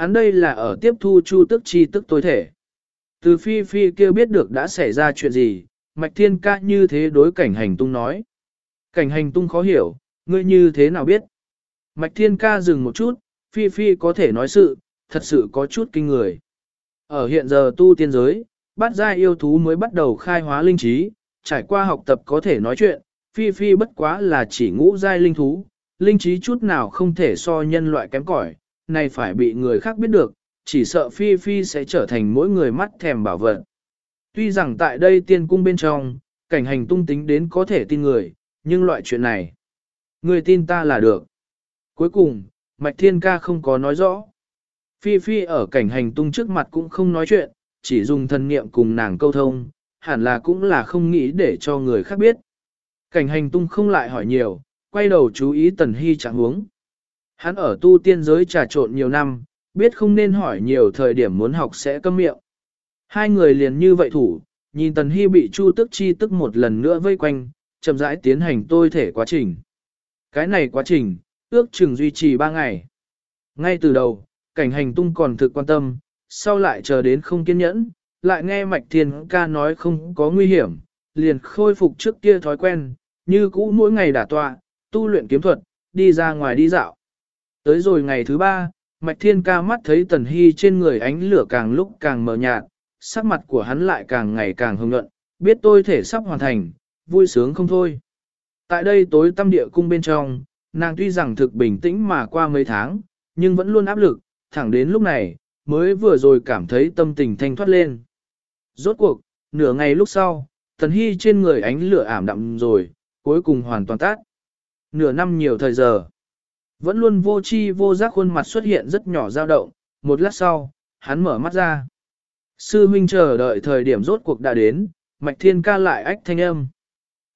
Hắn đây là ở tiếp thu chu tức chi tức tối thể. Từ phi phi kêu biết được đã xảy ra chuyện gì, mạch thiên ca như thế đối cảnh hành tung nói. Cảnh hành tung khó hiểu, ngươi như thế nào biết? Mạch thiên ca dừng một chút, phi phi có thể nói sự, thật sự có chút kinh người. Ở hiện giờ tu tiên giới, bát giai yêu thú mới bắt đầu khai hóa linh trí, trải qua học tập có thể nói chuyện, phi phi bất quá là chỉ ngũ giai linh thú, linh trí chút nào không thể so nhân loại kém cỏi, này phải bị người khác biết được, chỉ sợ phi phi sẽ trở thành mỗi người mắt thèm bảo vật. Tuy rằng tại đây tiên cung bên trong, cảnh hành tung tính đến có thể tin người, nhưng loại chuyện này, người tin ta là được. Cuối cùng, Mạch Thiên Ca không có nói rõ. Phi Phi ở cảnh hành tung trước mặt cũng không nói chuyện, chỉ dùng thần niệm cùng nàng câu thông, hẳn là cũng là không nghĩ để cho người khác biết. Cảnh hành tung không lại hỏi nhiều, quay đầu chú ý Tần Hy trạng huống. Hắn ở tu tiên giới trà trộn nhiều năm, biết không nên hỏi nhiều thời điểm muốn học sẽ câm miệng. Hai người liền như vậy thủ, nhìn Tần Hy bị Chu Tức Chi tức một lần nữa vây quanh, chậm rãi tiến hành tôi thể quá trình. Cái này quá trình, ước chừng duy trì ba ngày. Ngay từ đầu, cảnh hành tung còn thực quan tâm, sau lại chờ đến không kiên nhẫn, lại nghe Mạch Thiên ca nói không có nguy hiểm, liền khôi phục trước kia thói quen, như cũ mỗi ngày đả tọa, tu luyện kiếm thuật, đi ra ngoài đi dạo. Tới rồi ngày thứ ba, Mạch Thiên ca mắt thấy Tần Hy trên người ánh lửa càng lúc càng mờ nhạt, sắc mặt của hắn lại càng ngày càng hưng nhuận, biết tôi thể sắp hoàn thành, vui sướng không thôi. Tại đây tối tâm địa cung bên trong, nàng tuy rằng thực bình tĩnh mà qua mấy tháng, nhưng vẫn luôn áp lực, thẳng đến lúc này, mới vừa rồi cảm thấy tâm tình thanh thoát lên. Rốt cuộc, nửa ngày lúc sau, Tần Hy trên người ánh lửa ảm đậm rồi, cuối cùng hoàn toàn tắt. Nửa năm nhiều thời giờ, vẫn luôn vô chi vô giác khuôn mặt xuất hiện rất nhỏ dao động, một lát sau, hắn mở mắt ra. Sư huynh chờ đợi thời điểm rốt cuộc đã đến, mạch thiên ca lại ách thanh âm.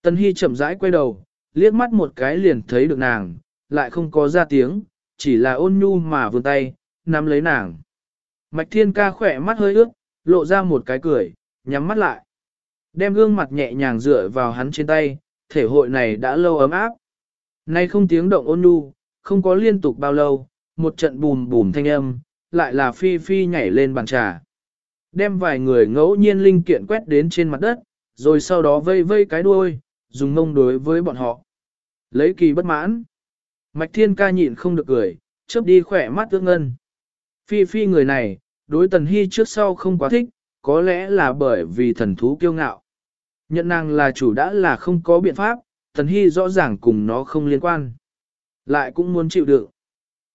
tân Hy chậm rãi quay đầu, liếc mắt một cái liền thấy được nàng, lại không có ra tiếng, chỉ là ôn nhu mà vươn tay, nắm lấy nàng. Mạch thiên ca khỏe mắt hơi ướt, lộ ra một cái cười, nhắm mắt lại. Đem gương mặt nhẹ nhàng dựa vào hắn trên tay, thể hội này đã lâu ấm áp. Nay không tiếng động ôn nhu, không có liên tục bao lâu, một trận bùm bùm thanh âm, lại là phi phi nhảy lên bàn trà. Đem vài người ngẫu nhiên linh kiện quét đến trên mặt đất, rồi sau đó vây vây cái đuôi, dùng mông đối với bọn họ. Lấy kỳ bất mãn. Mạch thiên ca nhịn không được cười, chớp đi khỏe mắt ước ngân. Phi phi người này, đối tần hy trước sau không quá thích, có lẽ là bởi vì thần thú kiêu ngạo. Nhận nàng là chủ đã là không có biện pháp, tần hy rõ ràng cùng nó không liên quan. Lại cũng muốn chịu đựng.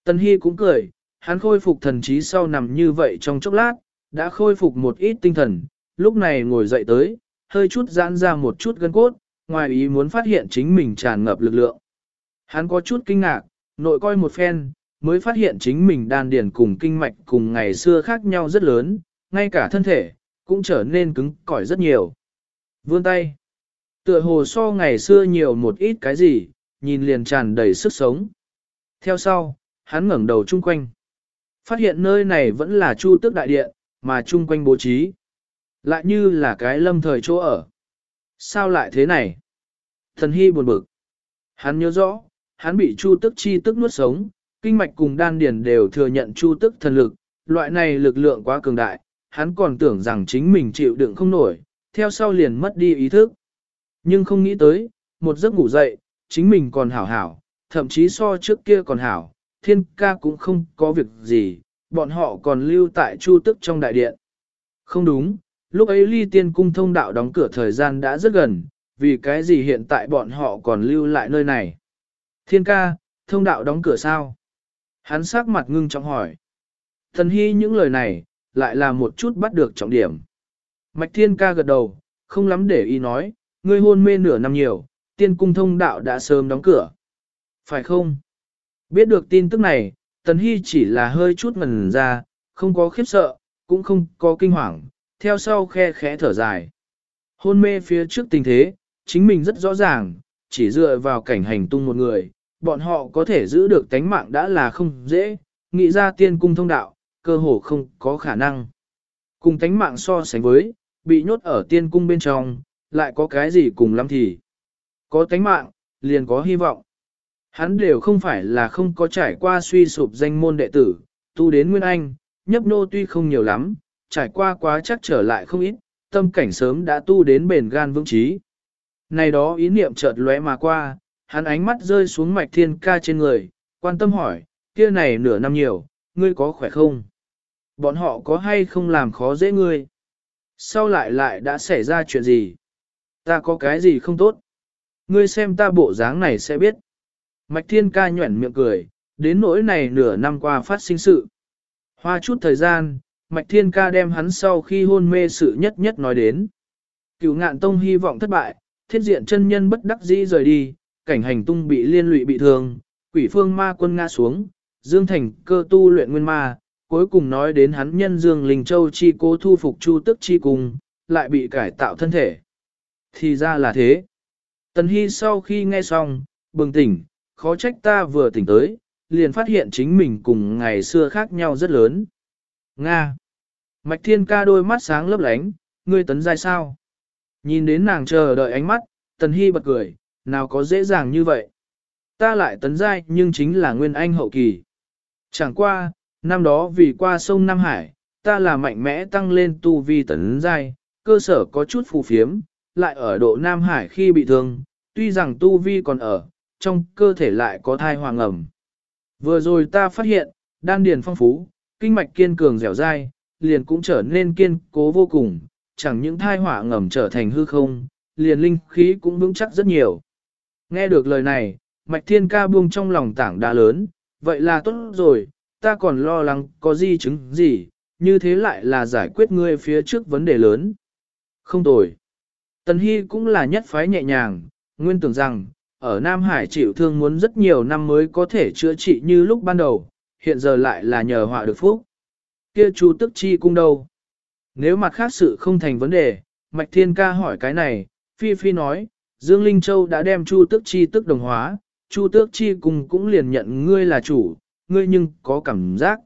Tần hy cũng cười, hắn khôi phục thần trí sau nằm như vậy trong chốc lát, đã khôi phục một ít tinh thần, lúc này ngồi dậy tới, hơi chút giãn ra một chút gân cốt, ngoài ý muốn phát hiện chính mình tràn ngập lực lượng. Hắn có chút kinh ngạc, nội coi một phen, mới phát hiện chính mình đan điền cùng kinh mạch cùng ngày xưa khác nhau rất lớn, ngay cả thân thể, cũng trở nên cứng cỏi rất nhiều. Vươn tay. Tựa hồ so ngày xưa nhiều một ít cái gì, nhìn liền tràn đầy sức sống. Theo sau, hắn ngẩng đầu chung quanh. Phát hiện nơi này vẫn là chu tước đại điện, mà chung quanh bố trí. Lại như là cái lâm thời chỗ ở. Sao lại thế này? Thần Hy buồn bực. Hắn nhớ rõ, hắn bị chu tức chi tức nuốt sống, kinh mạch cùng đan điền đều thừa nhận chu tức thần lực, loại này lực lượng quá cường đại, hắn còn tưởng rằng chính mình chịu đựng không nổi, theo sau liền mất đi ý thức. Nhưng không nghĩ tới, một giấc ngủ dậy, chính mình còn hảo hảo, thậm chí so trước kia còn hảo, thiên ca cũng không có việc gì, bọn họ còn lưu tại chu tức trong đại điện. Không đúng, lúc ấy ly tiên cung thông đạo đóng cửa thời gian đã rất gần, vì cái gì hiện tại bọn họ còn lưu lại nơi này. Thiên ca, thông đạo đóng cửa sao? Hắn sắc mặt ngưng trọng hỏi. Thần hy những lời này, lại là một chút bắt được trọng điểm. Mạch thiên ca gật đầu, không lắm để ý nói, ngươi hôn mê nửa năm nhiều, tiên cung thông đạo đã sớm đóng cửa. Phải không? Biết được tin tức này, Tần Hy chỉ là hơi chút ngần ra, không có khiếp sợ, cũng không có kinh hoàng, theo sau khe khẽ thở dài. Hôn mê phía trước tình thế, chính mình rất rõ ràng, chỉ dựa vào cảnh hành tung một người, bọn họ có thể giữ được tánh mạng đã là không dễ, nghĩ ra tiên cung thông đạo, cơ hồ không có khả năng. Cùng tánh mạng so sánh với, bị nhốt ở tiên cung bên trong, lại có cái gì cùng lắm thì. Có tánh mạng, liền có hy vọng. Hắn đều không phải là không có trải qua suy sụp danh môn đệ tử, tu đến Nguyên Anh, nhấp nô tuy không nhiều lắm, trải qua quá chắc trở lại không ít, tâm cảnh sớm đã tu đến bền gan vững trí. Này đó ý niệm chợt lóe mà qua, hắn ánh mắt rơi xuống mạch thiên ca trên người, quan tâm hỏi, kia này nửa năm nhiều, ngươi có khỏe không? Bọn họ có hay không làm khó dễ ngươi? Sau lại lại đã xảy ra chuyện gì? Ta có cái gì không tốt? Ngươi xem ta bộ dáng này sẽ biết. Mạch thiên ca nhuẩn miệng cười, đến nỗi này nửa năm qua phát sinh sự. Hoa chút thời gian, Mạch Thiên Ca đem hắn sau khi hôn mê sự nhất nhất nói đến. Cửu ngạn tông hy vọng thất bại, thiết diện chân nhân bất đắc dĩ rời đi, cảnh hành tung bị liên lụy bị thương, quỷ phương ma quân ngã xuống, dương thành cơ tu luyện nguyên ma, cuối cùng nói đến hắn nhân dương linh châu chi cố thu phục chu tức chi cùng, lại bị cải tạo thân thể. Thì ra là thế. Tần Hy sau khi nghe xong, bừng tỉnh, khó trách ta vừa tỉnh tới, liền phát hiện chính mình cùng ngày xưa khác nhau rất lớn. Nga. Mạch Thiên ca đôi mắt sáng lấp lánh, ngươi tấn giai sao? Nhìn đến nàng chờ đợi ánh mắt, Tần Hy bật cười, nào có dễ dàng như vậy. Ta lại tấn giai nhưng chính là nguyên anh hậu kỳ. Chẳng qua, năm đó vì qua sông Nam Hải, ta là mạnh mẽ tăng lên tu vi tấn giai, cơ sở có chút phù phiếm, lại ở độ Nam Hải khi bị thương, tuy rằng tu vi còn ở, trong cơ thể lại có thai hoàng ẩm. Vừa rồi ta phát hiện, đan điền phong phú, kinh mạch kiên cường dẻo dai, liền cũng trở nên kiên cố vô cùng, chẳng những thai hỏa ngầm trở thành hư không, liền linh khí cũng vững chắc rất nhiều. Nghe được lời này, mạch thiên ca buông trong lòng tảng đá lớn, vậy là tốt rồi, ta còn lo lắng có di chứng gì, như thế lại là giải quyết ngươi phía trước vấn đề lớn. Không tồi. Tần Hy cũng là nhất phái nhẹ nhàng, nguyên tưởng rằng, ở Nam Hải chịu thương muốn rất nhiều năm mới có thể chữa trị như lúc ban đầu, hiện giờ lại là nhờ họa được phúc. Kia chú tức chi cung đâu? Nếu mặt khác sự không thành vấn đề, Mạch Thiên Ca hỏi cái này, Phi Phi nói, Dương Linh Châu đã đem Chu Tức Chi tức đồng hóa, Chu Tước Chi cùng cũng liền nhận ngươi là chủ, ngươi nhưng có cảm giác.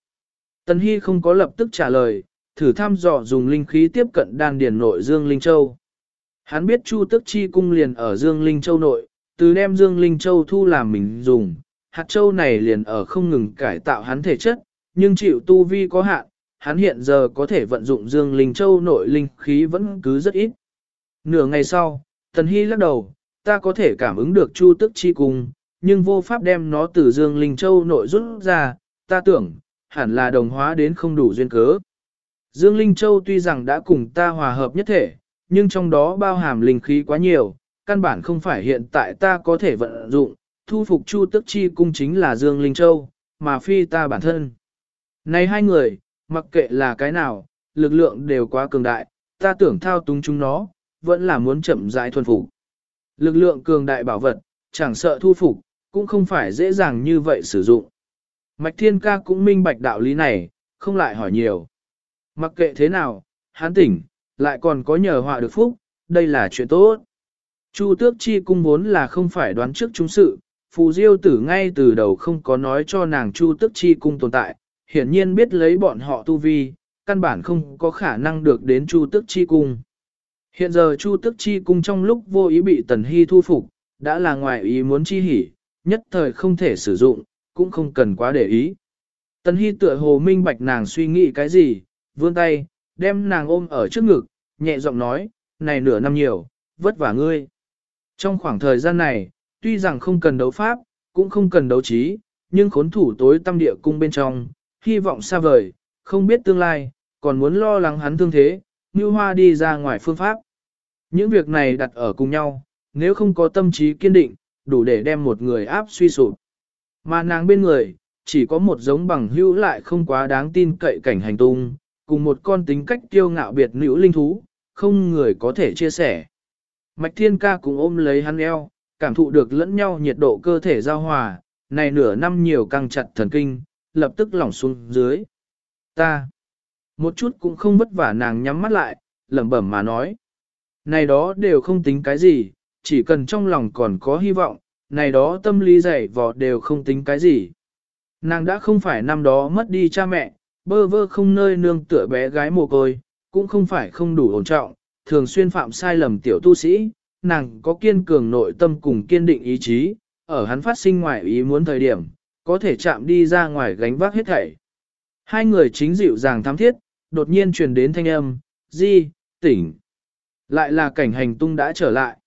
Tần Hy không có lập tức trả lời, thử thăm dò dùng linh khí tiếp cận đan điền nội Dương Linh Châu. Hắn biết Chu Tức Chi cung liền ở Dương Linh Châu nội, từ đem Dương Linh Châu thu làm mình dùng, hạt châu này liền ở không ngừng cải tạo hắn thể chất, nhưng chịu tu vi có hạn, hắn hiện giờ có thể vận dụng Dương Linh Châu nội linh khí vẫn cứ rất ít. Nửa ngày sau, Tần Hy lắc đầu, ta có thể cảm ứng được Chu Tức Chi Cung, nhưng vô pháp đem nó từ Dương Linh Châu nội rút ra, ta tưởng, hẳn là đồng hóa đến không đủ duyên cớ. Dương Linh Châu tuy rằng đã cùng ta hòa hợp nhất thể, nhưng trong đó bao hàm linh khí quá nhiều, căn bản không phải hiện tại ta có thể vận dụng, thu phục Chu Tức Chi Cung chính là Dương Linh Châu, mà phi ta bản thân. Này hai người, mặc kệ là cái nào, lực lượng đều quá cường đại, ta tưởng thao túng chúng nó, vẫn là muốn chậm rãi thuần phục. Lực lượng cường đại bảo vật, chẳng sợ thu phục, cũng không phải dễ dàng như vậy sử dụng. Mạch Thiên Ca cũng minh bạch đạo lý này, không lại hỏi nhiều. Mặc kệ thế nào, hắn tỉnh, lại còn có nhờ họa được phúc, đây là chuyện tốt. Chu tước chi cung vốn là không phải đoán trước chúng sự, phù diêu tử ngay từ đầu không có nói cho nàng chu tước chi cung tồn tại, hiển nhiên biết lấy bọn họ tu vi, căn bản không có khả năng được đến chu tước chi cung. Hiện giờ chu tước chi cung trong lúc vô ý bị tần hy thu phục, đã là ngoài ý muốn chi hỉ, nhất thời không thể sử dụng, cũng không cần quá để ý. Tần hy tựa hồ minh bạch nàng suy nghĩ cái gì, vươn tay, đem nàng ôm ở trước ngực, nhẹ giọng nói, này nửa năm nhiều, vất vả ngươi. Trong khoảng thời gian này, tuy rằng không cần đấu pháp, cũng không cần đấu trí, nhưng khốn thủ tối tâm địa cung bên trong, hy vọng xa vời, không biết tương lai, còn muốn lo lắng hắn thương thế, như hoa đi ra ngoài phương pháp. Những việc này đặt ở cùng nhau, nếu không có tâm trí kiên định, đủ để đem một người áp suy sụp. Mà nàng bên người, chỉ có một giống bằng hữu lại không quá đáng tin cậy cảnh hành tung, cùng một con tính cách kiêu ngạo biệt nữ linh thú, không người có thể chia sẻ. Mạch Thiên Ca cũng ôm lấy hắn eo, cảm thụ được lẫn nhau nhiệt độ cơ thể giao hòa, này nửa năm nhiều căng chặt thần kinh, lập tức lỏng xuống dưới. Ta, một chút cũng không vất vả nàng nhắm mắt lại, lẩm bẩm mà nói. Này đó đều không tính cái gì, chỉ cần trong lòng còn có hy vọng, này đó tâm lý dày vò đều không tính cái gì. Nàng đã không phải năm đó mất đi cha mẹ, bơ vơ không nơi nương tựa bé gái mồ côi, cũng không phải không đủ ổn trọng, thường xuyên phạm sai lầm tiểu tu sĩ, nàng có kiên cường nội tâm cùng kiên định ý chí, ở hắn phát sinh ngoài ý muốn thời điểm, có thể chạm đi ra ngoài gánh vác hết thảy. Hai người chính dịu dàng thám thiết, đột nhiên truyền đến thanh âm, di, tỉnh. Lại là cảnh hành tung đã trở lại.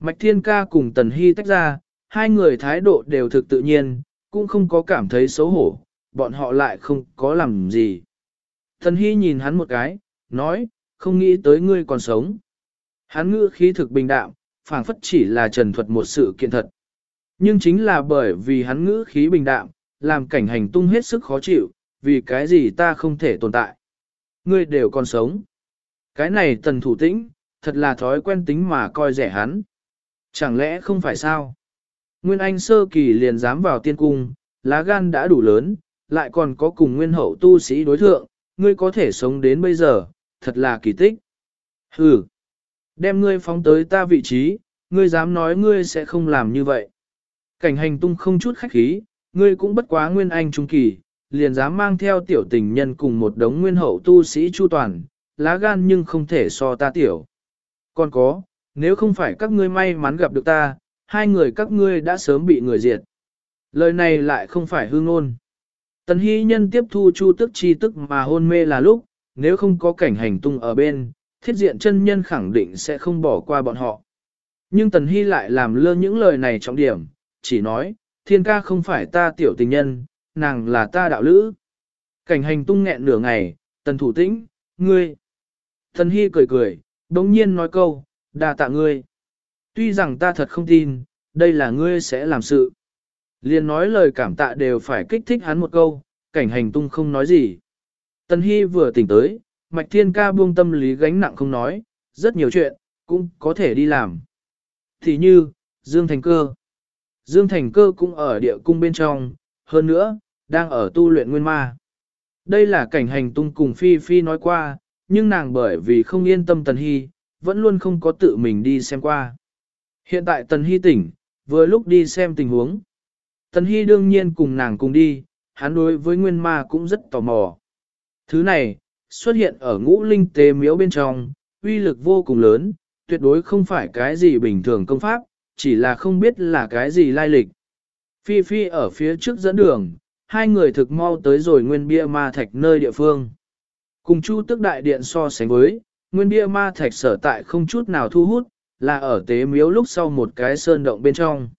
Mạch Thiên Ca cùng Tần Hy tách ra, hai người thái độ đều thực tự nhiên, cũng không có cảm thấy xấu hổ, bọn họ lại không có làm gì. Thần Hy nhìn hắn một cái, nói, không nghĩ tới ngươi còn sống. Hắn ngữ khí thực bình đạm, phảng phất chỉ là trần thuật một sự kiện thật. Nhưng chính là bởi vì hắn ngữ khí bình đạm, làm cảnh hành tung hết sức khó chịu, vì cái gì ta không thể tồn tại. Ngươi đều còn sống. Cái này tần thủ tĩnh, thật là thói quen tính mà coi rẻ hắn. Chẳng lẽ không phải sao? Nguyên Anh sơ kỳ liền dám vào tiên cung, lá gan đã đủ lớn, lại còn có cùng nguyên hậu tu sĩ đối thượng, ngươi có thể sống đến bây giờ, thật là kỳ tích. Hừ, đem ngươi phóng tới ta vị trí, ngươi dám nói ngươi sẽ không làm như vậy. Cảnh hành tung không chút khách khí, ngươi cũng bất quá nguyên anh trung kỳ, liền dám mang theo tiểu tình nhân cùng một đống nguyên hậu tu sĩ chu toàn, lá gan nhưng không thể so ta tiểu. Còn có, nếu không phải các ngươi may mắn gặp được ta, hai người các ngươi đã sớm bị người diệt. Lời này lại không phải hương ngôn. Tần Hy Nhân tiếp thu chu tức chi tức mà hôn mê là lúc, nếu không có cảnh hành tung ở bên, thiết diện chân nhân khẳng định sẽ không bỏ qua bọn họ. Nhưng Tần Hy lại làm lơ những lời này trọng điểm, chỉ nói, thiên ca không phải ta tiểu tình nhân, nàng là ta đạo lữ. Cảnh hành tung nghẹn nửa ngày, tần thủ tĩnh, ngươi. Tần Hy cười cười, đống nhiên nói câu, đà tạ ngươi. Tuy rằng ta thật không tin, đây là ngươi sẽ làm sự. Liên nói lời cảm tạ đều phải kích thích hắn một câu, cảnh hành tung không nói gì. Tần Hy vừa tỉnh tới, Mạch Thiên Ca buông tâm lý gánh nặng không nói, rất nhiều chuyện, cũng có thể đi làm. Thì như, Dương Thành Cơ. Dương Thành Cơ cũng ở địa cung bên trong, hơn nữa, đang ở tu luyện nguyên ma. Đây là cảnh hành tung cùng Phi Phi nói qua, nhưng nàng bởi vì không yên tâm Tần Hy, vẫn luôn không có tự mình đi xem qua. Hiện tại Tần Hy tỉnh, vừa lúc đi xem tình huống. Tần Hy đương nhiên cùng nàng cùng đi, hắn đối với nguyên ma cũng rất tò mò. Thứ này, xuất hiện ở ngũ linh tế miếu bên trong, uy lực vô cùng lớn, tuyệt đối không phải cái gì bình thường công pháp, chỉ là không biết là cái gì lai lịch. Phi Phi ở phía trước dẫn đường, hai người thực mau tới rồi nguyên bia ma thạch nơi địa phương. Cùng Chu tức đại điện so sánh với, nguyên bia ma thạch sở tại không chút nào thu hút, là ở tế miếu lúc sau một cái sơn động bên trong.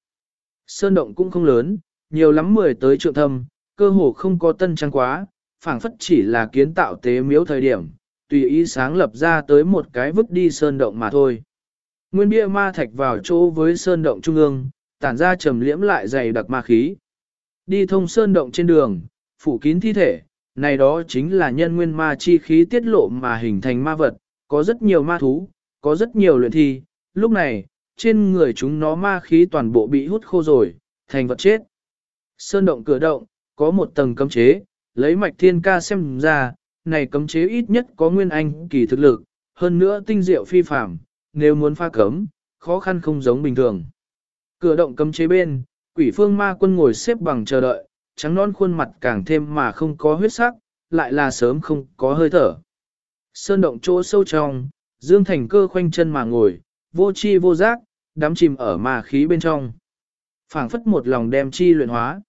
Sơn động cũng không lớn, nhiều lắm mười tới trượng thâm, cơ hồ không có tân trang quá, phảng phất chỉ là kiến tạo tế miếu thời điểm, tùy ý sáng lập ra tới một cái vứt đi sơn động mà thôi. Nguyên bia ma thạch vào chỗ với sơn động trung ương, tản ra trầm liễm lại dày đặc ma khí. Đi thông sơn động trên đường, phủ kín thi thể, này đó chính là nhân nguyên ma chi khí tiết lộ mà hình thành ma vật, có rất nhiều ma thú, có rất nhiều luyện thi, lúc này, trên người chúng nó ma khí toàn bộ bị hút khô rồi, thành vật chết. Sơn động cửa động, có một tầng cấm chế, lấy mạch thiên ca xem ra, này cấm chế ít nhất có nguyên anh kỳ thực lực, hơn nữa tinh diệu phi phạm, nếu muốn pha cấm, khó khăn không giống bình thường. Cửa động cấm chế bên, quỷ phương ma quân ngồi xếp bằng chờ đợi, trắng non khuôn mặt càng thêm mà không có huyết sắc, lại là sớm không có hơi thở. Sơn động chỗ sâu trong, Dương Thành cơ khoanh chân mà ngồi, vô chi vô giác, đắm chìm ở ma khí bên trong. phảng phất một lòng đem chi luyện hóa.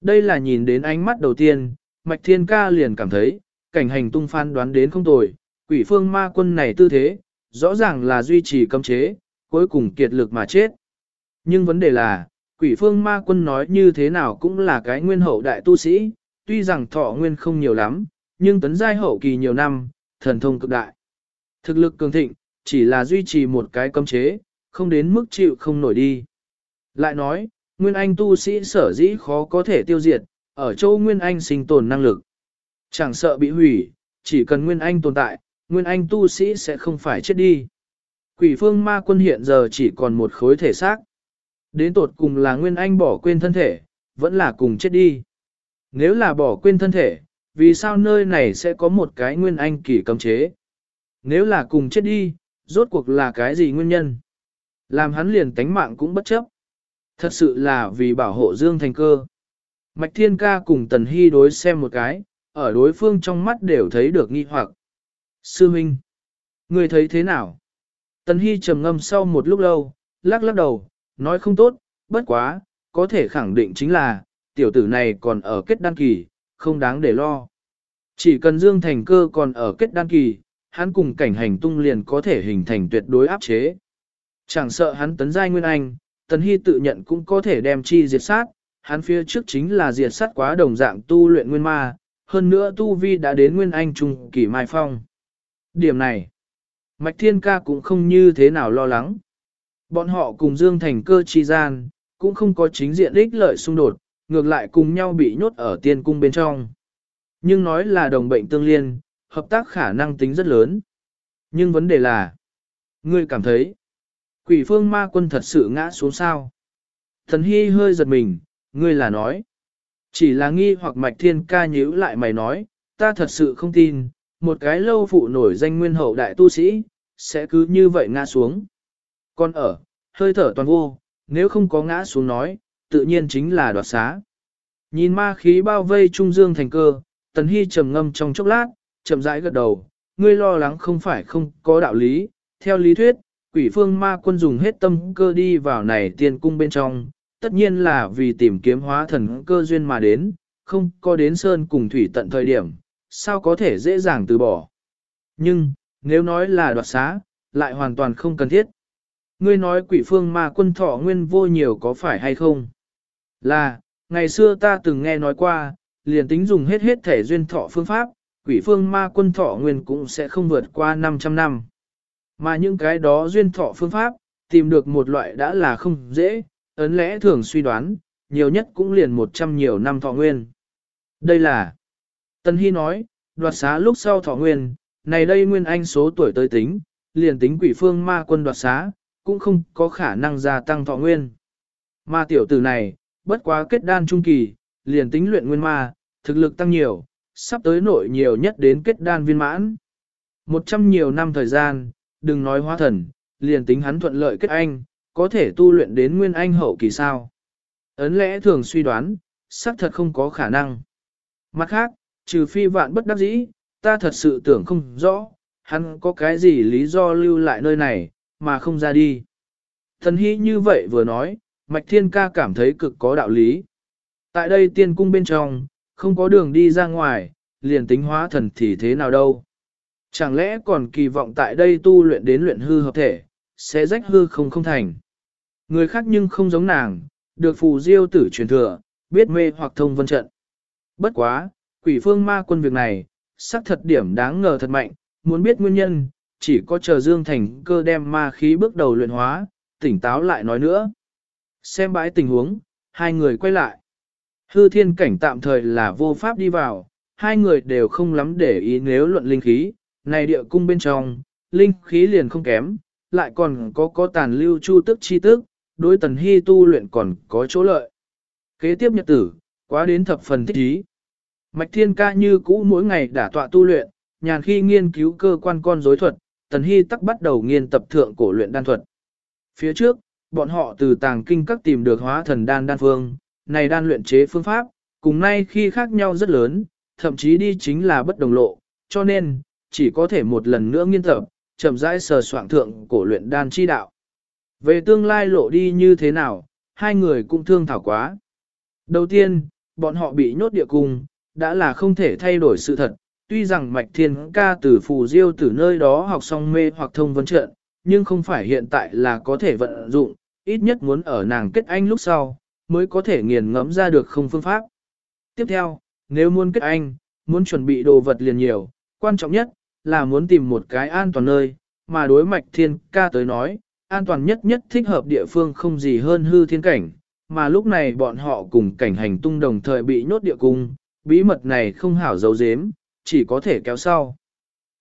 Đây là nhìn đến ánh mắt đầu tiên, Mạch Thiên Ca liền cảm thấy, cảnh hành tung phan đoán đến không tồi, quỷ phương ma quân này tư thế, rõ ràng là duy trì cấm chế, cuối cùng kiệt lực mà chết. Nhưng vấn đề là, quỷ phương ma quân nói như thế nào cũng là cái nguyên hậu đại tu sĩ, tuy rằng thọ nguyên không nhiều lắm, nhưng tấn giai hậu kỳ nhiều năm, thần thông cực đại. Thực lực cường thịnh, chỉ là duy trì một cái cấm chế, không đến mức chịu không nổi đi. Lại nói, Nguyên Anh tu sĩ sở dĩ khó có thể tiêu diệt, ở châu Nguyên Anh sinh tồn năng lực. Chẳng sợ bị hủy, chỉ cần Nguyên Anh tồn tại, Nguyên Anh tu sĩ sẽ không phải chết đi. Quỷ phương ma quân hiện giờ chỉ còn một khối thể xác. Đến tột cùng là Nguyên Anh bỏ quên thân thể, vẫn là cùng chết đi. Nếu là bỏ quên thân thể, vì sao nơi này sẽ có một cái Nguyên Anh kỳ cấm chế? Nếu là cùng chết đi, rốt cuộc là cái gì nguyên nhân? Làm hắn liền tánh mạng cũng bất chấp. Thật sự là vì bảo hộ Dương Thành cơ. Mạch Thiên Ca cùng Tần Hy đối xem một cái, ở đối phương trong mắt đều thấy được nghi hoặc. Sư Minh, người thấy thế nào? Tần Hy trầm ngâm sau một lúc lâu, lắc lắc đầu, nói không tốt, bất quá, có thể khẳng định chính là, tiểu tử này còn ở kết đan kỳ, không đáng để lo. Chỉ cần Dương Thành cơ còn ở kết đan kỳ, hắn cùng cảnh hành tung liền có thể hình thành tuyệt đối áp chế. Chẳng sợ hắn tấn giai nguyên anh, tần hy tự nhận cũng có thể đem chi diệt sát, hắn phía trước chính là diệt sát quá đồng dạng tu luyện nguyên ma, hơn nữa tu vi đã đến nguyên anh trung kỳ mai phong. Điểm này, Mạch Thiên Ca cũng không như thế nào lo lắng. Bọn họ cùng Dương Thành cơ chi gian, cũng không có chính diện ích lợi xung đột, ngược lại cùng nhau bị nhốt ở tiên cung bên trong. Nhưng nói là đồng bệnh tương liên, hợp tác khả năng tính rất lớn. Nhưng vấn đề là, ngươi cảm thấy, quỷ phương ma quân thật sự ngã xuống sao? Thần Hy hơi giật mình, ngươi là nói. Chỉ là nghi hoặc mạch thiên ca nhíu lại mày nói, ta thật sự không tin, một cái lâu phụ nổi danh nguyên hậu đại tu sĩ, sẽ cứ như vậy ngã xuống. Còn ở, hơi thở toàn vô, nếu không có ngã xuống nói, tự nhiên chính là đoạt xá. Nhìn ma khí bao vây trung dương thành cơ, tần hy trầm ngâm trong chốc lát, chậm rãi gật đầu, ngươi lo lắng không phải không có đạo lý, theo lý thuyết, quỷ phương ma quân dùng hết tâm cơ đi vào này tiên cung bên trong, tất nhiên là vì tìm kiếm hóa thần cơ duyên mà đến, không có đến sơn cùng thủy tận thời điểm, sao có thể dễ dàng từ bỏ. Nhưng, nếu nói là đoạt xá, lại hoàn toàn không cần thiết. Ngươi nói quỷ phương ma quân thọ nguyên vô nhiều có phải hay không? Là, ngày xưa ta từng nghe nói qua, liền tính dùng hết hết thể duyên thọ phương pháp, quỷ phương ma quân thọ nguyên cũng sẽ không vượt qua 500 năm. Mà những cái đó duyên thọ phương pháp, tìm được một loại đã là không dễ, ấn lẽ thường suy đoán, nhiều nhất cũng liền 100 nhiều năm thọ nguyên. Đây là, Tân Hy nói, đoạt xá lúc sau thọ nguyên, này đây nguyên anh số tuổi tới tính, liền tính quỷ phương ma quân đoạt xá, cũng không có khả năng gia tăng thọ nguyên. Ma tiểu tử này, bất quá kết đan trung kỳ, liền tính luyện nguyên ma, thực lực tăng nhiều, sắp tới nội nhiều nhất đến kết đan viên mãn. Một trăm nhiều năm thời gian, đừng nói hóa thần, liền tính hắn thuận lợi kết anh, có thể tu luyện đến nguyên anh hậu kỳ sao. Ấn lẽ thường suy đoán, xác thật không có khả năng. Mặt khác, trừ phi vạn bất đắc dĩ, ta thật sự tưởng không rõ, hắn có cái gì lý do lưu lại nơi này, mà không ra đi. Thần hy như vậy vừa nói, Mạch Thiên Ca cảm thấy cực có đạo lý. Tại đây tiên cung bên trong, không có đường đi ra ngoài, liền tính hóa thần thì thế nào đâu. Chẳng lẽ còn kỳ vọng tại đây tu luyện đến luyện hư hợp thể, sẽ rách hư không không thành. Người khác nhưng không giống nàng, được phù diêu tử truyền thừa, biết mê hoặc thông vân trận. Bất quá, quỷ phương ma quân việc này, sắc thật điểm đáng ngờ thật mạnh, muốn biết nguyên nhân, chỉ có chờ Dương Thành cơ đem ma khí bước đầu luyện hóa, tỉnh táo lại nói nữa. Xem bãi tình huống, hai người quay lại. Hư thiên cảnh tạm thời là vô pháp đi vào, hai người đều không lắm để ý nếu luận linh khí, này địa cung bên trong, linh khí liền không kém, lại còn có có tàn lưu chu tức chi tức, đối tần hy tu luyện còn có chỗ lợi. Kế tiếp nhật tử, quá đến thập phần thích ý. Mạch thiên ca như cũ mỗi ngày đả tọa tu luyện, nhàn khi nghiên cứu cơ quan con rối thuật, tần hy tắc bắt đầu nghiên tập thượng cổ luyện đan thuật. Phía trước, bọn họ từ tàng kinh các tìm được hóa thần đan đan phương, này đan luyện chế phương pháp, cùng nay khi khác nhau rất lớn, thậm chí đi chính là bất đồng lộ, cho nên, chỉ có thể một lần nữa nghiên tập, chậm rãi sờ soạn thượng cổ luyện đan chi đạo. Về tương lai lộ đi như thế nào, hai người cũng thương thảo quá. Đầu tiên, bọn họ bị nhốt địa cung, đã là không thể thay đổi sự thật, tuy rằng Mạch Thiên ca từ phù diêu từ nơi đó học xong mê hoặc thông vấn trận, nhưng không phải hiện tại là có thể vận dụng, ít nhất muốn ở nàng kết anh lúc sau, mới có thể nghiền ngẫm ra được không phương pháp. Tiếp theo, nếu muốn kết anh, muốn chuẩn bị đồ vật liền nhiều, quan trọng nhất là muốn tìm một cái an toàn nơi, mà đối mạch thiên ca tới nói, an toàn nhất nhất thích hợp địa phương không gì hơn hư thiên cảnh, mà lúc này bọn họ cùng cảnh hành tung đồng thời bị nhốt địa cung, bí mật này không hảo giấu giếm, chỉ có thể kéo sau.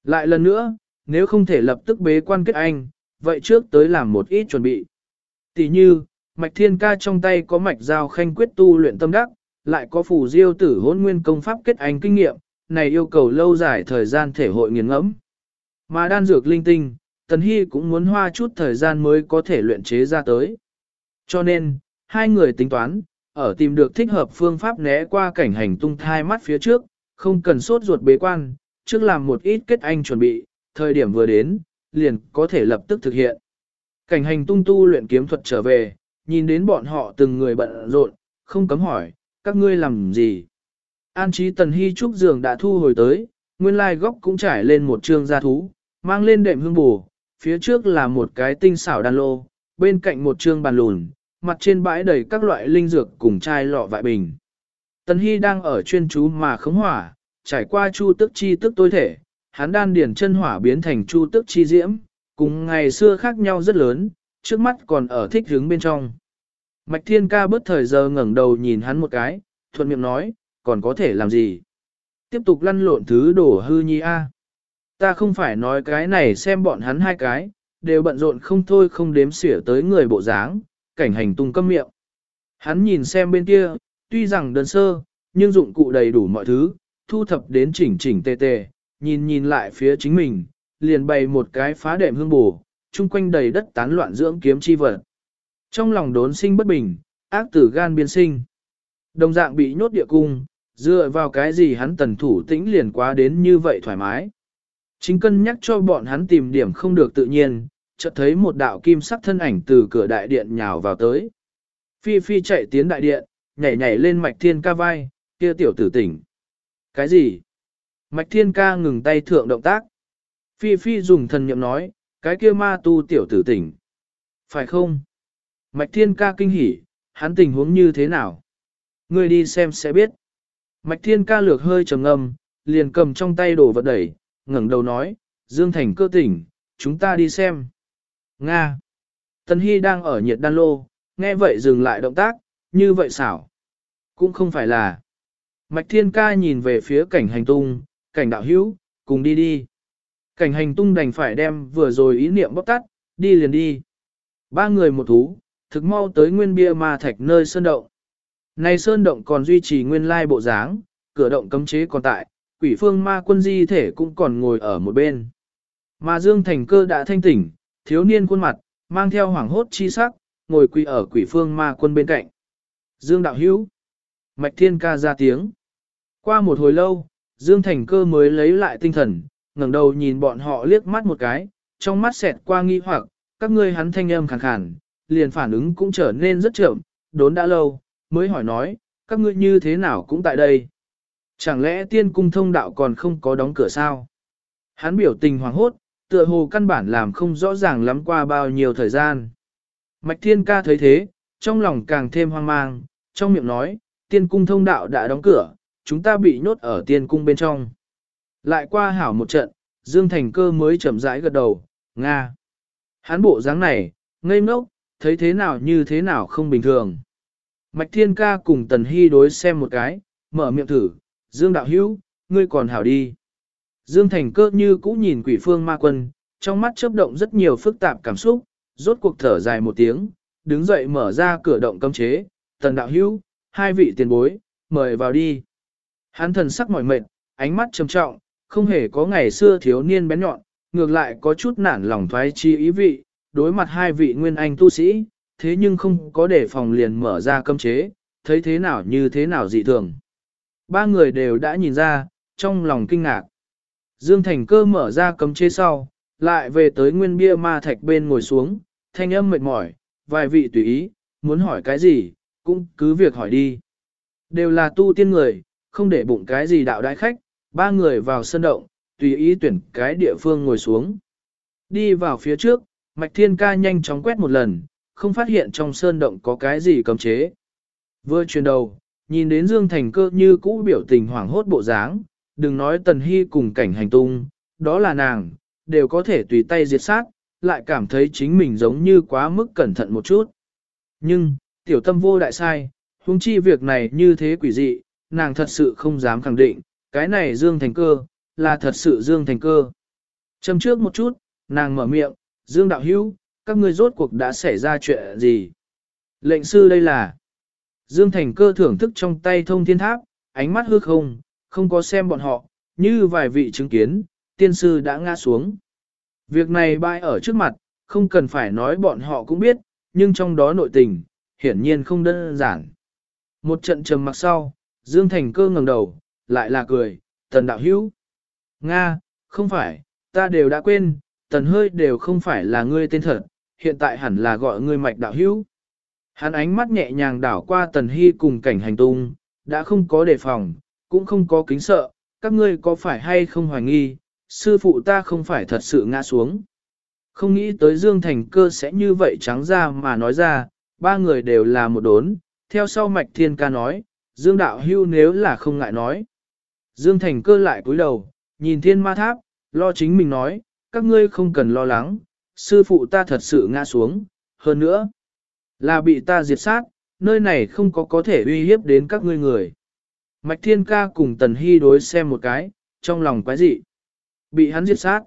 Lại lần nữa, nếu không thể lập tức bế quan kết anh, vậy trước tới làm một ít chuẩn bị. Tỷ như, mạch thiên ca trong tay có mạch giao khanh quyết tu luyện tâm đắc, lại có phù diêu tử hôn nguyên công pháp kết anh kinh nghiệm, này yêu cầu lâu dài thời gian thể hội nghiền ngẫm. Mà đan dược linh tinh, Tần Hy cũng muốn hoa chút thời gian mới có thể luyện chế ra tới. Cho nên, hai người tính toán, ở tìm được thích hợp phương pháp né qua cảnh hành tung thai mắt phía trước, không cần sốt ruột bế quan, trước làm một ít kết anh chuẩn bị, thời điểm vừa đến, liền có thể lập tức thực hiện. Cảnh hành tung tu luyện kiếm thuật trở về, nhìn đến bọn họ từng người bận rộn, không cấm hỏi, các ngươi làm gì? An trí tần hy trúc giường đã thu hồi tới, nguyên lai góc cũng trải lên một trương gia thú, mang lên đệm hương bù, phía trước là một cái tinh xảo đan lô, bên cạnh một trương bàn lùn, mặt trên bãi đầy các loại linh dược cùng chai lọ vại bình. Tần Hy đang ở chuyên chú mà khống hỏa, trải qua chu tức chi tức tối thể, hắn đan điển chân hỏa biến thành chu tức chi diễm, cùng ngày xưa khác nhau rất lớn, trước mắt còn ở thích hướng bên trong. Mạch Thiên Ca bớt thời giờ ngẩng đầu nhìn hắn một cái, thuận miệng nói, còn có thể làm gì? Tiếp tục lăn lộn thứ đổ hư nhi a. Ta không phải nói cái này xem bọn hắn hai cái, đều bận rộn không thôi không đếm xỉa tới người bộ dáng, cảnh hành tung câm miệng. Hắn nhìn xem bên kia, tuy rằng đơn sơ, nhưng dụng cụ đầy đủ mọi thứ, thu thập đến chỉnh chỉnh tề tề, nhìn nhìn lại phía chính mình, liền bày một cái phá đệm hương bù, chung quanh đầy đất tán loạn dưỡng kiếm chi vật. Trong lòng đốn sinh bất bình, ác tử gan biên sinh. Đồng dạng bị nhốt địa cung, dựa vào cái gì hắn tần thủ tĩnh liền quá đến như vậy thoải mái. Chính cân nhắc cho bọn hắn tìm điểm không được tự nhiên, chợt thấy một đạo kim sắc thân ảnh từ cửa đại điện nhào vào tới. Phi Phi chạy tiến đại điện, nhảy nhảy lên mạch thiên ca vai, kia tiểu tử tỉnh. Cái gì? Mạch thiên ca ngừng tay thượng động tác. Phi Phi dùng thần nhậm nói, cái kia ma tu tiểu tử tỉnh. Phải không? Mạch thiên ca kinh hỉ, hắn tình huống như thế nào? Ngươi đi xem sẽ biết. Mạch thiên ca lược hơi trầm ngâm, liền cầm trong tay đồ vật đẩy, ngẩng đầu nói, Dương Thành cơ tỉnh, chúng ta đi xem. Nga. Tần Hy đang ở nhiệt đan lô, nghe vậy dừng lại động tác, như vậy xảo. Cũng không phải là. Mạch Thiên Ca nhìn về phía cảnh hành tung, cảnh đạo hữu, cùng đi đi. Cảnh hành tung đành phải đem vừa rồi ý niệm bóc tắt, đi liền đi. Ba người một thú, thực mau tới nguyên bia ma thạch nơi sơn động. Này sơn động còn duy trì nguyên lai bộ dáng, cửa động cấm chế còn tại, quỷ phương ma quân di thể cũng còn ngồi ở một bên. Mà Dương Thành Cơ đã thanh tỉnh, thiếu niên khuôn mặt, mang theo hoảng hốt chi sắc, ngồi quỳ ở quỷ phương ma quân bên cạnh. Dương Đạo Hữu Mạch Thiên Ca ra tiếng. Qua một hồi lâu, Dương Thành Cơ mới lấy lại tinh thần, ngẩng đầu nhìn bọn họ liếc mắt một cái, trong mắt xẹt qua nghi hoặc, các ngươi hắn thanh âm khàn khàn, liền phản ứng cũng trở nên rất chậm, đốn đã lâu, mới hỏi nói, các ngươi như thế nào cũng tại đây. Chẳng lẽ tiên cung thông đạo còn không có đóng cửa sao? Hắn biểu tình hoàng hốt, tựa hồ căn bản làm không rõ ràng lắm qua bao nhiêu thời gian. Mạch thiên ca thấy thế, trong lòng càng thêm hoang mang, trong miệng nói, tiên cung thông đạo đã đóng cửa, chúng ta bị nhốt ở tiên cung bên trong. Lại qua hảo một trận, Dương Thành cơ mới chậm rãi gật đầu, Nga. Hắn bộ dáng này, ngây ngốc, thấy thế nào như thế nào không bình thường. Mạch Thiên Ca cùng Tần Hy đối xem một cái, mở miệng thử, Dương Đạo Hữu, ngươi còn hảo đi. Dương Thành cơ như cũ nhìn quỷ phương ma quân, trong mắt chớp động rất nhiều phức tạp cảm xúc, rốt cuộc thở dài một tiếng, đứng dậy mở ra cửa động cấm chế, Tần Đạo Hữu, hai vị tiền bối, mời vào đi. Hắn thần sắc mỏi mệt, ánh mắt trầm trọng, không hề có ngày xưa thiếu niên bén nhọn, ngược lại có chút nản lòng thoái chi ý vị, đối mặt hai vị nguyên anh tu sĩ, thế nhưng không có để phòng liền mở ra cấm chế, thấy thế nào như thế nào dị thường. Ba người đều đã nhìn ra, trong lòng kinh ngạc. Dương Thành cơ mở ra cấm chế sau, lại về tới nguyên bia ma thạch bên ngồi xuống, thanh âm mệt mỏi, vài vị tùy ý, muốn hỏi cái gì, cũng cứ việc hỏi đi. Đều là tu tiên người, không để bụng cái gì đạo đại khách, ba người vào sân động, tùy ý tuyển cái địa phương ngồi xuống. Đi vào phía trước, Mạch Thiên Ca nhanh chóng quét một lần, không phát hiện trong sơn động có cái gì cấm chế. Vừa chuyển đầu, nhìn đến Dương Thành cơ như cũ biểu tình hoảng hốt bộ dáng, đừng nói Tần Hy cùng cảnh hành tung, đó là nàng, đều có thể tùy tay diệt sát, lại cảm thấy chính mình giống như quá mức cẩn thận một chút. Nhưng, tiểu tâm vô đại sai, huống chi việc này như thế quỷ dị, nàng thật sự không dám khẳng định, cái này Dương Thành cơ, là thật sự Dương Thành cơ. Châm trước một chút, nàng mở miệng, Dương Đạo Hữu các ngươi rốt cuộc đã xảy ra chuyện gì? Lệnh sư đây là Dương Thành cơ thưởng thức trong tay thông thiên tháp, ánh mắt hư không, không có xem bọn họ, như vài vị chứng kiến, tiên sư đã ngã xuống. Việc này bại ở trước mặt, không cần phải nói bọn họ cũng biết, nhưng trong đó nội tình, hiển nhiên không đơn giản. Một trận trầm mặc sau, Dương Thành cơ ngẩng đầu, lại là cười, tần đạo hữu. Nga, không phải, ta đều đã quên, tần hơi đều không phải là ngươi tên thật, hiện tại hẳn là gọi ngươi mạch đạo hữu. Hắn ánh mắt nhẹ nhàng đảo qua tần hy cùng cảnh hành tung, đã không có đề phòng, cũng không có kính sợ, các ngươi có phải hay không hoài nghi, sư phụ ta không phải thật sự ngã xuống. Không nghĩ tới Dương Thành cơ sẽ như vậy trắng ra mà nói ra, ba người đều là một đốn, theo sau mạch thiên ca nói, Dương đạo hưu nếu là không ngại nói. Dương Thành cơ lại cúi đầu, nhìn thiên ma tháp, lo chính mình nói, các ngươi không cần lo lắng, sư phụ ta thật sự ngã xuống, hơn nữa, là bị ta diệt sát, nơi này không có có thể uy hiếp đến các ngươi người. Mạch Thiên Ca cùng Tần Hy đối xem một cái, trong lòng quái dị. Bị hắn diệt sát.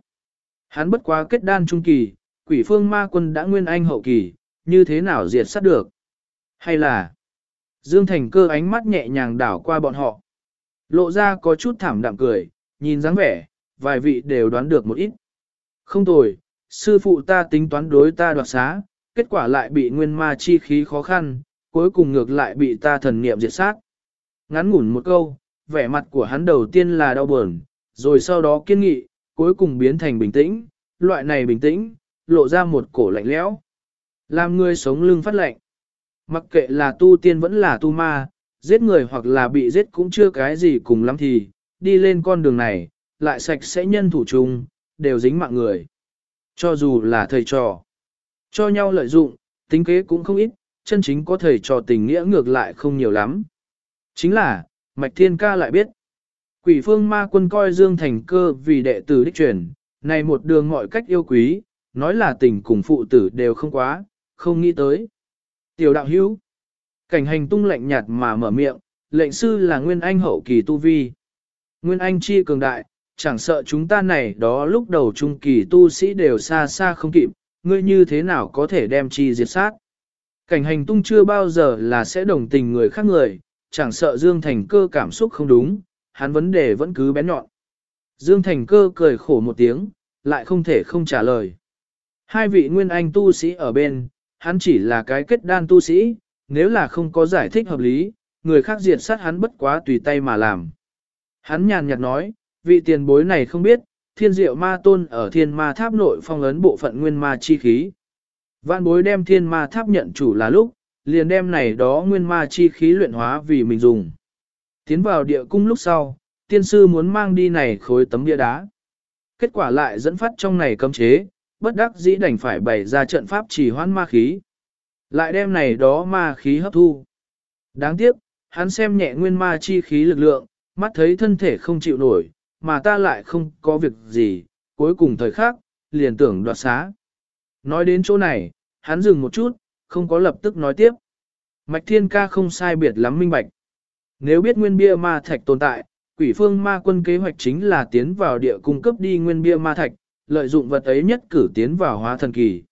Hắn bất quá kết đan trung kỳ, quỷ phương ma quân đã nguyên anh hậu kỳ, như thế nào diệt sát được? Hay là... Dương Thành cơ ánh mắt nhẹ nhàng đảo qua bọn họ. Lộ ra có chút thảm đạm cười, nhìn dáng vẻ, vài vị đều đoán được một ít. Không tồi, sư phụ ta tính toán đối ta đoạt xá, kết quả lại bị nguyên ma chi khí khó khăn, cuối cùng ngược lại bị ta thần niệm diệt sát. Ngắn ngủn một câu, vẻ mặt của hắn đầu tiên là đau buồn, rồi sau đó kiên nghị, cuối cùng biến thành bình tĩnh, loại này bình tĩnh, lộ ra một cổ lạnh lẽo. Làm người sống lưng phát lạnh. Mặc kệ là tu tiên vẫn là tu ma, giết người hoặc là bị giết cũng chưa cái gì cùng lắm thì, đi lên con đường này, lại sạch sẽ nhân thủ chung, đều dính mạng người. Cho dù là thầy trò, cho nhau lợi dụng, tính kế cũng không ít, chân chính có thầy trò tình nghĩa ngược lại không nhiều lắm. Chính là, Mạch Thiên Ca lại biết. Quỷ phương ma quân coi Dương Thành cơ vì đệ tử đích truyền, này một đường mọi cách yêu quý, nói là tình cùng phụ tử đều không quá, không nghĩ tới. Tiểu đạo hữu, cảnh hành tung lạnh nhạt mà mở miệng, lệnh sư là Nguyên Anh hậu kỳ tu vi. Nguyên Anh chi cường đại, chẳng sợ chúng ta này đó lúc đầu trung kỳ tu sĩ đều xa xa không kịp, ngươi như thế nào có thể đem chi diệt sát. Cảnh hành tung chưa bao giờ là sẽ đồng tình người khác người, chẳng sợ Dương Thành cơ cảm xúc không đúng, hắn vấn đề vẫn cứ bén nhọn. Dương Thành cơ cười khổ một tiếng, lại không thể không trả lời. Hai vị nguyên anh tu sĩ ở bên, hắn chỉ là cái kết đan tu sĩ, nếu là không có giải thích hợp lý, người khác diệt sát hắn bất quá tùy tay mà làm. Hắn nhàn nhạt nói, vị tiền bối này không biết, thiên diệu ma tôn ở thiên ma tháp nội phong ấn bộ phận nguyên ma chi khí. Vạn bối đem thiên ma tháp nhận chủ là lúc, liền đem này đó nguyên ma chi khí luyện hóa vì mình dùng. Tiến vào địa cung lúc sau, tiên sư muốn mang đi này khối tấm bia đá. Kết quả lại dẫn phát trong này cấm chế, bất đắc dĩ đành phải bày ra trận pháp chỉ hoãn ma khí. Lại đem này đó ma khí hấp thu. Đáng tiếc, hắn xem nhẹ nguyên ma chi khí lực lượng, mắt thấy thân thể không chịu nổi, mà ta lại không có việc gì, cuối cùng thời khắc, liền tưởng đoạt xá. Nói đến chỗ này, hắn dừng một chút, không có lập tức nói tiếp. Mạch thiên ca không sai biệt lắm minh bạch. Nếu biết nguyên bia ma thạch tồn tại, quỷ phương ma quân kế hoạch chính là tiến vào địa cung cấp đi nguyên bia ma thạch, lợi dụng vật ấy nhất cử tiến vào hóa thần kỳ.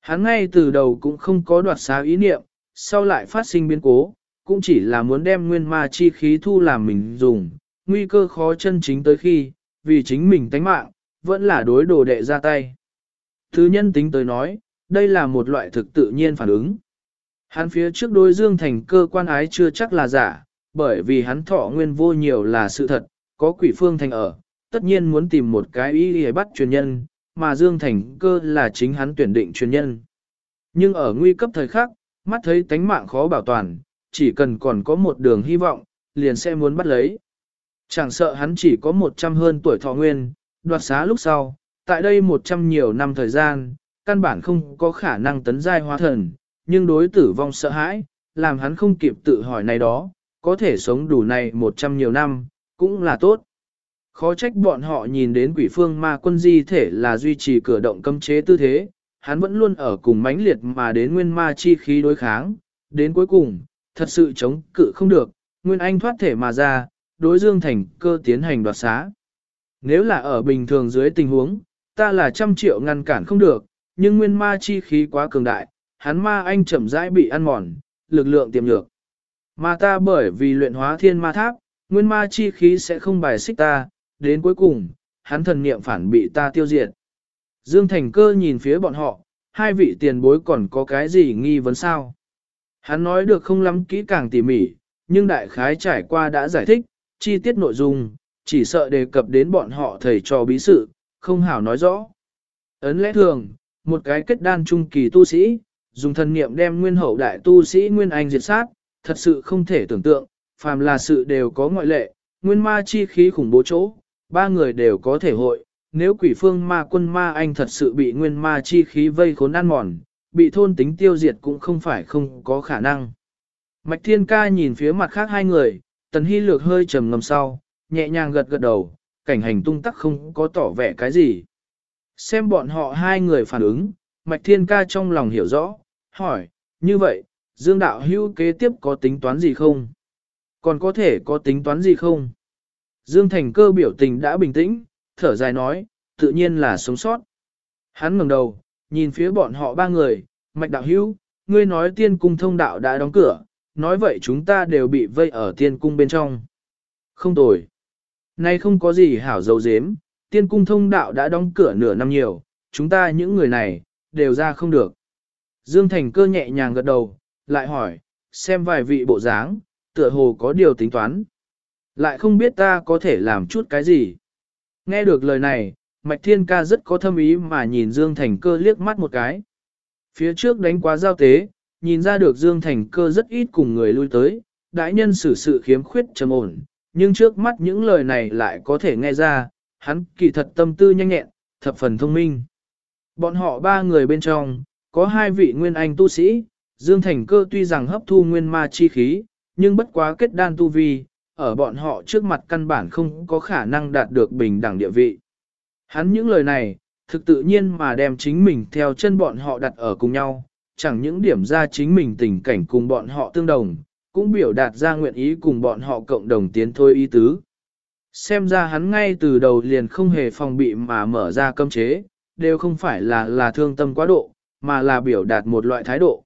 Hắn ngay từ đầu cũng không có đoạt xá ý niệm, sau lại phát sinh biến cố, cũng chỉ là muốn đem nguyên ma chi khí thu làm mình dùng, nguy cơ khó chân chính tới khi, vì chính mình tánh mạng, vẫn là đối đồ đệ ra tay. Thứ nhân tính tới nói, đây là một loại thực tự nhiên phản ứng. Hắn phía trước đối dương thành cơ quan ái chưa chắc là giả, bởi vì hắn thọ nguyên vô nhiều là sự thật, có quỷ phương thành ở, tất nhiên muốn tìm một cái ý để bắt truyền nhân, mà dương thành cơ là chính hắn tuyển định truyền nhân. Nhưng ở nguy cấp thời khắc, mắt thấy tánh mạng khó bảo toàn, chỉ cần còn có một đường hy vọng, liền sẽ muốn bắt lấy. Chẳng sợ hắn chỉ có một trăm hơn tuổi thọ nguyên, đoạt xá lúc sau, tại đây một trăm nhiều năm thời gian, căn bản không có khả năng tấn giai hóa thần, nhưng đối tử vong sợ hãi, làm hắn không kịp tự hỏi này đó, có thể sống đủ này một trăm nhiều năm, cũng là tốt. Khó trách bọn họ nhìn đến quỷ phương ma quân di thể là duy trì cửa động cấm chế tư thế, hắn vẫn luôn ở cùng mãnh liệt mà đến nguyên ma chi khí đối kháng, đến cuối cùng, thật sự chống cự không được, nguyên anh thoát thể mà ra, đối dương thành cơ tiến hành đoạt xá. Nếu là ở bình thường dưới tình huống, ta là trăm triệu ngăn cản không được, nhưng nguyên ma chi khí quá cường đại, hắn ma anh chậm rãi bị ăn mòn, lực lượng tiềm nhược. Mà ta bởi vì luyện hóa thiên ma tháp, nguyên ma chi khí sẽ không bài xích ta, đến cuối cùng, hắn thần niệm phản bị ta tiêu diệt. Dương Thành Cơ nhìn phía bọn họ, hai vị tiền bối còn có cái gì nghi vấn sao? Hắn nói được không lắm kỹ càng tỉ mỉ, nhưng đại khái trải qua đã giải thích, chi tiết nội dung, chỉ sợ đề cập đến bọn họ thầy trò bí sự, không hảo nói rõ. Ấn lẽ thường, một cái kết đan trung kỳ tu sĩ, dùng thần niệm đem nguyên hậu đại tu sĩ Nguyên Anh diệt sát, thật sự không thể tưởng tượng, phàm là sự đều có ngoại lệ, nguyên ma chi khí khủng bố chỗ, ba người đều có thể hội, nếu quỷ phương ma quân ma anh thật sự bị nguyên ma chi khí vây khốn ăn mòn, bị thôn tính tiêu diệt cũng không phải không có khả năng. Mạch Thiên Ca nhìn phía mặt khác hai người, Tần Hy Lược hơi trầm ngầm sau, nhẹ nhàng gật gật đầu, cảnh hành tung tắc không có tỏ vẻ cái gì. Xem bọn họ hai người phản ứng, Mạch Thiên Ca trong lòng hiểu rõ, hỏi, như vậy, Dương Đạo Hữu kế tiếp có tính toán gì không? Còn có thể có tính toán gì không? Dương Thành cơ biểu tình đã bình tĩnh, thở dài nói, tự nhiên là sống sót. Hắn ngẩng đầu, nhìn phía bọn họ ba người, Mạch Đạo Hữu, ngươi nói tiên cung thông đạo đã đóng cửa, nói vậy chúng ta đều bị vây ở tiên cung bên trong. Không tồi. Nay không có gì hảo dấu dếm, tiên cung thông đạo đã đóng cửa nửa năm nhiều, chúng ta những người này, đều ra không được. Dương Thành cơ nhẹ nhàng gật đầu, lại hỏi, xem vài vị bộ dáng, tựa hồ có điều tính toán. Lại không biết ta có thể làm chút cái gì. Nghe được lời này, Mạch Thiên Ca rất có thâm ý mà nhìn Dương Thành cơ liếc mắt một cái. Phía trước đánh quá giao tế, nhìn ra được Dương Thành cơ rất ít cùng người lui tới, đại nhân xử sự khiếm khuyết trầm ổn, nhưng trước mắt những lời này lại có thể nghe ra, hắn kỳ thật tâm tư nhanh nhẹn, thập phần thông minh. Bọn họ ba người bên trong, có hai vị nguyên anh tu sĩ, Dương Thành cơ tuy rằng hấp thu nguyên ma chi khí, nhưng bất quá kết đan tu vi, ở bọn họ trước mặt căn bản không có khả năng đạt được bình đẳng địa vị. Hắn những lời này, thực tự nhiên mà đem chính mình theo chân bọn họ đặt ở cùng nhau, chẳng những điểm ra chính mình tình cảnh cùng bọn họ tương đồng, cũng biểu đạt ra nguyện ý cùng bọn họ cộng đồng tiến thôi ý tứ. Xem ra hắn ngay từ đầu liền không hề phòng bị mà mở ra cấm chế, đều không phải là là thương tâm quá độ, mà là biểu đạt một loại thái độ.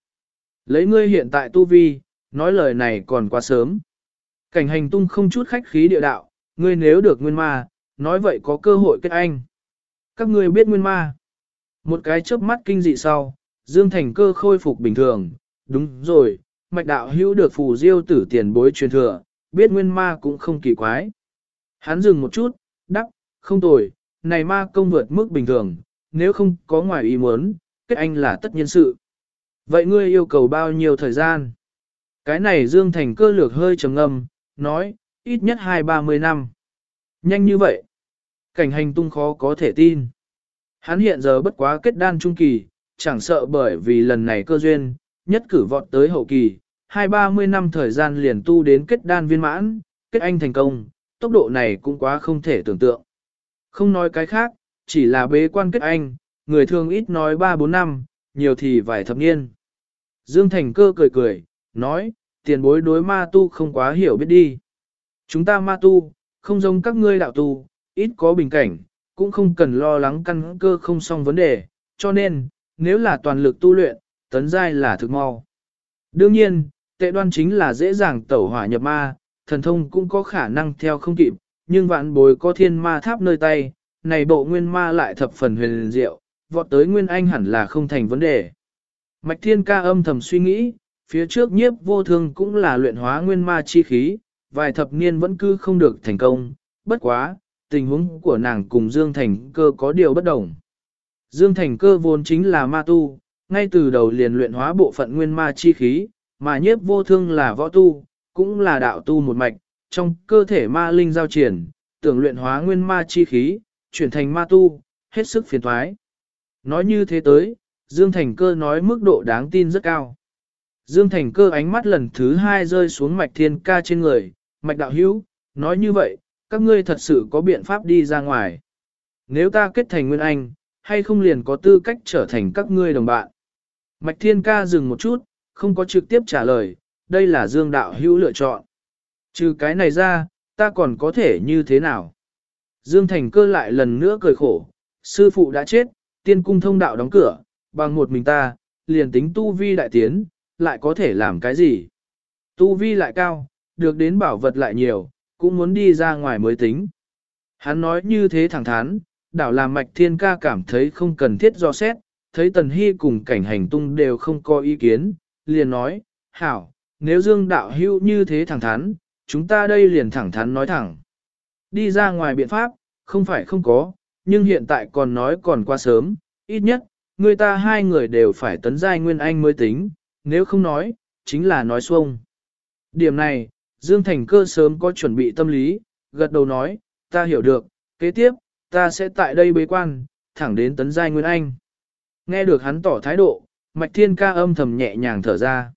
Lấy ngươi hiện tại tu vi, nói lời này còn quá sớm. Cảnh hành tung không chút khách khí địa đạo, ngươi nếu được nguyên ma, nói vậy có cơ hội kết anh. Các ngươi biết nguyên ma. Một cái chớp mắt kinh dị sau, Dương Thành cơ khôi phục bình thường, đúng rồi, mạch đạo hữu được phù diêu tử tiền bối truyền thừa, biết nguyên ma cũng không kỳ quái. Hắn dừng một chút, đắc, không tồi, này ma công vượt mức bình thường, nếu không có ngoài ý muốn, kết anh là tất nhiên sự. Vậy ngươi yêu cầu bao nhiêu thời gian? Cái này Dương Thành cơ lược hơi trầm ngâm, nói, ít nhất hai ba mươi năm. Nhanh như vậy. Cảnh hành tung khó có thể tin. Hắn hiện giờ bất quá kết đan trung kỳ, chẳng sợ bởi vì lần này cơ duyên, nhất cử vọt tới hậu kỳ, hai ba mươi năm thời gian liền tu đến kết đan viên mãn, kết anh thành công, tốc độ này cũng quá không thể tưởng tượng. Không nói cái khác, chỉ là bế quan kết anh, người thường ít nói ba bốn năm, nhiều thì vài thập niên. Dương Thành cơ cười cười, nói, tiền bối đối ma tu không quá hiểu biết đi. Chúng ta ma tu, không giống các ngươi đạo tu, ít có bình cảnh, cũng không cần lo lắng căn cơ không xong vấn đề, cho nên, nếu là toàn lực tu luyện, tấn giai là thực mau. Đương nhiên, tệ đoan chính là dễ dàng tẩu hỏa nhập ma, thần thông cũng có khả năng theo không kịp, nhưng vạn bối có thiên ma tháp nơi tay, này bộ nguyên ma lại thập phần huyền diệu, vọt tới nguyên anh hẳn là không thành vấn đề. Mạch thiên ca âm thầm suy nghĩ, phía trước nhiếp vô thương cũng là luyện hóa nguyên ma chi khí, vài thập niên vẫn cứ không được thành công, bất quá, tình huống của nàng cùng Dương Thành cơ có điều bất đồng. Dương Thành cơ vốn chính là ma tu, ngay từ đầu liền luyện hóa bộ phận nguyên ma chi khí, mà nhiếp vô thương là võ tu, cũng là đạo tu một mạch, trong cơ thể ma linh giao triển, tưởng luyện hóa nguyên ma chi khí, chuyển thành ma tu, hết sức phiền thoái. Nói như thế tới, Dương Thành cơ nói mức độ đáng tin rất cao. Dương Thành cơ ánh mắt lần thứ hai rơi xuống mạch thiên ca trên người, mạch đạo hữu, nói như vậy, các ngươi thật sự có biện pháp đi ra ngoài. Nếu ta kết thành nguyên anh, hay không liền có tư cách trở thành các ngươi đồng bạn. Mạch thiên ca dừng một chút, không có trực tiếp trả lời, đây là Dương đạo hữu lựa chọn. Trừ cái này ra, ta còn có thể như thế nào? Dương Thành cơ lại lần nữa cười khổ, sư phụ đã chết, tiên cung thông đạo đóng cửa, bằng một mình ta, liền tính tu vi đại tiến, lại có thể làm cái gì? Tu vi lại cao, được đến bảo vật lại nhiều, cũng muốn đi ra ngoài mới tính. Hắn nói như thế thẳng thắn, đảo làm mạch thiên ca cảm thấy không cần thiết do xét, thấy tần hy cùng cảnh hành tung đều không có ý kiến, liền nói, hảo, nếu dương đạo hữu như thế thẳng thắn, chúng ta đây liền thẳng thắn nói thẳng. Đi ra ngoài biện pháp, không phải không có, nhưng hiện tại còn nói còn quá sớm, ít nhất, người ta hai người đều phải tấn giai nguyên anh mới tính, nếu không nói, chính là nói xuông. Điểm này, Dương Thành cơ sớm có chuẩn bị tâm lý, gật đầu nói, ta hiểu được, kế tiếp, ta sẽ tại đây bế quan, thẳng đến tấn giai Nguyên Anh. Nghe được hắn tỏ thái độ, Mạch Thiên ca âm thầm nhẹ nhàng thở ra.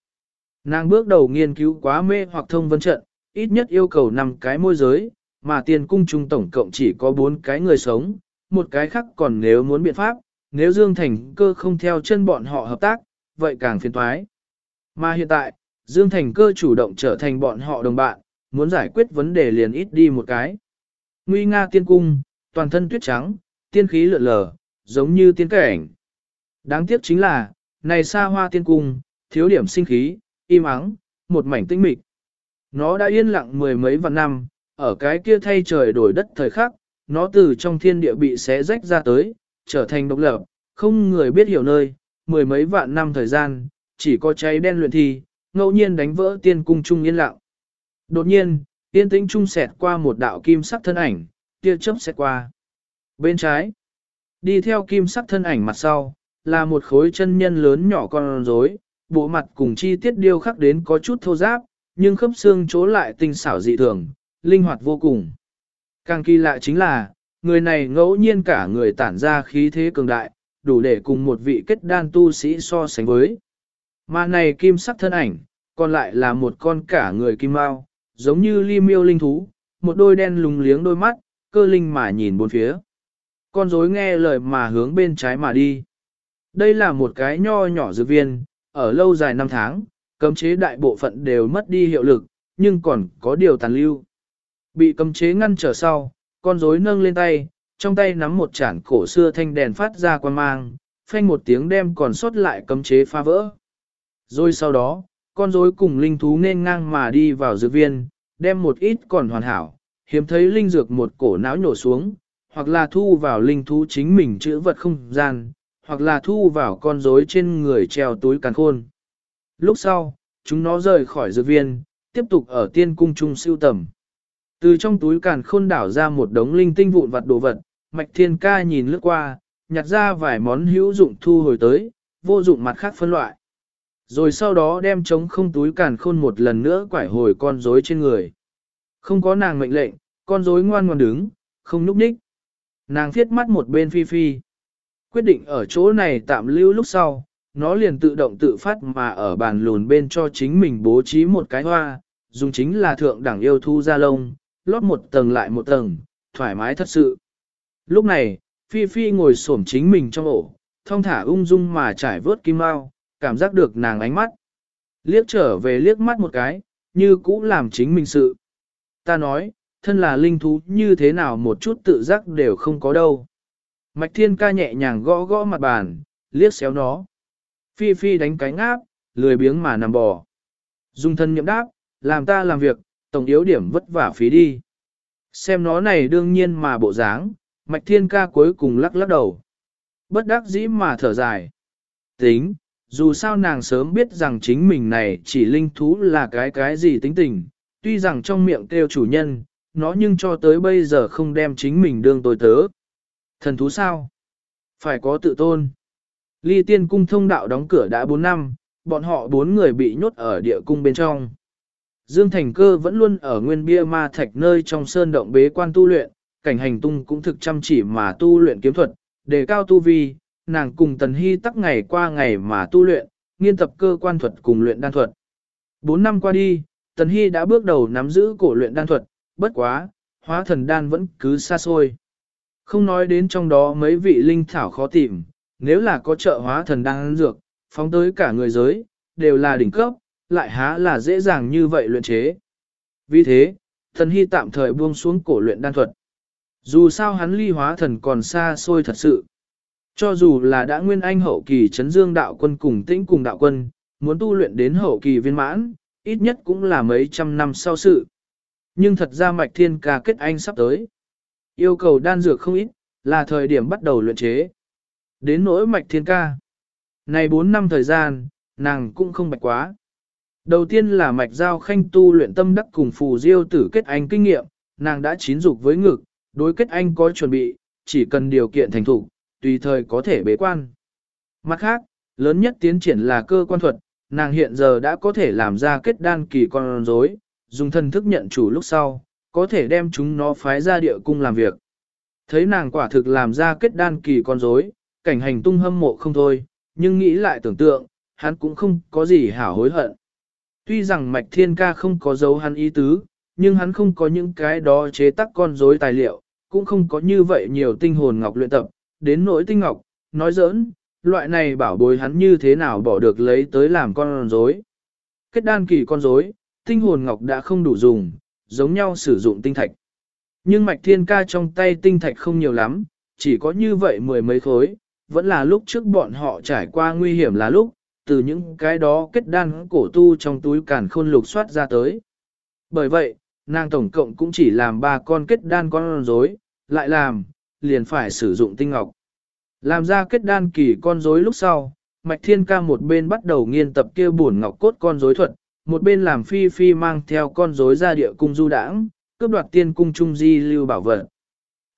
Nàng bước đầu nghiên cứu quá mê hoặc thông vân trận, ít nhất yêu cầu 5 cái môi giới, mà tiền cung trung tổng cộng chỉ có 4 cái người sống, một cái khác còn nếu muốn biện pháp, nếu Dương Thành cơ không theo chân bọn họ hợp tác, vậy càng phiền toái. Mà hiện tại, Dương Thành cơ chủ động trở thành bọn họ đồng bạn, muốn giải quyết vấn đề liền ít đi một cái. Nguy nga tiên cung, toàn thân tuyết trắng, tiên khí lượn lờ, giống như tiên cảnh. Đáng tiếc chính là, này xa hoa tiên cung, thiếu điểm sinh khí, im ắng, một mảnh tinh mịch. Nó đã yên lặng mười mấy vạn năm, ở cái kia thay trời đổi đất thời khắc, nó từ trong thiên địa bị xé rách ra tới, trở thành độc lập, không người biết hiểu nơi, mười mấy vạn năm thời gian, chỉ có cháy đen luyện thi, ngẫu nhiên đánh vỡ tiên cung trung yên lặng. Đột nhiên, tiên tĩnh trung xẹt qua một đạo kim sắc thân ảnh, tia chớp sẽ qua. Bên trái, đi theo kim sắc thân ảnh mặt sau, là một khối chân nhân lớn nhỏ con rối, bộ mặt cùng chi tiết điêu khắc đến có chút thô ráp, nhưng khớp xương chỗ lại tinh xảo dị thường, linh hoạt vô cùng. Càng kỳ lạ chính là, người này ngẫu nhiên cả người tản ra khí thế cường đại, đủ để cùng một vị kết đan tu sĩ so sánh với. Mà này kim sắc thân ảnh, còn lại là một con cả người kim mao, giống như ly miêu linh thú, một đôi đen lùng liếng đôi mắt, cơ linh mà nhìn bốn phía. Con rối nghe lời mà hướng bên trái mà đi. Đây là một cái nho nhỏ dược viên, ở lâu dài năm tháng, cấm chế đại bộ phận đều mất đi hiệu lực, nhưng còn có điều tàn lưu. Bị cấm chế ngăn trở sau, con rối nâng lên tay, trong tay nắm một chản cổ xưa thanh đèn phát ra quan mang, phanh một tiếng đem còn sót lại cấm chế phá vỡ. Rồi sau đó, con rối cùng linh thú nên ngang mà đi vào dược viên, đem một ít còn hoàn hảo, hiếm thấy linh dược một cổ não nhổ xuống, hoặc là thu vào linh thú chính mình chữ vật không gian, hoặc là thu vào con rối trên người treo túi càn khôn. Lúc sau, chúng nó rời khỏi dược viên, tiếp tục ở tiên cung trung siêu tầm. Từ trong túi càn khôn đảo ra một đống linh tinh vụn vặt đồ vật, mạch thiên ca nhìn lướt qua, nhặt ra vài món hữu dụng thu hồi tới, vô dụng mặt khác phân loại. Rồi sau đó đem trống không túi càn khôn một lần nữa quải hồi con rối trên người. Không có nàng mệnh lệnh, con rối ngoan ngoan đứng, không núp ních. Nàng thiết mắt một bên phi phi. Quyết định ở chỗ này tạm lưu lúc sau, nó liền tự động tự phát mà ở bàn lùn bên cho chính mình bố trí một cái hoa, dùng chính là thượng đẳng yêu thu ra lông, lót một tầng lại một tầng, thoải mái thật sự. Lúc này, Phi Phi ngồi xổm chính mình trong ổ, thong thả ung dung mà trải vớt kim mau, cảm giác được nàng ánh mắt. Liếc trở về liếc mắt một cái, như cũ làm chính mình sự. Ta nói, thân là linh thú như thế nào một chút tự giác đều không có đâu. Mạch thiên ca nhẹ nhàng gõ gõ mặt bàn, liếc xéo nó. Phi phi đánh cánh áp, lười biếng mà nằm bò. Dung thân nhậm đáp, làm ta làm việc, tổng yếu điểm vất vả phí đi. Xem nó này đương nhiên mà bộ dáng, mạch thiên ca cuối cùng lắc lắc đầu. Bất đắc dĩ mà thở dài. Tính, dù sao nàng sớm biết rằng chính mình này chỉ linh thú là cái cái gì tính tình, tuy rằng trong miệng kêu chủ nhân, nó nhưng cho tới bây giờ không đem chính mình đương tôi tớ. Thần thú sao? Phải có tự tôn. Ly tiên cung thông đạo đóng cửa đã 4 năm, bọn họ bốn người bị nhốt ở địa cung bên trong. Dương Thành Cơ vẫn luôn ở nguyên bia ma thạch nơi trong sơn động bế quan tu luyện, cảnh hành tung cũng thực chăm chỉ mà tu luyện kiếm thuật, đề cao tu vi, nàng cùng Tần Hy tắc ngày qua ngày mà tu luyện, nghiên tập cơ quan thuật cùng luyện đan thuật. Bốn năm qua đi, Tần Hy đã bước đầu nắm giữ cổ luyện đan thuật, bất quá, hóa thần đan vẫn cứ xa xôi. Không nói đến trong đó mấy vị linh thảo khó tìm, nếu là có trợ hóa thần đan dược, phóng tới cả người giới, đều là đỉnh cấp, lại há là dễ dàng như vậy luyện chế. Vì thế, thần hy tạm thời buông xuống cổ luyện đan thuật. Dù sao hắn ly hóa thần còn xa xôi thật sự. Cho dù là đã nguyên anh hậu kỳ chấn dương đạo quân cùng tĩnh cùng đạo quân, muốn tu luyện đến hậu kỳ viên mãn, ít nhất cũng là mấy trăm năm sau sự. Nhưng thật ra mạch thiên ca kết anh sắp tới. Yêu cầu đan dược không ít, là thời điểm bắt đầu luyện chế. Đến nỗi mạch thiên ca. Này 4 năm thời gian, nàng cũng không bạch quá. Đầu tiên là mạch giao khanh tu luyện tâm đắc cùng phù diêu tử kết anh kinh nghiệm, nàng đã chín dục với ngực, đối kết anh có chuẩn bị, chỉ cần điều kiện thành thủ, tùy thời có thể bế quan. Mặt khác, lớn nhất tiến triển là cơ quan thuật, nàng hiện giờ đã có thể làm ra kết đan kỳ con rối, dùng thân thức nhận chủ lúc sau, có thể đem chúng nó phái ra địa cung làm việc. Thấy nàng quả thực làm ra kết đan kỳ con rối, cảnh hành tung hâm mộ không thôi, nhưng nghĩ lại tưởng tượng, hắn cũng không có gì hảo hối hận. Tuy rằng mạch thiên ca không có dấu hắn ý tứ, nhưng hắn không có những cái đó chế tác con rối tài liệu, cũng không có như vậy nhiều tinh hồn ngọc luyện tập, đến nỗi tinh ngọc, nói giỡn, loại này bảo bối hắn như thế nào bỏ được lấy tới làm con rối. Kết đan kỳ con rối, tinh hồn ngọc đã không đủ dùng, giống nhau sử dụng tinh thạch. Nhưng mạch thiên ca trong tay tinh thạch không nhiều lắm, chỉ có như vậy mười mấy khối, vẫn là lúc trước bọn họ trải qua nguy hiểm là lúc, từ những cái đó kết đan cổ tu trong túi càn khôn lục soát ra tới. Bởi vậy, nàng tổng cộng cũng chỉ làm ba con kết đan con rối, lại làm, liền phải sử dụng tinh ngọc. Làm ra kết đan kỳ con rối lúc sau, Mạch Thiên Ca một bên bắt đầu nghiên tập kia buồn ngọc cốt con rối thuật, một bên làm phi phi mang theo con rối ra địa cung du đãng, cướp đoạt tiên cung trung di lưu bảo vật.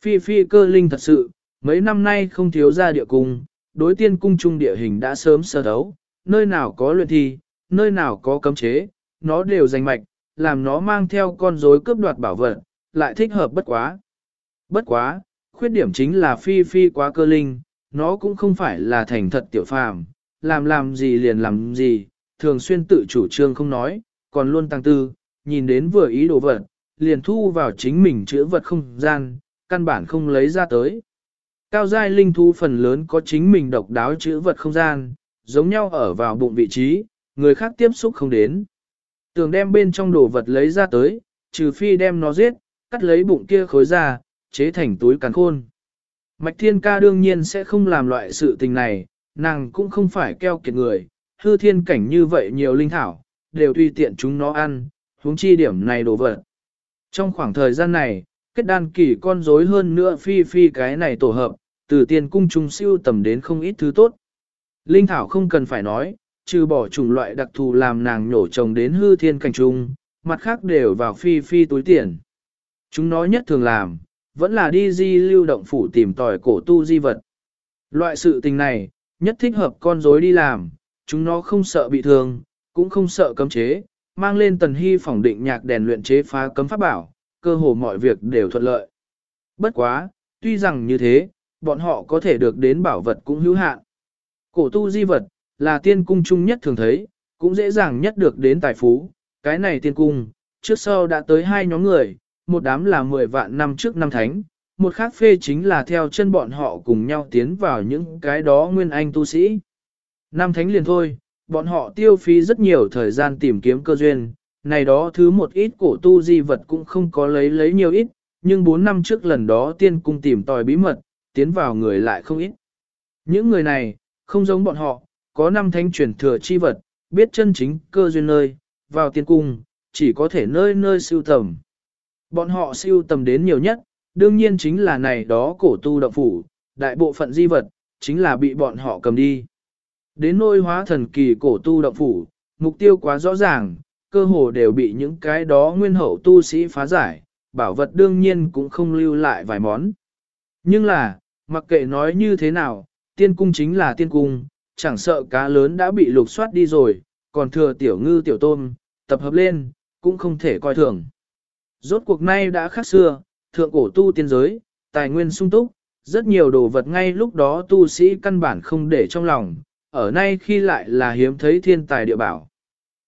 Phi phi cơ linh thật sự, mấy năm nay không thiếu ra địa cung, đối tiên cung trung địa hình đã sớm sơ đấu, nơi nào có luyện thi, nơi nào có cấm chế, nó đều giành mạch, làm nó mang theo con rối cướp đoạt bảo vật, lại thích hợp bất quá. Bất quá, khuyết điểm chính là phi phi quá cơ linh, nó cũng không phải là thành thật tiểu phàm, làm làm gì liền làm gì, thường xuyên tự chủ trương không nói, còn luôn tăng tư, nhìn đến vừa ý đồ vật, liền thu vào chính mình chữa vật không gian, căn bản không lấy ra tới. Cao giai linh thú phần lớn có chính mình độc đáo chữa vật không gian, giống nhau ở vào bụng vị trí, người khác tiếp xúc không đến. Tường đem bên trong đồ vật lấy ra tới, trừ phi đem nó giết, cắt lấy bụng kia khối ra, chế thành túi càn khôn. Mạch thiên ca đương nhiên sẽ không làm loại sự tình này, nàng cũng không phải keo kiệt người, hư thiên cảnh như vậy nhiều linh thảo, đều tùy tiện chúng nó ăn, huống chi điểm này đồ vật. Trong khoảng thời gian này, kết đan kỳ con rối hơn nữa phi phi cái này tổ hợp, từ tiền cung trung siêu tầm đến không ít thứ tốt. Linh thảo không cần phải nói, trừ bỏ chủng loại đặc thù làm nàng nhổ trồng đến hư thiên cảnh trung, mặt khác đều vào phi phi túi tiền. Chúng nó nhất thường làm, vẫn là đi di lưu động phủ tìm tòi cổ tu di vật. Loại sự tình này, nhất thích hợp con rối đi làm, chúng nó không sợ bị thương, cũng không sợ cấm chế, mang lên tần hy phỏng định nhạc đèn luyện chế phá cấm pháp bảo, cơ hồ mọi việc đều thuận lợi. Bất quá, tuy rằng như thế, bọn họ có thể được đến bảo vật cũng hữu hạn. Cổ tu di vật, là tiên cung chung nhất thường thấy, cũng dễ dàng nhất được đến tài phú, cái này tiên cung, trước sau đã tới hai nhóm người, một đám là 10 vạn năm trước năm thánh, một khác phê chính là theo chân bọn họ cùng nhau tiến vào những cái đó nguyên anh tu sĩ. Năm thánh liền thôi, bọn họ tiêu phí rất nhiều thời gian tìm kiếm cơ duyên, này đó thứ một ít cổ tu di vật cũng không có lấy lấy nhiều ít, nhưng 4 năm trước lần đó tiên cung tìm tòi bí mật, tiến vào người lại không ít. Những người này, không giống bọn họ, có năm thánh truyền thừa chi vật, biết chân chính cơ duyên nơi, vào tiên cung, chỉ có thể nơi nơi siêu tầm. Bọn họ siêu tầm đến nhiều nhất, đương nhiên chính là này đó cổ tu động phủ, đại bộ phận di vật, chính là bị bọn họ cầm đi. Đến nôi hóa thần kỳ cổ tu động phủ, mục tiêu quá rõ ràng, cơ hồ đều bị những cái đó nguyên hậu tu sĩ phá giải, bảo vật đương nhiên cũng không lưu lại vài món. Nhưng là, mặc kệ nói như thế nào, tiên cung chính là tiên cung, chẳng sợ cá lớn đã bị lục soát đi rồi, còn thừa tiểu ngư tiểu tôm, tập hợp lên, cũng không thể coi thường. Rốt cuộc nay đã khác xưa, thượng cổ tu tiên giới, tài nguyên sung túc, rất nhiều đồ vật ngay lúc đó tu sĩ căn bản không để trong lòng, ở nay khi lại là hiếm thấy thiên tài địa bảo.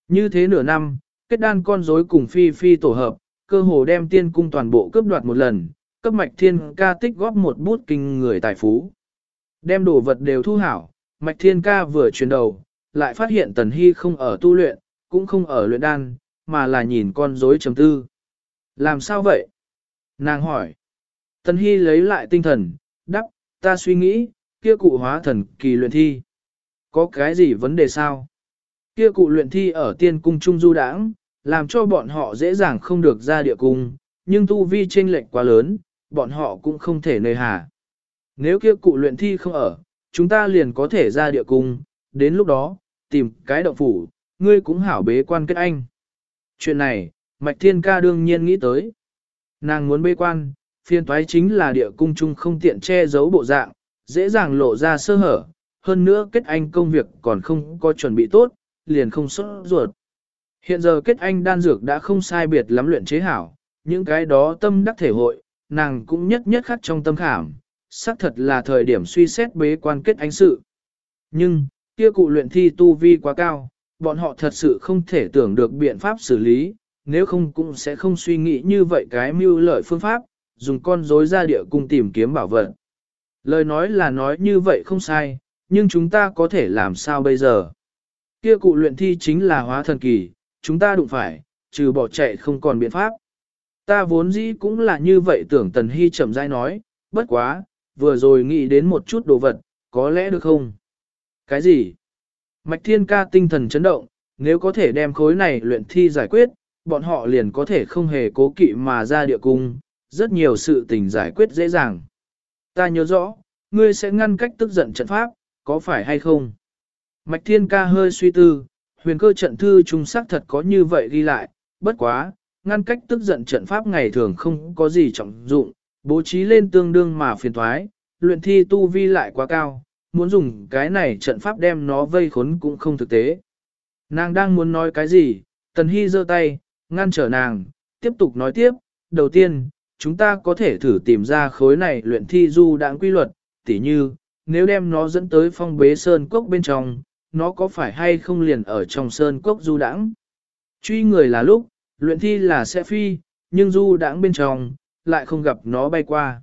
Như thế nửa năm, kết đan con rối cùng phi phi tổ hợp, cơ hồ đem tiên cung toàn bộ cướp đoạt một lần, cấp mạch thiên ca tích góp một bút kinh người tài phú. Đem đồ vật đều thu hảo, mạch thiên ca vừa chuyển đầu, lại phát hiện tần hy không ở tu luyện, cũng không ở luyện đan, mà là nhìn con rối chấm tư. Làm sao vậy? Nàng hỏi. Tần hy lấy lại tinh thần, đắp, ta suy nghĩ, kia cụ hóa thần kỳ luyện thi. Có cái gì vấn đề sao? Kia cụ luyện thi ở tiên cung trung du đãng, làm cho bọn họ dễ dàng không được ra địa cung, nhưng tu vi chênh lệch quá lớn, bọn họ cũng không thể nơi hà. Nếu kia cụ luyện thi không ở, chúng ta liền có thể ra địa cung, đến lúc đó, tìm cái động phủ, ngươi cũng hảo bế quan kết anh. Chuyện này, Mạch Thiên Ca đương nhiên nghĩ tới. Nàng muốn bế quan, phiên toái chính là địa cung chung không tiện che giấu bộ dạng, dễ dàng lộ ra sơ hở, hơn nữa kết anh công việc còn không có chuẩn bị tốt, liền không xuất ruột. Hiện giờ kết anh đan dược đã không sai biệt lắm luyện chế hảo, những cái đó tâm đắc thể hội, nàng cũng nhất nhất khắc trong tâm khảm, xác thật là thời điểm suy xét bế quan kết Anh sự. Nhưng, kia cụ luyện thi tu vi quá cao, bọn họ thật sự không thể tưởng được biện pháp xử lý, nếu không cũng sẽ không suy nghĩ như vậy cái mưu lợi phương pháp, dùng con rối ra địa cung tìm kiếm bảo vật. Lời nói là nói như vậy không sai, nhưng chúng ta có thể làm sao bây giờ? Kia cụ luyện thi chính là hóa thần kỳ, chúng ta đụng phải, trừ bỏ chạy không còn biện pháp. Ta vốn dĩ cũng là như vậy tưởng Tần Hy chậm rãi nói, bất quá, vừa rồi nghĩ đến một chút đồ vật, có lẽ được không? Cái gì? Mạch Thiên ca tinh thần chấn động, nếu có thể đem khối này luyện thi giải quyết, bọn họ liền có thể không hề cố kỵ mà ra địa cung, rất nhiều sự tình giải quyết dễ dàng. Ta nhớ rõ, ngươi sẽ ngăn cách tức giận trận pháp, có phải hay không? Mạch Thiên ca hơi suy tư, huyền cơ trận thư trung xác thật có như vậy ghi lại, bất quá, ngăn cách tức giận trận pháp ngày thường không có gì trọng dụng, bố trí lên tương đương mà phiền thoái, luyện thi tu vi lại quá cao, muốn dùng cái này trận pháp đem nó vây khốn cũng không thực tế. Nàng đang muốn nói cái gì, Tần Hy giơ tay, ngăn trở nàng, tiếp tục nói tiếp, đầu tiên, chúng ta có thể thử tìm ra khối này luyện thi du đãng quy luật, tỉ như, nếu đem nó dẫn tới phong bế sơn cốc bên trong, nó có phải hay không liền ở trong sơn cốc du đãng? Truy người là lúc, luyện thi là sẽ phi, nhưng du đãng bên trong, lại không gặp nó bay qua.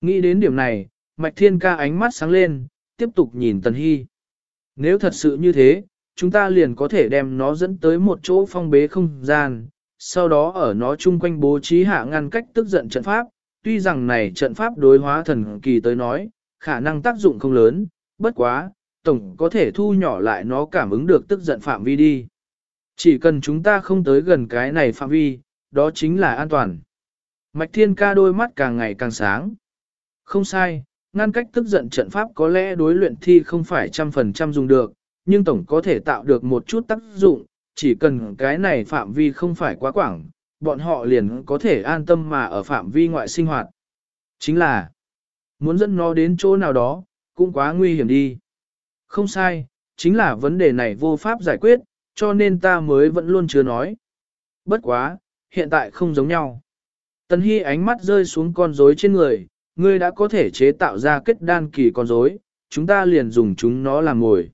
Nghĩ đến điểm này, Mạch Thiên ca ánh mắt sáng lên, tiếp tục nhìn Tần Hy. Nếu thật sự như thế, chúng ta liền có thể đem nó dẫn tới một chỗ phong bế không gian, sau đó ở nó chung quanh bố trí hạ ngăn cách tức giận trận pháp, tuy rằng này trận pháp đối hóa thần kỳ tới nói, khả năng tác dụng không lớn, bất quá, tổng có thể thu nhỏ lại nó cảm ứng được tức giận phạm vi đi. Chỉ cần chúng ta không tới gần cái này phạm vi, đó chính là an toàn. Mạch Thiên ca đôi mắt càng ngày càng sáng. Không sai, ngăn cách tức giận trận pháp có lẽ đối luyện thi không phải trăm phần trăm dùng được, nhưng tổng có thể tạo được một chút tác dụng, chỉ cần cái này phạm vi không phải quá quảng, bọn họ liền có thể an tâm mà ở phạm vi ngoại sinh hoạt. Chính là, muốn dẫn nó đến chỗ nào đó, cũng quá nguy hiểm đi. Không sai, chính là vấn đề này vô pháp giải quyết, cho nên ta mới vẫn luôn chưa nói. Bất quá, hiện tại không giống nhau. Tần Hy ánh mắt rơi xuống con rối trên người, ngươi đã có thể chế tạo ra kết đan kỳ con rối, chúng ta liền dùng chúng nó làm mồi.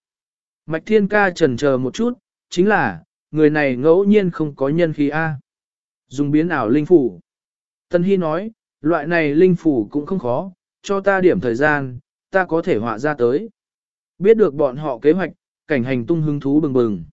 Mạch Thiên Ca trần chờ một chút, chính là, người này ngẫu nhiên không có nhân khí A. Dùng biến ảo linh phủ. Tân Hy nói, loại này linh phủ cũng không khó, cho ta điểm thời gian, ta có thể họa ra tới. Biết được bọn họ kế hoạch, cảnh hành tung hứng thú bừng bừng.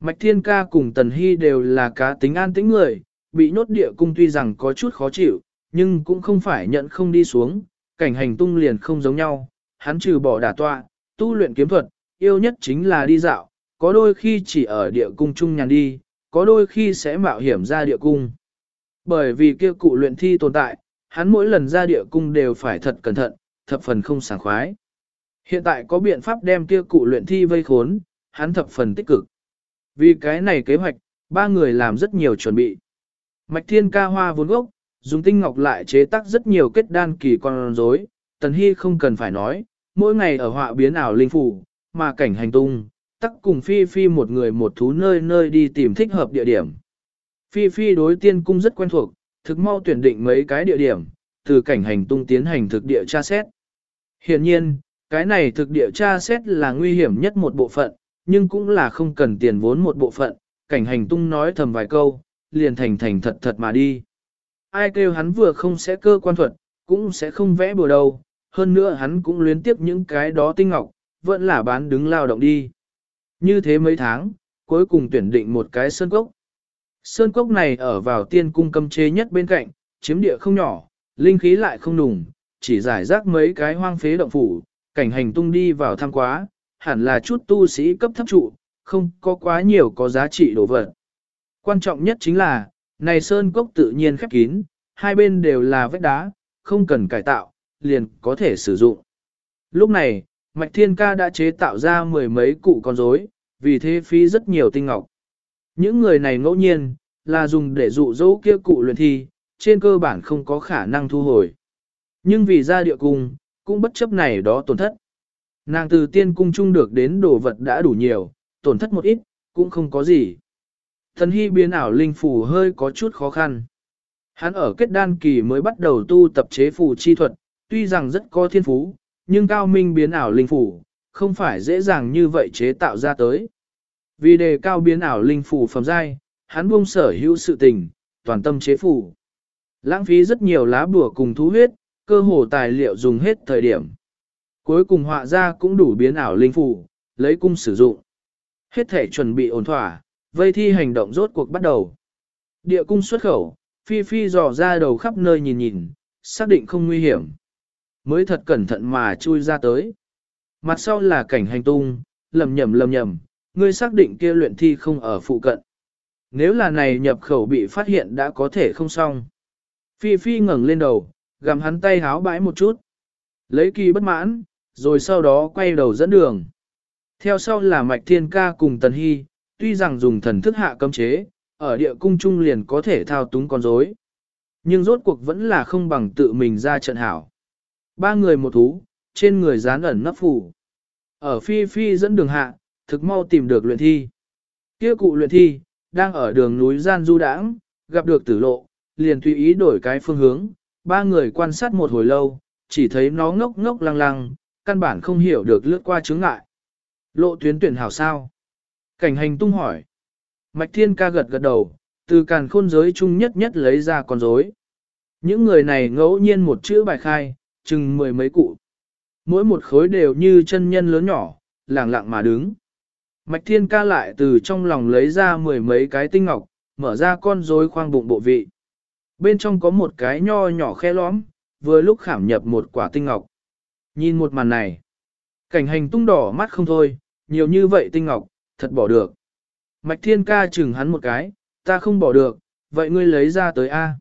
Mạch Thiên Ca cùng Tần Hy đều là cá tính an tĩnh người, bị nhốt địa cung tuy rằng có chút khó chịu, nhưng cũng không phải nhận không đi xuống, cảnh hành tung liền không giống nhau, hắn trừ bỏ đả tọa, tu luyện kiếm thuật, yêu nhất chính là đi dạo, có đôi khi chỉ ở địa cung chung nhàn đi, có đôi khi sẽ mạo hiểm ra địa cung. Bởi vì kia cụ luyện thi tồn tại, hắn mỗi lần ra địa cung đều phải thật cẩn thận, thập phần không sảng khoái. Hiện tại có biện pháp đem kia cụ luyện thi vây khốn, hắn thập phần tích cực. Vì cái này kế hoạch, ba người làm rất nhiều chuẩn bị. Mạch thiên ca hoa vốn gốc, dùng tinh ngọc lại chế tác rất nhiều kết đan kỳ con rối. Tần Hy không cần phải nói, mỗi ngày ở họa biến ảo linh phủ, mà cảnh hành tung, tắc cùng Phi Phi một người một thú nơi nơi đi tìm thích hợp địa điểm. Phi Phi đối tiên cung rất quen thuộc, thực mau tuyển định mấy cái địa điểm, từ cảnh hành tung tiến hành thực địa tra xét. Hiện nhiên, cái này thực địa tra xét là nguy hiểm nhất một bộ phận, nhưng cũng là không cần tiền vốn một bộ phận, cảnh hành tung nói thầm vài câu, liền thành thành thật thật mà đi. Ai kêu hắn vừa không sẽ cơ quan thuật, cũng sẽ không vẽ bừa đâu, hơn nữa hắn cũng luyến tiếp những cái đó tinh ngọc, vẫn là bán đứng lao động đi. Như thế mấy tháng, cuối cùng tuyển định một cái sơn cốc. Sơn cốc này ở vào tiên cung cầm chế nhất bên cạnh, chiếm địa không nhỏ, linh khí lại không nùng, chỉ giải rác mấy cái hoang phế động phủ, cảnh hành tung đi vào tham quá, hẳn là chút tu sĩ cấp thấp trụ, không có quá nhiều có giá trị đồ vật. Quan trọng nhất chính là, này sơn cốc tự nhiên khép kín, hai bên đều là vách đá, không cần cải tạo, liền có thể sử dụng. Lúc này, Mạch Thiên Ca đã chế tạo ra mười mấy cụ con rối, vì thế phí rất nhiều tinh ngọc. Những người này ngẫu nhiên, là dùng để dụ dỗ kia cụ luyện thi, trên cơ bản không có khả năng thu hồi. Nhưng vì ra địa cung, cũng bất chấp này đó tổn thất. Nàng từ tiên cung chung được đến đồ vật đã đủ nhiều, tổn thất một ít, cũng không có gì. Thần hy biến ảo linh phủ hơi có chút khó khăn. Hắn ở kết đan kỳ mới bắt đầu tu tập chế phù chi thuật, tuy rằng rất có thiên phú, nhưng cao minh biến ảo linh phủ, không phải dễ dàng như vậy chế tạo ra tới. Vì đề cao biến ảo linh phủ phẩm giai, hắn buông sở hữu sự tình, toàn tâm chế phủ. Lãng phí rất nhiều lá bùa cùng thú huyết, cơ hồ tài liệu dùng hết thời điểm. Cuối cùng họa ra cũng đủ biến ảo linh phủ, lấy cung sử dụng. Hết thể chuẩn bị ổn thỏa, vây thi hành động rốt cuộc bắt đầu. Địa cung xuất khẩu, Phi Phi dò ra đầu khắp nơi nhìn nhìn, xác định không nguy hiểm. Mới thật cẩn thận mà chui ra tới. Mặt sau là cảnh hành tung, lầm nhầm lầm nhầm, ngươi xác định kia luyện thi không ở phụ cận. Nếu là này nhập khẩu bị phát hiện đã có thể không xong. Phi Phi ngẩng lên đầu, gầm hắn tay háo bãi một chút. Lấy kỳ bất mãn, rồi sau đó quay đầu dẫn đường. Theo sau là Mạch Thiên Ca cùng Tần Hy, tuy rằng dùng thần thức hạ cấm chế, ở địa cung trung liền có thể thao túng con rối, nhưng rốt cuộc vẫn là không bằng tự mình ra trận hảo. Ba người một thú, trên người dán ẩn nấp phủ. Ở Phi Phi dẫn đường hạ, thực mau tìm được luyện thi. Kia cụ luyện thi, đang ở đường núi gian du đãng, gặp được tử lộ, liền tùy ý đổi cái phương hướng, ba người quan sát một hồi lâu, chỉ thấy nó ngốc ngốc lăng lăng, căn bản không hiểu được lướt qua chướng ngại. Lộ tuyến tuyển hảo sao? Cảnh hành tung hỏi. Mạch thiên ca gật gật đầu, từ càn khôn giới chung nhất nhất lấy ra con rối. Những người này ngẫu nhiên một chữ bài khai, chừng mười mấy cụ. Mỗi một khối đều như chân nhân lớn nhỏ, lẳng lặng mà đứng. Mạch thiên ca lại từ trong lòng lấy ra mười mấy cái tinh ngọc, mở ra con rối khoang bụng bộ vị. Bên trong có một cái nho nhỏ khe lõm, vừa lúc khảm nhập một quả tinh ngọc. Nhìn một màn này, cảnh hành tung đỏ mắt không thôi, nhiều như vậy tinh ngọc, thật bỏ được. Mạch thiên ca chừng hắn một cái, ta không bỏ được, vậy ngươi lấy ra tới A.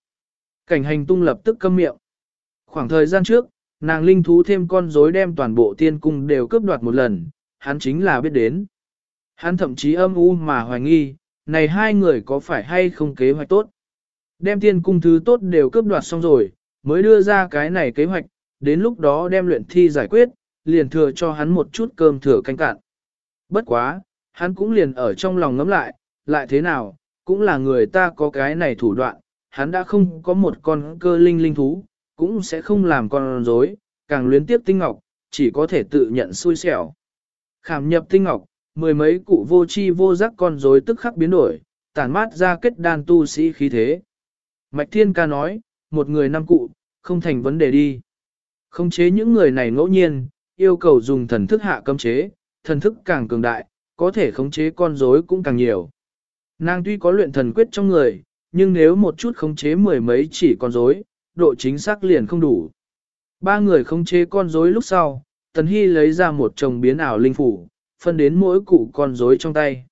Cảnh hành tung lập tức câm miệng. Khoảng thời gian trước, nàng linh thú thêm con rối đem toàn bộ tiên cung đều cướp đoạt một lần, hắn chính là biết đến. Hắn thậm chí âm u mà hoài nghi, này hai người có phải hay không kế hoạch tốt. Đem tiên cung thứ tốt đều cướp đoạt xong rồi, mới đưa ra cái này kế hoạch, đến lúc đó đem luyện thi giải quyết, liền thừa cho hắn một chút cơm thừa canh cạn. Bất quá, hắn cũng liền ở trong lòng ngấm lại, lại thế nào, cũng là người ta có cái này thủ đoạn, hắn đã không có một con cơ linh linh thú, cũng sẽ không làm con rối, càng luyến tiếp tinh ngọc, chỉ có thể tự nhận xui xẻo. Khảm nhập tinh ngọc, mười mấy cụ vô chi vô giác con rối tức khắc biến đổi, tản mát ra kết đan tu sĩ khí thế. Mạch Thiên Ca nói, một người năm cụ, không thành vấn đề đi. Không chế những người này ngẫu nhiên, yêu cầu dùng thần thức hạ cấm chế, thần thức càng cường đại, có thể khống chế con rối cũng càng nhiều. Nàng tuy có luyện thần quyết trong người, nhưng nếu một chút khống chế mười mấy chỉ con rối, độ chính xác liền không đủ. Ba người khống chế con rối lúc sau, Tần Hy lấy ra một chồng biến ảo linh phủ, phân đến mỗi cụ con rối trong tay.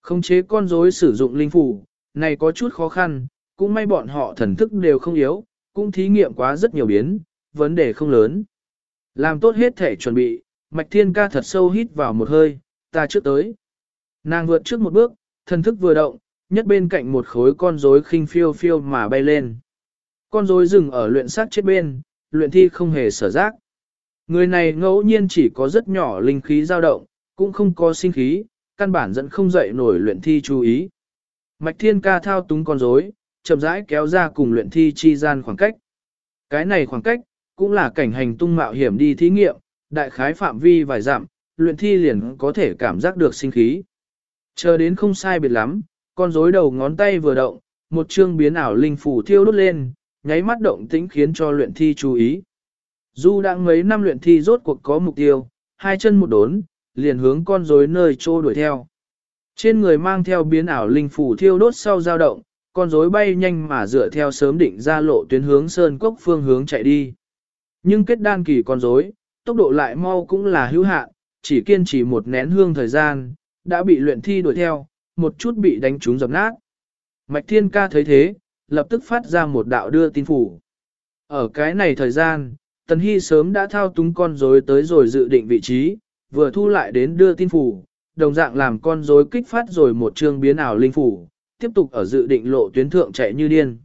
Khống chế con rối sử dụng linh phủ, này có chút khó khăn, cũng may bọn họ thần thức đều không yếu, cũng thí nghiệm quá rất nhiều biến, vấn đề không lớn. Làm tốt hết thể chuẩn bị, Mạch Thiên ca thật sâu hít vào một hơi, ta trước tới. Nàng vượt trước một bước, thần thức vừa động, nhất bên cạnh một khối con rối khinh phiêu phiêu mà bay lên. Con rối dừng ở luyện sát chết bên, luyện thi không hề sở giác. Người này ngẫu nhiên chỉ có rất nhỏ linh khí dao động, cũng không có sinh khí, căn bản dẫn không dậy nổi luyện thi chú ý. Mạch Thiên ca thao túng con rối, chậm rãi kéo ra cùng luyện thi chi gian khoảng cách. Cái này khoảng cách, cũng là cảnh hành tung mạo hiểm đi thí nghiệm, đại khái phạm vi vài dặm, luyện thi liền có thể cảm giác được sinh khí. Chờ đến không sai biệt lắm, con rối đầu ngón tay vừa động, một chương biến ảo linh phủ thiêu đốt lên, nháy mắt động tĩnh khiến cho luyện thi chú ý. Du đang mấy năm luyện thi rốt cuộc có mục tiêu, hai chân một đốn, liền hướng con rối nơi trô đuổi theo. Trên người mang theo biến ảo linh phủ thiêu đốt sau dao động, con rối bay nhanh mà dựa theo sớm định ra lộ tuyến hướng sơn cốc phương hướng chạy đi. Nhưng kết đan kỳ con rối, tốc độ lại mau cũng là hữu hạn, chỉ kiên trì một nén hương thời gian, đã bị luyện thi đuổi theo, một chút bị đánh trúng dập nát. Mạch Thiên Ca thấy thế, lập tức phát ra một đạo đưa tin phủ. Ở cái này thời gian, Tần Hy sớm đã thao túng con rối tới rồi dự định vị trí, vừa thu lại đến đưa tin phủ, đồng dạng làm con rối kích phát rồi một chương biến ảo linh phủ, tiếp tục ở dự định lộ tuyến thượng chạy như điên.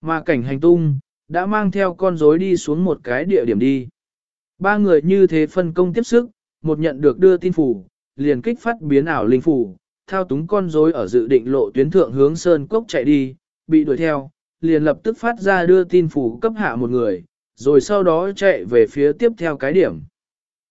Mà cảnh hành tung, đã mang theo con rối đi xuống một cái địa điểm đi. Ba người như thế phân công tiếp sức, một nhận được đưa tin phủ, liền kích phát biến ảo linh phủ, thao túng con rối ở dự định lộ tuyến thượng hướng sơn cốc chạy đi, bị đuổi theo, liền lập tức phát ra đưa tin phủ cấp hạ một người, rồi sau đó chạy về phía tiếp theo cái điểm.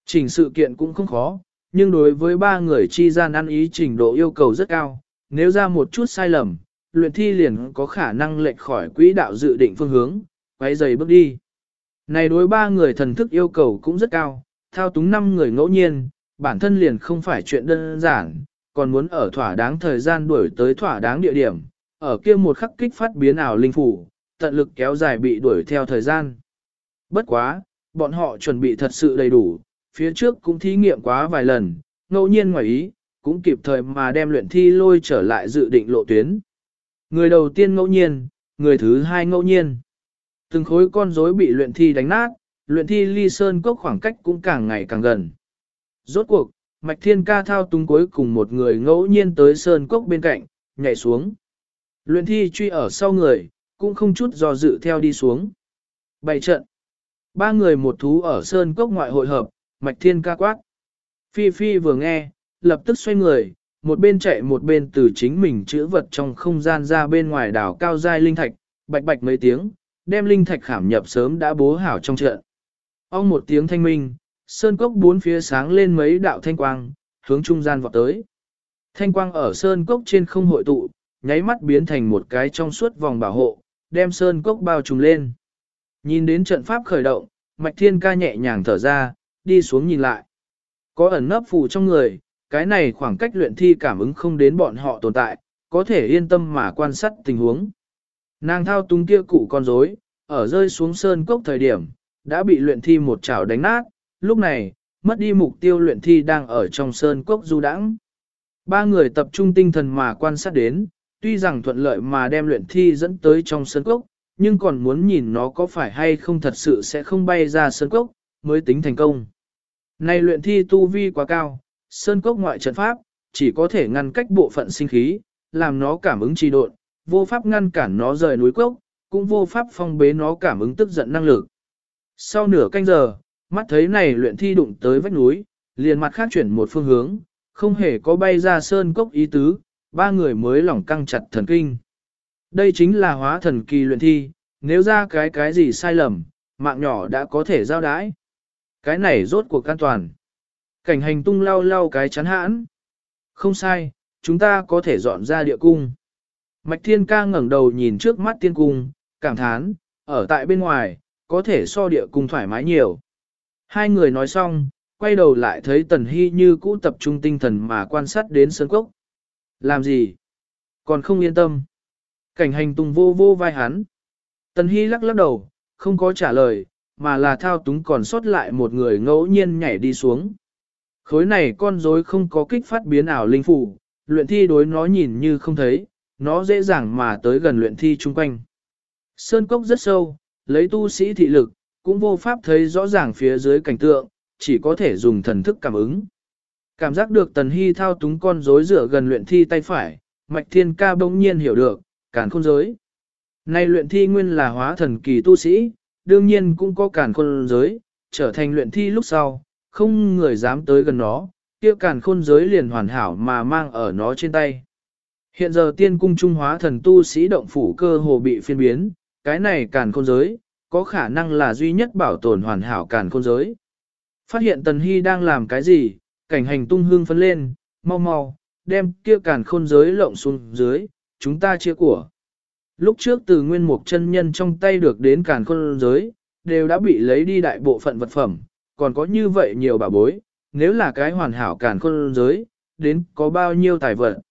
Chỉnh sự kiện cũng không khó, nhưng đối với ba người chi gian ăn ý trình độ yêu cầu rất cao, nếu ra một chút sai lầm, luyện thi liền có khả năng lệch khỏi quỹ đạo dự định phương hướng, quay giày bước đi. Này đối ba người thần thức yêu cầu cũng rất cao, thao túng năm người ngẫu nhiên, bản thân liền không phải chuyện đơn giản, còn muốn ở thỏa đáng thời gian đuổi tới thỏa đáng địa điểm, ở kia một khắc kích phát biến ảo linh phủ, tận lực kéo dài bị đuổi theo thời gian. Bất quá, bọn họ chuẩn bị thật sự đầy đủ, phía trước cũng thí nghiệm quá vài lần, ngẫu nhiên ngoài ý, cũng kịp thời mà đem luyện thi lôi trở lại dự định lộ tuyến. Người đầu tiên ngẫu nhiên, người thứ hai ngẫu nhiên. Từng khối con rối bị luyện thi đánh nát, luyện thi ly sơn cốc khoảng cách cũng càng ngày càng gần. Rốt cuộc, Mạch Thiên Ca thao túng cuối cùng một người ngẫu nhiên tới sơn cốc bên cạnh, nhảy xuống. Luyện thi truy ở sau người, cũng không chút do dự theo đi xuống. Bảy trận. Ba người một thú ở sơn cốc ngoại hội hợp, Mạch Thiên Ca quát. Phi Phi vừa nghe, lập tức xoay người, một bên chạy một bên từ chính mình chữ vật trong không gian ra bên ngoài đảo cao dai linh thạch, bạch bạch mấy tiếng, đem linh thạch khảm nhập sớm đã bố hảo trong trận. Ông một tiếng thanh minh, sơn cốc bốn phía sáng lên mấy đạo thanh quang, hướng trung gian vọt tới. Thanh quang ở sơn cốc trên không hội tụ, nháy mắt biến thành một cái trong suốt vòng bảo hộ, đem sơn cốc bao trùm lên. Nhìn đến trận pháp khởi động, Mạch Thiên ca nhẹ nhàng thở ra, đi xuống nhìn lại. Có ẩn nấp phù trong người, cái này khoảng cách luyện thi cảm ứng không đến bọn họ tồn tại, có thể yên tâm mà quan sát tình huống. Nàng thao túng kia cụ con rối, ở rơi xuống sơn cốc thời điểm, đã bị luyện thi một chảo đánh nát, lúc này, mất đi mục tiêu luyện thi đang ở trong sơn cốc du đãng. Ba người tập trung tinh thần mà quan sát đến, tuy rằng thuận lợi mà đem luyện thi dẫn tới trong sơn cốc, nhưng còn muốn nhìn nó có phải hay không thật sự sẽ không bay ra sơn cốc, mới tính thành công. Này luyện thi tu vi quá cao, sơn cốc ngoại trận pháp, chỉ có thể ngăn cách bộ phận sinh khí, làm nó cảm ứng trì độn, vô pháp ngăn cản nó rời núi cốc, cũng vô pháp phong bế nó cảm ứng tức giận năng lực. Sau nửa canh giờ, mắt thấy này luyện thi đụng tới vách núi, liền mặt khác chuyển một phương hướng, không hề có bay ra sơn cốc ý tứ, ba người mới lỏng căng chặt thần kinh. Đây chính là hóa thần kỳ luyện thi, nếu ra cái cái gì sai lầm, mạng nhỏ đã có thể giao đái. Cái này rốt cuộc an toàn. Cảnh hành tung lau lau cái chắn hãn. Không sai, chúng ta có thể dọn ra địa cung. Mạch Thiên Ca ngẩng đầu nhìn trước mắt tiên cung, cảm thán, ở tại bên ngoài, có thể so địa cung thoải mái nhiều. Hai người nói xong, quay đầu lại thấy Tần Hy như cũ tập trung tinh thần mà quan sát đến sơn cốc. Làm gì? Còn không yên tâm. Cảnh hành tung vô vô vai hắn. Tần Hy lắc lắc đầu, không có trả lời, mà là thao túng còn sót lại một người ngẫu nhiên nhảy đi xuống. Khối này con rối không có kích phát biến ảo linh phủ, luyện thi đối nó nhìn như không thấy, nó dễ dàng mà tới gần luyện thi chung quanh. Sơn cốc rất sâu, lấy tu sĩ thị lực, cũng vô pháp thấy rõ ràng phía dưới cảnh tượng, chỉ có thể dùng thần thức cảm ứng. Cảm giác được tần hy thao túng con rối rửa gần luyện thi tay phải, mạch thiên ca bỗng nhiên hiểu được, cản khôn giới. Nay luyện thi nguyên là hóa thần kỳ tu sĩ, đương nhiên cũng có cản khôn giới, trở thành luyện thi lúc sau, không người dám tới gần nó, kia cản khôn giới liền hoàn hảo mà mang ở nó trên tay. Hiện giờ tiên cung trung hóa thần tu sĩ động phủ cơ hồ bị phiên biến, cái này cản khôn giới, có khả năng là duy nhất bảo tồn hoàn hảo cản khôn giới. Phát hiện Tần Hy đang làm cái gì, cảnh hành tung hương phấn lên, mau mau, đem kia cản khôn giới lộng xuống dưới, chúng ta chia của. Lúc trước từ nguyên mục chân nhân trong tay được đến cản khôn giới, đều đã bị lấy đi đại bộ phận vật phẩm, còn có như vậy nhiều bà bối, nếu là cái hoàn hảo cản khôn giới, đến có bao nhiêu tài vật.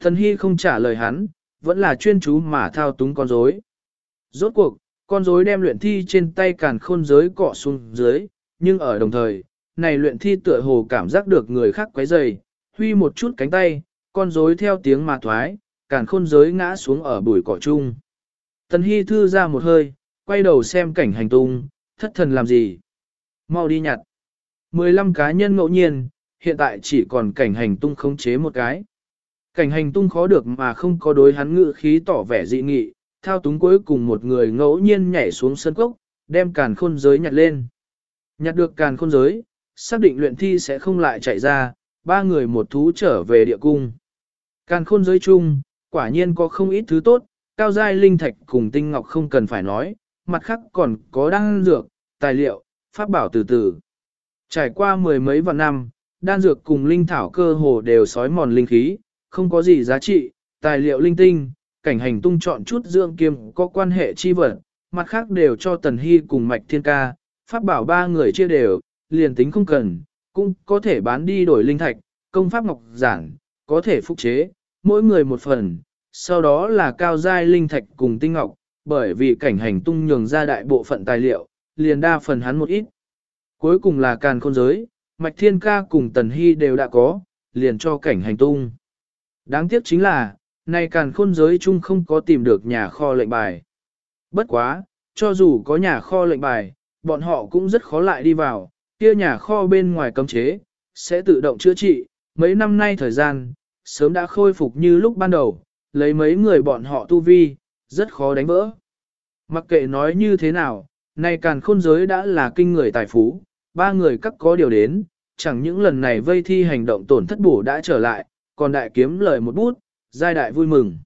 Thần Hy không trả lời hắn, vẫn là chuyên chú mà thao túng con rối. Rốt cuộc, con rối đem luyện thi trên tay càn khôn giới cọ xuống dưới, nhưng ở đồng thời, này luyện thi tựa hồ cảm giác được người khác quấy rầy, huy một chút cánh tay, con rối theo tiếng mà thoái, càn khôn giới ngã xuống ở bụi cỏ chung. Tần Hy thư ra một hơi, quay đầu xem cảnh hành tung, thất thần làm gì. Mau đi nhặt. 15 cá nhân ngẫu nhiên, hiện tại chỉ còn cảnh hành tung khống chế một cái. Cảnh hành tung khó được mà không có đối hắn ngự khí tỏ vẻ dị nghị, thao túng cuối cùng một người ngẫu nhiên nhảy xuống sân cốc, đem càn khôn giới nhặt lên. Nhặt được càn khôn giới, xác định luyện thi sẽ không lại chạy ra, ba người một thú trở về địa cung. Càn khôn giới chung, quả nhiên có không ít thứ tốt, cao giai linh thạch cùng tinh ngọc không cần phải nói, mặt khác còn có đan dược, tài liệu, pháp bảo từ từ. Trải qua mười mấy vạn năm, đan dược cùng linh thảo cơ hồ đều sói mòn linh khí, không có gì giá trị, tài liệu linh tinh, cảnh hành tung chọn chút dưỡng kiêm có quan hệ chi vật, mặt khác đều cho Tần Hy cùng Mạch Thiên Ca, pháp bảo ba người chia đều, liền tính không cần, cũng có thể bán đi đổi linh thạch, công pháp ngọc giản, có thể phục chế, mỗi người một phần, sau đó là cao giai linh thạch cùng tinh ngọc, bởi vì cảnh hành tung nhường ra đại bộ phận tài liệu, liền đa phần hắn một ít. Cuối cùng là càn khôn giới, Mạch Thiên Ca cùng Tần Hy đều đã có, liền cho cảnh hành tung. Đáng tiếc chính là, nay càn khôn giới chung không có tìm được nhà kho lệnh bài. Bất quá, cho dù có nhà kho lệnh bài, bọn họ cũng rất khó lại đi vào, kia nhà kho bên ngoài cấm chế, sẽ tự động chữa trị, mấy năm nay thời gian, sớm đã khôi phục như lúc ban đầu, lấy mấy người bọn họ tu vi, rất khó đánh vỡ. Mặc kệ nói như thế nào, nay càn khôn giới đã là kinh người tài phú, ba người các có điều đến, chẳng những lần này vây thi hành động tổn thất bổ đã trở lại, còn đại kiếm lời một bút, giai đại vui mừng.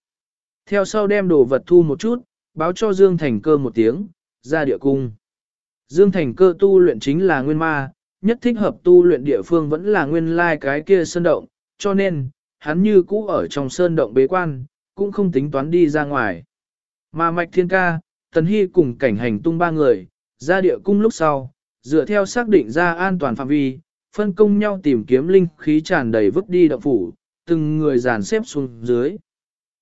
Theo sau đem đồ vật thu một chút, báo cho Dương Thành cơ một tiếng, ra địa cung. Dương Thành cơ tu luyện chính là nguyên ma, nhất thích hợp tu luyện địa phương vẫn là nguyên lai cái kia sơn động, cho nên, hắn như cũ ở trong sơn động bế quan, cũng không tính toán đi ra ngoài. Mà Mạch Thiên Ca, Tần Hy cùng cảnh hành tung ba người, ra địa cung lúc sau, dựa theo xác định ra an toàn phạm vi, phân công nhau tìm kiếm linh khí tràn đầy vứt đi động phủ, từng người dàn xếp xuống dưới.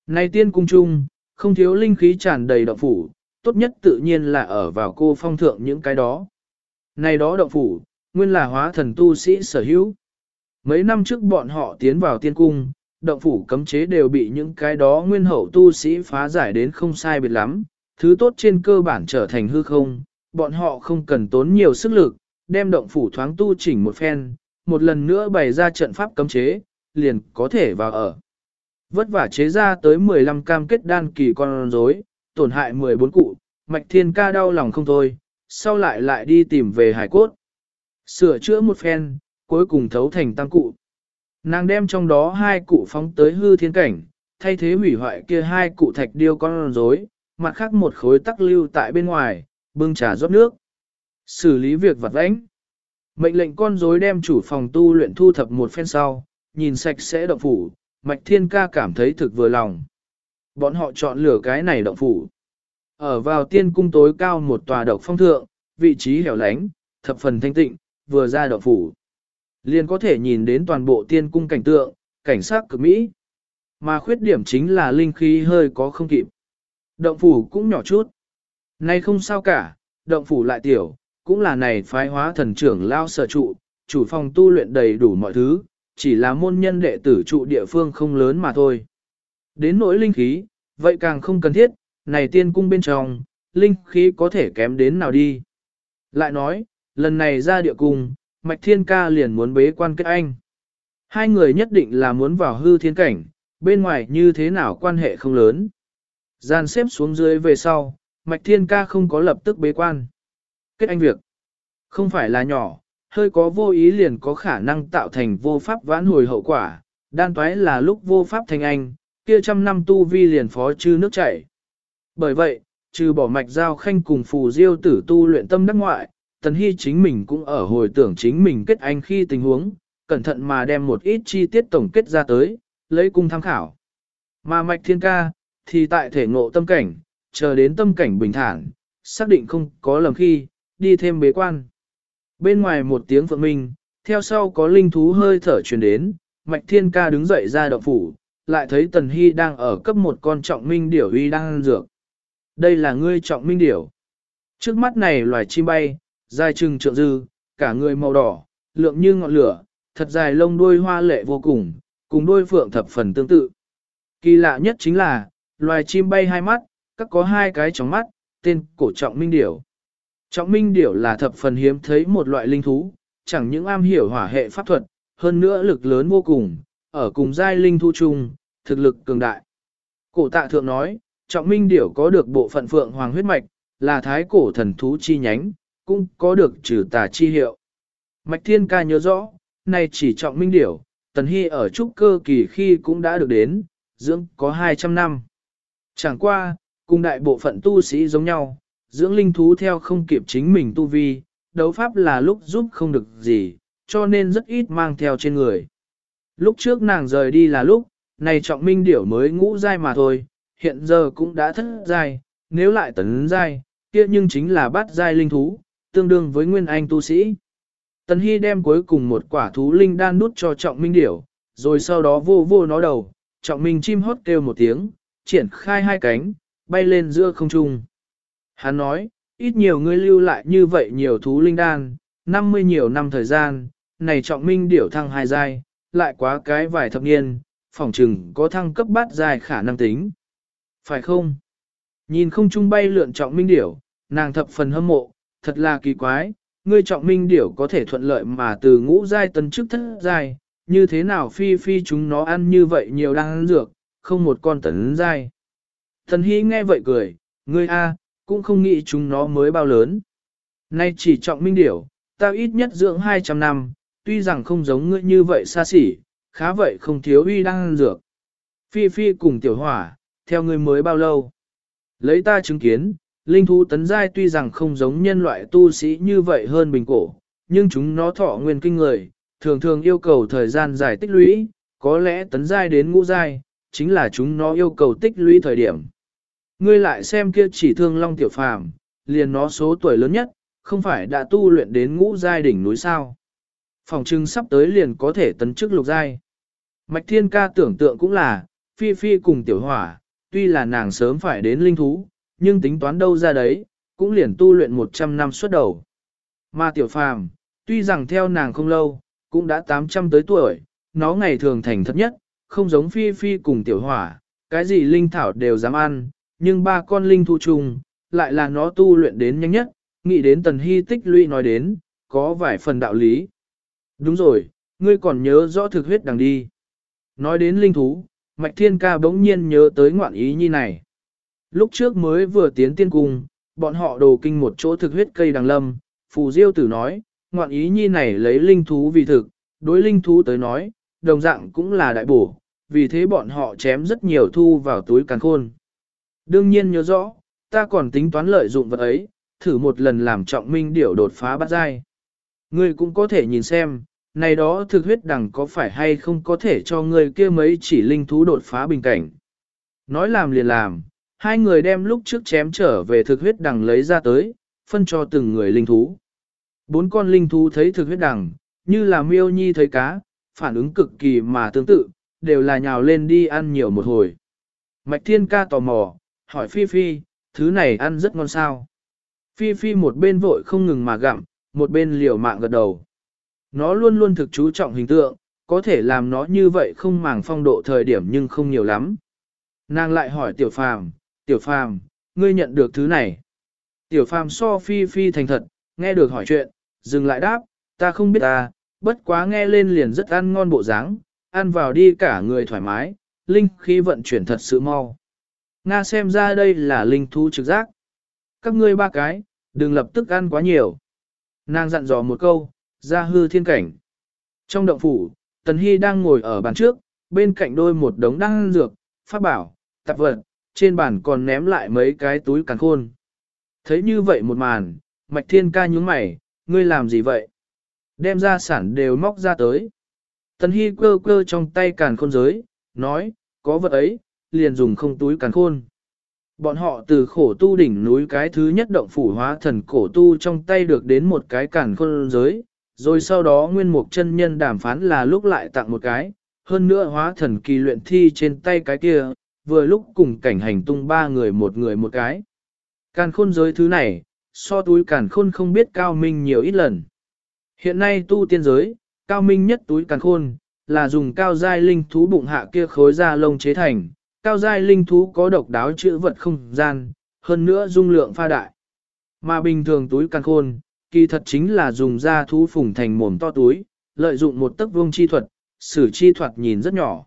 Này tiên cung chung, không thiếu linh khí tràn đầy động phủ, tốt nhất tự nhiên là ở vào cô phong thượng những cái đó. Này đó động phủ, nguyên là hóa thần tu sĩ sở hữu. Mấy năm trước bọn họ tiến vào tiên cung, động phủ cấm chế đều bị những cái đó nguyên hậu tu sĩ phá giải đến không sai biệt lắm, thứ tốt trên cơ bản trở thành hư không, bọn họ không cần tốn nhiều sức lực, đem động phủ thoáng tu chỉnh một phen, một lần nữa bày ra trận pháp cấm chế, liền có thể vào ở. Vất vả chế ra tới 15 cam kết đan kỳ con rối, tổn hại 14 cụ, mạch thiên ca đau lòng không thôi, sau lại lại đi tìm về hải cốt. Sửa chữa một phen, cuối cùng thấu thành tăng cụ. Nàng đem trong đó hai cụ phóng tới hư thiên cảnh, thay thế hủy hoại kia hai cụ thạch điêu con rối, mặt khác một khối tắc lưu tại bên ngoài, bưng trà rót nước. Xử lý việc vặt vãnh. Mệnh lệnh con rối đem chủ phòng tu luyện thu thập một phen sau, nhìn sạch sẽ động phủ, Mạch Thiên Ca cảm thấy thực vừa lòng. Bọn họ chọn lửa cái này động phủ. Ở vào tiên cung tối cao một tòa độc phong thượng, vị trí hẻo lánh, thập phần thanh tịnh, vừa ra động phủ. Liền có thể nhìn đến toàn bộ tiên cung cảnh tượng, cảnh sát cực mỹ. Mà khuyết điểm chính là linh khí hơi có không kịp. Động phủ cũng nhỏ chút. Nay không sao cả, động phủ lại tiểu, cũng là này phái hóa thần trưởng lao sở trụ, chủ phòng tu luyện đầy đủ mọi thứ, chỉ là môn nhân đệ tử trụ địa phương không lớn mà thôi. Đến nỗi linh khí, vậy càng không cần thiết, này tiên cung bên trong, linh khí có thể kém đến nào đi. Lại nói, lần này ra địa cung, Mạch Thiên Ca liền muốn bế quan kết anh. Hai người nhất định là muốn vào hư thiên cảnh, bên ngoài như thế nào quan hệ không lớn. Gian xếp xuống dưới về sau, Mạch Thiên Ca không có lập tức bế quan. Kết anh việc, không phải là nhỏ, hơi có vô ý liền có khả năng tạo thành vô pháp vãn hồi hậu quả, đan toái là lúc vô pháp thành anh, kia trăm năm tu vi liền phó chư nước chảy. Bởi vậy, trừ bỏ mạch giao khanh cùng phù diêu tử tu luyện tâm đắc ngoại, Tần Hy chính mình cũng ở hồi tưởng chính mình kết anh khi tình huống, cẩn thận mà đem một ít chi tiết tổng kết ra tới, lấy cung tham khảo. Mà mạch thiên ca, thì tại thể ngộ tâm cảnh, chờ đến tâm cảnh bình thản, xác định không có lầm khi, đi thêm bế quan. Bên ngoài một tiếng phượng minh, theo sau có linh thú hơi thở truyền đến, Mạch Thiên Ca đứng dậy ra động phủ, lại thấy Tần Hy đang ở cấp một con trọng minh điểu uy đang ăn dược. Đây là ngươi trọng minh điểu. Trước mắt này loài chim bay, dài trừng trượng dư, cả người màu đỏ, lượng như ngọn lửa, thật dài lông đuôi hoa lệ vô cùng, cùng đuôi phượng thập phần tương tự. Kỳ lạ nhất chính là, loài chim bay hai mắt, các có hai cái trong mắt, tên cổ trọng minh điểu. Trọng minh điểu là thập phần hiếm thấy một loại linh thú, chẳng những am hiểu hỏa hệ pháp thuật, hơn nữa lực lớn vô cùng, ở cùng giai linh thu chung, thực lực cường đại. Cổ tạ thượng nói, trọng minh điểu có được bộ phận phượng hoàng huyết mạch, là thái cổ thần thú chi nhánh, cũng có được trừ tà chi hiệu. Mạch thiên ca nhớ rõ, nay chỉ trọng minh điểu, tần hy ở trúc cơ kỳ khi cũng đã được đến, dưỡng có 200 năm. Chẳng qua, cùng đại bộ phận tu sĩ giống nhau, dưỡng linh thú theo không kịp chính mình tu vi, đấu pháp là lúc giúp không được gì, cho nên rất ít mang theo trên người. Lúc trước nàng rời đi là lúc, này trọng minh điểu mới ngũ giai mà thôi, hiện giờ cũng đã thất giai, nếu lại tấn giai, kia nhưng chính là bát giai linh thú, tương đương với nguyên anh tu sĩ. Tần Hy đem cuối cùng một quả thú linh đan đút cho trọng minh điểu, rồi sau đó vô vô nó đầu, trọng minh chim hót kêu một tiếng, triển khai hai cánh, bay lên giữa không trung. Hắn nói, ít nhiều ngươi lưu lại như vậy nhiều thú linh đan, 50 nhiều năm thời gian, này trọng minh điểu thăng hai giai, lại quá cái vài thập niên, phỏng chừng có thăng cấp bát dài khả năng tính. Phải không? Nhìn không trung bay lượn trọng minh điểu, nàng thập phần hâm mộ, thật là kỳ quái, ngươi trọng minh điểu có thể thuận lợi mà từ ngũ giai tân chức thất giai, như thế nào phi phi chúng nó ăn như vậy nhiều đang ăn dược, không một con tấn giai. Thần Hy nghe vậy cười, ngươi a, cũng không nghĩ chúng nó mới bao lớn. Nay chỉ trọng minh điểu, ta ít nhất dưỡng 200 năm, tuy rằng không giống ngươi như vậy xa xỉ, khá vậy không thiếu uy đang ăn dược. Phi Phi cùng tiểu hỏa, theo ngươi mới bao lâu? Lấy ta chứng kiến, linh thú tấn giai tuy rằng không giống nhân loại tu sĩ như vậy hơn bình cổ, nhưng chúng nó thọ nguyên kinh người, thường thường yêu cầu thời gian dài tích lũy, có lẽ tấn giai đến ngũ giai, chính là chúng nó yêu cầu tích lũy thời điểm. Ngươi lại xem kia chỉ thương long tiểu phàm, liền nó số tuổi lớn nhất, không phải đã tu luyện đến ngũ giai đỉnh núi sao. Phòng trưng sắp tới liền có thể tấn chức lục giai. Mạch thiên ca tưởng tượng cũng là, phi phi cùng tiểu hỏa, tuy là nàng sớm phải đến linh thú, nhưng tính toán đâu ra đấy, cũng liền tu luyện 100 năm xuất đầu. Mà tiểu phàm, tuy rằng theo nàng không lâu, cũng đã 800 tới tuổi, nó ngày thường thành thật nhất, không giống phi phi cùng tiểu hỏa, cái gì linh thảo đều dám ăn, nhưng ba con linh thú trùng, lại là nó tu luyện đến nhanh nhất, nghĩ đến tần hy tích lũy nói đến, có vài phần đạo lý. Đúng rồi, ngươi còn nhớ rõ thực huyết đằng đi. Nói đến linh thú, Mạch Thiên Ca bỗng nhiên nhớ tới ngoạn ý nhi này. Lúc trước mới vừa tiến tiên cung, bọn họ đồ kinh một chỗ thực huyết cây đằng lâm, phù diêu tử nói, ngoạn ý nhi này lấy linh thú vì thực, đối linh thú tới nói, đồng dạng cũng là đại bổ, vì thế bọn họ chém rất nhiều thu vào túi càn khôn. Đương nhiên nhớ rõ, ta còn tính toán lợi dụng vật ấy, thử một lần làm trọng minh điểu đột phá bắt dai. Ngươi cũng có thể nhìn xem, này đó thực huyết đằng có phải hay không có thể cho ngươi kia mấy chỉ linh thú đột phá bình cảnh. Nói làm liền làm, hai người đem lúc trước chém trở về thực huyết đằng lấy ra tới, phân cho từng người linh thú. Bốn con linh thú thấy thực huyết đằng, như là miêu nhi thấy cá, phản ứng cực kỳ mà tương tự, đều là nhào lên đi ăn nhiều một hồi. Mạch Thiên Ca tò mò, hỏi Phi Phi, thứ này ăn rất ngon sao. Phi Phi một bên vội không ngừng mà gặm, một bên liều mạng gật đầu. Nó luôn luôn thực chú trọng hình tượng, có thể làm nó như vậy không màng phong độ thời điểm nhưng không nhiều lắm. Nàng lại hỏi Tiểu Phàm, Tiểu Phàm, ngươi nhận được thứ này. Tiểu Phàm so Phi Phi thành thật, nghe được hỏi chuyện, dừng lại đáp, ta không biết ta, bất quá nghe lên liền rất ăn ngon bộ dáng, ăn vào đi cả người thoải mái, linh khí vận chuyển thật sự mau. Nga xem ra đây là linh thú trực giác. Các ngươi ba cái, đừng lập tức ăn quá nhiều. Nàng dặn dò một câu, ra hư thiên cảnh. Trong động phủ, Tần Hy đang ngồi ở bàn trước, bên cạnh đôi một đống đăng dược, pháp bảo, tạp vật, trên bàn còn ném lại mấy cái túi càn khôn. Thấy như vậy một màn, Mạch Thiên ca nhúng mày, ngươi làm gì vậy? Đem ra sản đều móc ra tới. Tần Hy cơ cơ trong tay càn khôn giới, nói, có vật ấy, liền dùng không túi càn khôn. Bọn họ từ khổ tu đỉnh núi cái thứ nhất động phủ hóa thần cổ tu trong tay được đến một cái cản khôn giới, rồi sau đó nguyên mục chân nhân đàm phán là lúc lại tặng một cái, hơn nữa hóa thần kỳ luyện thi trên tay cái kia, vừa lúc cùng cảnh hành tung ba người một người một cái. Càn khôn giới thứ này, so túi càn khôn không biết cao minh nhiều ít lần. Hiện nay tu tiên giới, cao minh nhất túi càn khôn, là dùng cao giai linh thú bụng hạ kia khối da lông chế thành, cao giai linh thú có độc đáo chữ vật không gian, hơn nữa dung lượng pha đại. Mà bình thường túi căn khôn, kỳ thật chính là dùng da thú phùng thành mồm to túi, lợi dụng một tấc vuông chi thuật, sử chi thuật nhìn rất nhỏ.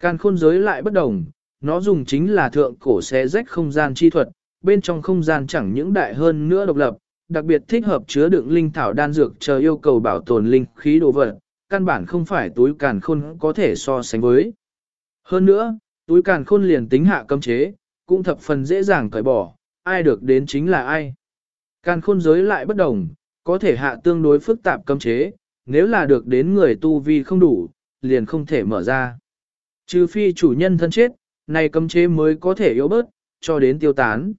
Càn khôn giới lại bất đồng, nó dùng chính là thượng cổ xé rách không gian chi thuật, bên trong không gian chẳng những đại hơn nữa độc lập, đặc biệt thích hợp chứa đựng linh thảo đan dược chờ yêu cầu bảo tồn linh khí đồ vật, căn bản không phải túi càn khôn có thể so sánh với. Hơn nữa, túi càn khôn liền tính hạ cấm chế, cũng thập phần dễ dàng cởi bỏ, ai được đến chính là ai. Càn khôn giới lại bất đồng, có thể hạ tương đối phức tạp cấm chế, nếu là được đến người tu vi không đủ, liền không thể mở ra. Trừ phi chủ nhân thân chết, này cấm chế mới có thể yếu bớt, cho đến tiêu tán.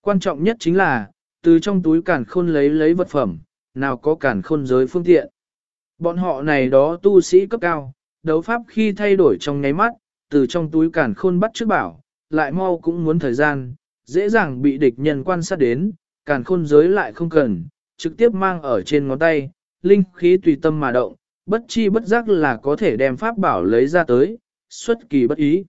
Quan trọng nhất chính là, từ trong túi càn khôn lấy lấy vật phẩm, nào có càn khôn giới phương tiện. Bọn họ này đó tu sĩ cấp cao, đấu pháp khi thay đổi trong nháy mắt, từ trong túi càn khôn bắt trước bảo, lại mau cũng muốn thời gian, dễ dàng bị địch nhân quan sát đến, càn khôn giới lại không cần, trực tiếp mang ở trên ngón tay, linh khí tùy tâm mà động, bất chi bất giác là có thể đem pháp bảo lấy ra tới, xuất kỳ bất ý.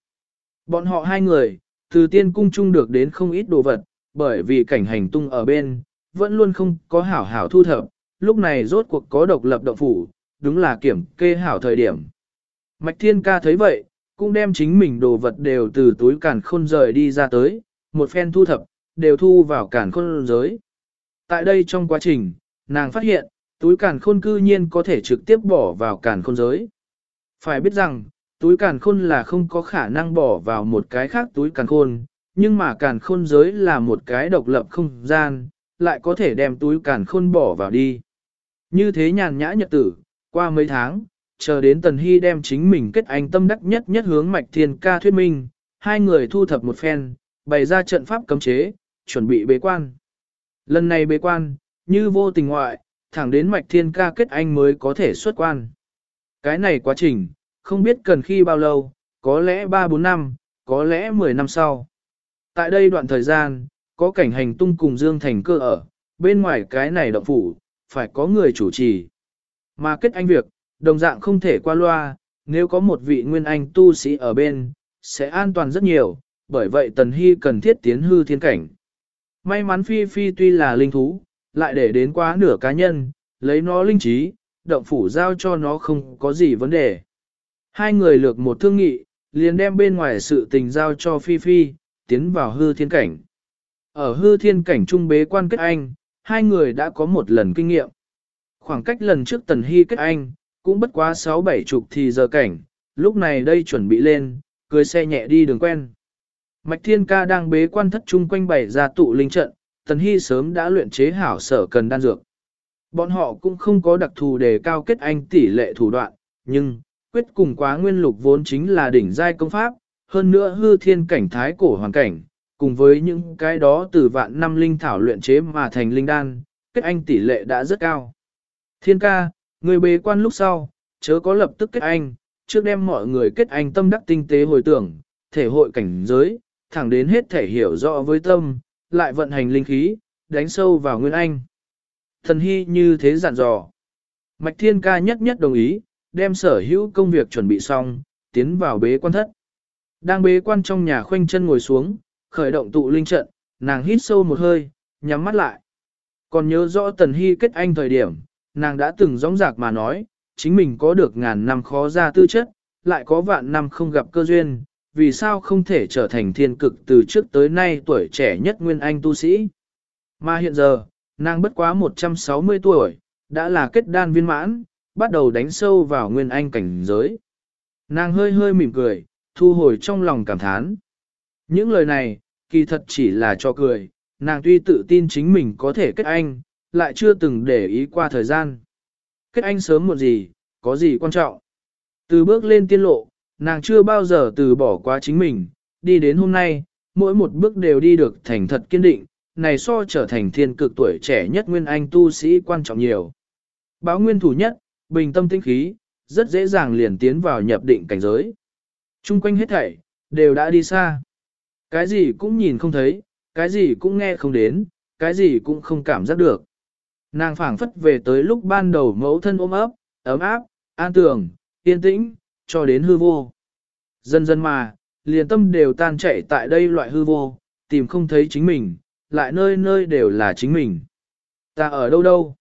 Bọn họ hai người, từ tiên cung chung được đến không ít đồ vật, bởi vì cảnh hành tung ở bên, vẫn luôn không có hảo hảo thu thập, lúc này rốt cuộc có độc lập động phủ, đúng là kiểm kê hảo thời điểm. Mạch Thiên Ca thấy vậy, cũng đem chính mình đồ vật đều từ túi càn khôn rời đi ra tới, một phen thu thập, đều thu vào càn khôn giới. Tại đây trong quá trình, nàng phát hiện, túi càn khôn cư nhiên có thể trực tiếp bỏ vào càn khôn giới. Phải biết rằng, túi càn khôn là không có khả năng bỏ vào một cái khác túi càn khôn, nhưng mà càn khôn giới là một cái độc lập không gian, lại có thể đem túi càn khôn bỏ vào đi. Như thế nhàn nhã nhật tử, qua mấy tháng, chờ đến Tần Hy đem chính mình kết anh tâm đắc nhất nhất hướng mạch thiên ca thuyết minh, hai người thu thập một phen, bày ra trận pháp cấm chế, chuẩn bị bế quan. Lần này bế quan, như vô tình ngoại, thẳng đến mạch thiên ca kết anh mới có thể xuất quan. Cái này quá trình, không biết cần khi bao lâu, có lẽ 3-4 năm, có lẽ 10 năm sau. Tại đây đoạn thời gian, có cảnh hành tung cùng Dương Thành cơ ở, bên ngoài cái này động phủ, phải có người chủ trì. Mà kết anh việc, đồng dạng không thể qua loa, nếu có một vị nguyên anh tu sĩ ở bên, sẽ an toàn rất nhiều, bởi vậy Tần Hy cần thiết tiến hư thiên cảnh. May mắn Phi Phi tuy là linh thú, lại để đến quá nửa cá nhân, lấy nó linh trí, động phủ giao cho nó không có gì vấn đề. Hai người lược một thương nghị, liền đem bên ngoài sự tình giao cho Phi Phi, tiến vào hư thiên cảnh. Ở hư thiên cảnh trung bế quan kết anh, hai người đã có một lần kinh nghiệm. Khoảng cách lần trước Tần Hy kết anh, cũng bất quá sáu bảy chục thì giờ cảnh, lúc này đây chuẩn bị lên, cưới xe nhẹ đi đường quen. Mạch Thiên Ca đang bế quan thất chung quanh bảy ra tụ linh trận, Tần Hy sớm đã luyện chế hảo sở cần đan dược. Bọn họ cũng không có đặc thù đề cao kết anh tỷ lệ thủ đoạn, nhưng, quyết cùng quá nguyên lục vốn chính là đỉnh giai công pháp, hơn nữa hư thiên cảnh thái cổ hoàn cảnh, cùng với những cái đó từ vạn năm linh thảo luyện chế mà thành linh đan, kết anh tỷ lệ đã rất cao. Thiên ca, người bế quan lúc sau, chớ có lập tức kết anh, trước đem mọi người kết anh tâm đắc tinh tế hồi tưởng, thể hội cảnh giới, thẳng đến hết thể hiểu rõ với tâm, lại vận hành linh khí, đánh sâu vào nguyên anh. Thần hy như thế dặn dò. Mạch thiên ca nhất nhất đồng ý, đem sở hữu công việc chuẩn bị xong, tiến vào bế quan thất. Đang bế quan trong nhà khoanh chân ngồi xuống, khởi động tụ linh trận, nàng hít sâu một hơi, nhắm mắt lại. Còn nhớ rõ tần hy kết anh thời điểm, nàng đã từng rõng rạc mà nói, chính mình có được ngàn năm khó ra tư chất, lại có vạn năm không gặp cơ duyên, vì sao không thể trở thành thiên cực từ trước tới nay tuổi trẻ nhất nguyên anh tu sĩ. Mà hiện giờ, nàng bất quá 160 tuổi, đã là kết đan viên mãn, bắt đầu đánh sâu vào nguyên anh cảnh giới. Nàng hơi hơi mỉm cười, thu hồi trong lòng cảm thán. Những lời này, kỳ thật chỉ là cho cười, nàng tuy tự tin chính mình có thể kết anh, lại chưa từng để ý qua thời gian. Kết anh sớm một gì, có gì quan trọng. Từ bước lên tiên lộ, nàng chưa bao giờ từ bỏ qua chính mình, đi đến hôm nay, mỗi một bước đều đi được thành thật kiên định, này so trở thành thiên cực tuổi trẻ nhất nguyên anh tu sĩ quan trọng nhiều. Báo nguyên thủ nhất, bình tâm tinh khí, rất dễ dàng liền tiến vào nhập định cảnh giới. Trung quanh hết thảy, đều đã đi xa. Cái gì cũng nhìn không thấy, cái gì cũng nghe không đến, cái gì cũng không cảm giác được. Nàng phảng phất về tới lúc ban đầu mẫu thân ôm ấp, ấm áp, an tường, yên tĩnh, cho đến hư vô. Dần dần mà, liền tâm đều tan chạy tại đây loại hư vô, tìm không thấy chính mình, lại nơi nơi đều là chính mình. Ta ở đâu đâu?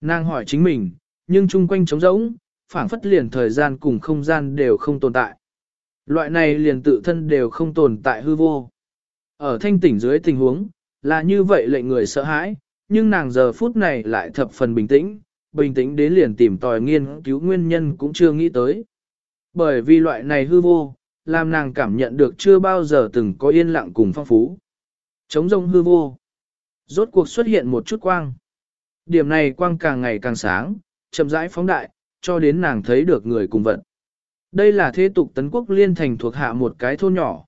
Nàng hỏi chính mình, nhưng chung quanh trống rỗng, phảng phất liền thời gian cùng không gian đều không tồn tại. Loại này liền tự thân đều không tồn tại hư vô. Ở thanh tỉnh dưới tình huống, là như vậy lệnh người sợ hãi, nhưng nàng giờ phút này lại thập phần bình tĩnh, bình tĩnh đến liền tìm tòi nghiên cứu nguyên nhân cũng chưa nghĩ tới. Bởi vì loại này hư vô, làm nàng cảm nhận được chưa bao giờ từng có yên lặng cùng phong phú. chống rông hư vô. Rốt cuộc xuất hiện một chút quang. Điểm này quang càng ngày càng sáng, chậm rãi phóng đại, cho đến nàng thấy được người cùng vận, Đây là thế tục tấn quốc liên thành thuộc hạ một cái thôn nhỏ.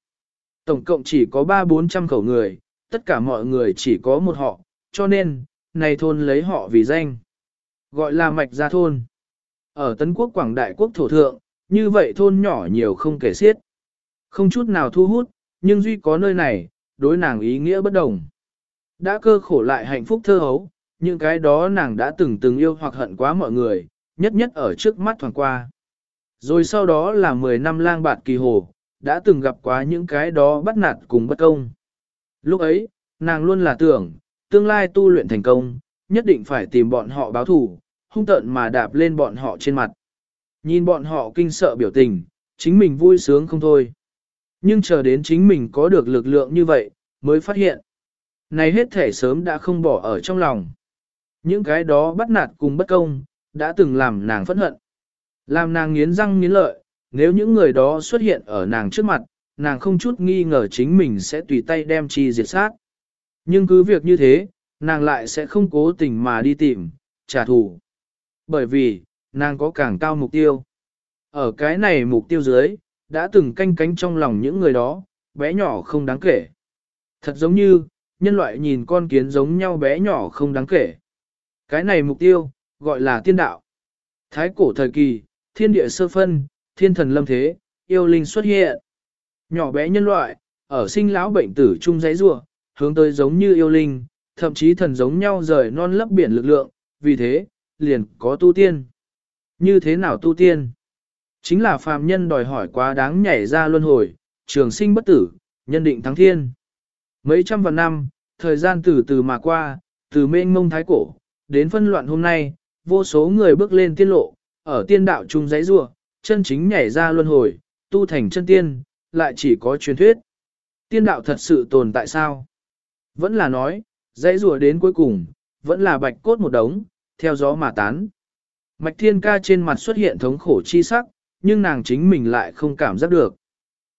Tổng cộng chỉ có 3-400 khẩu người, tất cả mọi người chỉ có một họ, cho nên, này thôn lấy họ vì danh. Gọi là mạch gia thôn. Ở tấn quốc quảng đại quốc thổ thượng, như vậy thôn nhỏ nhiều không kể xiết. Không chút nào thu hút, nhưng duy có nơi này, đối nàng ý nghĩa bất đồng. Đã cơ khổ lại hạnh phúc thơ hấu, những cái đó nàng đã từng từng yêu hoặc hận quá mọi người, nhất nhất ở trước mắt thoảng qua. Rồi sau đó là 10 năm lang bạt kỳ hồ, đã từng gặp quá những cái đó bắt nạt cùng bất công. Lúc ấy, nàng luôn là tưởng, tương lai tu luyện thành công, nhất định phải tìm bọn họ báo thù, hung tợn mà đạp lên bọn họ trên mặt. Nhìn bọn họ kinh sợ biểu tình, chính mình vui sướng không thôi. Nhưng chờ đến chính mình có được lực lượng như vậy, mới phát hiện. Này hết thể sớm đã không bỏ ở trong lòng. Những cái đó bắt nạt cùng bất công, đã từng làm nàng phẫn hận. Làm nàng nghiến răng nghiến lợi, nếu những người đó xuất hiện ở nàng trước mặt, nàng không chút nghi ngờ chính mình sẽ tùy tay đem chi diệt sát. Nhưng cứ việc như thế, nàng lại sẽ không cố tình mà đi tìm, trả thù. Bởi vì, nàng có càng cao mục tiêu. Ở cái này mục tiêu dưới, đã từng canh cánh trong lòng những người đó, bé nhỏ không đáng kể. Thật giống như, nhân loại nhìn con kiến giống nhau bé nhỏ không đáng kể. Cái này mục tiêu, gọi là tiên đạo. Thái cổ thời kỳ, thiên địa sơ phân, thiên thần lâm thế, yêu linh xuất hiện. Nhỏ bé nhân loại, ở sinh lão bệnh tử chung giấy rua, hướng tới giống như yêu linh, thậm chí thần giống nhau rời non lấp biển lực lượng, vì thế, liền có tu tiên. Như thế nào tu tiên? Chính là phàm nhân đòi hỏi quá đáng nhảy ra luân hồi, trường sinh bất tử, nhân định thắng thiên. Mấy trăm vạn năm, thời gian từ từ mà qua, từ mênh mông thái cổ, đến phân loạn hôm nay, vô số người bước lên tiên lộ, ở tiên đạo chung giấy rua, chân chính nhảy ra luân hồi, tu thành chân tiên, lại chỉ có truyền thuyết. Tiên đạo thật sự tồn tại sao? Vẫn là nói, dãy rùa đến cuối cùng, vẫn là bạch cốt một đống, theo gió mà tán. Mạch thiên ca trên mặt xuất hiện thống khổ chi sắc, nhưng nàng chính mình lại không cảm giác được.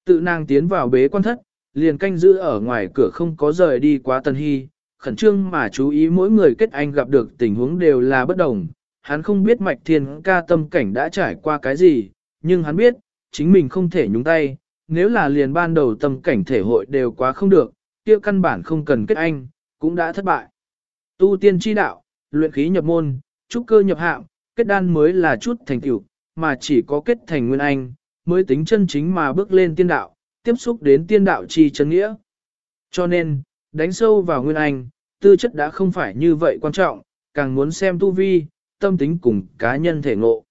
Tự nàng tiến vào bế quan thất, liền canh giữ ở ngoài cửa không có rời đi quá tân hy, khẩn trương mà chú ý mỗi người kết anh gặp được tình huống đều là bất đồng. Hắn không biết mạch thiên ca tâm cảnh đã trải qua cái gì, nhưng hắn biết, chính mình không thể nhúng tay, nếu là liền ban đầu tâm cảnh thể hội đều quá không được, kia căn bản không cần kết anh, cũng đã thất bại. Tu tiên chi đạo, luyện khí nhập môn, trúc cơ nhập hạng, kết đan mới là chút thành tựu, mà chỉ có kết thành nguyên anh, mới tính chân chính mà bước lên tiên đạo, tiếp xúc đến tiên đạo chi chân nghĩa. Cho nên, đánh sâu vào nguyên anh, tư chất đã không phải như vậy quan trọng, càng muốn xem tu vi, tâm tính cùng cá nhân thể ngộ.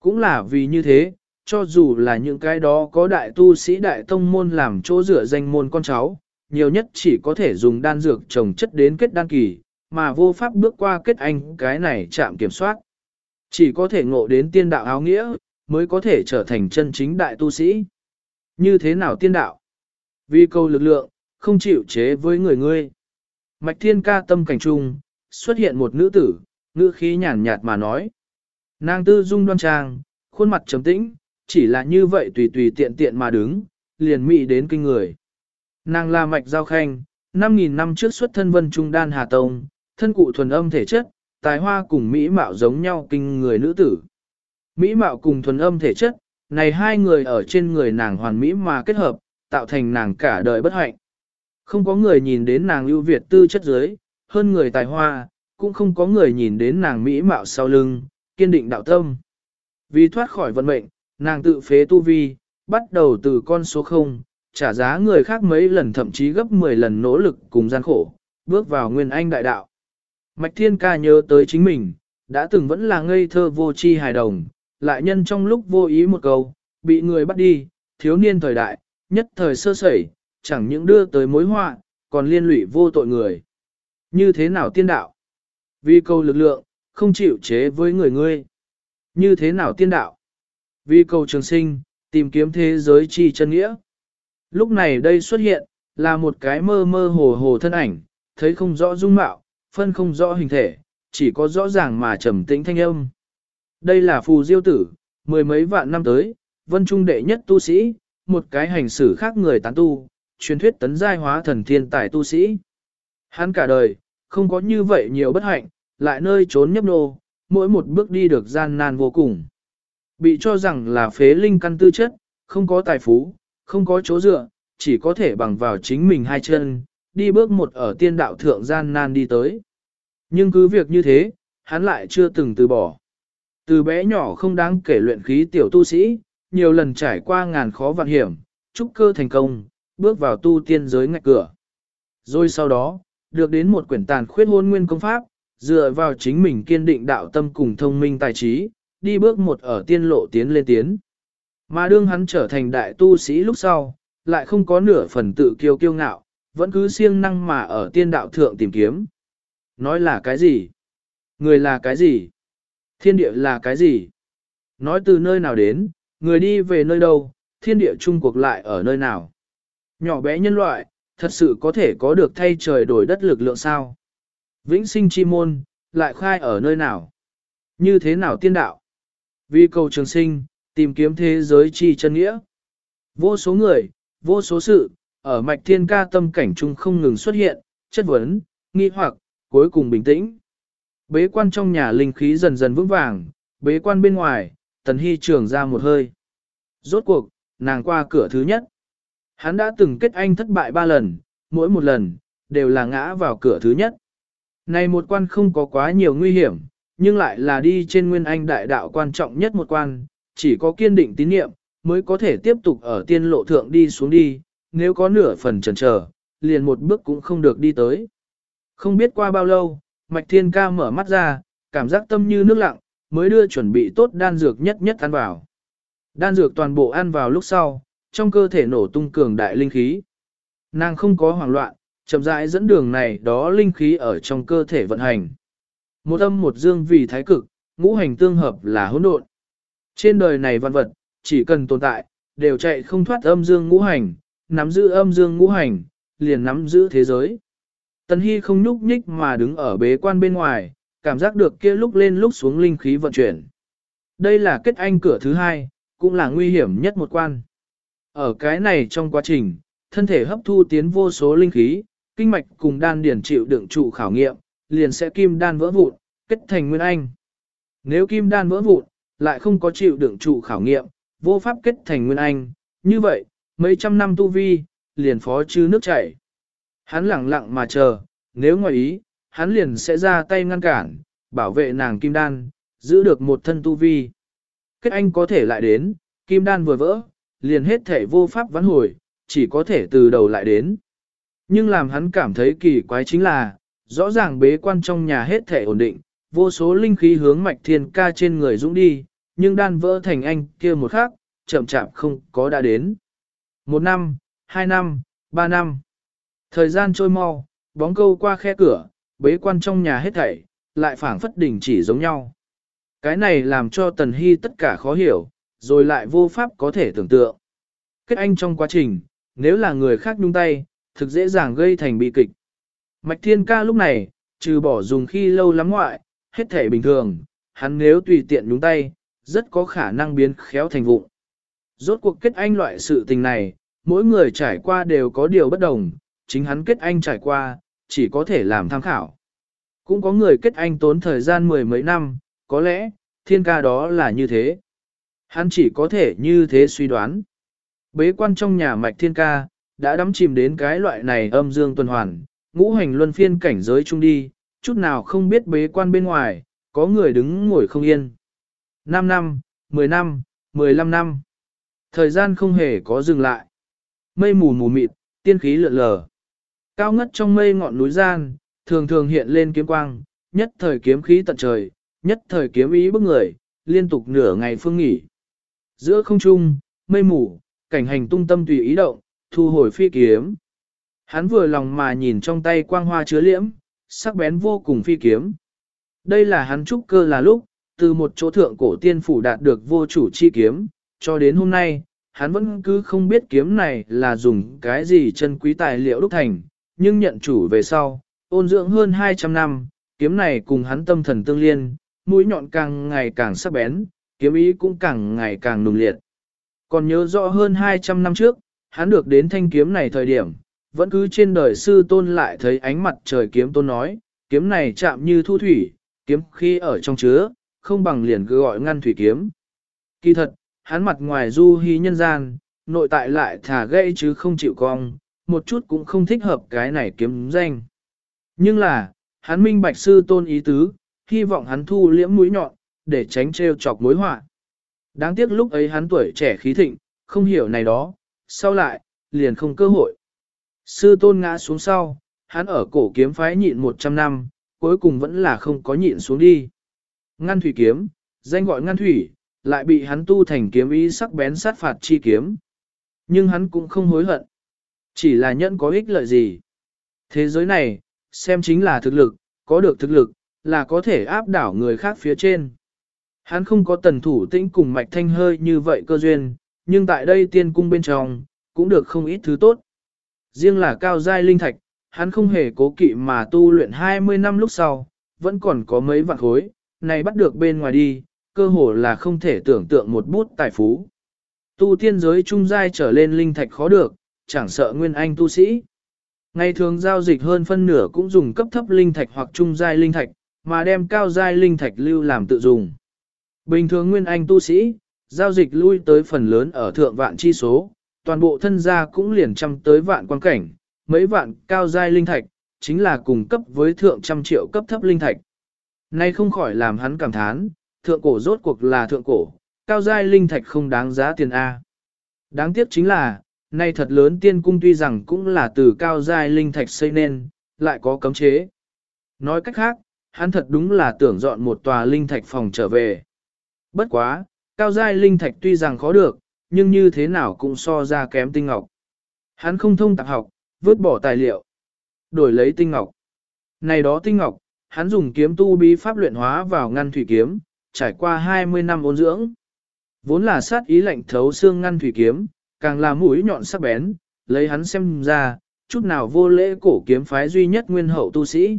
Cũng là vì như thế, cho dù là những cái đó có đại tu sĩ đại tông môn làm chỗ rửa danh môn con cháu, nhiều nhất chỉ có thể dùng đan dược trồng chất đến kết đan kỳ, mà vô pháp bước qua kết anh cái này chạm kiểm soát. Chỉ có thể ngộ đến tiên đạo áo nghĩa, mới có thể trở thành chân chính đại tu sĩ. Như thế nào tiên đạo? Vì câu lực lượng, không chịu chế với người ngươi. Mạch thiên ca tâm cảnh trung, xuất hiện một nữ tử, ngữ khí nhàn nhạt mà nói. Nàng tư dung đoan trang, khuôn mặt trầm tĩnh, chỉ là như vậy tùy tùy tiện tiện mà đứng, liền mị đến kinh người. Nàng là mạch giao khanh, 5.000 năm trước xuất thân vân trung đan hà tông, thân cụ thuần âm thể chất, tài hoa cùng Mỹ mạo giống nhau kinh người nữ tử. Mỹ mạo cùng thuần âm thể chất, này hai người ở trên người nàng hoàn mỹ mà kết hợp, tạo thành nàng cả đời bất hạnh. Không có người nhìn đến nàng ưu việt tư chất dưới, hơn người tài hoa, cũng không có người nhìn đến nàng Mỹ mạo sau lưng, kiên định đạo tâm. Vì thoát khỏi vận mệnh, nàng tự phế tu vi, bắt đầu từ con số 0, trả giá người khác mấy lần thậm chí gấp 10 lần nỗ lực cùng gian khổ, bước vào nguyên anh đại đạo. Mạch Thiên Ca nhớ tới chính mình, đã từng vẫn là ngây thơ vô tri hài đồng, lại nhân trong lúc vô ý một câu, bị người bắt đi, thiếu niên thời đại, nhất thời sơ sẩy, chẳng những đưa tới mối họa, còn liên lụy vô tội người. Như thế nào tiên đạo? Vì câu lực lượng, không chịu chế với người ngươi. Như thế nào tiên đạo? Vì cầu trường sinh, tìm kiếm thế giới chi chân nghĩa. Lúc này đây xuất hiện, là một cái mơ mơ hồ hồ thân ảnh, thấy không rõ dung mạo, phân không rõ hình thể, chỉ có rõ ràng mà trầm tĩnh thanh âm. Đây là phù diêu tử, mười mấy vạn năm tới, vân trung đệ nhất tu sĩ, một cái hành xử khác người tán tu, truyền thuyết tấn giai hóa thần thiên tài tu sĩ. Hắn cả đời, không có như vậy nhiều bất hạnh, lại nơi trốn nhấp nô, mỗi một bước đi được gian nan vô cùng. Bị cho rằng là phế linh căn tư chất, không có tài phú, không có chỗ dựa, chỉ có thể bằng vào chính mình hai chân, đi bước một ở tiên đạo thượng gian nan đi tới. Nhưng cứ việc như thế, hắn lại chưa từng từ bỏ. Từ bé nhỏ không đáng kể luyện khí tiểu tu sĩ, nhiều lần trải qua ngàn khó vạn hiểm, trúc cơ thành công, bước vào tu tiên giới ngạch cửa. Rồi sau đó, được đến một quyển tàn khuyết hôn nguyên công pháp, dựa vào chính mình kiên định đạo tâm cùng thông minh tài trí, đi bước một ở tiên lộ tiến lên tiến. Mà đương hắn trở thành đại tu sĩ lúc sau, lại không có nửa phần tự kiêu kiêu ngạo, vẫn cứ siêng năng mà ở tiên đạo thượng tìm kiếm. Nói là cái gì? Người là cái gì? Thiên địa là cái gì? Nói từ nơi nào đến, người đi về nơi đâu, thiên địa chung cuộc lại ở nơi nào? Nhỏ bé nhân loại, thật sự có thể có được thay trời đổi đất lực lượng sao? Vĩnh sinh chi môn, lại khai ở nơi nào? Như thế nào tiên đạo? Vì cầu trường sinh, tìm kiếm thế giới chi chân nghĩa. Vô số người, vô số sự, ở mạch thiên ca tâm cảnh trung không ngừng xuất hiện, chất vấn, nghi hoặc, cuối cùng bình tĩnh. Bế quan trong nhà linh khí dần dần vững vàng, bế quan bên ngoài, tần hy trường ra một hơi. Rốt cuộc, nàng qua cửa thứ nhất. Hắn đã từng kết anh thất bại ba lần, mỗi một lần, đều là ngã vào cửa thứ nhất. Này một quan không có quá nhiều nguy hiểm, nhưng lại là đi trên nguyên anh đại đạo quan trọng nhất một quan, chỉ có kiên định tín niệm, mới có thể tiếp tục ở tiên lộ thượng đi xuống đi, nếu có nửa phần chần chờ, liền một bước cũng không được đi tới. Không biết qua bao lâu, Mạch Thiên Ca mở mắt ra, cảm giác tâm như nước lặng, mới đưa chuẩn bị tốt đan dược nhất nhất ăn vào. Đan dược toàn bộ ăn vào lúc sau, trong cơ thể nổ tung cường đại linh khí. Nàng không có hoảng loạn, chậm rãi dẫn đường này đó linh khí ở trong cơ thể vận hành. Một âm một dương vì thái cực, ngũ hành tương hợp là hỗn độn. Trên đời này văn vật, chỉ cần tồn tại, đều chạy không thoát âm dương ngũ hành, nắm giữ âm dương ngũ hành, liền nắm giữ thế giới. Tần Hy không nhúc nhích mà đứng ở bế quan bên ngoài, cảm giác được kia lúc lên lúc xuống linh khí vận chuyển. Đây là kết anh cửa thứ hai, cũng là nguy hiểm nhất một quan. Ở cái này trong quá trình, thân thể hấp thu tiến vô số linh khí, kinh mạch cùng đan điển chịu đựng trụ khảo nghiệm, liền sẽ kim đan vỡ vụn, kết thành nguyên anh. Nếu kim đan vỡ vụn, lại không có chịu đựng trụ khảo nghiệm, vô pháp kết thành nguyên anh, như vậy, mấy trăm năm tu vi, liền phó chư nước chảy. Hắn lặng lặng mà chờ, nếu ngoài ý, hắn liền sẽ ra tay ngăn cản, bảo vệ nàng kim đan, giữ được một thân tu vi. Kết anh có thể lại đến, kim đan vừa vỡ, liền hết thể vô pháp vãn hồi, chỉ có thể từ đầu lại đến. Nhưng làm hắn cảm thấy kỳ quái chính là, rõ ràng bế quan trong nhà hết thể ổn định, vô số linh khí hướng mạch thiên ca trên người dũng đi, nhưng đan vỡ thành anh kia một khác chậm chạp không có đã đến. Một năm, hai năm, ba năm. Thời gian trôi mau, bóng câu qua khe cửa, bế quan trong nhà hết thảy, lại phảng phất đỉnh chỉ giống nhau. Cái này làm cho Tần Hy tất cả khó hiểu, rồi lại vô pháp có thể tưởng tượng. Kết anh trong quá trình, nếu là người khác nhung tay, thực dễ dàng gây thành bị kịch. Mạch Thiên Ca lúc này, trừ bỏ dùng khi lâu lắm ngoại, hết thể bình thường, hắn nếu tùy tiện nhúng tay, rất có khả năng biến khéo thành vụng. Rốt cuộc kết anh loại sự tình này, mỗi người trải qua đều có điều bất đồng, chính hắn kết anh trải qua, chỉ có thể làm tham khảo. Cũng có người kết anh tốn thời gian mười mấy năm, có lẽ, thiên ca đó là như thế. Hắn chỉ có thể như thế suy đoán. Bế quan trong nhà mạch thiên ca, đã đắm chìm đến cái loại này âm dương tuần hoàn, ngũ hành luân phiên cảnh giới chung đi, chút nào không biết bế quan bên ngoài, có người đứng ngồi không yên. 5 năm, 10 năm, 15 năm. Thời gian không hề có dừng lại. Mây mù mù mịt, tiên khí lượn lờ. Cao ngất trong mây ngọn núi gian, thường thường hiện lên kiếm quang, nhất thời kiếm khí tận trời, nhất thời kiếm ý bức người, liên tục nửa ngày phương nghỉ. Giữa không trung, mây mù, cảnh hành tung tâm tùy ý động, thu hồi phi kiếm. Hắn vừa lòng mà nhìn trong tay quang hoa chứa liễm, sắc bén vô cùng phi kiếm. Đây là hắn trúc cơ là lúc, từ một chỗ thượng cổ tiên phủ đạt được vô chủ chi kiếm, cho đến hôm nay, hắn vẫn cứ không biết kiếm này là dùng cái gì chân quý tài liệu đúc thành, nhưng nhận chủ về sau, ôn dưỡng hơn 200 năm, kiếm này cùng hắn tâm thần tương liên, mũi nhọn càng ngày càng sắc bén, kiếm ý cũng càng ngày càng nùng liệt. Còn nhớ rõ hơn 200 năm trước, hắn được đến thanh kiếm này thời điểm, vẫn cứ trên đời sư tôn lại thấy ánh mặt trời kiếm tôn nói, kiếm này chạm như thu thủy, kiếm khi ở trong chứa, không bằng liền cứ gọi ngăn thủy kiếm. Kỳ thật, hắn mặt ngoài du hí nhân gian, nội tại lại thả gây chứ không chịu cong, một chút cũng không thích hợp cái này kiếm danh. Nhưng là, hắn minh bạch sư tôn ý tứ, hy vọng hắn thu liễm mũi nhọn, để tránh trêu chọc mối họa. Đáng tiếc lúc ấy hắn tuổi trẻ khí thịnh, không hiểu này đó, sau lại, liền không cơ hội. Sư tôn ngã xuống sau, hắn ở cổ kiếm phái nhịn 100 năm, cuối cùng vẫn là không có nhịn xuống đi. Ngăn thủy kiếm, danh gọi ngăn thủy, lại bị hắn tu thành kiếm ý sắc bén sát phạt chi kiếm. Nhưng hắn cũng không hối hận. Chỉ là nhẫn có ích lợi gì. Thế giới này, xem chính là thực lực, có được thực lực, là có thể áp đảo người khác phía trên. Hắn không có tần thủ tĩnh cùng mạch thanh hơi như vậy cơ duyên, nhưng tại đây tiên cung bên trong, cũng được không ít thứ tốt. Riêng là cao giai linh thạch, hắn không hề cố kỵ mà tu luyện 20 năm lúc sau, vẫn còn có mấy vạn khối, này bắt được bên ngoài đi, cơ hồ là không thể tưởng tượng một bút tài phú. Tu tiên giới trung giai trở lên linh thạch khó được, chẳng sợ nguyên anh tu sĩ. Ngày thường giao dịch hơn phân nửa cũng dùng cấp thấp linh thạch hoặc trung giai linh thạch, mà đem cao giai linh thạch lưu làm tự dùng. Bình thường nguyên anh tu sĩ, giao dịch lui tới phần lớn ở thượng vạn chi số, toàn bộ thân gia cũng liền trăm tới vạn quan cảnh, mấy vạn cao giai linh thạch, chính là cùng cấp với thượng trăm triệu cấp thấp linh thạch. Nay không khỏi làm hắn cảm thán, thượng cổ rốt cuộc là thượng cổ, cao giai linh thạch không đáng giá tiền A. Đáng tiếc chính là, nay thật lớn tiên cung tuy rằng cũng là từ cao giai linh thạch xây nên, lại có cấm chế. Nói cách khác, hắn thật đúng là tưởng dọn một tòa linh thạch phòng trở về. Bất quá, cao giai linh thạch tuy rằng khó được, nhưng như thế nào cũng so ra kém tinh ngọc. Hắn không thông tạp học, vứt bỏ tài liệu, đổi lấy tinh ngọc. Này đó tinh ngọc, hắn dùng kiếm tu bí pháp luyện hóa vào ngăn thủy kiếm, trải qua 20 năm ôn dưỡng. Vốn là sát ý lạnh thấu xương ngăn thủy kiếm, càng là mũi nhọn sắc bén, lấy hắn xem ra, chút nào vô lễ cổ kiếm phái duy nhất nguyên hậu tu sĩ.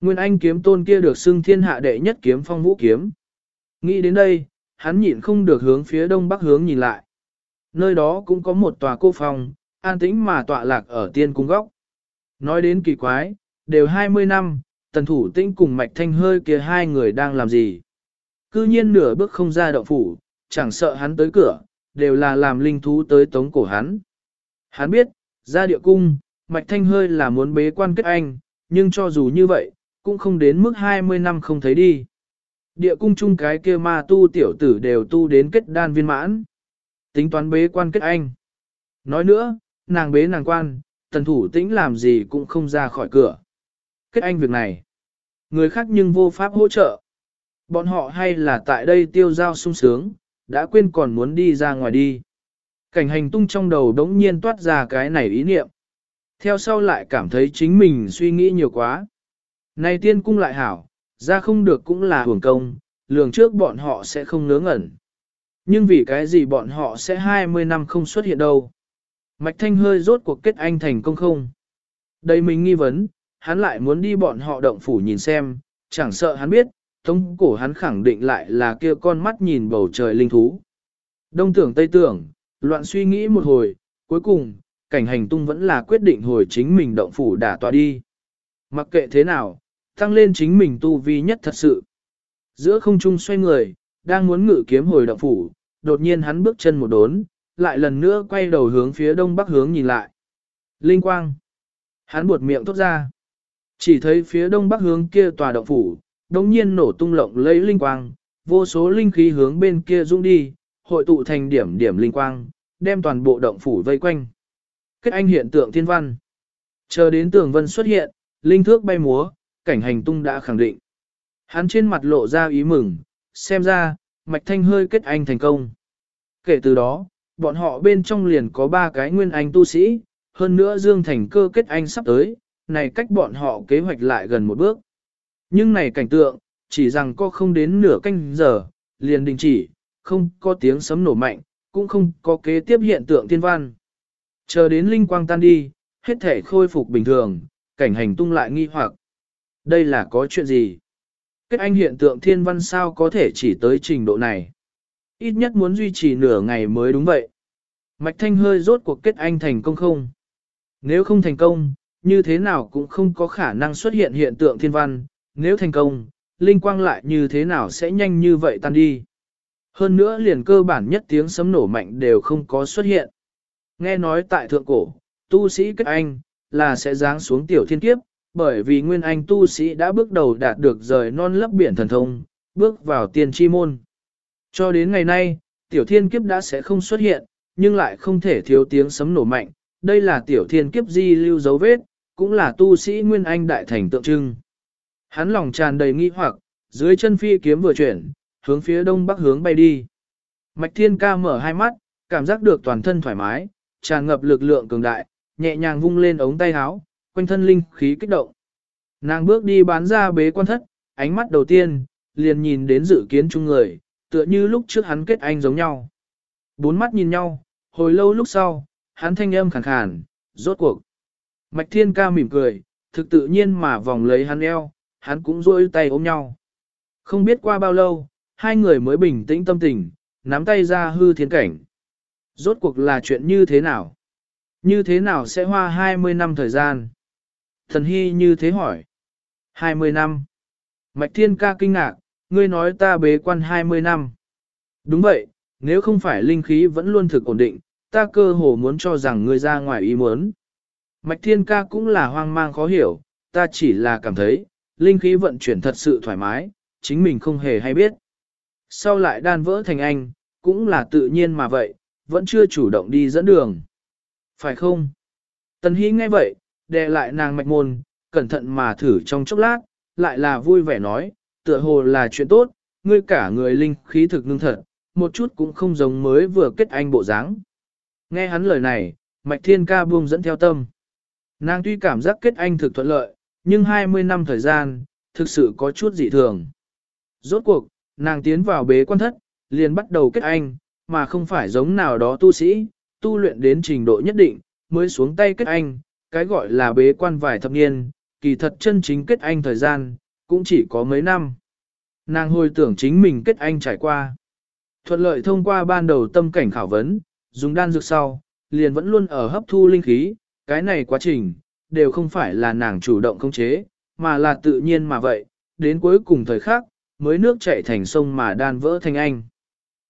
Nguyên anh kiếm tôn kia được xưng thiên hạ đệ nhất kiếm phong vũ kiếm. Nghĩ đến đây, hắn nhịn không được hướng phía đông bắc hướng nhìn lại. Nơi đó cũng có một tòa cô phòng, an tĩnh mà tọa lạc ở tiên cung góc. Nói đến kỳ quái, đều 20 năm, tần thủ tĩnh cùng mạch thanh hơi kia hai người đang làm gì. Cư nhiên nửa bước không ra động phủ, chẳng sợ hắn tới cửa, đều là làm linh thú tới tống cổ hắn. Hắn biết, ra địa cung, mạch thanh hơi là muốn bế quan kết anh, nhưng cho dù như vậy, cũng không đến mức 20 năm không thấy đi. Địa cung chung cái kia ma tu tiểu tử đều tu đến kết đan viên mãn. Tính toán bế quan kết anh. Nói nữa, nàng bế nàng quan, tần thủ tĩnh làm gì cũng không ra khỏi cửa. Kết anh việc này. Người khác nhưng vô pháp hỗ trợ. Bọn họ hay là tại đây tiêu giao sung sướng, đã quên còn muốn đi ra ngoài đi. Cảnh hành tung trong đầu đống nhiên toát ra cái này ý niệm. Theo sau lại cảm thấy chính mình suy nghĩ nhiều quá. Này tiên cung lại hảo, ra không được cũng là hưởng công, lường trước bọn họ sẽ không ngớ ngẩn. Nhưng vì cái gì bọn họ sẽ 20 năm không xuất hiện đâu. Mạch thanh hơi rốt cuộc kết anh thành công không. Đây mình nghi vấn, hắn lại muốn đi bọn họ động phủ nhìn xem, chẳng sợ hắn biết, tống cổ hắn khẳng định lại là kia con mắt nhìn bầu trời linh thú. Đông tưởng tây tưởng, loạn suy nghĩ một hồi, cuối cùng, cảnh hành tung vẫn là quyết định hồi chính mình động phủ đả tọa đi. Mặc kệ thế nào, tăng lên chính mình tu vi nhất thật sự. Giữa không trung xoay người, đang muốn ngự kiếm hồi động phủ, đột nhiên hắn bước chân một đốn, lại lần nữa quay đầu hướng phía đông bắc hướng nhìn lại. Linh quang. Hắn buột miệng thốt ra. Chỉ thấy phía đông bắc hướng kia tòa động phủ, đồng nhiên nổ tung lộng lấy linh quang, vô số linh khí hướng bên kia dũng đi, hội tụ thành điểm điểm linh quang, đem toàn bộ động phủ vây quanh. Kết anh hiện tượng thiên văn. Chờ đến tường vân xuất hiện, linh thước bay múa, cảnh hành tung đã khẳng định. Hắn trên mặt lộ ra ý mừng, xem ra, mạch thanh hơi kết anh thành công. Kể từ đó, bọn họ bên trong liền có ba cái nguyên anh tu sĩ, hơn nữa Dương Thành cơ kết anh sắp tới, này cách bọn họ kế hoạch lại gần một bước. Nhưng này cảnh tượng, chỉ rằng có không đến nửa canh giờ, liền đình chỉ, không có tiếng sấm nổ mạnh, cũng không có kế tiếp hiện tượng thiên văn. Chờ đến linh quang tan đi, hết thể khôi phục bình thường, cảnh hành tung lại nghi hoặc. Đây là có chuyện gì? Kết anh hiện tượng thiên văn sao có thể chỉ tới trình độ này? Ít nhất muốn duy trì nửa ngày mới đúng vậy. Mạch Thanh hơi rốt cuộc kết anh thành công không? Nếu không thành công, như thế nào cũng không có khả năng xuất hiện hiện tượng thiên văn, nếu thành công, linh quang lại như thế nào sẽ nhanh như vậy tan đi. Hơn nữa liền cơ bản nhất tiếng sấm nổ mạnh đều không có xuất hiện. Nghe nói tại thượng cổ, tu sĩ kết anh, là sẽ giáng xuống tiểu thiên kiếp, bởi vì nguyên anh tu sĩ đã bước đầu đạt được rời non lấp biển thần thông, bước vào tiên chi môn. Cho đến ngày nay, tiểu thiên kiếp đã sẽ không xuất hiện, nhưng lại không thể thiếu tiếng sấm nổ mạnh, đây là tiểu thiên kiếp di lưu dấu vết, cũng là tu sĩ nguyên anh đại thành tượng trưng. Hắn lòng tràn đầy nghi hoặc, dưới chân phi kiếm vừa chuyển, hướng phía đông bắc hướng bay đi. Mạch thiên ca mở hai mắt, cảm giác được toàn thân thoải mái, tràn ngập lực lượng cường đại, nhẹ nhàng vung lên ống tay áo, quanh thân linh khí kích động. Nàng bước đi bán ra bế quan thất, ánh mắt đầu tiên, liền nhìn đến dự kiến chung người, tựa như lúc trước hắn kết anh giống nhau. Bốn mắt nhìn nhau, hồi lâu lúc sau, hắn thanh âm khàn khàn, rốt cuộc. Mạch thiên ca mỉm cười, thực tự nhiên mà vòng lấy hắn eo, hắn cũng rôi tay ôm nhau. Không biết qua bao lâu, hai người mới bình tĩnh tâm tình, nắm tay ra hư thiên cảnh. Rốt cuộc là chuyện như thế nào? Như thế nào sẽ hoa 20 năm thời gian? Thần Hy như thế hỏi. 20 năm. Mạch Thiên ca kinh ngạc, ngươi nói ta bế quan 20 năm. Đúng vậy, nếu không phải linh khí vẫn luôn thực ổn định, ta cơ hồ muốn cho rằng ngươi ra ngoài ý muốn. Mạch Thiên ca cũng là hoang mang khó hiểu, ta chỉ là cảm thấy, linh khí vận chuyển thật sự thoải mái, chính mình không hề hay biết. Sau lại đan vỡ thành anh, cũng là tự nhiên mà vậy, vẫn chưa chủ động đi dẫn đường. Phải không? Tần Hy nghe vậy, đè lại nàng mạch môn, cẩn thận mà thử trong chốc lát, lại là vui vẻ nói, tựa hồ là chuyện tốt, ngươi cả người linh khí thực ngưng thật, một chút cũng không giống mới vừa kết anh bộ dáng. Nghe hắn lời này, mạch thiên ca buông dẫn theo tâm. Nàng tuy cảm giác kết anh thực thuận lợi, nhưng 20 năm thời gian, thực sự có chút dị thường. Rốt cuộc, nàng tiến vào bế quan thất, liền bắt đầu kết anh, mà không phải giống nào đó tu sĩ, tu luyện đến trình độ nhất định, mới xuống tay kết anh, cái gọi là bế quan vài thập niên, kỳ thật chân chính kết anh thời gian, cũng chỉ có mấy năm. Nàng hồi tưởng chính mình kết anh trải qua. Thuận lợi thông qua ban đầu tâm cảnh khảo vấn, dùng đan dược sau, liền vẫn luôn ở hấp thu linh khí, cái này quá trình, đều không phải là nàng chủ động khống chế, mà là tự nhiên mà vậy, đến cuối cùng thời khắc, mới nước chảy thành sông mà đan vỡ thành anh.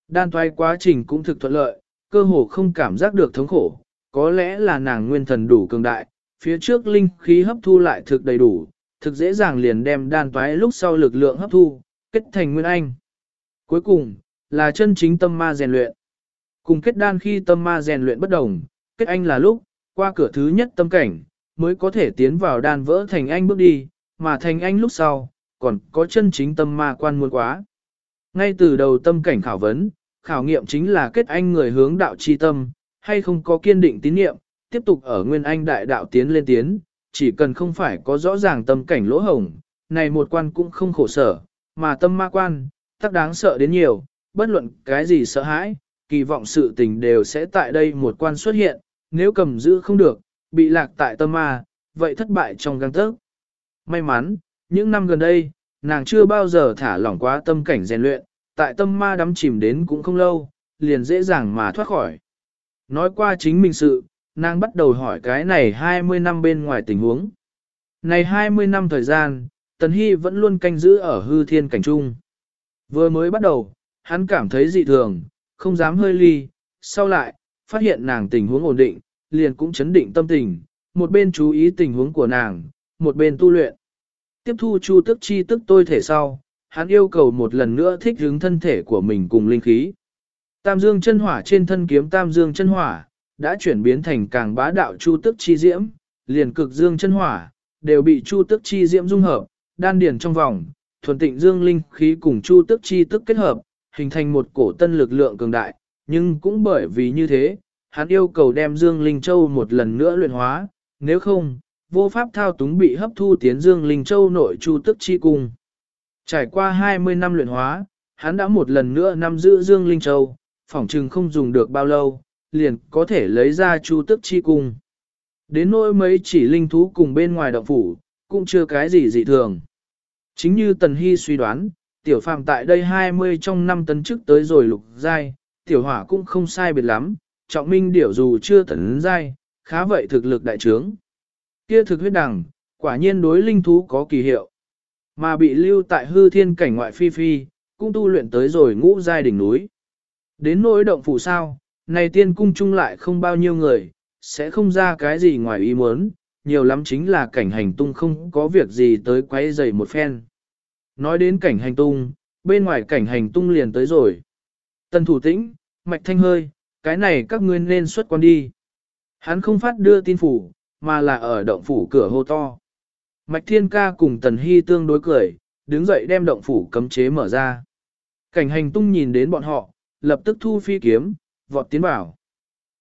Đan toái quá trình cũng thực thuận lợi, cơ hồ không cảm giác được thống khổ, có lẽ là nàng nguyên thần đủ cường đại, phía trước linh khí hấp thu lại thực đầy đủ, thực dễ dàng liền đem đan toái lúc sau lực lượng hấp thu, kết thành nguyên anh. Cuối cùng, là chân chính tâm ma rèn luyện. Cùng kết đan khi tâm ma rèn luyện bất đồng, kết anh là lúc, qua cửa thứ nhất tâm cảnh, mới có thể tiến vào đan vỡ thành anh bước đi, mà thành anh lúc sau, còn có chân chính tâm ma quan muôn quá. Ngay từ đầu tâm cảnh khảo vấn, khảo nghiệm chính là kết anh người hướng đạo chi tâm, hay không có kiên định tín niệm, tiếp tục ở nguyên anh đại đạo tiến lên tiến, chỉ cần không phải có rõ ràng tâm cảnh lỗ hổng, này một quan cũng không khổ sở, mà tâm ma quan, tắc đáng sợ đến nhiều, bất luận cái gì sợ hãi, kỳ vọng sự tình đều sẽ tại đây một quan xuất hiện, nếu cầm giữ không được, bị lạc tại tâm ma, vậy thất bại trong găng tớc. May mắn, những năm gần đây, nàng chưa bao giờ thả lỏng quá tâm cảnh rèn luyện, tại tâm ma đắm chìm đến cũng không lâu, liền dễ dàng mà thoát khỏi. Nói qua chính mình sự, nàng bắt đầu hỏi cái này 20 năm bên ngoài tình huống. Này 20 năm thời gian, Tần Hy vẫn luôn canh giữ ở hư thiên cảnh trung. Vừa mới bắt đầu, hắn cảm thấy dị thường, không dám hơi ly, sau lại, phát hiện nàng tình huống ổn định, liền cũng chấn định tâm tình, một bên chú ý tình huống của nàng, một bên tu luyện. Tiếp thu chu tức chi tức tôi thể sau, hắn yêu cầu một lần nữa thích hướng thân thể của mình cùng linh khí. Tam dương chân hỏa trên thân kiếm tam dương chân hỏa, đã chuyển biến thành càng bá đạo chu tức chi diễm, liền cực dương chân hỏa, đều bị chu tức chi diễm dung hợp, đan điển trong vòng, thuần tịnh dương linh khí cùng chu tức chi tức kết hợp, hình thành một cổ tân lực lượng cường đại, nhưng cũng bởi vì như thế, hắn yêu cầu đem dương linh châu một lần nữa luyện hóa, nếu không, vô pháp thao túng bị hấp thu tiến dương linh châu nội chu tức chi cung. Trải qua 20 năm luyện hóa, hắn đã một lần nữa nắm giữ dương linh châu, phỏng chừng không dùng được bao lâu, liền có thể lấy ra chu tức chi cung. Đến nỗi mấy chỉ linh thú cùng bên ngoài động phủ, cũng chưa cái gì dị thường. Chính như Tần Hy suy đoán, tiểu phàm tại đây 20 trong năm tấn chức tới rồi lục giai, tiểu hỏa cũng không sai biệt lắm, trọng minh điểu dù chưa tấn giai, khá vậy thực lực đại trướng. Kia thực huyết đằng, quả nhiên đối linh thú có kỳ hiệu. Mà bị lưu tại hư thiên cảnh ngoại phi phi, cũng tu luyện tới rồi ngũ giai đỉnh núi. Đến nỗi động phủ sao, này tiên cung chung lại không bao nhiêu người, sẽ không ra cái gì ngoài ý muốn, nhiều lắm chính là cảnh hành tung không có việc gì tới quấy rầy một phen. Nói đến cảnh hành tung, bên ngoài cảnh hành tung liền tới rồi. Tần thủ tĩnh, mạch thanh hơi, cái này các ngươi nên xuất quan đi. Hắn không phát đưa tin phủ, mà là ở động phủ cửa hô to. Mạch thiên ca cùng tần hy tương đối cười, đứng dậy đem động phủ cấm chế mở ra. Cảnh hành tung nhìn đến bọn họ, lập tức thu phi kiếm, vọt tiến vào.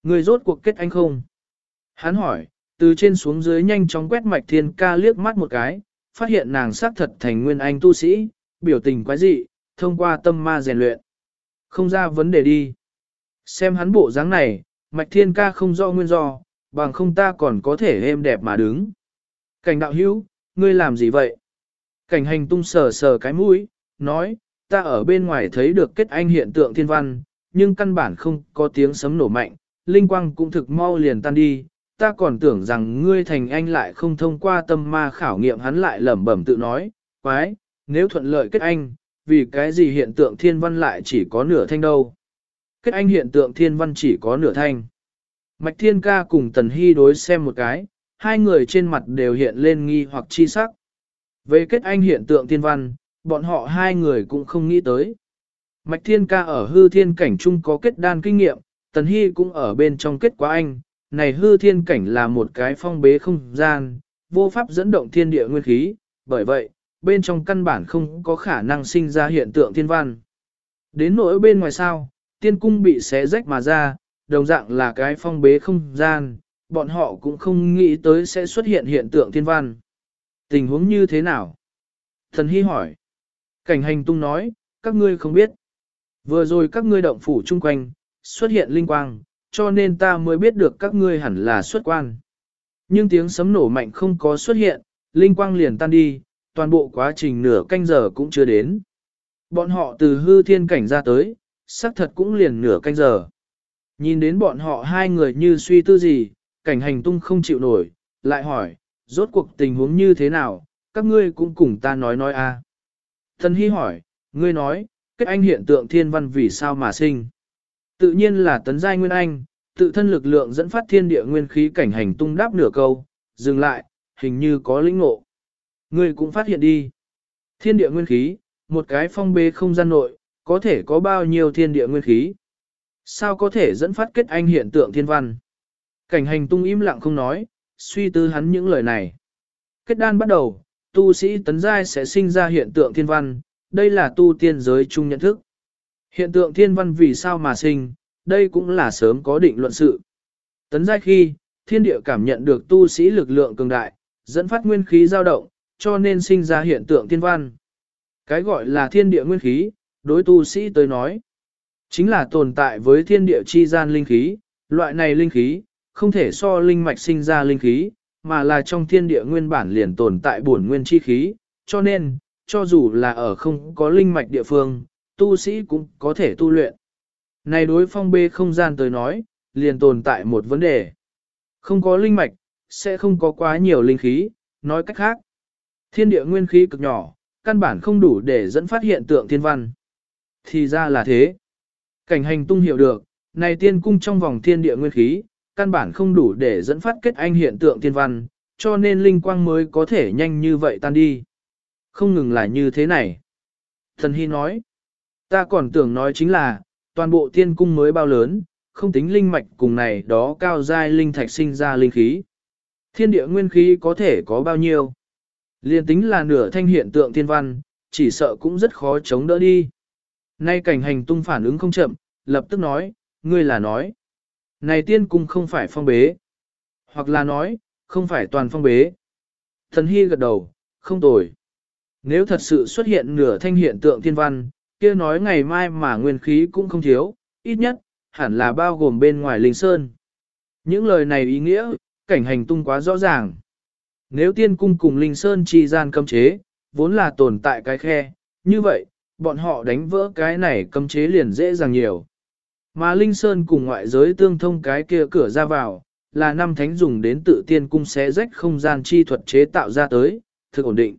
Người rốt cuộc kết anh không? Hắn hỏi, từ trên xuống dưới nhanh chóng quét mạch thiên ca liếc mắt một cái, phát hiện nàng xác thật thành nguyên anh tu sĩ, biểu tình quái dị, thông qua tâm ma rèn luyện. Không ra vấn đề đi. Xem hắn bộ dáng này, mạch thiên ca không do nguyên do, bằng không ta còn có thể êm đẹp mà đứng. Cảnh đạo hữu, ngươi làm gì vậy? Cảnh hành tung sờ sờ cái mũi, nói, ta ở bên ngoài thấy được kết anh hiện tượng thiên văn, nhưng căn bản không có tiếng sấm nổ mạnh, linh quang cũng thực mau liền tan đi, ta còn tưởng rằng ngươi thành anh lại không thông qua tâm ma khảo nghiệm hắn lại lẩm bẩm tự nói, quái, nếu thuận lợi kết anh, vì cái gì hiện tượng thiên văn lại chỉ có nửa thanh đâu. Kết anh hiện tượng thiên văn chỉ có nửa thanh. Mạch thiên ca cùng tần hy đối xem một cái, hai người trên mặt đều hiện lên nghi hoặc chi sắc. Về kết anh hiện tượng thiên văn, bọn họ hai người cũng không nghĩ tới. Mạch thiên ca ở hư thiên cảnh chung có kết đan kinh nghiệm, tần hy cũng ở bên trong kết quá anh, này hư thiên cảnh là một cái phong bế không gian, vô pháp dẫn động thiên địa nguyên khí, bởi vậy, bên trong căn bản không có khả năng sinh ra hiện tượng thiên văn. Đến nỗi bên ngoài sao, tiên cung bị xé rách mà ra, đồng dạng là cái phong bế không gian, bọn họ cũng không nghĩ tới sẽ xuất hiện hiện tượng thiên văn. Tình huống như thế nào? Thần Hy hỏi. Cảnh hành tung nói, các ngươi không biết. Vừa rồi các ngươi động phủ chung quanh, xuất hiện linh quang, cho nên ta mới biết được các ngươi hẳn là xuất quan. Nhưng tiếng sấm nổ mạnh không có xuất hiện, linh quang liền tan đi, toàn bộ quá trình nửa canh giờ cũng chưa đến. Bọn họ từ hư thiên cảnh ra tới, xác thật cũng liền nửa canh giờ. Nhìn đến bọn họ hai người như suy tư gì, cảnh hành tung không chịu nổi, lại hỏi, rốt cuộc tình huống như thế nào, các ngươi cũng cùng ta nói nói a. À. Thần Hy hỏi, ngươi nói, kết anh hiện tượng thiên văn vì sao mà sinh? Tự nhiên là tấn giai nguyên anh, tự thân lực lượng dẫn phát thiên địa nguyên khí cảnh hành tung đáp nửa câu, dừng lại, hình như có lĩnh ngộ. Ngươi cũng phát hiện đi. Thiên địa nguyên khí, một cái phong bế không gian nội, có thể có bao nhiêu thiên địa nguyên khí? Sao có thể dẫn phát kết anh hiện tượng thiên văn? Cảnh hành tung im lặng không nói, suy tư hắn những lời này. Kết đan bắt đầu, tu sĩ tấn giai sẽ sinh ra hiện tượng thiên văn, đây là tu tiên giới chung nhận thức. Hiện tượng thiên văn vì sao mà sinh, đây cũng là sớm có định luận sự. Tấn giai khi, thiên địa cảm nhận được tu sĩ lực lượng cường đại, dẫn phát nguyên khí dao động, cho nên sinh ra hiện tượng thiên văn. Cái gọi là thiên địa nguyên khí, đối tu sĩ tới nói, chính là tồn tại với thiên địa chi gian linh khí, loại này linh khí, không thể so linh mạch sinh ra linh khí, mà là trong thiên địa nguyên bản liền tồn tại bổn nguyên chi khí, cho nên, cho dù là ở không có linh mạch địa phương, tu sĩ cũng có thể tu luyện. Này đối phong bê không gian tới nói, liền tồn tại một vấn đề. Không có linh mạch, sẽ không có quá nhiều linh khí, nói cách khác. Thiên địa nguyên khí cực nhỏ, căn bản không đủ để dẫn phát hiện tượng thiên văn. Thì ra là thế. Cảnh hành tung hiểu được, này tiên cung trong vòng thiên địa nguyên khí, căn bản không đủ để dẫn phát kết anh hiện tượng thiên văn, cho nên linh quang mới có thể nhanh như vậy tan đi. Không ngừng là như thế này. Thần Hy nói, ta còn tưởng nói chính là, toàn bộ tiên cung mới bao lớn, không tính linh mạch cùng này đó cao giai linh thạch sinh ra linh khí. Thiên địa nguyên khí có thể có bao nhiêu? Liên tính là nửa thanh hiện tượng thiên văn, chỉ sợ cũng rất khó chống đỡ đi. Nay cảnh hành tung phản ứng không chậm, lập tức nói, ngươi là nói. Này tiên cung không phải phong bế. Hoặc là nói, không phải toàn phong bế. Thần Hy gật đầu, không tồi. Nếu thật sự xuất hiện nửa thanh hiện tượng thiên văn, kia nói ngày mai mà nguyên khí cũng không thiếu, ít nhất, hẳn là bao gồm bên ngoài linh sơn. Những lời này ý nghĩa, cảnh hành tung quá rõ ràng. Nếu tiên cung cùng linh sơn chi gian cấm chế, vốn là tồn tại cái khe, như vậy, bọn họ đánh vỡ cái này cấm chế liền dễ dàng nhiều. Mà Linh Sơn cùng ngoại giới tương thông cái kia cửa ra vào, là năm thánh dùng đến tự tiên cung xé rách không gian chi thuật chế tạo ra tới, thực ổn định.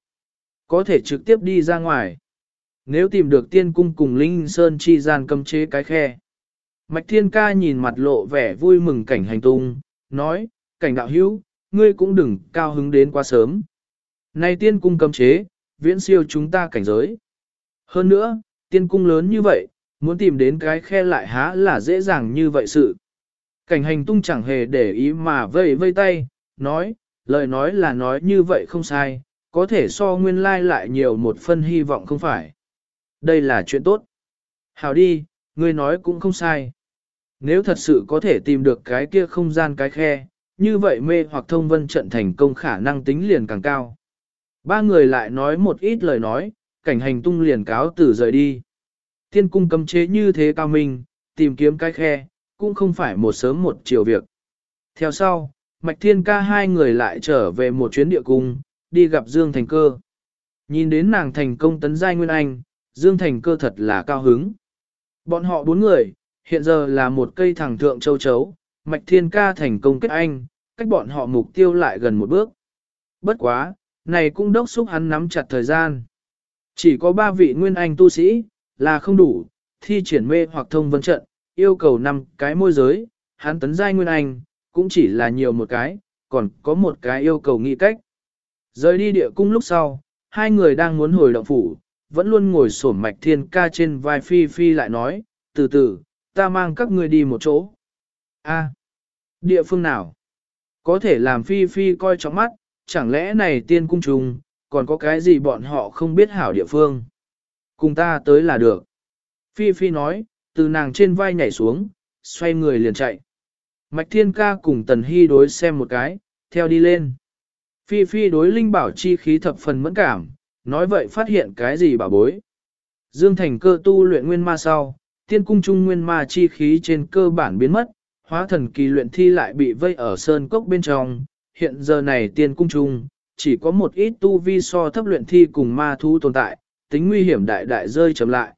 Có thể trực tiếp đi ra ngoài. Nếu tìm được tiên cung cùng Linh Sơn chi gian cấm chế cái khe. Mạch Thiên Ca nhìn mặt lộ vẻ vui mừng cảnh hành tung, nói, cảnh đạo hữu, ngươi cũng đừng cao hứng đến quá sớm. Này tiên cung cấm chế, viễn siêu chúng ta cảnh giới. Hơn nữa, tiên cung lớn như vậy, muốn tìm đến cái khe lại há là dễ dàng như vậy sự. Cảnh hành tung chẳng hề để ý mà vây vây tay, nói, lời nói là nói như vậy không sai, có thể so nguyên lai lại nhiều một phân hy vọng không phải. Đây là chuyện tốt. Hào đi, ngươi nói cũng không sai. Nếu thật sự có thể tìm được cái kia không gian cái khe, như vậy mê hoặc thông vân trận thành công khả năng tính liền càng cao. Ba người lại nói một ít lời nói, cảnh hành tung liền cáo tử rời đi. Thiên cung cấm chế như thế cao minh, tìm kiếm cái khe, cũng không phải một sớm một chiều việc. Theo sau, Mạch Thiên ca hai người lại trở về một chuyến địa cung, đi gặp Dương Thành Cơ. Nhìn đến nàng thành công tấn giai Nguyên Anh, Dương Thành Cơ thật là cao hứng. Bọn họ bốn người, hiện giờ là một cây thẳng thượng châu chấu, Mạch Thiên ca thành công kết anh, cách bọn họ mục tiêu lại gần một bước. Bất quá, này cũng đốc xúc hắn nắm chặt thời gian. Chỉ có ba vị Nguyên Anh tu sĩ, là không đủ, thi triển mê hoặc thông vân trận, yêu cầu năm cái môi giới, hắn tấn giai Nguyên Anh, cũng chỉ là nhiều một cái, còn có một cái yêu cầu nghị cách. Rời đi địa cung lúc sau, hai người đang muốn hồi động phủ, vẫn luôn ngồi sổm mạch thiên ca trên vai phi phi lại nói, từ từ, ta mang các ngươi đi một chỗ. A, địa phương nào? Có thể làm phi phi coi trọng mắt, chẳng lẽ này tiên cung trùng, còn có cái gì bọn họ không biết hảo địa phương? Cùng ta tới là được. Phi phi nói, từ nàng trên vai nhảy xuống, xoay người liền chạy. Mạch thiên ca cùng tần hy đối xem một cái, theo đi lên. Phi phi đối linh bảo chi khí thập phần mẫn cảm, nói vậy phát hiện cái gì bảo bối. Dương thành cơ tu luyện nguyên ma sau, tiên cung trung nguyên ma chi khí trên cơ bản biến mất, hóa thần kỳ luyện thi lại bị vây ở sơn cốc bên trong, hiện giờ này tiên cung trung, chỉ có một ít tu vi so thấp luyện thi cùng ma thú tồn tại, tính nguy hiểm đại đại rơi chậm lại.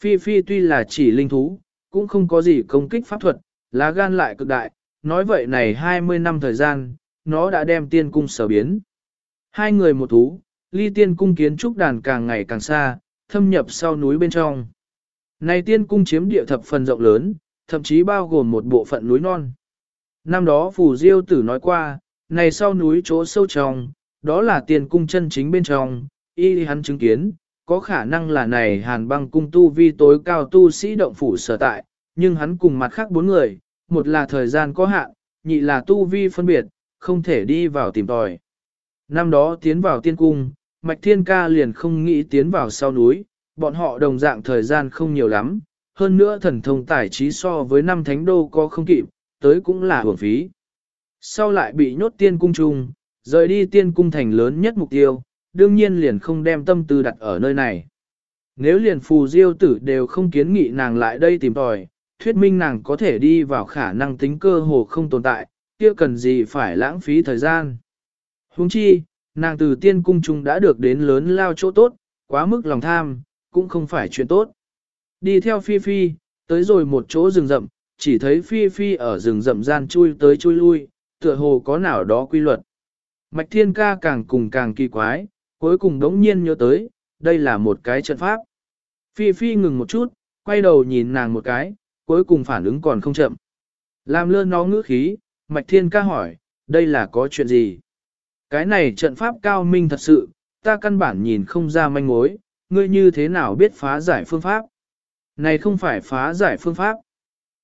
Phi Phi tuy là chỉ linh thú, cũng không có gì công kích pháp thuật, lá gan lại cực đại, nói vậy này 20 năm thời gian, nó đã đem tiên cung sở biến. Hai người một thú, ly tiên cung kiến trúc đàn càng ngày càng xa, thâm nhập sau núi bên trong. Này tiên cung chiếm địa thập phần rộng lớn, thậm chí bao gồm một bộ phận núi non. Năm đó Phù Diêu Tử nói qua, này sau núi chỗ sâu trong, đó là tiền cung chân chính bên trong, y hắn chứng kiến, có khả năng là này hàn băng cung tu vi tối cao tu sĩ động phủ sở tại, nhưng hắn cùng mặt khác bốn người, một là thời gian có hạn, nhị là tu vi phân biệt, không thể đi vào tìm tòi. Năm đó tiến vào tiên cung, Mạch Thiên Ca liền không nghĩ tiến vào sau núi, bọn họ đồng dạng thời gian không nhiều lắm, hơn nữa thần thông tài trí so với năm thánh đô có không kịp, tới cũng là hưởng phí. Sau lại bị nhốt tiên cung chung, rời đi tiên cung thành lớn nhất mục tiêu, đương nhiên liền không đem tâm tư đặt ở nơi này. Nếu liền phù diêu tử đều không kiến nghị nàng lại đây tìm tòi, thuyết minh nàng có thể đi vào khả năng tính cơ hồ không tồn tại, kia cần gì phải lãng phí thời gian. Huống chi, nàng từ tiên cung trung đã được đến lớn lao chỗ tốt, quá mức lòng tham, cũng không phải chuyện tốt. Đi theo Phi Phi, tới rồi một chỗ rừng rậm, chỉ thấy Phi Phi ở rừng rậm gian chui tới chui lui, tựa hồ có nào đó quy luật. Mạch Thiên Ca càng cùng càng kỳ quái, cuối cùng đống nhiên nhớ tới, đây là một cái trận pháp. Phi Phi ngừng một chút, quay đầu nhìn nàng một cái, cuối cùng phản ứng còn không chậm. Làm lơ nó ngữ khí, Mạch Thiên ca hỏi, đây là có chuyện gì? Cái này trận pháp cao minh thật sự, ta căn bản nhìn không ra manh mối, ngươi như thế nào biết phá giải phương pháp? Này không phải phá giải phương pháp.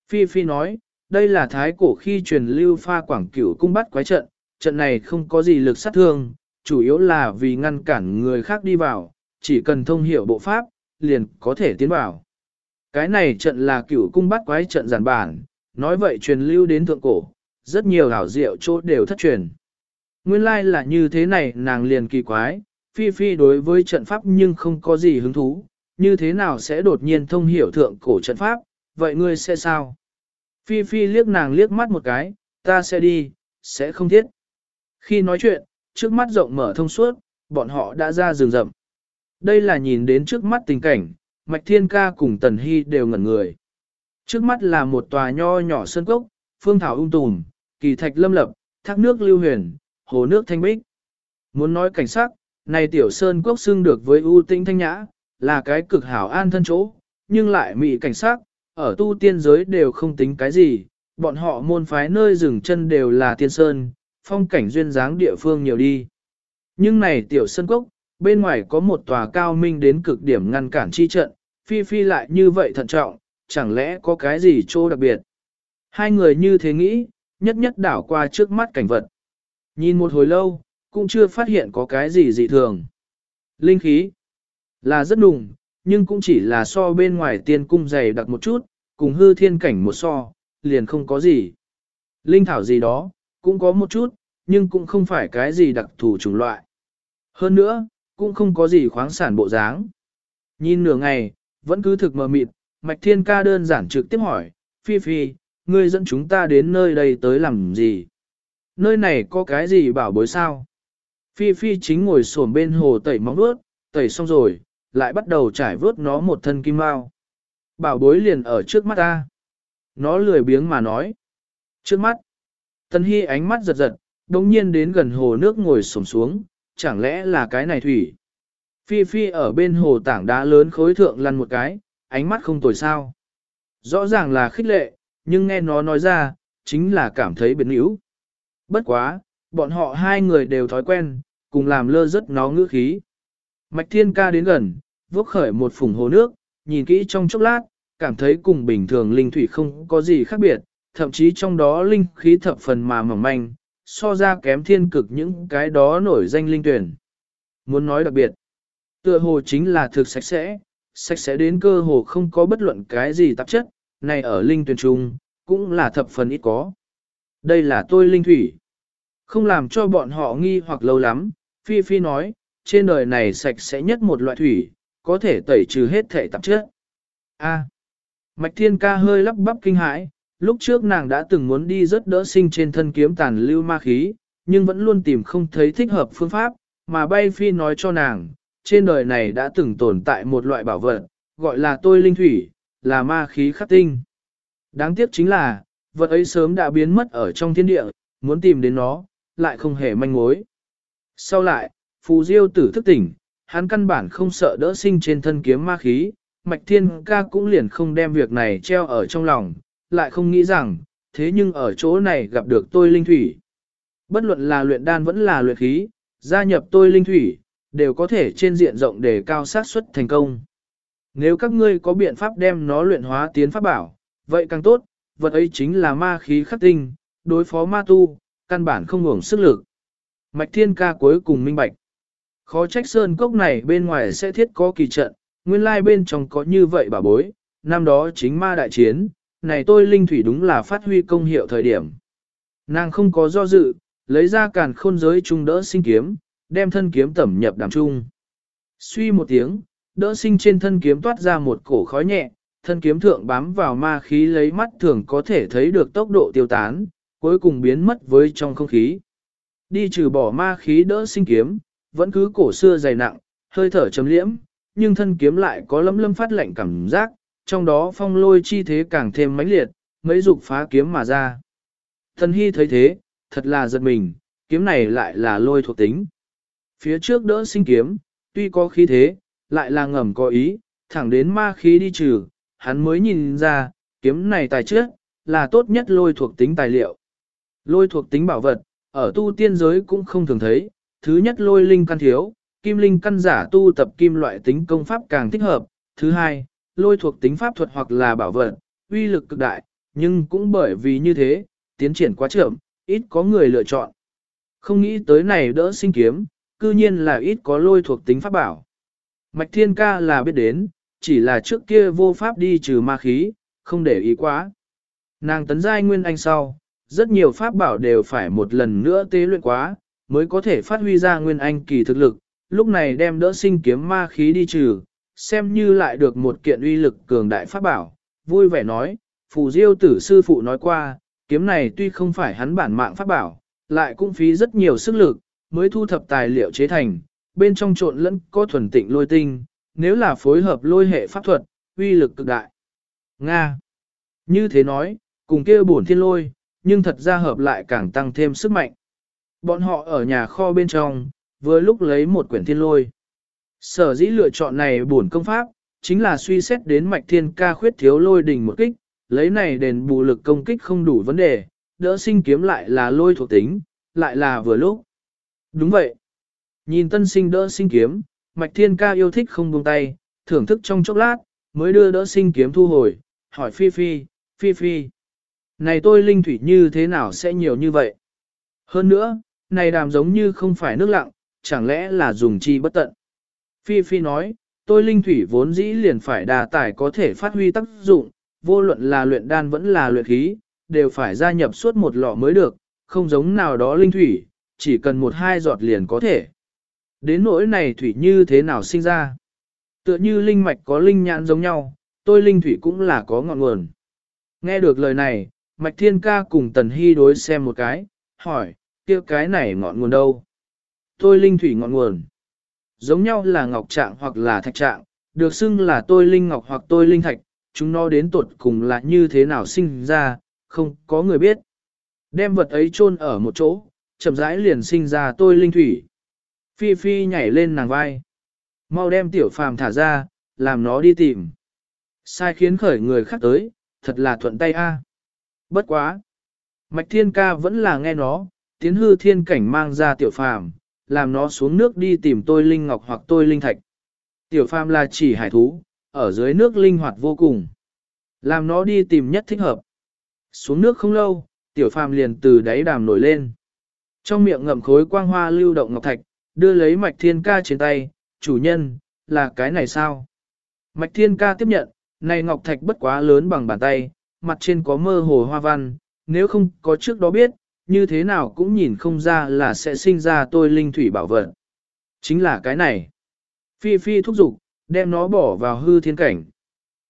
Phi Phi nói, đây là thái cổ khi truyền lưu pha quảng cửu cung bắt quái trận, trận này không có gì lực sát thương, chủ yếu là vì ngăn cản người khác đi vào, chỉ cần thông hiểu bộ pháp, liền có thể tiến vào. Cái này trận là cửu cung bắt quái trận giản bản, nói vậy truyền lưu đến thượng cổ, rất nhiều hảo diệu chỗ đều thất truyền. Nguyên lai like là như thế này nàng liền kỳ quái, phi phi đối với trận pháp nhưng không có gì hứng thú, như thế nào sẽ đột nhiên thông hiểu thượng cổ trận pháp, vậy ngươi sẽ sao? Phi phi liếc nàng liếc mắt một cái, ta sẽ đi, sẽ không thiết. Khi nói chuyện, trước mắt rộng mở thông suốt, bọn họ đã ra rừng rậm. Đây là nhìn đến trước mắt tình cảnh, Mạch Thiên Ca cùng Tần Hy đều ngẩn người. Trước mắt là một tòa nho nhỏ sơn cốc, phương thảo ung tùm, kỳ thạch lâm lập, thác nước lưu huyền, hồ nước thanh bích. Muốn nói cảnh sắc, này tiểu sơn cốc xưng được với ưu tĩnh thanh nhã, là cái cực hảo an thân chỗ, nhưng lại mị cảnh sắc, ở tu tiên giới đều không tính cái gì, bọn họ môn phái nơi dừng chân đều là tiên sơn, phong cảnh duyên dáng địa phương nhiều đi. Nhưng này tiểu sơn cốc, bên ngoài có một tòa cao minh đến cực điểm ngăn cản chi trận, phi phi lại như vậy thận trọng, chẳng lẽ có cái gì chỗ đặc biệt. Hai người như thế nghĩ, nhất nhất đảo qua trước mắt cảnh vật. Nhìn một hồi lâu, cũng chưa phát hiện có cái gì dị thường. Linh khí là rất đùng, nhưng cũng chỉ là so bên ngoài tiên cung dày đặc một chút, cùng hư thiên cảnh một so, liền không có gì. Linh thảo gì đó, cũng có một chút, nhưng cũng không phải cái gì đặc thù chủng loại. Hơn nữa, cũng không có gì khoáng sản bộ dáng. Nhìn nửa ngày, vẫn cứ thực mờ mịt, Mạch Thiên Ca đơn giản trực tiếp hỏi, Phi Phi, ngươi dẫn chúng ta đến nơi đây tới làm gì? Nơi này có cái gì bảo bối sao? Phi Phi chính ngồi xổm bên hồ tẩy móng vuốt, tẩy xong rồi, lại bắt đầu trải vớt nó một thân kim mao. Bảo bối liền ở trước mắt ta. Nó lười biếng mà nói. Trước mắt. Tân Hy ánh mắt giật giật, đồng nhiên đến gần hồ nước ngồi sổm xuống, chẳng lẽ là cái này thủy. Phi Phi ở bên hồ tảng đá lớn khối thượng lăn một cái, ánh mắt không tồi sao. Rõ ràng là khích lệ, nhưng nghe nó nói ra, chính là cảm thấy biến yếu. Bất quá, bọn họ hai người đều thói quen, cùng làm lơ rất nó ngữ khí. Mạch Thiên Ca đến gần, vốc khởi một phùng hồ nước, nhìn kỹ trong chốc lát, cảm thấy cùng bình thường linh thủy không có gì khác biệt, thậm chí trong đó linh khí thập phần mà mỏng manh, so ra kém thiên cực những cái đó nổi danh linh tuyển. Muốn nói đặc biệt, tựa hồ chính là thực sạch sẽ, sạch sẽ đến cơ hồ không có bất luận cái gì tạp chất, này ở linh tuyển trung, cũng là thập phần ít có. Đây là tôi linh thủy. Không làm cho bọn họ nghi hoặc lâu lắm, Phi Phi nói, trên đời này sạch sẽ nhất một loại thủy, có thể tẩy trừ hết thể tạp chất. A. Mạch Thiên Ca hơi lắp bắp kinh hãi, lúc trước nàng đã từng muốn đi rất đỡ sinh trên thân kiếm tàn lưu ma khí, nhưng vẫn luôn tìm không thấy thích hợp phương pháp, mà bay phi nói cho nàng, trên đời này đã từng tồn tại một loại bảo vật, gọi là tôi linh thủy, là ma khí khắc tinh. Đáng tiếc chính là, vật ấy sớm đã biến mất ở trong thiên địa, muốn tìm đến nó, lại không hề manh mối. Sau lại, phù diêu tử thức tỉnh, hắn căn bản không sợ đỡ sinh trên thân kiếm ma khí, mạch thiên ca cũng liền không đem việc này treo ở trong lòng, lại không nghĩ rằng, thế nhưng ở chỗ này gặp được tôi linh thủy. Bất luận là luyện đan vẫn là luyện khí, gia nhập tôi linh thủy, đều có thể trên diện rộng để cao sát suất thành công. Nếu các ngươi có biện pháp đem nó luyện hóa tiến pháp bảo, vậy càng tốt, vật ấy chính là ma khí khắc tinh, đối phó ma tu, căn bản không ngủng sức lực. Mạch thiên ca cuối cùng minh bạch. Khó trách sơn cốc này bên ngoài sẽ thiết có kỳ trận, nguyên lai bên trong có như vậy bà bối, năm đó chính ma đại chiến, này tôi linh thủy đúng là phát huy công hiệu thời điểm. Nàng không có do dự, lấy ra càn khôn giới trung đỡ sinh kiếm, đem thân kiếm tẩm nhập đàm trung. Suy một tiếng, đỡ sinh trên thân kiếm toát ra một cổ khói nhẹ, thân kiếm thượng bám vào ma khí lấy mắt thường có thể thấy được tốc độ tiêu tán, cuối cùng biến mất với trong không khí. Đi trừ bỏ ma khí đỡ sinh kiếm, vẫn cứ cổ xưa dày nặng, hơi thở chấm liễm, nhưng thân kiếm lại có lấm lâm phát lạnh cảm giác, trong đó phong lôi chi thế càng thêm mãnh liệt, mấy dục phá kiếm mà ra. Thần hy thấy thế, thật là giật mình, kiếm này lại là lôi thuộc tính. Phía trước đỡ sinh kiếm, tuy có khí thế, lại là ngầm có ý, thẳng đến ma khí đi trừ, hắn mới nhìn ra, kiếm này tài trước, là tốt nhất lôi thuộc tính tài liệu. Lôi thuộc tính bảo vật, ở tu tiên giới cũng không thường thấy, thứ nhất lôi linh căn thiếu, kim linh căn giả tu tập kim loại tính công pháp càng thích hợp, thứ hai, lôi thuộc tính pháp thuật hoặc là bảo vật, uy lực cực đại, nhưng cũng bởi vì như thế, tiến triển quá chậm, ít có người lựa chọn. Không nghĩ tới này đỡ sinh kiếm, cư nhiên là ít có lôi thuộc tính pháp bảo. Mạch Thiên Ca là biết đến, chỉ là trước kia vô pháp đi trừ ma khí, không để ý quá. Nàng tấn giai nguyên anh sau, rất nhiều pháp bảo đều phải một lần nữa tế luyện quá, mới có thể phát huy ra nguyên anh kỳ thực lực, lúc này đem đỡ sinh kiếm ma khí đi trừ, xem như lại được một kiện uy lực cường đại pháp bảo, vui vẻ nói, phù diêu tử sư phụ nói qua, kiếm này tuy không phải hắn bản mạng pháp bảo, lại cũng phí rất nhiều sức lực, mới thu thập tài liệu chế thành, bên trong trộn lẫn có thuần tịnh lôi tinh, nếu là phối hợp lôi hệ pháp thuật, uy lực cực đại. Nga Như thế nói, cùng kia bổn thiên lôi, nhưng thật ra hợp lại càng tăng thêm sức mạnh. Bọn họ ở nhà kho bên trong, vừa lúc lấy một quyển thiên lôi. Sở dĩ lựa chọn này bổn công pháp, chính là suy xét đến mạch thiên ca khuyết thiếu lôi đỉnh một kích, lấy này đền bù lực công kích không đủ vấn đề, đỡ sinh kiếm lại là lôi thuộc tính, lại là vừa lúc. Đúng vậy. Nhìn tân sinh đỡ sinh kiếm, mạch thiên ca yêu thích không buông tay, thưởng thức trong chốc lát, mới đưa đỡ sinh kiếm thu hồi, hỏi phi phi, phi phi. Này tôi linh thủy như thế nào sẽ nhiều như vậy? Hơn nữa, này đàm giống như không phải nước lặng, chẳng lẽ là dùng chi bất tận? Phi Phi nói, tôi linh thủy vốn dĩ liền phải đà tải có thể phát huy tác dụng, vô luận là luyện đan vẫn là luyện khí, đều phải gia nhập suốt một lọ mới được, không giống nào đó linh thủy, chỉ cần một hai giọt liền có thể. Đến nỗi này thủy như thế nào sinh ra? Tựa như linh mạch có linh nhãn giống nhau, tôi linh thủy cũng là có ngọn nguồn. Nghe được lời này, Mạch Thiên Ca cùng Tần Hy đối xem một cái, hỏi, kia cái này ngọn nguồn đâu? Tôi linh thủy ngọn nguồn. Giống nhau là ngọc trạng hoặc là thạch trạng, được xưng là tôi linh ngọc hoặc tôi linh thạch, chúng nó đến tuột cùng là như thế nào sinh ra, không có người biết. Đem vật ấy chôn ở một chỗ, chậm rãi liền sinh ra tôi linh thủy. Phi Phi nhảy lên nàng vai. Mau đem tiểu phàm thả ra, làm nó đi tìm. Sai khiến khởi người khác tới, thật là thuận tay a. Bất quá. Mạch thiên ca vẫn là nghe nó, tiến hư thiên cảnh mang ra tiểu phàm, làm nó xuống nước đi tìm tôi linh ngọc hoặc tôi linh thạch. Tiểu phàm là chỉ hải thú, ở dưới nước linh hoạt vô cùng. Làm nó đi tìm nhất thích hợp. Xuống nước không lâu, tiểu phàm liền từ đáy đàm nổi lên. Trong miệng ngậm khối quang hoa lưu động ngọc thạch, đưa lấy mạch thiên ca trên tay, chủ nhân, là cái này sao? Mạch thiên ca tiếp nhận, này ngọc thạch bất quá lớn bằng bàn tay, mặt trên có mơ hồ hoa văn, nếu không có trước đó biết, như thế nào cũng nhìn không ra là sẽ sinh ra tôi linh thủy bảo vật. Chính là cái này. Phi Phi thúc giục, đem nó bỏ vào hư thiên cảnh.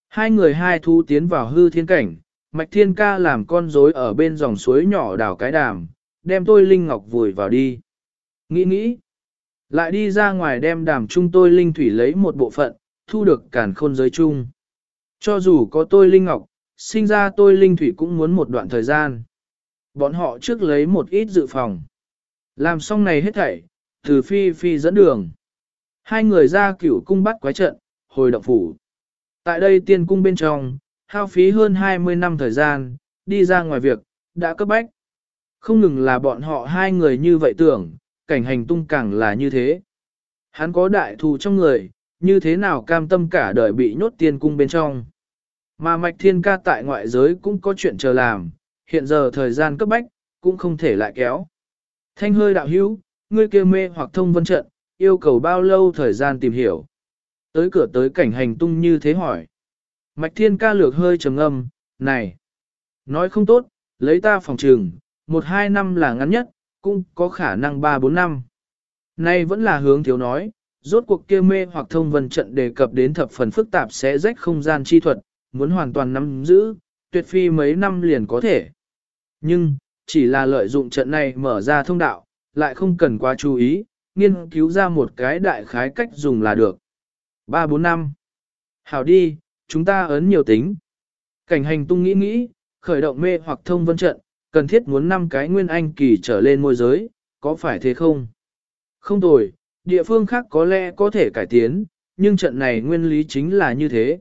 Hai người hai thú tiến vào hư thiên cảnh, Mạch Thiên Ca làm con rối ở bên dòng suối nhỏ đào cái đàm, đem tôi linh ngọc vùi vào đi. Nghĩ nghĩ, lại đi ra ngoài đem đàm chung tôi linh thủy lấy một bộ phận, thu được cản khôn giới chung. Cho dù có tôi linh ngọc, sinh ra tôi linh thủy cũng muốn một đoạn thời gian. Bọn họ trước lấy một ít dự phòng. Làm xong này hết thảy, từ phi phi dẫn đường. Hai người ra cửu cung bắt quái trận, hồi động phủ. Tại đây tiên cung bên trong, hao phí hơn 20 năm thời gian, đi ra ngoài việc, đã cấp bách. Không ngừng là bọn họ hai người như vậy tưởng, cảnh hành tung càng là như thế. Hắn có đại thù trong người, như thế nào cam tâm cả đời bị nhốt tiên cung bên trong. Mà mạch thiên ca tại ngoại giới cũng có chuyện chờ làm, hiện giờ thời gian cấp bách, cũng không thể lại kéo. Thanh hơi đạo hữu, ngươi kia mê hoặc thông vân trận, yêu cầu bao lâu thời gian tìm hiểu. Tới cửa tới cảnh hành tung như thế hỏi. Mạch thiên ca lược hơi trầm âm, này, nói không tốt, lấy ta phòng trường, một hai năm là ngắn nhất, cũng có khả năng ba bốn năm. Nay vẫn là hướng thiếu nói, rốt cuộc kia mê hoặc thông vân trận đề cập đến thập phần phức tạp sẽ rách không gian chi thuật, muốn hoàn toàn nắm giữ, tuyệt phi mấy năm liền có thể. Nhưng, chỉ là lợi dụng trận này mở ra thông đạo, lại không cần quá chú ý, nghiên cứu ra một cái đại khái cách dùng là được. 3-4 năm. Hảo đi, chúng ta ấn nhiều tính. Cảnh hành tung nghĩ nghĩ, khởi động mê hoặc thông vân trận, cần thiết muốn năm cái nguyên anh kỳ trở lên môi giới, có phải thế không? Không tồi, địa phương khác có lẽ có thể cải tiến, nhưng trận này nguyên lý chính là như thế.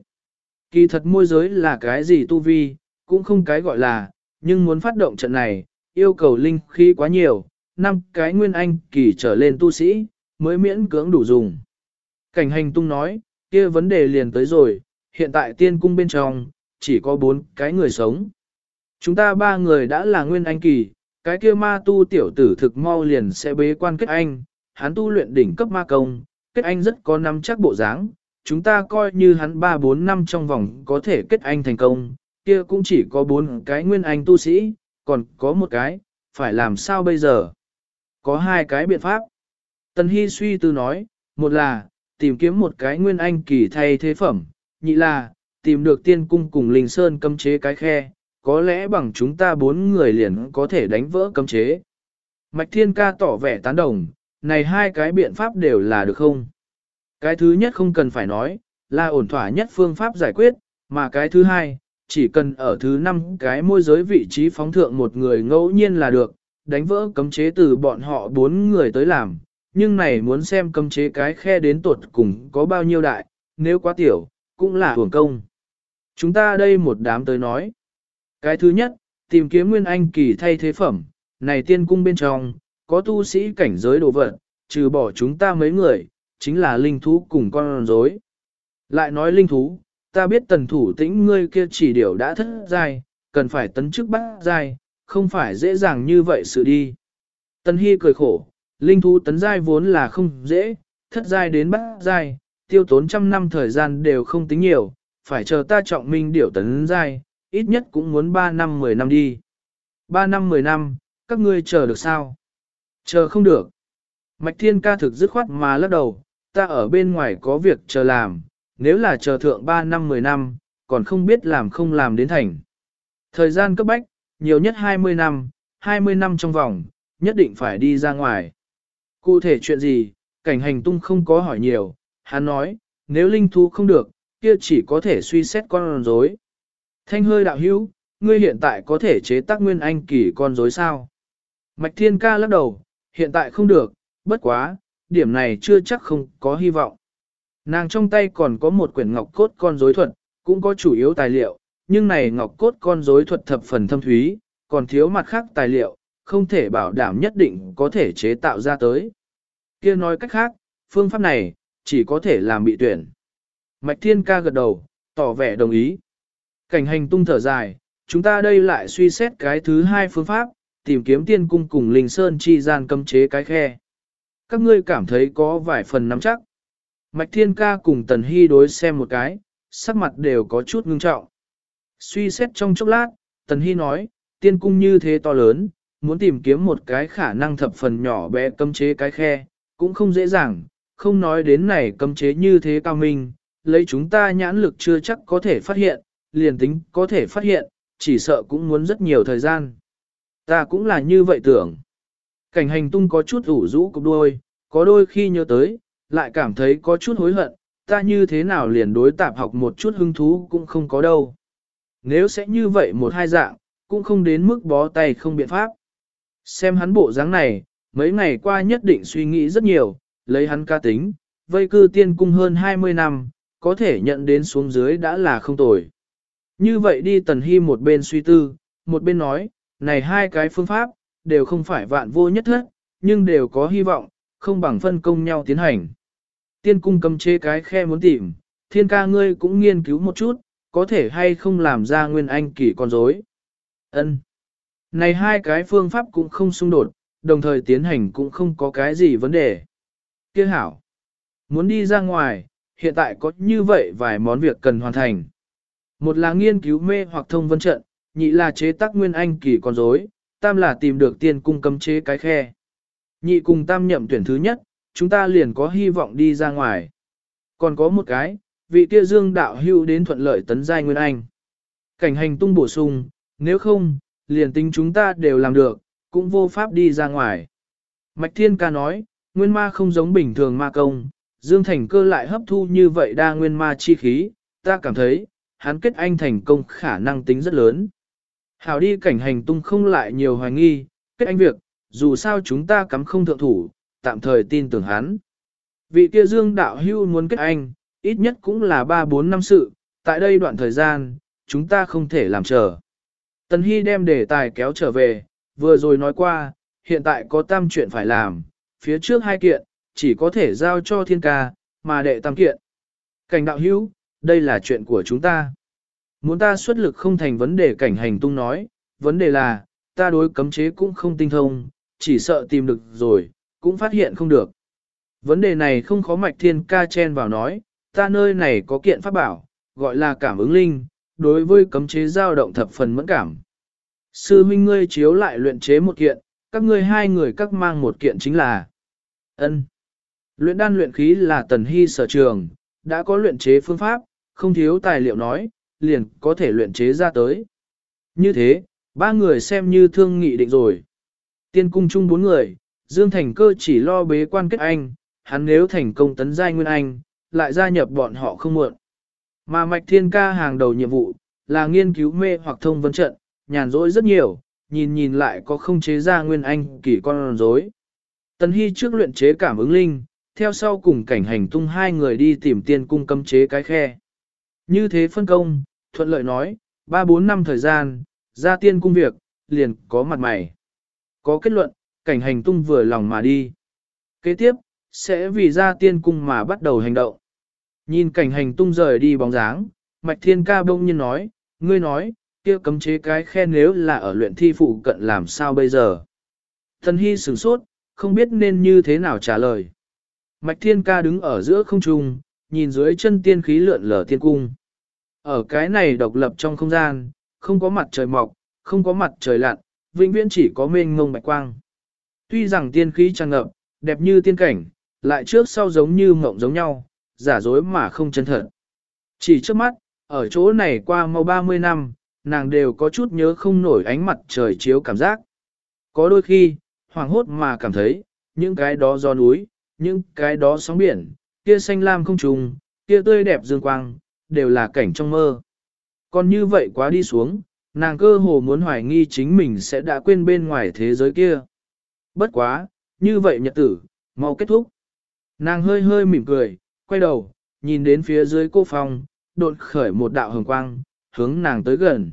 Kỳ thật môi giới là cái gì tu vi, cũng không cái gọi là, nhưng muốn phát động trận này, yêu cầu linh khí quá nhiều, năm cái nguyên anh kỳ trở lên tu sĩ, mới miễn cưỡng đủ dùng. Cảnh hành tung nói, kia vấn đề liền tới rồi, hiện tại tiên cung bên trong, chỉ có bốn cái người sống. Chúng ta ba người đã là nguyên anh kỳ, cái kia ma tu tiểu tử thực mau liền sẽ bế quan kết anh, hắn tu luyện đỉnh cấp ma công, kết anh rất có năm chắc bộ dáng, chúng ta coi như hắn 3-4 năm trong vòng có thể kết anh thành công, kia cũng chỉ có bốn cái nguyên anh tu sĩ, còn có một cái, phải làm sao bây giờ? Có hai cái biện pháp. Tần Hy suy tư nói, một là, tìm kiếm một cái nguyên anh kỳ thay thế phẩm, nhị là, tìm được tiên cung cùng linh sơn cấm chế cái khe, có lẽ bằng chúng ta bốn người liền có thể đánh vỡ cấm chế. Mạch Thiên Ca tỏ vẻ tán đồng, này hai cái biện pháp đều là được không? Cái thứ nhất không cần phải nói, là ổn thỏa nhất phương pháp giải quyết, mà cái thứ hai, chỉ cần ở thứ năm cái môi giới vị trí phóng thượng một người ngẫu nhiên là được, đánh vỡ cấm chế từ bọn họ bốn người tới làm, nhưng này muốn xem cấm chế cái khe đến tuột cùng có bao nhiêu đại, nếu quá tiểu, cũng là hưởng công. Chúng ta đây một đám tới nói. Cái thứ nhất, tìm kiếm nguyên anh kỳ thay thế phẩm, này tiên cung bên trong, có tu sĩ cảnh giới đồ vật, trừ bỏ chúng ta mấy người, chính là linh thú cùng con rối. Lại nói linh thú, ta biết tần thủ tĩnh ngươi kia chỉ điều đã thất giai, cần phải tấn chức bát giai, không phải dễ dàng như vậy sự đi. Tần Hy cười khổ, linh thú tấn giai vốn là không dễ, thất giai đến bát giai, tiêu tốn trăm năm thời gian đều không tính nhiều, phải chờ ta trọng minh điểu tấn giai, ít nhất cũng muốn 3 năm 10 năm đi. 3 năm 10 năm, các ngươi chờ được sao? Chờ không được. Mạch Thiên ca thực dứt khoát mà lắc đầu, ta ở bên ngoài có việc chờ làm, nếu là chờ thượng 3 năm 10 năm, còn không biết làm không làm đến thành. Thời gian cấp bách, nhiều nhất 20 năm, 20 năm trong vòng, nhất định phải đi ra ngoài. Cụ thể chuyện gì, cảnh hành tung không có hỏi nhiều, hắn nói, nếu linh thú không được, kia chỉ có thể suy xét con rối. Thanh hơi đạo hữu, ngươi hiện tại có thể chế tác nguyên anh kỳ con rối sao? Mạch Thiên ca lắc đầu, hiện tại không được, bất quá, điểm này chưa chắc không có hy vọng. Nàng trong tay còn có một quyển ngọc cốt con rối thuật, cũng có chủ yếu tài liệu, nhưng này ngọc cốt con rối thuật thập phần thâm thúy, còn thiếu mặt khác tài liệu, không thể bảo đảm nhất định có thể chế tạo ra tới. Kia nói cách khác, phương pháp này, chỉ có thể làm bị tuyển. Mạch Thiên ca gật đầu, tỏ vẻ đồng ý. Cảnh hành tung thở dài, chúng ta đây lại suy xét cái thứ hai phương pháp, tìm kiếm tiên cung cùng linh sơn chi gian cấm chế cái khe. Các ngươi cảm thấy có vài phần nắm chắc. Mạch Thiên Ca cùng Tần Hy đối xem một cái, sắc mặt đều có chút ngưng trọng. Suy xét trong chốc lát, Tần Hy nói, tiên cung như thế to lớn, muốn tìm kiếm một cái khả năng thập phần nhỏ bé cấm chế cái khe, cũng không dễ dàng, không nói đến này cấm chế như thế cao minh, lấy chúng ta nhãn lực chưa chắc có thể phát hiện, liền tính có thể phát hiện, chỉ sợ cũng muốn rất nhiều thời gian. Ta cũng là như vậy tưởng. Cảnh hành tung có chút ủ rũ cục đôi, có đôi khi nhớ tới, lại cảm thấy có chút hối hận, ta như thế nào liền đối tạp học một chút hứng thú cũng không có đâu. Nếu sẽ như vậy một hai dạng, cũng không đến mức bó tay không biện pháp. Xem hắn bộ dáng này, mấy ngày qua nhất định suy nghĩ rất nhiều, lấy hắn ca tính, vây cư tiên cung hơn 20 năm, có thể nhận đến xuống dưới đã là không tồi. Như vậy đi Tần Hy một bên suy tư, một bên nói, này hai cái phương pháp, đều không phải vạn vô nhất hết, nhưng đều có hy vọng, không bằng phân công nhau tiến hành. Tiên cung cầm chế cái khe muốn tìm, thiên ca ngươi cũng nghiên cứu một chút, có thể hay không làm ra nguyên anh kỳ con rối. Ân. Này hai cái phương pháp cũng không xung đột, đồng thời tiến hành cũng không có cái gì vấn đề. Kia hảo. Muốn đi ra ngoài, hiện tại có như vậy vài món việc cần hoàn thành. Một là nghiên cứu mê hoặc thông vân trận, nhị là chế tác nguyên anh kỳ con rối, tam là tìm được tiên cung cấm chế cái khe. Nhị cùng tam nhậm tuyển thứ nhất, chúng ta liền có hy vọng đi ra ngoài. Còn có một cái, vị kia dương đạo hưu đến thuận lợi tấn giai nguyên anh. Cảnh hành tung bổ sung, nếu không, liền tính chúng ta đều làm được, cũng vô pháp đi ra ngoài. Mạch Thiên Ca nói, nguyên ma không giống bình thường ma công, Dương Thành cơ lại hấp thu như vậy đa nguyên ma chi khí, ta cảm thấy, hắn kết anh thành công khả năng tính rất lớn. Hảo đi cảnh hành tung không lại nhiều hoài nghi, kết anh việc, dù sao chúng ta cắm không thượng thủ, tạm thời tin tưởng hắn. Vị kia dương đạo hưu muốn kết anh, ít nhất cũng là 3-4 năm sự, tại đây đoạn thời gian, chúng ta không thể làm chờ. Tần Hy đem đề tài kéo trở về, vừa rồi nói qua, hiện tại có tam chuyện phải làm, phía trước hai kiện, chỉ có thể giao cho thiên ca, mà đệ tam kiện. Cảnh đạo hữu, đây là chuyện của chúng ta. Muốn ta xuất lực không thành vấn đề cảnh hành tung nói, vấn đề là, ta đối cấm chế cũng không tinh thông, chỉ sợ tìm được rồi, cũng phát hiện không được. Vấn đề này không khó mạch thiên ca chen vào nói, ta nơi này có kiện pháp bảo, gọi là cảm ứng linh, đối với cấm chế dao động thập phần mẫn cảm. Sư huynh ngươi chiếu lại luyện chế một kiện, các ngươi hai người các mang một kiện chính là ân Luyện đan luyện khí là tần hy sở trường, đã có luyện chế phương pháp, không thiếu tài liệu nói, liền có thể luyện chế ra tới. Như thế, ba người xem như thương nghị định rồi. Tiên cung chung bốn người, Dương Thành cơ chỉ lo bế quan kết anh, hắn nếu thành công tấn giai nguyên anh, lại gia nhập bọn họ không muộn. Mà Mạch Thiên ca hàng đầu nhiệm vụ, là nghiên cứu mê hoặc thông vấn trận, nhàn rỗi rất nhiều, nhìn nhìn lại có không chế ra nguyên anh kỳ con rối. Tần Hy trước luyện chế cảm ứng linh, theo sau cùng cảnh hành tung hai người đi tìm tiên cung cấm chế cái khe. Như thế phân công, thuận lợi nói, 3-4 năm thời gian, ra tiên cung việc, liền có mặt mày. Có kết luận, cảnh hành tung vừa lòng mà đi. Kế tiếp, sẽ vì ra tiên cung mà bắt đầu hành động. Nhìn cảnh hành tung rời đi bóng dáng, Mạch Thiên Ca bông nhiên nói, ngươi nói, kia cấm chế cái khe nếu là ở luyện thi phụ cận làm sao bây giờ. Thần Hy sửng sốt, không biết nên như thế nào trả lời. Mạch Thiên Ca đứng ở giữa không trung, nhìn dưới chân tiên khí lượn lở tiên cung. Ở cái này độc lập trong không gian, không có mặt trời mọc, không có mặt trời lặn, vĩnh viễn chỉ có mênh ngông bạch quang. Tuy rằng tiên khí tràn ngập, đẹp như tiên cảnh, lại trước sau giống như mộng giống nhau, giả dối mà không chân thật. Chỉ trước mắt, ở chỗ này qua mau 30 năm, nàng đều có chút nhớ không nổi ánh mặt trời chiếu cảm giác. Có đôi khi, hoàng hốt mà cảm thấy, những cái đó gió núi, những cái đó sóng biển, kia xanh lam không trùng, kia tươi đẹp dương quang, đều là cảnh trong mơ. Còn như vậy quá đi xuống, nàng cơ hồ muốn hoài nghi chính mình sẽ đã quên bên ngoài thế giới kia. Bất quá, như vậy nhật tử, mau kết thúc. Nàng hơi hơi mỉm cười, quay đầu, nhìn đến phía dưới cô phòng, đột khởi một đạo hồng quang, hướng nàng tới gần.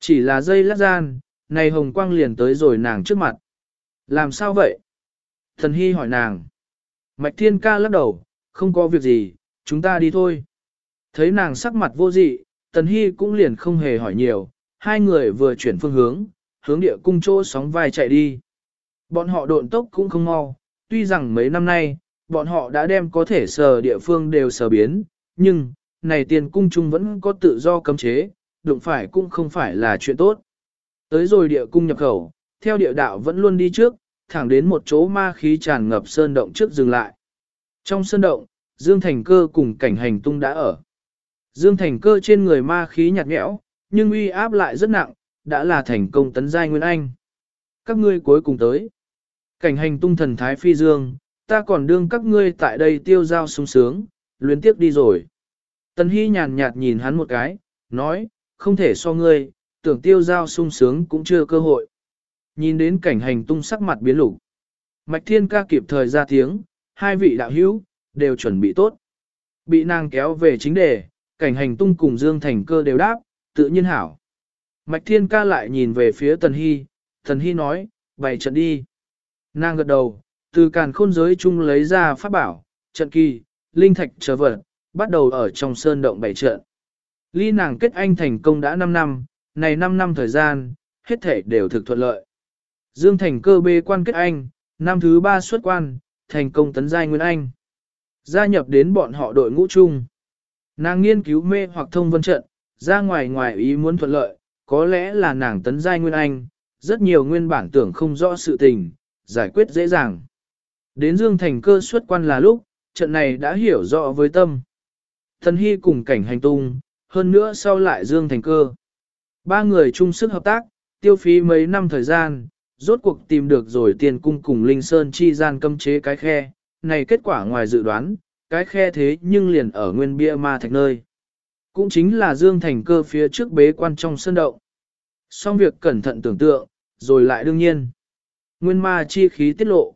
Chỉ là dây lát gian, này hồng quang liền tới rồi nàng trước mặt. Làm sao vậy? Thần Hy hỏi nàng. Mạch Thiên Ca lắc đầu, không có việc gì, chúng ta đi thôi. Thấy nàng sắc mặt vô dị, Tần Hy cũng liền không hề hỏi nhiều, hai người vừa chuyển phương hướng, hướng địa cung chỗ sóng vai chạy đi. Bọn họ độn tốc cũng không mau, tuy rằng mấy năm nay, bọn họ đã đem có thể sờ địa phương đều sờ biến, nhưng, này tiền cung chung vẫn có tự do cấm chế, đụng phải cũng không phải là chuyện tốt. Tới rồi địa cung nhập khẩu, theo địa đạo vẫn luôn đi trước, thẳng đến một chỗ ma khí tràn ngập sơn động trước dừng lại. Trong sơn động, Dương Thành Cơ cùng cảnh hành tung đã ở. Dương Thành Cơ trên người ma khí nhạt nhẽo, nhưng uy áp lại rất nặng, đã là thành công tấn giai Nguyên Anh. Các ngươi cuối cùng tới. Cảnh hành tung thần thái phi dương, ta còn đương các ngươi tại đây tiêu giao sung sướng, luyến tiếp đi rồi. Tần Hy nhàn nhạt nhìn hắn một cái, nói, không thể so ngươi, tưởng tiêu giao sung sướng cũng chưa cơ hội. Nhìn đến cảnh hành tung sắc mặt biến lục. Mạch Thiên ca kịp thời ra tiếng, hai vị đạo hữu, đều chuẩn bị tốt. Bị nàng kéo về chính đề, cảnh hành tung cùng Dương Thành cơ đều đáp, tự nhiên hảo. Mạch Thiên ca lại nhìn về phía Tần Hy, Tần Hy nói, bày trận đi. Nàng gật đầu, từ càn khôn giới chung lấy ra pháp bảo, trận kỳ, linh thạch trở vật, bắt đầu ở trong sơn động bảy trận. Ly nàng kết anh thành công đã 5 năm, này 5 năm thời gian, hết thể đều thực thuận lợi. Dương thành cơ bê quan kết anh, năm thứ 3 xuất quan, thành công tấn giai Nguyên Anh. Gia nhập đến bọn họ đội ngũ chung. Nàng nghiên cứu mê hoặc thông vân trận, ra ngoài ngoài ý muốn thuận lợi, có lẽ là nàng tấn giai Nguyên Anh, rất nhiều nguyên bản tưởng không rõ sự tình, giải quyết dễ dàng. Đến Dương Thành cơ xuất quan là lúc, trận này đã hiểu rõ với tâm. Thần Hy cùng cảnh hành tung, hơn nữa sau lại Dương Thành cơ. Ba người chung sức hợp tác, tiêu phí mấy năm thời gian, rốt cuộc tìm được rồi tiền cung cùng Linh Sơn chi gian cấm chế cái khe. Này kết quả ngoài dự đoán, cái khe thế nhưng liền ở nguyên bia ma thạch nơi. Cũng chính là Dương Thành cơ phía trước bế quan trong sân động. Xong việc cẩn thận tưởng tượng, rồi lại đương nhiên. Nguyên ma chi khí tiết lộ.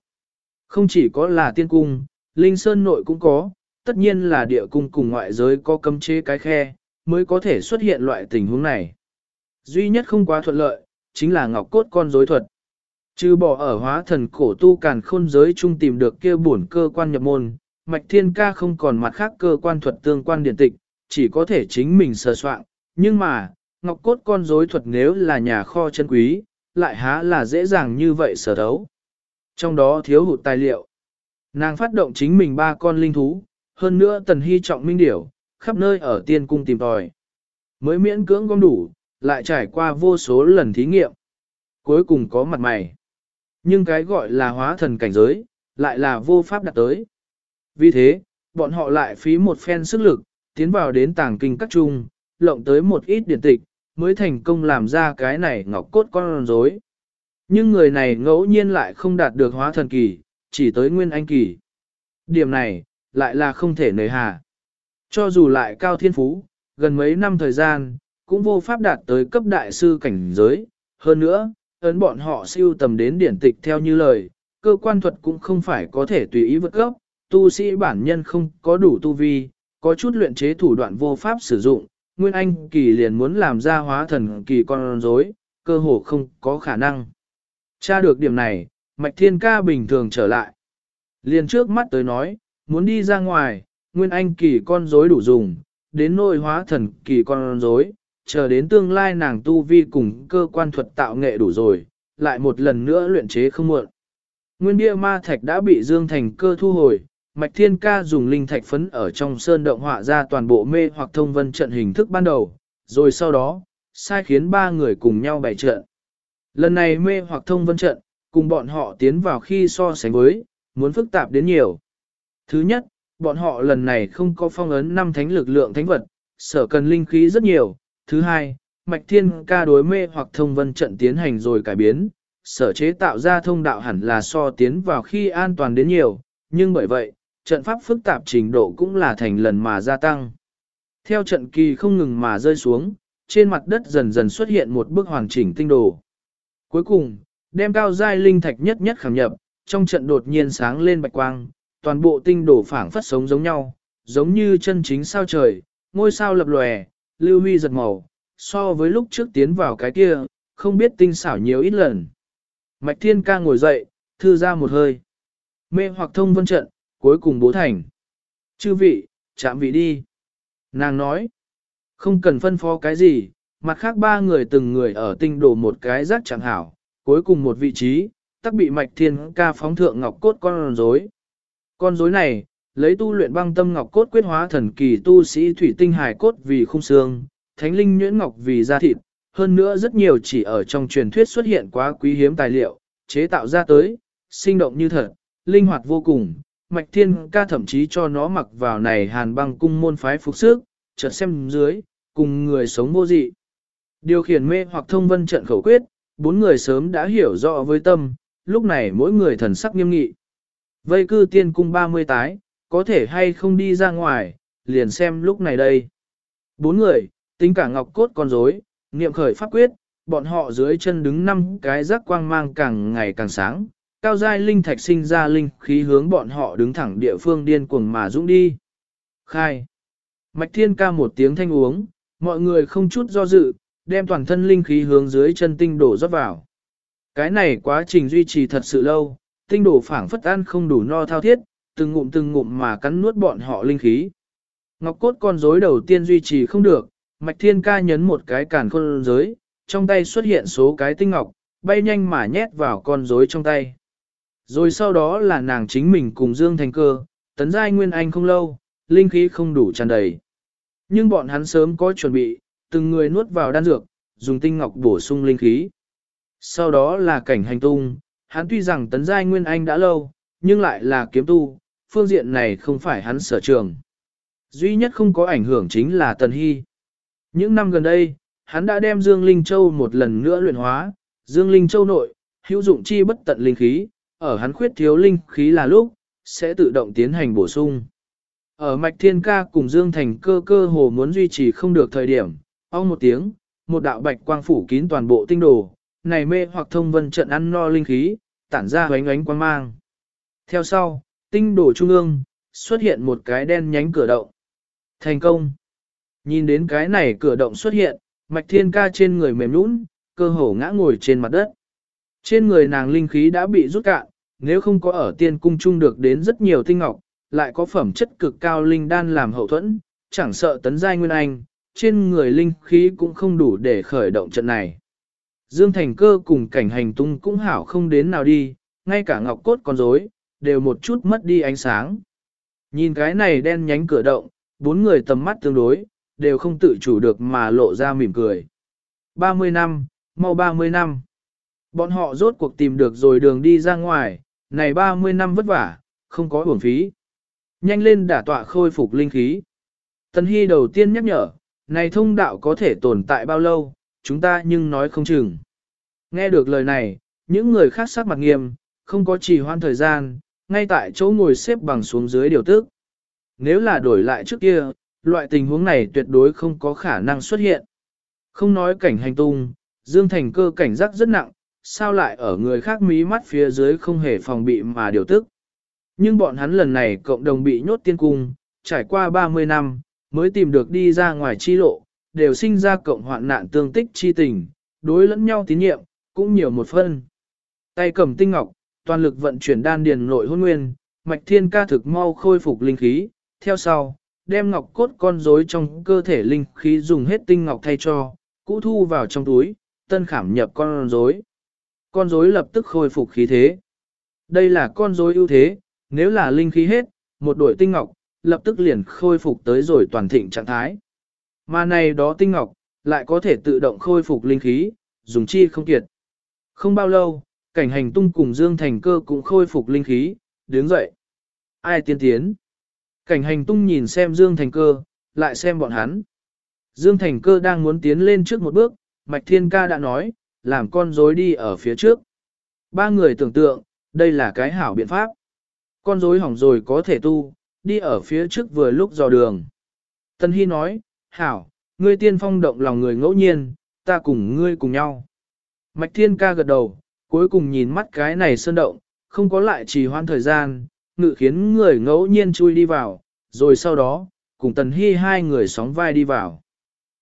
Không chỉ có là tiên cung, Linh Sơn nội cũng có, tất nhiên là địa cung cùng ngoại giới có cấm chế cái khe, mới có thể xuất hiện loại tình huống này. Duy nhất không quá thuận lợi, chính là ngọc cốt con rối thuật. Trừ bỏ ở hóa thần cổ tu càn khôn giới chung tìm được kia bổn cơ quan nhập môn, mạch thiên ca không còn mặt khác cơ quan thuật tương quan điển tịch, chỉ có thể chính mình sờ soạn. Nhưng mà, ngọc cốt con rối thuật nếu là nhà kho chân quý, lại há là dễ dàng như vậy sở đấu. Trong đó thiếu hụt tài liệu. Nàng phát động chính mình ba con linh thú, hơn nữa tần hy trọng minh điểu, khắp nơi ở tiên cung tìm tòi. Mới miễn cưỡng gom đủ, lại trải qua vô số lần thí nghiệm. Cuối cùng có mặt mày. Nhưng cái gọi là hóa thần cảnh giới, lại là vô pháp đạt tới. Vì thế, bọn họ lại phí một phen sức lực, tiến vào đến tàng kinh các trung, lộng tới một ít điển tịch, mới thành công làm ra cái này ngọc cốt con rối. Nhưng người này ngẫu nhiên lại không đạt được hóa thần kỳ, chỉ tới nguyên anh kỳ. Điểm này, lại là không thể nời hà. Cho dù lại cao thiên phú, gần mấy năm thời gian, cũng vô pháp đạt tới cấp đại sư cảnh giới. Hơn nữa, ấn bọn họ siêu tầm đến điển tịch theo như lời, cơ quan thuật cũng không phải có thể tùy ý vượt cấp, tu sĩ bản nhân không có đủ tu vi, có chút luyện chế thủ đoạn vô pháp sử dụng, Nguyên Anh kỳ liền muốn làm ra hóa thần kỳ con rối, cơ hồ không có khả năng. Tra được điểm này, Mạch Thiên Ca bình thường trở lại. Liền trước mắt tới nói, muốn đi ra ngoài, Nguyên Anh kỳ con rối đủ dùng, đến nội hóa thần kỳ con rối, chờ đến tương lai nàng tu vi cùng cơ quan thuật tạo nghệ đủ rồi, lại một lần nữa luyện chế không muộn. Nguyên bia ma thạch đã bị Dương Thành cơ thu hồi, Mạch Thiên Ca dùng linh thạch phấn ở trong sơn động họa ra toàn bộ mê hoặc thông vân trận hình thức ban đầu, rồi sau đó, sai khiến ba người cùng nhau bày trận. Lần này mê hoặc thông vân trận, cùng bọn họ tiến vào khi so sánh với, muốn phức tạp đến nhiều. Thứ nhất, bọn họ lần này không có phong ấn năm thánh lực lượng thánh vật, sở cần linh khí rất nhiều. Thứ hai, Mạch Thiên ca đối mê hoặc thông vân trận tiến hành rồi cải biến, sở chế tạo ra thông đạo hẳn là so tiến vào khi an toàn đến nhiều, nhưng bởi vậy, trận pháp phức tạp trình độ cũng là thành lần mà gia tăng. Theo trận kỳ không ngừng mà rơi xuống, trên mặt đất dần dần xuất hiện một bức hoàn chỉnh tinh đồ. Cuối cùng, đem cao giai linh thạch nhất nhất khảm nhập, trong trận đột nhiên sáng lên bạch quang, toàn bộ tinh đồ phảng phất sống giống nhau, giống như chân chính sao trời, ngôi sao lập lòe, lưu huy giật màu, so với lúc trước tiến vào cái kia, không biết tinh xảo nhiều ít lần. Mạch Thiên ca ngồi dậy, thư ra một hơi. Mê hoặc thông vân trận, cuối cùng bố thành. Chư vị, chạm vị đi. Nàng nói, không cần phân phó cái gì, mặt khác ba người từng người ở tinh đồ một cái rác chẳng hảo, cuối cùng một vị trí, tắc bị mạch thiên ca phóng thượng ngọc cốt con rối. Con rối này, lấy tu luyện băng tâm ngọc cốt quyết hóa thần kỳ tu sĩ thủy tinh hải cốt vì khung xương, thánh linh nhuyễn ngọc vì da thịt, hơn nữa rất nhiều chỉ ở trong truyền thuyết xuất hiện quá quý hiếm tài liệu, chế tạo ra tới, sinh động như thật, linh hoạt vô cùng, Mạch Thiên ca thậm chí cho nó mặc vào này hàn băng cung môn phái phục sức, chợt xem dưới, cùng người sống vô dị. Điều khiển mê hoặc thông vân trận khẩu quyết, bốn người sớm đã hiểu rõ với tâm, lúc này mỗi người thần sắc nghiêm nghị. Vây cư tiên cung 30 tái, có thể hay không đi ra ngoài, liền xem lúc này đây. Bốn người, tính cả ngọc cốt con rối, niệm khởi pháp quyết, bọn họ dưới chân đứng năm cái giác quang mang càng ngày càng sáng, cao giai linh thạch sinh ra linh khí hướng bọn họ đứng thẳng địa phương điên cuồng mà dũng đi. Khai. Mạch thiên ca một tiếng thanh uống, mọi người không chút do dự, đem toàn thân linh khí hướng dưới chân tinh đổ rót vào. Cái này quá trình duy trì thật sự lâu, tinh đổ phảng phất ăn không đủ no thao thiết, từng ngụm từng ngụm mà cắn nuốt bọn họ linh khí. Ngọc cốt con rối đầu tiên duy trì không được, Mạch Thiên ca nhấn một cái cản khôn giới, trong tay xuất hiện số cái tinh ngọc, bay nhanh mà nhét vào con rối trong tay. Rồi sau đó là nàng chính mình cùng Dương Thành Cơ, tấn giai Nguyên Anh không lâu, linh khí không đủ tràn đầy. Nhưng bọn hắn sớm có chuẩn bị, từng người nuốt vào đan dược, dùng tinh ngọc bổ sung linh khí. Sau đó là cảnh hành tung, hắn tuy rằng tấn giai Nguyên Anh đã lâu, nhưng lại là kiếm tu, phương diện này không phải hắn sở trường. Duy nhất không có ảnh hưởng chính là Tần Hy. Những năm gần đây, hắn đã đem Dương Linh Châu một lần nữa luyện hóa, Dương Linh Châu nội, hữu dụng chi bất tận linh khí, ở hắn khuyết thiếu linh khí là lúc, sẽ tự động tiến hành bổ sung. Ở mạch thiên ca cùng Dương Thành cơ cơ hồ muốn duy trì không được thời điểm, ong một tiếng, một đạo bạch quang phủ kín toàn bộ tinh đồ, này mê hoặc thông vân trận ăn no linh khí, tản ra hoánh ánh quang mang. Theo sau, tinh đồ trung ương, xuất hiện một cái đen nhánh cửa động. Thành công! Nhìn đến cái này cửa động xuất hiện, mạch thiên ca trên người mềm nũng, cơ hồ ngã ngồi trên mặt đất. Trên người nàng linh khí đã bị rút cạn, nếu không có ở tiên cung chung được đến rất nhiều tinh ngọc, lại có phẩm chất cực cao linh đan làm hậu thuẫn, chẳng sợ tấn giai nguyên anh, trên người linh khí cũng không đủ để khởi động trận này. Dương Thành Cơ cùng cảnh hành tung cũng hảo không đến nào đi, ngay cả ngọc cốt con rối đều một chút mất đi ánh sáng. Nhìn cái này đen nhánh cửa động, bốn người tầm mắt tương đối, đều không tự chủ được mà lộ ra mỉm cười. 30 năm, mau 30 năm. Bọn họ rốt cuộc tìm được rồi đường đi ra ngoài, này 30 năm vất vả, không có uổng phí. Nhanh lên đả tọa khôi phục linh khí. Tần Hy đầu tiên nhắc nhở, này thông đạo có thể tồn tại bao lâu, chúng ta nhưng nói không chừng. Nghe được lời này, những người khác sắc mặt nghiêm, không có trì hoãn thời gian, ngay tại chỗ ngồi xếp bằng xuống dưới điều tức. Nếu là đổi lại trước kia, loại tình huống này tuyệt đối không có khả năng xuất hiện. Không nói cảnh hành tung, Dương Thành cơ cảnh giác rất nặng, sao lại ở người khác mí mắt phía dưới không hề phòng bị mà điều tức. Nhưng bọn hắn lần này cộng đồng bị nhốt tiên cung, trải qua 30 năm, mới tìm được đi ra ngoài chi lộ, đều sinh ra cộng hoạn nạn tương tích chi tình, đối lẫn nhau tín nhiệm, cũng nhiều một phân. Tay cầm tinh ngọc, toàn lực vận chuyển đan điền nội hôn nguyên, mạch thiên ca thực mau khôi phục linh khí, theo sau, đem ngọc cốt con rối trong cơ thể linh khí dùng hết tinh ngọc thay cho, cũ thu vào trong túi, tân khảm nhập con rối. Con rối lập tức khôi phục khí thế. Đây là con rối ưu thế, nếu là linh khí hết, một đội tinh ngọc, lập tức liền khôi phục tới rồi toàn thịnh trạng thái. Mà này đó tinh ngọc, lại có thể tự động khôi phục linh khí, dùng chi không kiệt. Không bao lâu, cảnh hành tung cùng Dương Thành Cơ cũng khôi phục linh khí, đứng dậy. Ai tiên tiến? Cảnh hành tung nhìn xem Dương Thành Cơ, lại xem bọn hắn. Dương Thành Cơ đang muốn tiến lên trước một bước, Mạch Thiên Ca đã nói, làm con rối đi ở phía trước. Ba người tưởng tượng, đây là cái hảo biện pháp. Con rối hỏng rồi có thể tu, đi ở phía trước vừa lúc dò đường. Tân Hy nói, hảo, ngươi tiên phong động lòng người ngẫu nhiên, ta cùng ngươi cùng nhau. Mạch Thiên Ca gật đầu, cuối cùng nhìn mắt cái này sơn động, không có lại trì hoãn thời gian, ngự khiến người ngẫu nhiên chui đi vào, rồi sau đó, cùng Tần Hy hai người sóng vai đi vào.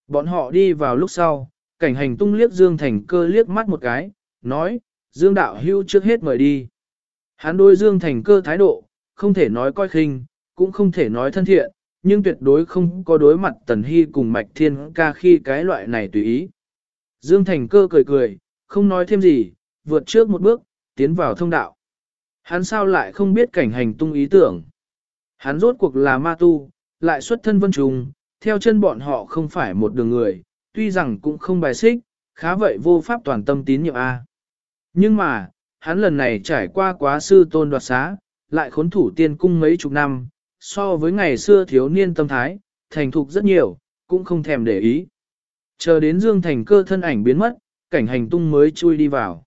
Bọn họ đi vào lúc sau, cảnh hành tung liếc Dương Thành cơ liếc mắt một cái, nói, Dương đạo hưu trước hết mời đi. Hắn đôi Dương Thành cơ thái độ, không thể nói coi khinh, cũng không thể nói thân thiện, nhưng tuyệt đối không có đối mặt Tần Hy cùng Mạch Thiên ca khi cái loại này tùy ý. Dương Thành cơ cười cười, không nói thêm gì, vượt trước một bước, tiến vào thông đạo. Hắn sao lại không biết cảnh hành tung ý tưởng. Hắn rốt cuộc là ma tu, lại xuất thân vân trùng, theo chân bọn họ không phải một đường người, tuy rằng cũng không bài xích, khá vậy vô pháp toàn tâm tín nhiệm A. Nhưng mà, hắn lần này trải qua quá sư tôn đoạt xá, lại khốn thủ tiên cung mấy chục năm, so với ngày xưa thiếu niên tâm thái, thành thục rất nhiều, cũng không thèm để ý. Chờ đến Dương Thành cơ thân ảnh biến mất, cảnh hành tung mới chui đi vào.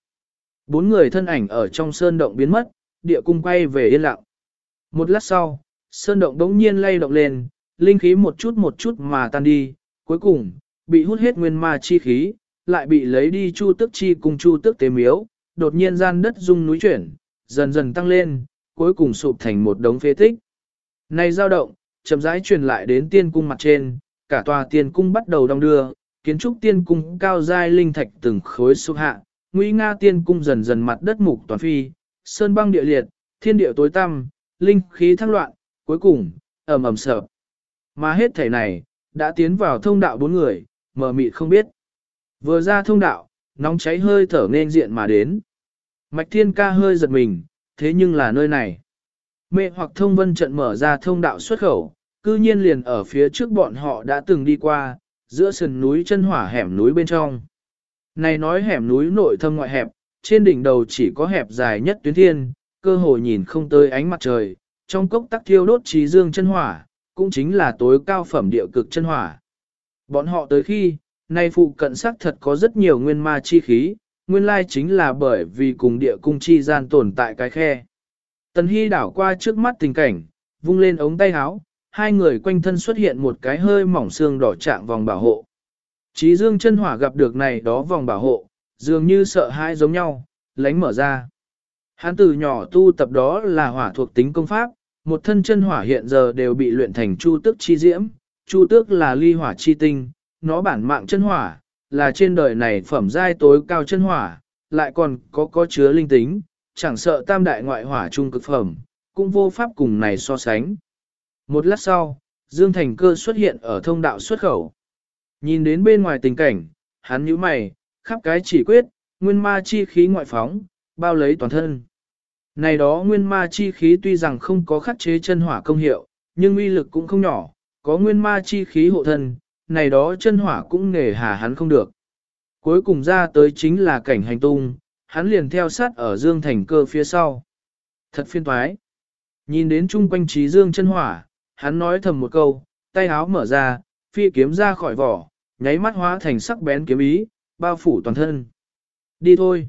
Bốn người thân ảnh ở trong sơn động biến mất, địa cung quay về yên lặng. Một lát sau, sơn động đống nhiên lay động lên, linh khí một chút một chút mà tan đi, cuối cùng, bị hút hết nguyên ma chi khí, lại bị lấy đi chu tức chi cùng chu tức tế miếu, đột nhiên gian đất rung núi chuyển, dần dần tăng lên, cuối cùng sụp thành một đống phế tích. Này dao động, chậm rãi truyền lại đến tiên cung mặt trên, cả tòa tiên cung bắt đầu đong đưa, kiến trúc tiên cung cao giai linh thạch từng khối sụp hạ, nguy nga tiên cung dần dần mặt đất mục toàn phi, sơn băng địa liệt, thiên địa tối tăm, linh khí thăng loạn, cuối cùng, ầm ầm sợ. Mà hết thể này, đã tiến vào thông đạo bốn người, mờ mịt không biết. Vừa ra thông đạo, nóng cháy hơi thở nên diện mà đến. Mạch thiên ca hơi giật mình, thế nhưng là nơi này. Mẹ hoặc thông vân trận mở ra thông đạo xuất khẩu, cư nhiên liền ở phía trước bọn họ đã từng đi qua, giữa sườn núi chân hỏa hẻm núi bên trong. Này nói hẻm núi nội thâm ngoại hẹp, trên đỉnh đầu chỉ có hẹp dài nhất tuyến thiên, cơ hồ nhìn không tới ánh mặt trời, trong cốc tắc thiêu đốt trí dương chân hỏa, cũng chính là tối cao phẩm địa cực chân hỏa. Bọn họ tới khi, nay phụ cận sắc thật có rất nhiều nguyên ma chi khí, nguyên lai chính là bởi vì cùng địa cung chi gian tồn tại cái khe. Tần Hy đảo qua trước mắt tình cảnh, vung lên ống tay áo, hai người quanh thân xuất hiện một cái hơi mỏng xương đỏ trạng vòng bảo hộ. Chí dương chân hỏa gặp được này đó vòng bảo hộ, dường như sợ hãi giống nhau, lánh mở ra. Hán từ nhỏ tu tập đó là hỏa thuộc tính công pháp, một thân chân hỏa hiện giờ đều bị luyện thành chu tức chi diễm, chu tước là ly hỏa chi tinh, nó bản mạng chân hỏa, là trên đời này phẩm giai tối cao chân hỏa, lại còn có có chứa linh tính, chẳng sợ tam đại ngoại hỏa trung cực phẩm, cũng vô pháp cùng này so sánh. Một lát sau, Dương Thành Cơ xuất hiện ở thông đạo xuất khẩu. Nhìn đến bên ngoài tình cảnh, hắn nhíu mày, khắp cái chỉ quyết, nguyên ma chi khí ngoại phóng, bao lấy toàn thân. Này đó nguyên ma chi khí tuy rằng không có khắc chế chân hỏa công hiệu, nhưng uy lực cũng không nhỏ, có nguyên ma chi khí hộ thân, này đó chân hỏa cũng nề hà hắn không được. Cuối cùng ra tới chính là cảnh hành tung, hắn liền theo sát ở Dương Thành cơ phía sau. Thật phiên toái. Nhìn đến chung quanh trí Dương chân hỏa, hắn nói thầm một câu, tay áo mở ra, phi kiếm ra khỏi vỏ, nháy mắt hóa thành sắc bén kiếm ý, bao phủ toàn thân. Đi thôi.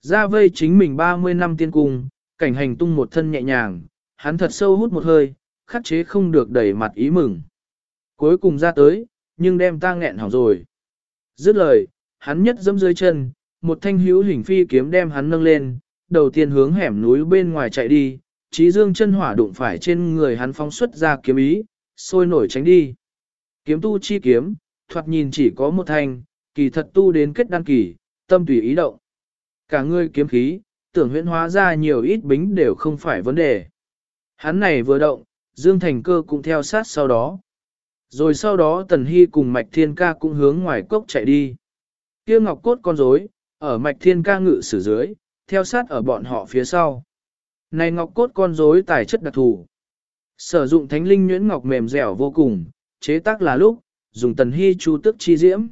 Ra vây chính mình 30 năm tiên cung, cảnh hành tung một thân nhẹ nhàng, hắn thật sâu hút một hơi, khắc chế không được đẩy mặt ý mừng. Cuối cùng ra tới, nhưng đem ta nghẹn hỏng rồi. Dứt lời, hắn nhất dẫm dưới chân, một thanh hữu hình phi kiếm đem hắn nâng lên, đầu tiên hướng hẻm núi bên ngoài chạy đi, trí dương chân hỏa đụng phải trên người hắn phóng xuất ra kiếm ý, sôi nổi tránh đi. Kiếm tu chi kiếm, thoạt nhìn chỉ có một thanh, kỳ thật tu đến kết đăng kỳ, tâm tùy ý động. Cả người kiếm khí, tưởng huyễn hóa ra nhiều ít bính đều không phải vấn đề. Hắn này vừa động, Dương Thành Cơ cũng theo sát sau đó. Rồi sau đó Tần Hy cùng Mạch Thiên Ca cũng hướng ngoài cốc chạy đi. Kia ngọc cốt con rối, ở Mạch Thiên Ca ngự sử dưới, theo sát ở bọn họ phía sau. Này ngọc cốt con rối tài chất đặc thù. Sử dụng thánh linh nhuyễn ngọc mềm dẻo vô cùng, chế tác là lúc, dùng Tần Hy chu tức chi diễm.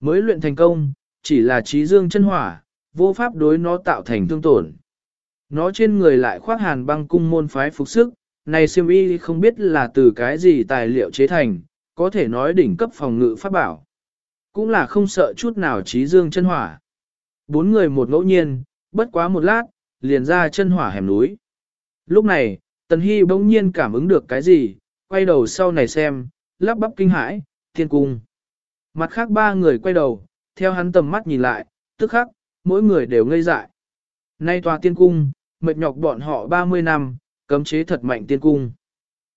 Mới luyện thành công, chỉ là trí dương chân hỏa, vô pháp đối nó tạo thành thương tổn. Nó trên người lại khoác hàn băng cung môn phái phục sức, này siêm y không biết là từ cái gì tài liệu chế thành, có thể nói đỉnh cấp phòng ngự pháp bảo. Cũng là không sợ chút nào trí dương chân hỏa. Bốn người một ngẫu nhiên, bất quá một lát, liền ra chân hỏa hẻm núi. Lúc này, Tần Hy bỗng nhiên cảm ứng được cái gì, quay đầu sau này xem, lắp bắp kinh hãi, thiên cung. Mặt khác ba người quay đầu, theo hắn tầm mắt nhìn lại, tức khắc, mỗi người đều ngây dại. Nay tòa tiên cung, mệt nhọc bọn họ 30 năm, cấm chế thật mạnh tiên cung.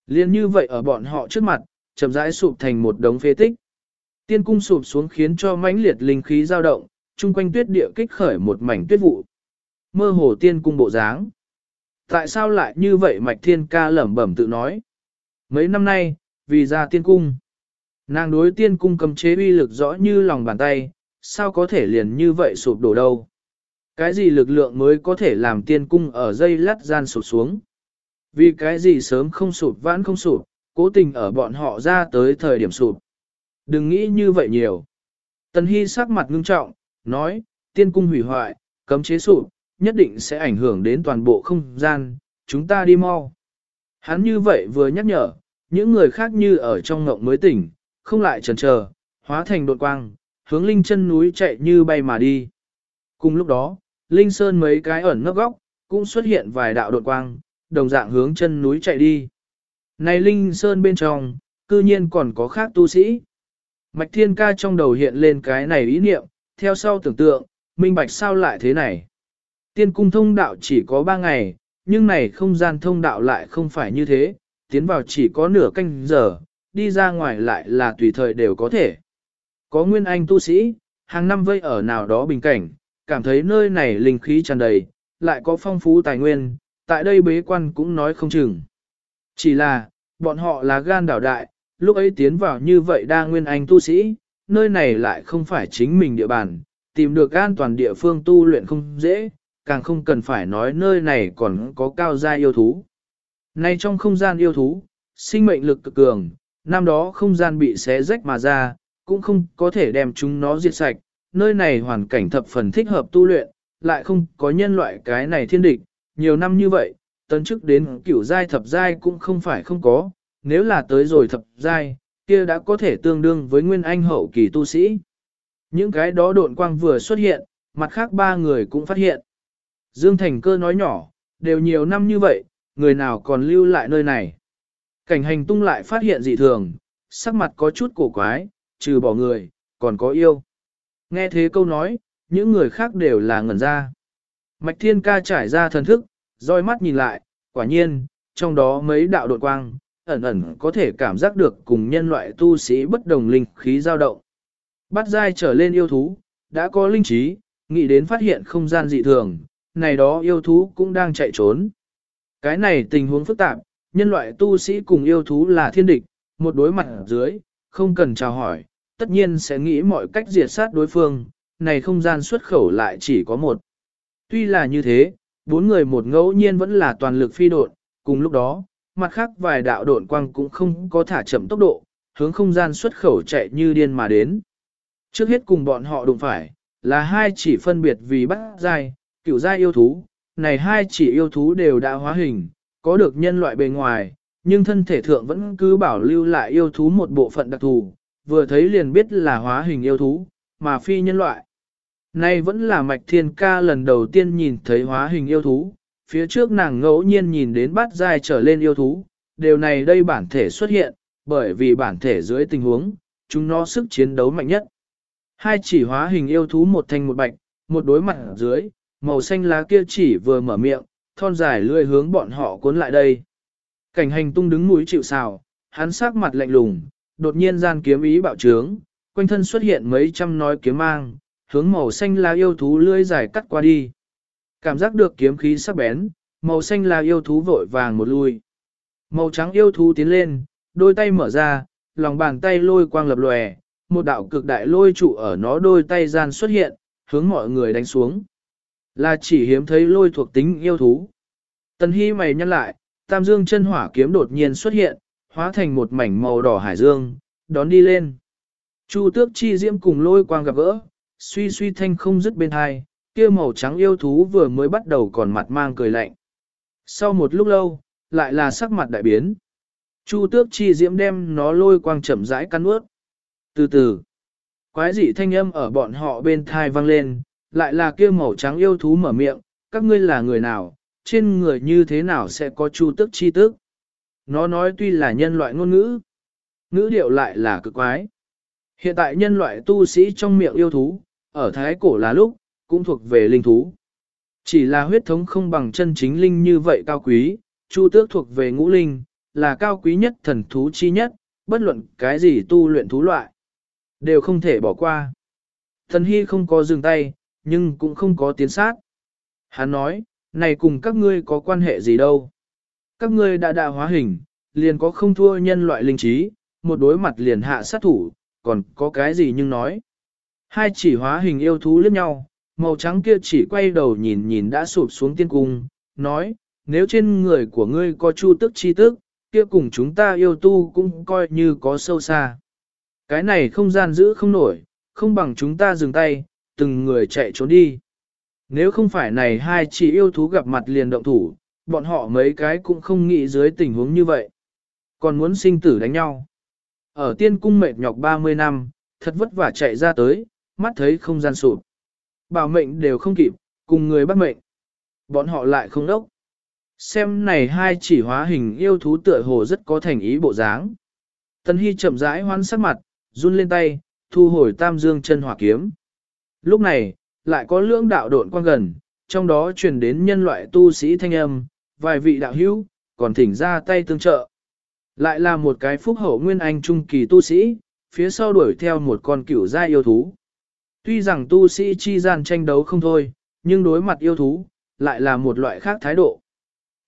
Liên như vậy ở bọn họ trước mặt, chậm rãi sụp thành một đống phế tích. Tiên cung sụp xuống khiến cho mãnh liệt linh khí dao động, chung quanh tuyết địa kích khởi một mảnh tuyết vụ. Mơ hồ tiên cung bộ dáng. Tại sao lại như vậy Mạch Thiên Ca lẩm bẩm tự nói. Mấy năm nay, vì ra tiên cung. Nàng đối tiên cung cầm chế uy lực rõ như lòng bàn tay, sao có thể liền như vậy sụp đổ đâu. Cái gì lực lượng mới có thể làm tiên cung ở dây lắt gian sụp xuống. Vì cái gì sớm không sụp vãn không sụp, cố tình ở bọn họ ra tới thời điểm sụp. Đừng nghĩ như vậy nhiều. Tần Hy sắc mặt ngưng trọng, nói, tiên cung hủy hoại, cấm chế sụp, nhất định sẽ ảnh hưởng đến toàn bộ không gian, chúng ta đi mau. Hắn như vậy vừa nhắc nhở, những người khác như ở trong ngộng mới tỉnh, không lại chần chờ, hóa thành đột quang, hướng linh chân núi chạy như bay mà đi. Cùng lúc đó, linh sơn mấy cái ẩn nấp góc, cũng xuất hiện vài đạo đột quang, đồng dạng hướng chân núi chạy đi. Này linh sơn bên trong, cư nhiên còn có khác tu sĩ. Mạch thiên ca trong đầu hiện lên cái này ý niệm, theo sau tưởng tượng, minh bạch sao lại thế này. Tiên cung thông đạo chỉ có 3 ngày, nhưng này không gian thông đạo lại không phải như thế, tiến vào chỉ có nửa canh giờ, đi ra ngoài lại là tùy thời đều có thể. Có nguyên anh tu sĩ, hàng năm vây ở nào đó bình cảnh, cảm thấy nơi này linh khí tràn đầy, lại có phong phú tài nguyên, tại đây bế quan cũng nói không chừng. Chỉ là, bọn họ là gan đảo đại, lúc ấy tiến vào như vậy đa nguyên anh tu sĩ, nơi này lại không phải chính mình địa bàn, tìm được an toàn địa phương tu luyện không dễ, càng không cần phải nói nơi này còn có cao gia yêu thú. Nay trong không gian yêu thú, sinh mệnh lực cực cường, năm đó không gian bị xé rách mà ra, cũng không có thể đem chúng nó diệt sạch, nơi này hoàn cảnh thập phần thích hợp tu luyện, lại không có nhân loại cái này thiên địch, nhiều năm như vậy, tấn chức đến cửu giai thập giai cũng không phải không có, nếu là tới rồi thập giai, kia đã có thể tương đương với nguyên anh hậu kỳ tu sĩ. Những cái đó độn quang vừa xuất hiện, mặt khác ba người cũng phát hiện. Dương Thành cơ nói nhỏ, đều nhiều năm như vậy, người nào còn lưu lại nơi này. Cảnh hành tung lại phát hiện dị thường, sắc mặt có chút cổ quái, trừ bỏ người, còn có yêu. Nghe thế câu nói, những người khác đều là ngẩn ra. Mạch thiên ca trải ra thần thức, roi mắt nhìn lại, quả nhiên, trong đó mấy đạo đột quang, ẩn ẩn có thể cảm giác được cùng nhân loại tu sĩ bất đồng linh khí dao động. Bắt dai trở lên yêu thú, đã có linh trí, nghĩ đến phát hiện không gian dị thường, này đó yêu thú cũng đang chạy trốn. Cái này tình huống phức tạp, nhân loại tu sĩ cùng yêu thú là thiên địch, một đối mặt dưới, không cần chào hỏi, tất nhiên sẽ nghĩ mọi cách diệt sát đối phương, này không gian xuất khẩu lại chỉ có một. Tuy là như thế, bốn người một ngẫu nhiên vẫn là toàn lực phi độn, cùng lúc đó, mặt khác vài đạo độn quang cũng không có thả chậm tốc độ, hướng không gian xuất khẩu chạy như điên mà đến. Trước hết cùng bọn họ đụng phải, là hai chỉ phân biệt vì bắt dai, cựu dai yêu thú, này hai chỉ yêu thú đều đã hóa hình, có được nhân loại bề ngoài, nhưng thân thể thượng vẫn cứ bảo lưu lại yêu thú một bộ phận đặc thù, vừa thấy liền biết là hóa hình yêu thú, mà phi nhân loại. Nay vẫn là mạch thiên ca lần đầu tiên nhìn thấy hóa hình yêu thú, phía trước nàng ngẫu nhiên nhìn đến bát dai trở lên yêu thú, điều này đây bản thể xuất hiện, bởi vì bản thể dưới tình huống, chúng nó sức chiến đấu mạnh nhất. Hai chỉ hóa hình yêu thú một thanh một bạch, một đối mặt dưới, màu xanh lá kia chỉ vừa mở miệng, thon dài lươi hướng bọn họ cuốn lại đây. Cảnh hành tung đứng mũi chịu sào, hắn sắc mặt lạnh lùng, đột nhiên gian kiếm ý bạo trướng, quanh thân xuất hiện mấy trăm nói kiếm mang, hướng màu xanh lá yêu thú lưỡi dài cắt qua đi. Cảm giác được kiếm khí sắc bén, màu xanh lá yêu thú vội vàng một lui. Màu trắng yêu thú tiến lên, đôi tay mở ra, lòng bàn tay lôi quang lập lòe, một đạo cực đại lôi trụ ở nó đôi tay gian xuất hiện, hướng mọi người đánh xuống. Là chỉ hiếm thấy lôi thuộc tính yêu thú. Tần Hy mày nhăn lại, tam dương chân hỏa kiếm đột nhiên xuất hiện, hóa thành một mảnh màu đỏ hải dương, đón đi lên. Chu tước chi diễm cùng lôi quang gặp gỡ, suy suy thanh không dứt bên hai, kia màu trắng yêu thú vừa mới bắt đầu còn mặt mang cười lạnh. Sau một lúc lâu, lại là sắc mặt đại biến. Chu tước chi diễm đem nó lôi quang chậm rãi cắn ướt. Từ từ, quái dị thanh âm ở bọn họ bên thai vang lên, lại là kia màu trắng yêu thú mở miệng, các ngươi là người nào, trên người như thế nào sẽ có chu tước chi tước? Nó nói tuy là nhân loại ngôn ngữ, ngữ điệu lại là cực quái. Hiện tại nhân loại tu sĩ trong miệng yêu thú, ở thái cổ là lúc, cũng thuộc về linh thú. Chỉ là huyết thống không bằng chân chính linh như vậy cao quý, chu tước thuộc về ngũ linh, là cao quý nhất thần thú chi nhất, bất luận cái gì tu luyện thú loại, đều không thể bỏ qua. Thần hy không có dừng tay, nhưng cũng không có tiến sát. Hắn nói, này cùng các ngươi có quan hệ gì đâu. Các ngươi đã đạo hóa hình, liền có không thua nhân loại linh trí, một đối mặt liền hạ sát thủ, còn có cái gì nhưng nói. Hai chỉ hóa hình yêu thú liếc nhau, màu trắng kia chỉ quay đầu nhìn nhìn đã sụp xuống tiên cung, nói, nếu trên người của ngươi có chu tức chi tức, kia cùng chúng ta yêu tu cũng coi như có sâu xa. Cái này không gian giữ không nổi, không bằng chúng ta dừng tay, từng người chạy trốn đi. Nếu không phải này hai chỉ yêu thú gặp mặt liền động thủ, bọn họ mấy cái cũng không nghĩ dưới tình huống như vậy. Còn muốn sinh tử đánh nhau. Ở tiên cung mệt nhọc 30 năm, thật vất vả chạy ra tới, mắt thấy không gian sụp. Bảo mệnh đều không kịp, cùng người bắt mệnh. Bọn họ lại không đốc. Xem này hai chỉ hóa hình yêu thú tựa hồ rất có thành ý bộ dáng. Tần Hy chậm rãi hoan sắc mặt, run lên tay, thu hồi tam dương chân hỏa kiếm. Lúc này, lại có lưỡng đạo độn quan gần, trong đó truyền đến nhân loại tu sĩ thanh âm, vài vị đạo hữu, còn thỉnh ra tay tương trợ. Lại là một cái phúc hậu nguyên anh trung kỳ tu sĩ, phía sau đuổi theo một con cửu gia yêu thú. Tuy rằng tu sĩ chi gian tranh đấu không thôi, nhưng đối mặt yêu thú, lại là một loại khác thái độ.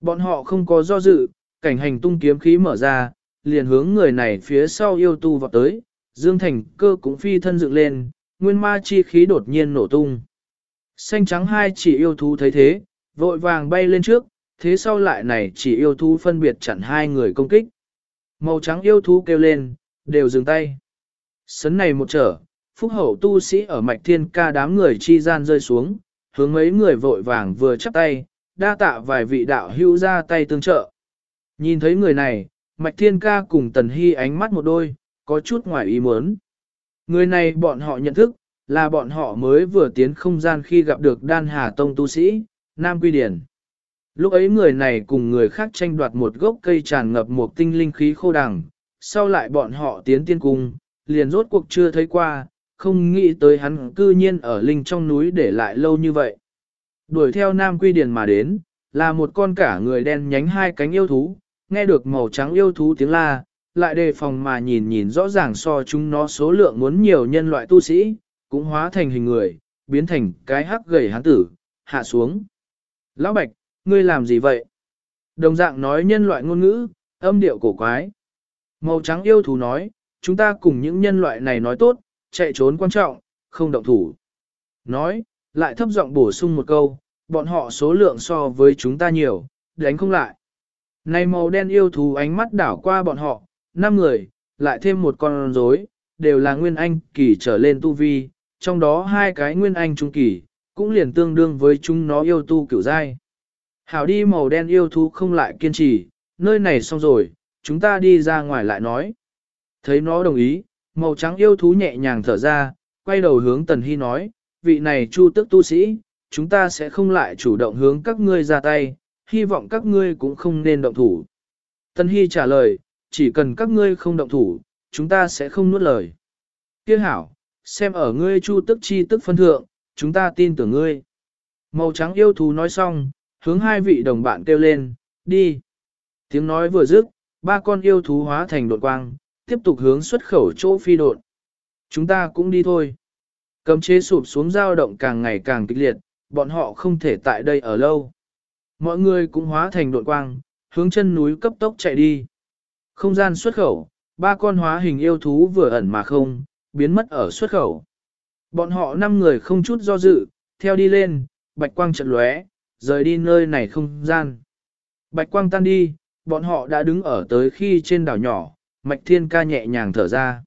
Bọn họ không có do dự, cảnh hành tung kiếm khí mở ra, liền hướng người này phía sau yêu tu vọt tới, Dương Thành cơ cũng phi thân dựng lên, nguyên ma chi khí đột nhiên nổ tung. Xanh trắng hai chỉ yêu thú thấy thế, vội vàng bay lên trước, thế sau lại này chỉ yêu thú phân biệt chặn hai người công kích. Màu trắng yêu thú kêu lên, đều dừng tay. Sấn này một trở, phúc hậu tu sĩ ở mạch thiên ca đám người chi gian rơi xuống, hướng mấy người vội vàng vừa chắp tay, đa tạ vài vị đạo hữu ra tay tương trợ. Nhìn thấy người này, mạch thiên ca cùng tần hy ánh mắt một đôi, có chút ngoài ý muốn. Người này bọn họ nhận thức, là bọn họ mới vừa tiến không gian khi gặp được đan hà tông tu sĩ, Nam Quy Điển. Lúc ấy người này cùng người khác tranh đoạt một gốc cây tràn ngập một tinh linh khí khô đằng, sau lại bọn họ tiến tiên cung, liền rốt cuộc chưa thấy qua, không nghĩ tới hắn cư nhiên ở linh trong núi để lại lâu như vậy. Đuổi theo Nam Quy Điền mà đến, là một con cả người đen nhánh hai cánh yêu thú, nghe được màu trắng yêu thú tiếng la, lại đề phòng mà nhìn nhìn rõ ràng so chúng nó số lượng muốn nhiều nhân loại tu sĩ, cũng hóa thành hình người, biến thành cái hắc gầy hán tử, hạ xuống. Lão Bạch, ngươi làm gì vậy? Đồng dạng nói nhân loại ngôn ngữ, âm điệu cổ quái. Màu trắng yêu thú nói, chúng ta cùng những nhân loại này nói tốt, chạy trốn quan trọng, không động thủ. Nói, lại thấp giọng bổ sung một câu, bọn họ số lượng so với chúng ta nhiều, đánh không lại. Này màu đen yêu thú ánh mắt đảo qua bọn họ, năm người, lại thêm một con rối, đều là nguyên anh kỳ trở lên tu vi, trong đó hai cái nguyên anh trung kỳ, cũng liền tương đương với chúng nó yêu tu kiểu giai. Hảo đi màu đen yêu thú không lại kiên trì, nơi này xong rồi, chúng ta đi ra ngoài lại nói. Thấy nó đồng ý, màu trắng yêu thú nhẹ nhàng thở ra, quay đầu hướng Tần Hy nói, vị này chu tức tu sĩ, chúng ta sẽ không lại chủ động hướng các ngươi ra tay, hy vọng các ngươi cũng không nên động thủ. Tần Hy trả lời, chỉ cần các ngươi không động thủ, chúng ta sẽ không nuốt lời. Kiếc hảo, Xem ở ngươi chu tức chi tức phân thượng, chúng ta tin tưởng ngươi. Màu trắng yêu thú nói xong, hướng hai vị đồng bạn kêu lên, đi. Tiếng nói vừa dứt, ba con yêu thú hóa thành đột quang, tiếp tục hướng xuất khẩu chỗ phi đột. Chúng ta cũng đi thôi. cấm chế sụp xuống dao động càng ngày càng kịch liệt, bọn họ không thể tại đây ở lâu. Mọi người cũng hóa thành đội quang, hướng chân núi cấp tốc chạy đi. Không gian xuất khẩu, ba con hóa hình yêu thú vừa ẩn mà không, biến mất ở xuất khẩu. Bọn họ năm người không chút do dự, theo đi lên, bạch quang trận lóe, rời đi nơi này không gian. Bạch quang tan đi, bọn họ đã đứng ở tới khi trên đảo nhỏ, mạch thiên ca nhẹ nhàng thở ra.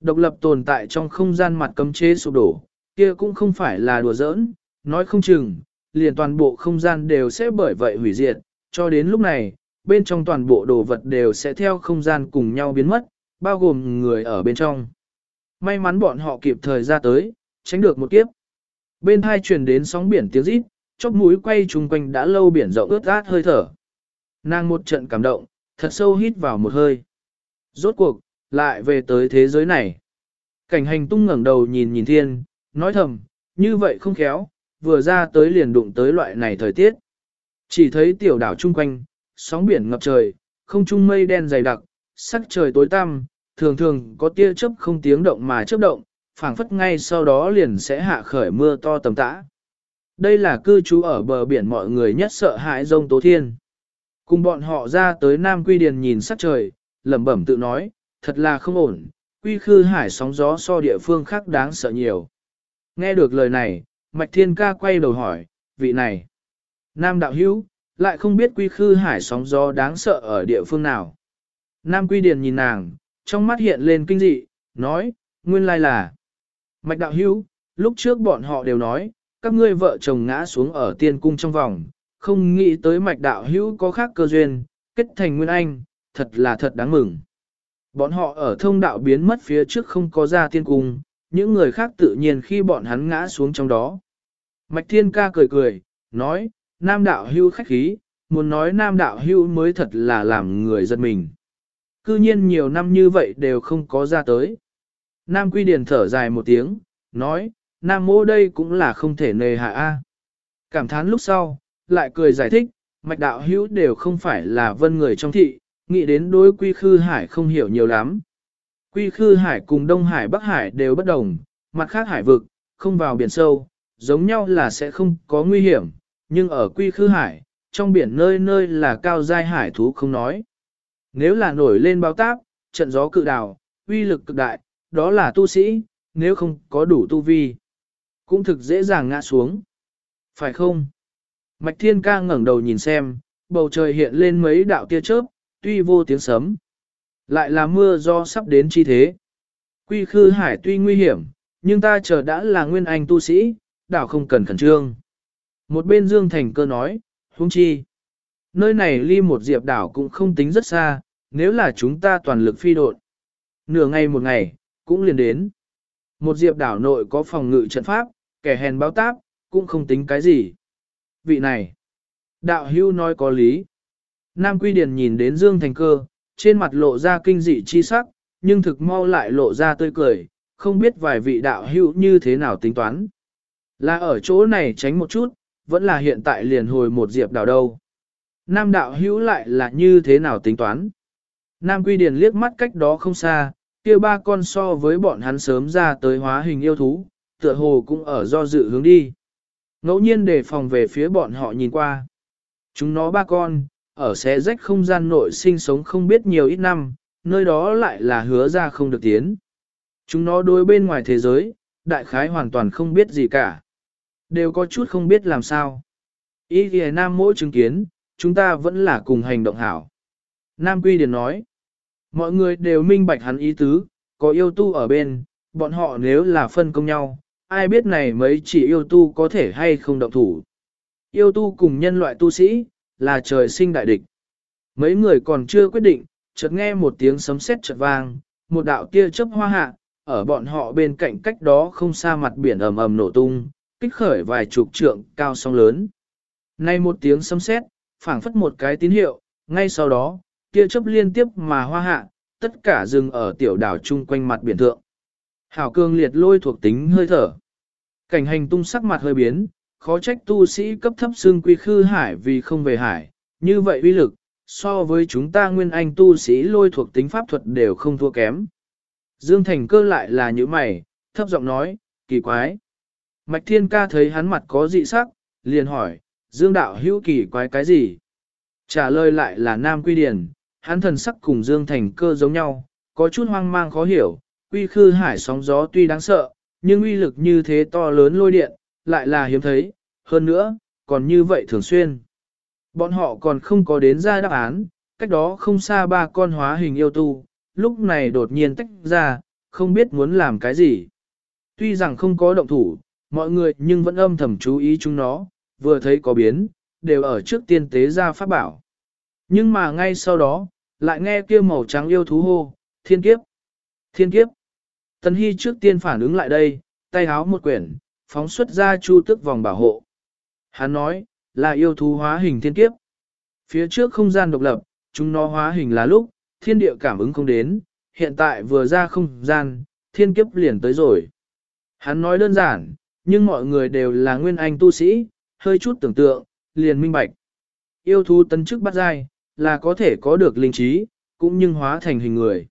Độc lập tồn tại trong không gian mặt cấm chế sụp đổ, kia cũng không phải là đùa giỡn, nói không chừng, liền toàn bộ không gian đều sẽ bởi vậy hủy diệt, cho đến lúc này, bên trong toàn bộ đồ vật đều sẽ theo không gian cùng nhau biến mất, bao gồm người ở bên trong. May mắn bọn họ kịp thời ra tới, tránh được một kiếp. Bên hai truyền đến sóng biển tiếng rít, chóp mũi quay chung quanh đã lâu biển rộng ướt át hơi thở. Nàng một trận cảm động, thật sâu hít vào một hơi. Rốt cuộc, lại về tới thế giới này. Cảnh hành tung ngẩng đầu nhìn nhìn thiên, nói thầm, như vậy không khéo, vừa ra tới liền đụng tới loại này thời tiết. Chỉ thấy tiểu đảo chung quanh, sóng biển ngập trời, không trung mây đen dày đặc, sắc trời tối tăm, thường thường có tia chớp không tiếng động mà chớp động, phảng phất ngay sau đó liền sẽ hạ khởi mưa to tầm tã. Đây là cư trú ở bờ biển mọi người nhất sợ hãi rông tố thiên. Cùng bọn họ ra tới Nam Quy Điền nhìn sắc trời, lẩm bẩm tự nói, thật là không ổn, quy khư hải sóng gió so địa phương khác đáng sợ nhiều. Nghe được lời này, Mạch Thiên Ca quay đầu hỏi, vị này, Nam Đạo Hữu lại không biết quy khư hải sóng gió đáng sợ ở địa phương nào. Nam Quy Điền nhìn nàng, trong mắt hiện lên kinh dị, nói, nguyên lai là, Mạch Đạo Hữu lúc trước bọn họ đều nói, các ngươi vợ chồng ngã xuống ở tiên cung trong vòng, không nghĩ tới Mạch Đạo Hữu có khác cơ duyên, kết thành nguyên anh, thật là thật đáng mừng. Bọn họ ở thông đạo biến mất phía trước không có ra tiên cung, những người khác tự nhiên khi bọn hắn ngã xuống trong đó. Mạch Thiên Ca cười cười, nói, Nam Đạo Hưu khách khí, muốn nói Nam Đạo Hưu mới thật là làm người giật mình. Cư nhiên nhiều năm như vậy đều không có ra tới. Nam Quy Điền thở dài một tiếng, nói, Nam mô đây cũng là không thể nề hạ A. Cảm thán lúc sau, lại cười giải thích, mạch đạo hưu đều không phải là vân người trong thị, nghĩ đến đối quy khư hải không hiểu nhiều lắm. Quy khư hải cùng Đông Hải Bắc Hải đều bất đồng, mặt khác hải vực, không vào biển sâu, giống nhau là sẽ không có nguy hiểm, nhưng ở quy khư hải, trong biển nơi nơi là cao giai hải thú không nói. Nếu là nổi lên báo táp, trận gió cự đào, uy lực cực đại, đó là tu sĩ, nếu không có đủ tu vi, cũng thực dễ dàng ngã xuống. Phải không? Mạch Thiên Ca ngẩng đầu nhìn xem, bầu trời hiện lên mấy đạo tia chớp, tuy vô tiếng sấm. Lại là mưa do sắp đến chi thế. Quy khư hải tuy nguy hiểm, nhưng ta chờ đã là nguyên anh tu sĩ, đảo không cần khẩn trương. Một bên Dương Thành cơ nói, huống chi. Nơi này ly một diệp đảo cũng không tính rất xa, nếu là chúng ta toàn lực phi độn. Nửa ngày một ngày, cũng liền đến. Một diệp đảo nội có phòng ngự trận pháp, kẻ hèn báo táp, cũng không tính cái gì. Vị này, đạo hưu nói có lý. Nam Quy Điền nhìn đến Dương Thành Cơ, trên mặt lộ ra kinh dị chi sắc, nhưng thực mau lại lộ ra tươi cười, không biết vài vị đạo hữu như thế nào tính toán. Là ở chỗ này tránh một chút, vẫn là hiện tại liền hồi một diệp đảo đâu. Nam đạo hữu lại là như thế nào tính toán. Nam Quy Điền liếc mắt cách đó không xa, kia ba con so với bọn hắn sớm ra tới hóa hình yêu thú, tựa hồ cũng ở do dự hướng đi. Ngẫu nhiên đề phòng về phía bọn họ nhìn qua. Chúng nó ba con, ở xé rách không gian nội sinh sống không biết nhiều ít năm, nơi đó lại là hứa ra không được tiến. Chúng nó đối bên ngoài thế giới, đại khái hoàn toàn không biết gì cả. Đều có chút không biết làm sao. Ý thì Nam mỗi chứng kiến, chúng ta vẫn là cùng hành động hảo. Nam Quy Điền nói, mọi người đều minh bạch hắn ý tứ, có yêu tu ở bên, bọn họ nếu là phân công nhau, ai biết này mấy chỉ yêu tu có thể hay không động thủ. Yêu tu cùng nhân loại tu sĩ, là trời sinh đại địch. Mấy người còn chưa quyết định, chợt nghe một tiếng sấm sét chợt vang, một đạo tia chớp hoa hạ, ở bọn họ bên cạnh cách đó không xa mặt biển ầm ầm nổ tung, kích khởi vài chục trượng cao sóng lớn. Nay một tiếng sấm sét, phảng phất một cái tín hiệu, ngay sau đó, tia chớp liên tiếp mà hoa hạ, tất cả dừng ở tiểu đảo chung quanh mặt biển thượng. Hảo cương liệt lôi thuộc tính hơi thở. Cảnh hành tung sắc mặt hơi biến, khó trách tu sĩ cấp thấp xương quy khư hải vì không về hải, như vậy uy lực, so với chúng ta nguyên anh tu sĩ lôi thuộc tính pháp thuật đều không thua kém. Dương Thành cơ lại là như mày, thấp giọng nói, kỳ quái. Mạch Thiên Ca thấy hắn mặt có dị sắc, liền hỏi, Dương Đạo hữu kỳ quái cái gì? Trả lời lại là Nam Quy Điển, hắn thần sắc cùng Dương Thành cơ giống nhau, có chút hoang mang khó hiểu, quy khư hải sóng gió tuy đáng sợ, nhưng uy lực như thế to lớn lôi điện, lại là hiếm thấy, hơn nữa, còn như vậy thường xuyên. Bọn họ còn không có đến ra đáp án, cách đó không xa ba con hóa hình yêu tu, lúc này đột nhiên tách ra, không biết muốn làm cái gì. Tuy rằng không có động thủ, mọi người nhưng vẫn âm thầm chú ý chúng nó, vừa thấy có biến, đều ở trước tiên tế ra pháp bảo. Nhưng mà ngay sau đó, lại nghe kia màu trắng yêu thú hô, thiên kiếp, thiên kiếp. Tần Hy trước tiên phản ứng lại đây, tay háo một quyển, phóng xuất ra chu tức vòng bảo hộ. Hắn nói, là yêu thú hóa hình thiên kiếp. Phía trước không gian độc lập, chúng nó hóa hình là lúc, thiên địa cảm ứng không đến, hiện tại vừa ra không gian, thiên kiếp liền tới rồi. Hắn nói đơn giản, nhưng mọi người đều là nguyên anh tu sĩ, hơi chút tưởng tượng, liền minh bạch. Yêu thú tấn chức bắt dai, là có thể có được linh trí, cũng nhưng hóa thành hình người.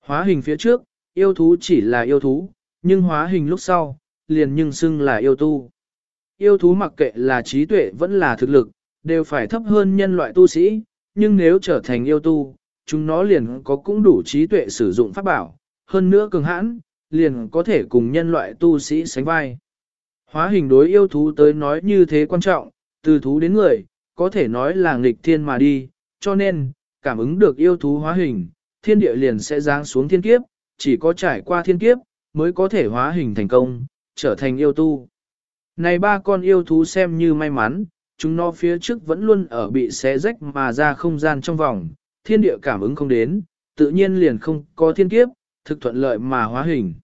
Hóa hình phía trước, yêu thú chỉ là yêu thú, nhưng hóa hình lúc sau, liền nhưng xưng là yêu tu. Yêu thú mặc kệ là trí tuệ vẫn là thực lực, đều phải thấp hơn nhân loại tu sĩ, nhưng nếu trở thành yêu tu, chúng nó liền có cũng đủ trí tuệ sử dụng pháp bảo, hơn nữa cường hãn, liền có thể cùng nhân loại tu sĩ sánh vai. Hóa hình đối yêu thú tới nói như thế quan trọng, từ thú đến người, có thể nói là nghịch thiên mà đi, cho nên, cảm ứng được yêu thú hóa hình, thiên địa liền sẽ giáng xuống thiên kiếp, chỉ có trải qua thiên kiếp, mới có thể hóa hình thành công, trở thành yêu tu. Này ba con yêu thú xem như may mắn, chúng nó phía trước vẫn luôn ở bị xé rách mà ra không gian trong vòng, thiên địa cảm ứng không đến, tự nhiên liền không có thiên kiếp, thực thuận lợi mà hóa hình.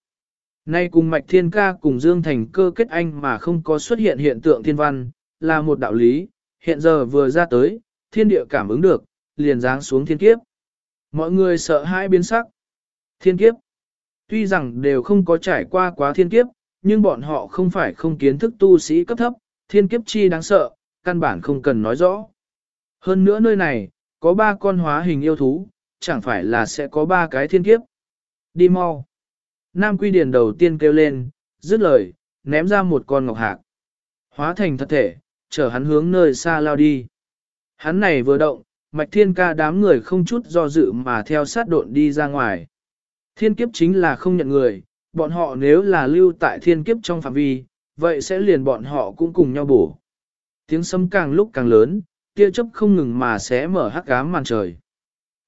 Nay cùng mạch thiên ca cùng Dương Thành cơ kết anh mà không có xuất hiện hiện tượng thiên văn, là một đạo lý, hiện giờ vừa ra tới, thiên địa cảm ứng được, liền giáng xuống thiên kiếp. Mọi người sợ hãi biến sắc. Thiên kiếp. Tuy rằng đều không có trải qua quá thiên kiếp, nhưng bọn họ không phải không kiến thức tu sĩ cấp thấp, thiên kiếp chi đáng sợ, căn bản không cần nói rõ. Hơn nữa nơi này, có ba con hóa hình yêu thú, chẳng phải là sẽ có ba cái thiên kiếp. Đi mau. Nam Quy Điền đầu tiên kêu lên, dứt lời, ném ra một con ngọc hạc. Hóa thành thật thể, chở hắn hướng nơi xa lao đi. Hắn này vừa động, mạch thiên ca đám người không chút do dự mà theo sát độn đi ra ngoài. Thiên kiếp chính là không nhận người, bọn họ nếu là lưu tại thiên kiếp trong phạm vi, vậy sẽ liền bọn họ cũng cùng nhau bổ. Tiếng sấm càng lúc càng lớn, tia chớp không ngừng mà sẽ mở hắc ám màn trời.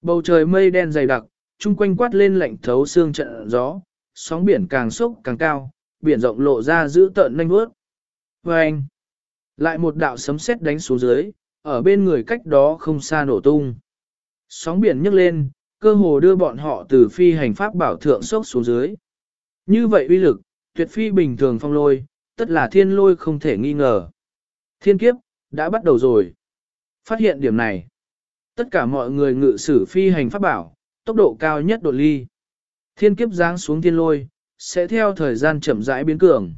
Bầu trời mây đen dày đặc, chung quanh quát lên lạnh thấu xương trận gió, sóng biển càng sốc càng cao, biển rộng lộ ra giữ tợn nhanh bước. Vâng! lại một đạo sấm sét đánh xuống dưới, ở bên người cách đó không xa nổ tung. Sóng biển nhấc lên, cơ hồ đưa bọn họ từ phi hành pháp bảo thượng sốc xuống dưới. Như vậy uy lực, tuyệt phi bình thường phong lôi, tất là thiên lôi không thể nghi ngờ. Thiên kiếp, đã bắt đầu rồi. Phát hiện điểm này. Tất cả mọi người ngự sử phi hành pháp bảo, tốc độ cao nhất độ ly. Thiên kiếp giáng xuống thiên lôi, sẽ theo thời gian chậm rãi biến cường.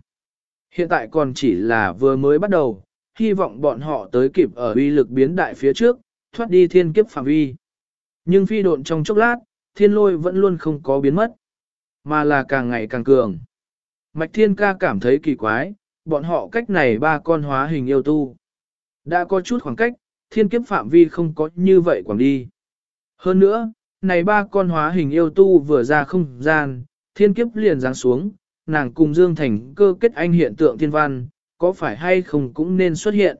Hiện tại còn chỉ là vừa mới bắt đầu, hy vọng bọn họ tới kịp ở uy lực biến đại phía trước, thoát đi thiên kiếp phạm vi. Nhưng phi độn trong chốc lát, thiên lôi vẫn luôn không có biến mất, mà là càng ngày càng cường. Mạch thiên ca cảm thấy kỳ quái, bọn họ cách này ba con hóa hình yêu tu. Đã có chút khoảng cách, thiên kiếp phạm vi không có như vậy quảng đi. Hơn nữa, này ba con hóa hình yêu tu vừa ra không gian, thiên kiếp liền giáng xuống, nàng cùng Dương Thành cơ kết anh hiện tượng thiên văn, có phải hay không cũng nên xuất hiện.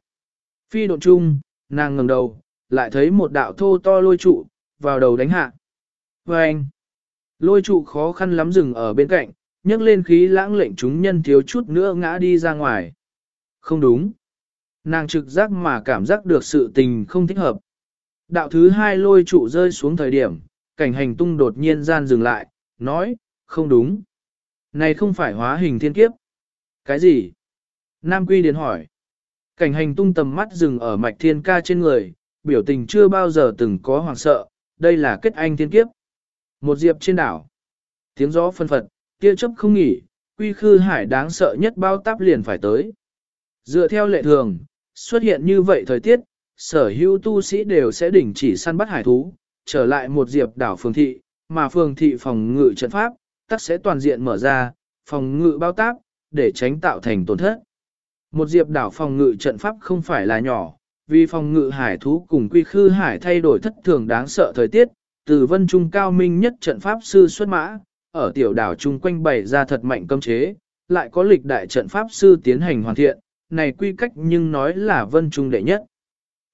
Phi độn chung, nàng ngẩng đầu, lại thấy một đạo thô to lôi trụ, vào đầu đánh hạ. Và anh, lôi trụ khó khăn lắm dừng ở bên cạnh, nhấc lên khí lãng lệnh chúng nhân thiếu chút nữa ngã đi ra ngoài. Không đúng. Nàng trực giác mà cảm giác được sự tình không thích hợp. Đạo thứ hai lôi trụ rơi xuống thời điểm, cảnh hành tung đột nhiên gian dừng lại, nói, không đúng. Này không phải hóa hình thiên kiếp. Cái gì? Nam Quy Điền hỏi. Cảnh hành tung tầm mắt dừng ở mạch thiên ca trên người, biểu tình chưa bao giờ từng có hoàng sợ, đây là kết anh thiên kiếp. Một diệp trên đảo. Tiếng gió phân phật, tia chấp không nghỉ, quy khư hải đáng sợ nhất bao táp liền phải tới. Dựa theo lệ thường, xuất hiện như vậy thời tiết, sở hữu tu sĩ đều sẽ đình chỉ săn bắt hải thú, trở lại một diệp đảo phường thị, mà phường thị phòng ngự trận pháp, tắc sẽ toàn diện mở ra, phòng ngự bao táp, để tránh tạo thành tổn thất. Một diệp đảo phòng ngự trận pháp không phải là nhỏ, vì phòng ngự hải thú cùng quy khư hải thay đổi thất thường đáng sợ thời tiết, từ vân trung cao minh nhất trận pháp sư xuất mã, ở tiểu đảo chung quanh bày ra thật mạnh cấm chế, lại có lịch đại trận pháp sư tiến hành hoàn thiện, này quy cách nhưng nói là vân trung đệ nhất.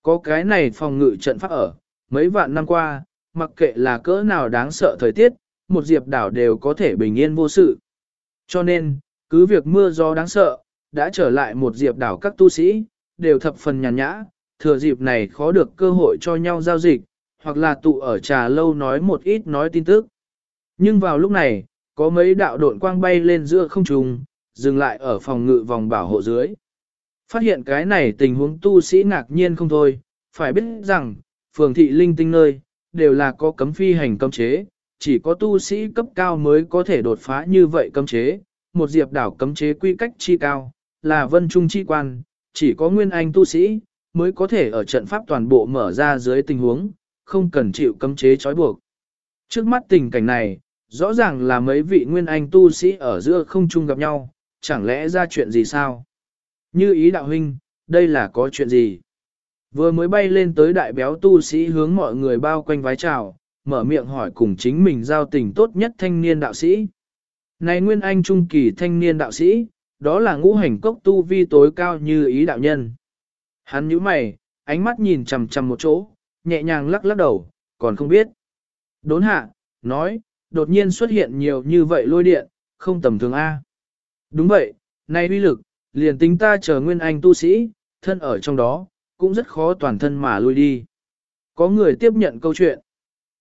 Có cái này phòng ngự trận pháp ở, mấy vạn năm qua, mặc kệ là cỡ nào đáng sợ thời tiết, một diệp đảo đều có thể bình yên vô sự. Cho nên, cứ việc mưa gió đáng sợ, đã trở lại một diệp đảo các tu sĩ, đều thập phần nhàn nhã, thừa dịp này khó được cơ hội cho nhau giao dịch, hoặc là tụ ở trà lâu nói một ít nói tin tức. Nhưng vào lúc này, có mấy đạo độn quang bay lên giữa không trung, dừng lại ở phòng ngự vòng bảo hộ dưới. Phát hiện cái này tình huống tu sĩ ngạc nhiên không thôi, phải biết rằng, phường thị linh tinh nơi, đều là có cấm phi hành cấm chế, chỉ có tu sĩ cấp cao mới có thể đột phá như vậy cấm chế, một diệp đảo cấm chế quy cách chi cao, là vân trung chi quan, chỉ có nguyên anh tu sĩ, mới có thể ở trận pháp toàn bộ mở ra dưới tình huống, không cần chịu cấm chế trói buộc. Trước mắt tình cảnh này, rõ ràng là mấy vị nguyên anh tu sĩ ở giữa không chung gặp nhau, chẳng lẽ ra chuyện gì sao? Như ý đạo huynh, đây là có chuyện gì? Vừa mới bay lên tới đại béo tu sĩ hướng mọi người bao quanh vái chào, mở miệng hỏi cùng chính mình giao tình tốt nhất thanh niên đạo sĩ. Này nguyên anh trung kỳ thanh niên đạo sĩ, đó là ngũ hành cốc tu vi tối cao như ý đạo nhân. Hắn nhíu mày, ánh mắt nhìn chằm chằm một chỗ, nhẹ nhàng lắc lắc đầu, còn không biết. Đốn hạ, nói, đột nhiên xuất hiện nhiều như vậy lôi điện, không tầm thường A. Đúng vậy, nay uy lực, liền tính ta chờ nguyên anh tu sĩ, thân ở trong đó, cũng rất khó toàn thân mà lui đi. Có người tiếp nhận câu chuyện.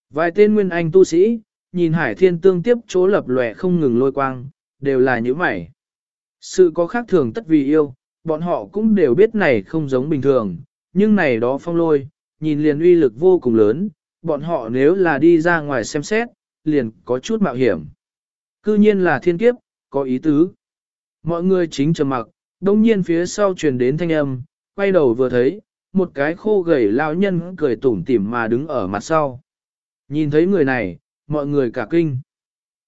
Vài tên nguyên anh tu sĩ, nhìn hải thiên tương tiếp chỗ lập lòe không ngừng lôi quang, đều là những mảy. Sự có khác thường tất vì yêu, bọn họ cũng đều biết này không giống bình thường, nhưng này đó phong lôi, nhìn liền uy lực vô cùng lớn, bọn họ nếu là đi ra ngoài xem xét, liền có chút mạo hiểm. Cư nhiên là thiên kiếp, có ý tứ. Mọi người chính trầm mặc, đông nhiên phía sau truyền đến thanh âm, quay đầu vừa thấy, một cái khô gầy lao nhân cười tủm tỉm mà đứng ở mặt sau. Nhìn thấy người này, mọi người cả kinh.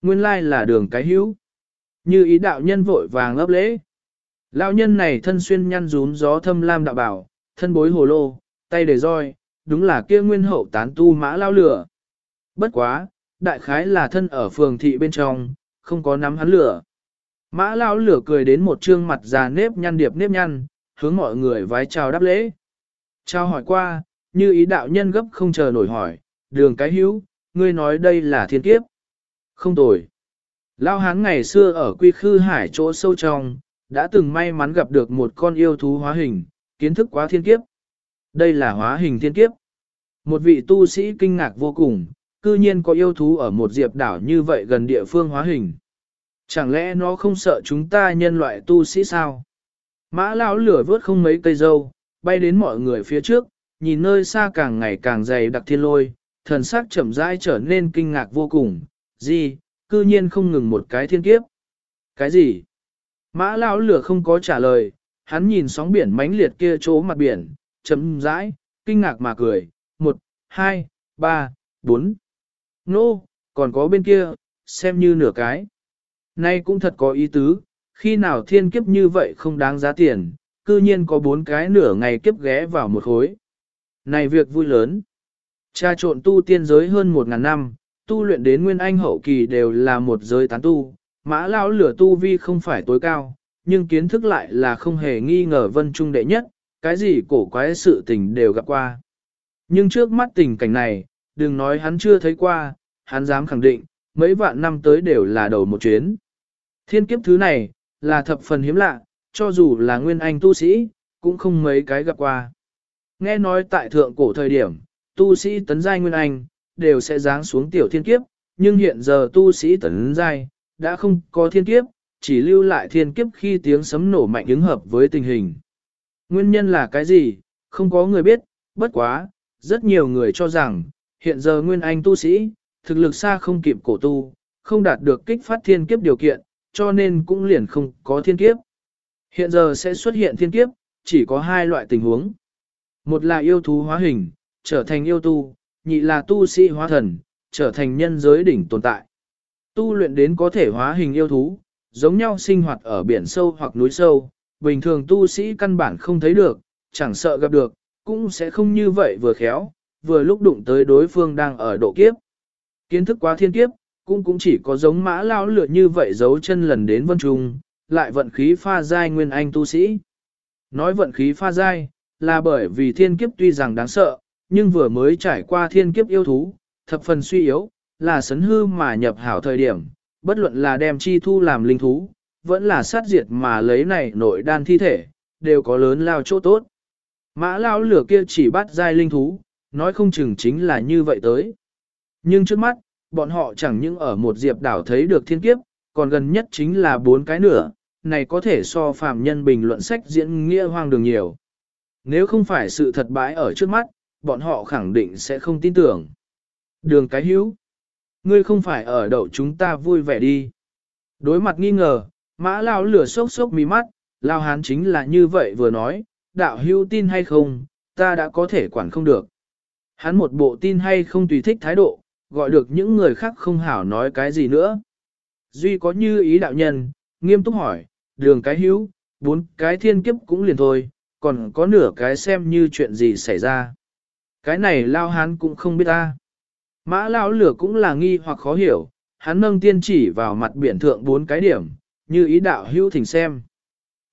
Nguyên lai là đường cái hữu. Như ý đạo nhân vội vàng ấp lễ. Lão nhân này thân xuyên nhăn rún gió thâm lam đạo bảo, thân bối hồ lô, tay để roi, đúng là kia nguyên hậu tán tu mã lao lửa. Bất quá, đại khái là thân ở phường thị bên trong, không có nắm hắn lửa. Mã lao lửa cười đến một trương mặt già nếp nhăn điệp nếp nhăn, hướng mọi người vái chào đáp lễ. Chào hỏi qua, như ý đạo nhân gấp không chờ nổi hỏi, đường cái hữu, ngươi nói đây là thiên kiếp. Không tồi. Lao hán ngày xưa ở quy khư hải chỗ sâu trong, đã từng may mắn gặp được một con yêu thú hóa hình, kiến thức quá thiên kiếp. Đây là hóa hình thiên kiếp. Một vị tu sĩ kinh ngạc vô cùng, cư nhiên có yêu thú ở một diệp đảo như vậy gần địa phương hóa hình. Chẳng lẽ nó không sợ chúng ta nhân loại tu sĩ sao? Mã lão lửa vớt không mấy cây dâu, bay đến mọi người phía trước, nhìn nơi xa càng ngày càng dày đặc thiên lôi, thần sắc chậm rãi trở nên kinh ngạc vô cùng. Gì, cư nhiên không ngừng một cái thiên kiếp. Cái gì? Mã lão lửa không có trả lời, hắn nhìn sóng biển mãnh liệt kia chỗ mặt biển, chấm rãi, kinh ngạc mà cười, một, hai, ba, bốn. Nô, còn có bên kia, xem như nửa cái. Nay cũng thật có ý tứ, khi nào thiên kiếp như vậy không đáng giá tiền, cư nhiên có bốn cái nửa ngày kiếp ghé vào một khối. Này việc vui lớn. Cha trộn tu tiên giới hơn một ngàn năm, tu luyện đến nguyên anh hậu kỳ đều là một giới tán tu, mã lão lửa tu vi không phải tối cao, nhưng kiến thức lại là không hề nghi ngờ vân trung đệ nhất, cái gì cổ quái sự tình đều gặp qua. Nhưng trước mắt tình cảnh này, đừng nói hắn chưa thấy qua, hắn dám khẳng định, mấy vạn năm tới đều là đầu một chuyến. Thiên kiếp thứ này, là thập phần hiếm lạ, cho dù là nguyên anh tu sĩ, cũng không mấy cái gặp qua. Nghe nói tại thượng cổ thời điểm, tu sĩ tấn giai nguyên anh, đều sẽ giáng xuống tiểu thiên kiếp, nhưng hiện giờ tu sĩ tấn giai, đã không có thiên kiếp, chỉ lưu lại thiên kiếp khi tiếng sấm nổ mạnh ứng hợp với tình hình. Nguyên nhân là cái gì, không có người biết, bất quá, rất nhiều người cho rằng, hiện giờ nguyên anh tu sĩ, thực lực xa không kịp cổ tu, không đạt được kích phát thiên kiếp điều kiện, cho nên cũng liền không có thiên kiếp. Hiện giờ sẽ xuất hiện thiên kiếp, chỉ có hai loại tình huống. Một là yêu thú hóa hình, trở thành yêu tu, nhị là tu sĩ hóa thần, trở thành nhân giới đỉnh tồn tại. Tu luyện đến có thể hóa hình yêu thú, giống nhau sinh hoạt ở biển sâu hoặc núi sâu, bình thường tu sĩ căn bản không thấy được, chẳng sợ gặp được, cũng sẽ không như vậy vừa khéo, vừa lúc đụng tới đối phương đang ở độ kiếp. Kiến thức quá thiên kiếp, cũng cũng chỉ có giống mã lao lửa như vậy giấu chân lần đến vân trung, lại vận khí pha giai nguyên anh tu sĩ. Nói vận khí pha giai, là bởi vì thiên kiếp tuy rằng đáng sợ, nhưng vừa mới trải qua thiên kiếp yêu thú, thập phần suy yếu, là sấn hư mà nhập hảo thời điểm, bất luận là đem chi thu làm linh thú, vẫn là sát diệt mà lấy này nội đan thi thể, đều có lớn lao chỗ tốt. Mã lao lửa kia chỉ bắt giai linh thú, nói không chừng chính là như vậy tới. Nhưng trước mắt, bọn họ chẳng những ở một diệp đảo thấy được thiên kiếp, còn gần nhất chính là bốn cái nửa, này có thể so phàm nhân bình luận sách diễn nghĩa hoang đường nhiều. Nếu không phải sự thật bãi ở trước mắt, bọn họ khẳng định sẽ không tin tưởng. Đường cái hữu, ngươi không phải ở đậu chúng ta vui vẻ đi. Đối mặt nghi ngờ, mã lao lửa sốc sốc mí mắt, lao hán chính là như vậy vừa nói, đạo hữu tin hay không, ta đã có thể quản không được. Hắn một bộ tin hay không tùy thích thái độ, gọi được những người khác không hảo nói cái gì nữa. Duy có như ý đạo nhân, nghiêm túc hỏi, đường cái hữu, bốn cái thiên kiếp cũng liền thôi, còn có nửa cái xem như chuyện gì xảy ra. Cái này lao hán cũng không biết ta. Mã lao lửa cũng là nghi hoặc khó hiểu, hắn nâng tiên chỉ vào mặt biển thượng bốn cái điểm, như ý đạo hữu thỉnh xem.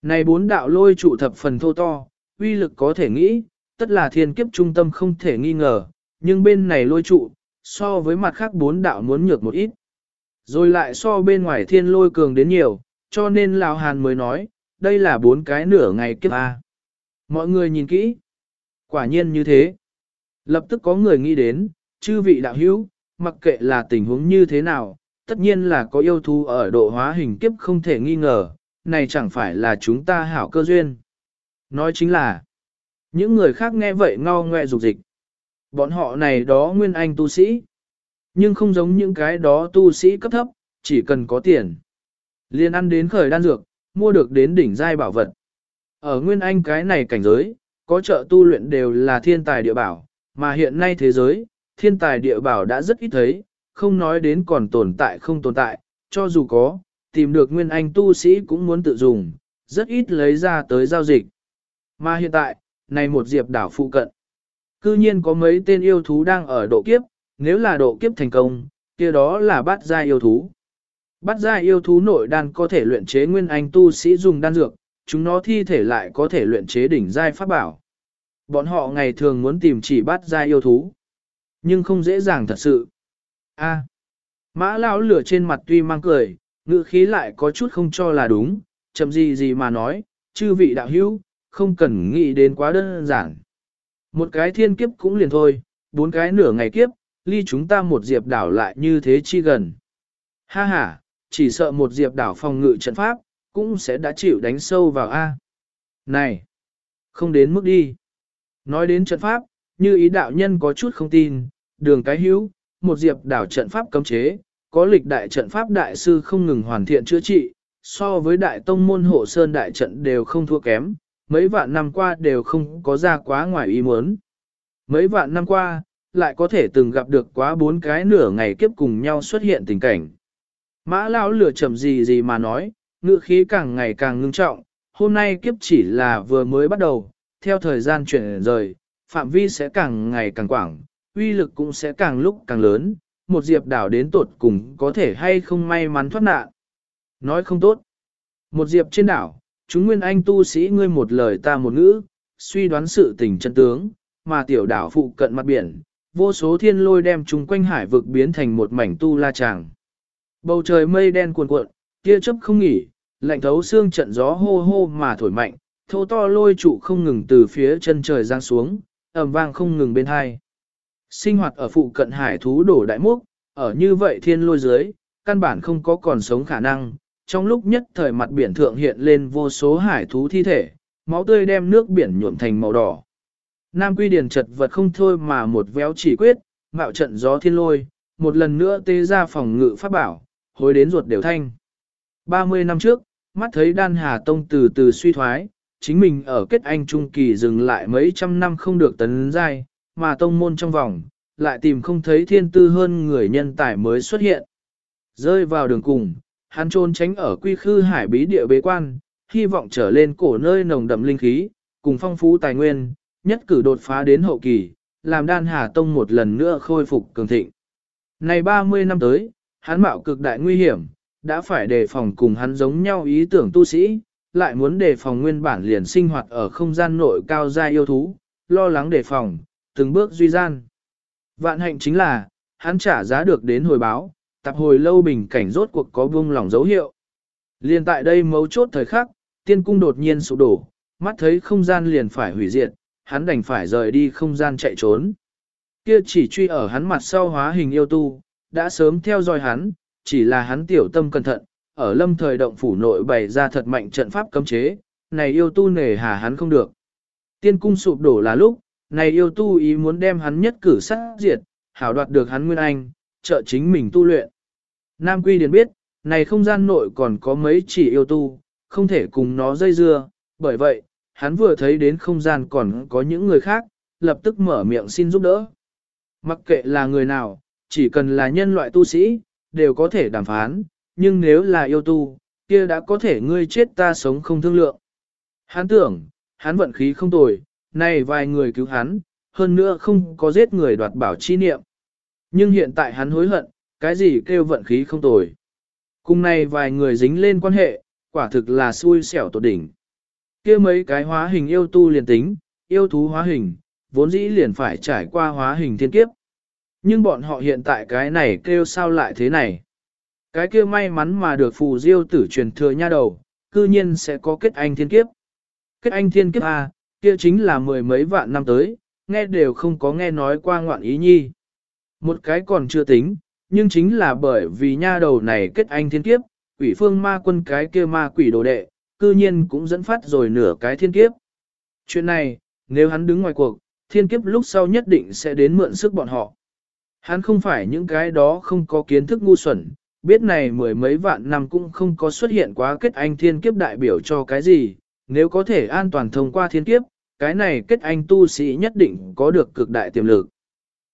Này bốn đạo lôi trụ thập phần thô to, uy lực có thể nghĩ, tất là thiên kiếp trung tâm không thể nghi ngờ, nhưng bên này lôi trụ, so với mặt khác bốn đạo muốn nhược một ít. Rồi lại so bên ngoài thiên lôi cường đến nhiều, cho nên Lào Hàn mới nói, đây là bốn cái nửa ngày kiếp A. Mọi người nhìn kỹ. Quả nhiên như thế. Lập tức có người nghĩ đến, chư vị đạo hữu, mặc kệ là tình huống như thế nào, tất nhiên là có yêu thú ở độ hóa hình kiếp không thể nghi ngờ, này chẳng phải là chúng ta hảo cơ duyên. Nói chính là, những người khác nghe vậy ngao ngoe dục dịch. Bọn họ này đó nguyên anh tu sĩ. Nhưng không giống những cái đó tu sĩ cấp thấp, chỉ cần có tiền. Liên ăn đến khởi đan dược, mua được đến đỉnh giai bảo vật. Ở nguyên anh cái này cảnh giới, có trợ tu luyện đều là thiên tài địa bảo, mà hiện nay thế giới, thiên tài địa bảo đã rất ít thấy, không nói đến còn tồn tại không tồn tại, cho dù có, tìm được nguyên anh tu sĩ cũng muốn tự dùng, rất ít lấy ra tới giao dịch. Mà hiện tại, này một diệp đảo phụ cận, cư nhiên có mấy tên yêu thú đang ở độ kiếp, nếu là độ kiếp thành công, kia đó là bát gia yêu thú. Bát gia yêu thú nội đan có thể luyện chế nguyên anh tu sĩ dùng đan dược, chúng nó thi thể lại có thể luyện chế đỉnh giai pháp bảo. Bọn họ ngày thường muốn tìm chỉ bát gia yêu thú, nhưng không dễ dàng thật sự. A. mã lão lửa trên mặt tuy mang cười, ngữ khí lại có chút không cho là đúng, chậm gì gì mà nói, chư vị đạo hữu, không cần nghĩ đến quá đơn giản. Một cái thiên kiếp cũng liền thôi, bốn cái nửa ngày kiếp, ly chúng ta một diệp đảo lại như thế chi gần. Ha ha, chỉ sợ một diệp đảo phòng ngự trận pháp, cũng sẽ đã chịu đánh sâu vào A. Này, không đến mức đi. Nói đến trận pháp, như ý đạo nhân có chút không tin, đường cái hữu, một diệp đảo trận pháp cấm chế, có lịch đại trận pháp đại sư không ngừng hoàn thiện chữa trị, so với đại tông môn hộ sơn đại trận đều không thua kém, mấy vạn năm qua đều không có ra quá ngoài ý muốn. Mấy vạn năm qua, lại có thể từng gặp được quá bốn cái nửa ngày kiếp cùng nhau xuất hiện tình cảnh. Mã lão lửa chậm gì gì mà nói, ngựa khí càng ngày càng ngưng trọng, hôm nay kiếp chỉ là vừa mới bắt đầu, theo thời gian chuyển rời, phạm vi sẽ càng ngày càng quảng, uy lực cũng sẽ càng lúc càng lớn, một diệp đảo đến tột cùng có thể hay không may mắn thoát nạn. Nói không tốt. Một diệp trên đảo, chúng nguyên anh tu sĩ ngươi một lời ta một ngữ, suy đoán sự tình chân tướng, mà tiểu đảo phụ cận mặt biển, vô số thiên lôi đem chúng quanh hải vực biến thành một mảnh tu la tràng. Bầu trời mây đen cuồn cuộn, tia chớp không nghỉ, lạnh thấu xương trận gió hô hô mà thổi mạnh, thô to lôi trụ không ngừng từ phía chân trời giáng xuống, ầm vang không ngừng bên hai. Sinh hoạt ở phụ cận hải thú đổ đại múc, ở như vậy thiên lôi dưới, căn bản không có còn sống khả năng, trong lúc nhất thời mặt biển thượng hiện lên vô số hải thú thi thể, máu tươi đem nước biển nhuộm thành màu đỏ. Nam Quy Điền chật vật không thôi mà một véo chỉ quyết, mạo trận gió thiên lôi, một lần nữa tê ra phòng ngự pháp bảo, hối đến ruột đều thanh. 30 năm trước, mắt thấy đan hà tông từ từ suy thoái, chính mình ở kết anh trung kỳ dừng lại mấy trăm năm không được tấn giai, mà tông môn trong vòng, lại tìm không thấy thiên tư hơn người nhân tài mới xuất hiện. Rơi vào đường cùng, hắn trôn tránh ở quy khư hải bí địa bế quan, hy vọng trở lên cổ nơi nồng đậm linh khí, cùng phong phú tài nguyên, nhất cử đột phá đến hậu kỳ, làm đan hà tông một lần nữa khôi phục cường thịnh. Này 30 năm tới, hắn mạo cực đại nguy hiểm, đã phải đề phòng cùng hắn giống nhau ý tưởng tu sĩ, lại muốn đề phòng nguyên bản liền sinh hoạt ở không gian nội cao gia yêu thú, lo lắng đề phòng, từng bước duy gian. Vạn hạnh chính là, hắn trả giá được đến hồi báo, tập hồi lâu bình cảnh rốt cuộc có buông lỏng dấu hiệu. Liên tại đây mấu chốt thời khắc, tiên cung đột nhiên sụp đổ, mắt thấy không gian liền phải hủy diệt, hắn đành phải rời đi không gian chạy trốn. Kia chỉ truy ở hắn mặt sau hóa hình yêu tu, đã sớm theo dõi hắn, chỉ là hắn tiểu tâm cẩn thận, ở lâm thời động phủ nội bày ra thật mạnh trận pháp cấm chế, này yêu tu nề hà hắn không được. Tiên cung sụp đổ là lúc, này yêu tu ý muốn đem hắn nhất cử sát diệt, hảo đoạt được hắn nguyên anh, trợ chính mình tu luyện. Nam Quy Điền biết, này không gian nội còn có mấy chỉ yêu tu, không thể cùng nó dây dưa, bởi vậy, hắn vừa thấy đến không gian còn có những người khác, lập tức mở miệng xin giúp đỡ. Mặc kệ là người nào, chỉ cần là nhân loại tu sĩ, đều có thể đàm phán, nhưng nếu là yêu tu, kia đã có thể ngươi chết ta sống không thương lượng. Hắn tưởng, hắn vận khí không tồi, này vài người cứu hắn, hơn nữa không có giết người đoạt bảo chi niệm. Nhưng hiện tại hắn hối hận, cái gì kêu vận khí không tồi. Cùng này vài người dính lên quan hệ, quả thực là xui xẻo tột đỉnh. kia mấy cái hóa hình yêu tu liền tính, yêu thú hóa hình, vốn dĩ liền phải trải qua hóa hình thiên kiếp. Nhưng bọn họ hiện tại cái này kêu sao lại thế này. Cái kia may mắn mà được phù diêu tử truyền thừa nha đầu, cư nhiên sẽ có kết anh thiên kiếp. Kết anh thiên kiếp A, kia chính là mười mấy vạn năm tới, nghe đều không có nghe nói qua ngoạn ý nhi. Một cái còn chưa tính, nhưng chính là bởi vì nha đầu này kết anh thiên kiếp, quỷ phương ma quân cái kia ma quỷ đồ đệ, cư nhiên cũng dẫn phát rồi nửa cái thiên kiếp. Chuyện này, nếu hắn đứng ngoài cuộc, thiên kiếp lúc sau nhất định sẽ đến mượn sức bọn họ. Hắn không phải những cái đó không có kiến thức ngu xuẩn, biết này mười mấy vạn năm cũng không có xuất hiện quá kết anh thiên kiếp đại biểu cho cái gì, nếu có thể an toàn thông qua thiên kiếp, cái này kết anh tu sĩ nhất định có được cực đại tiềm lực.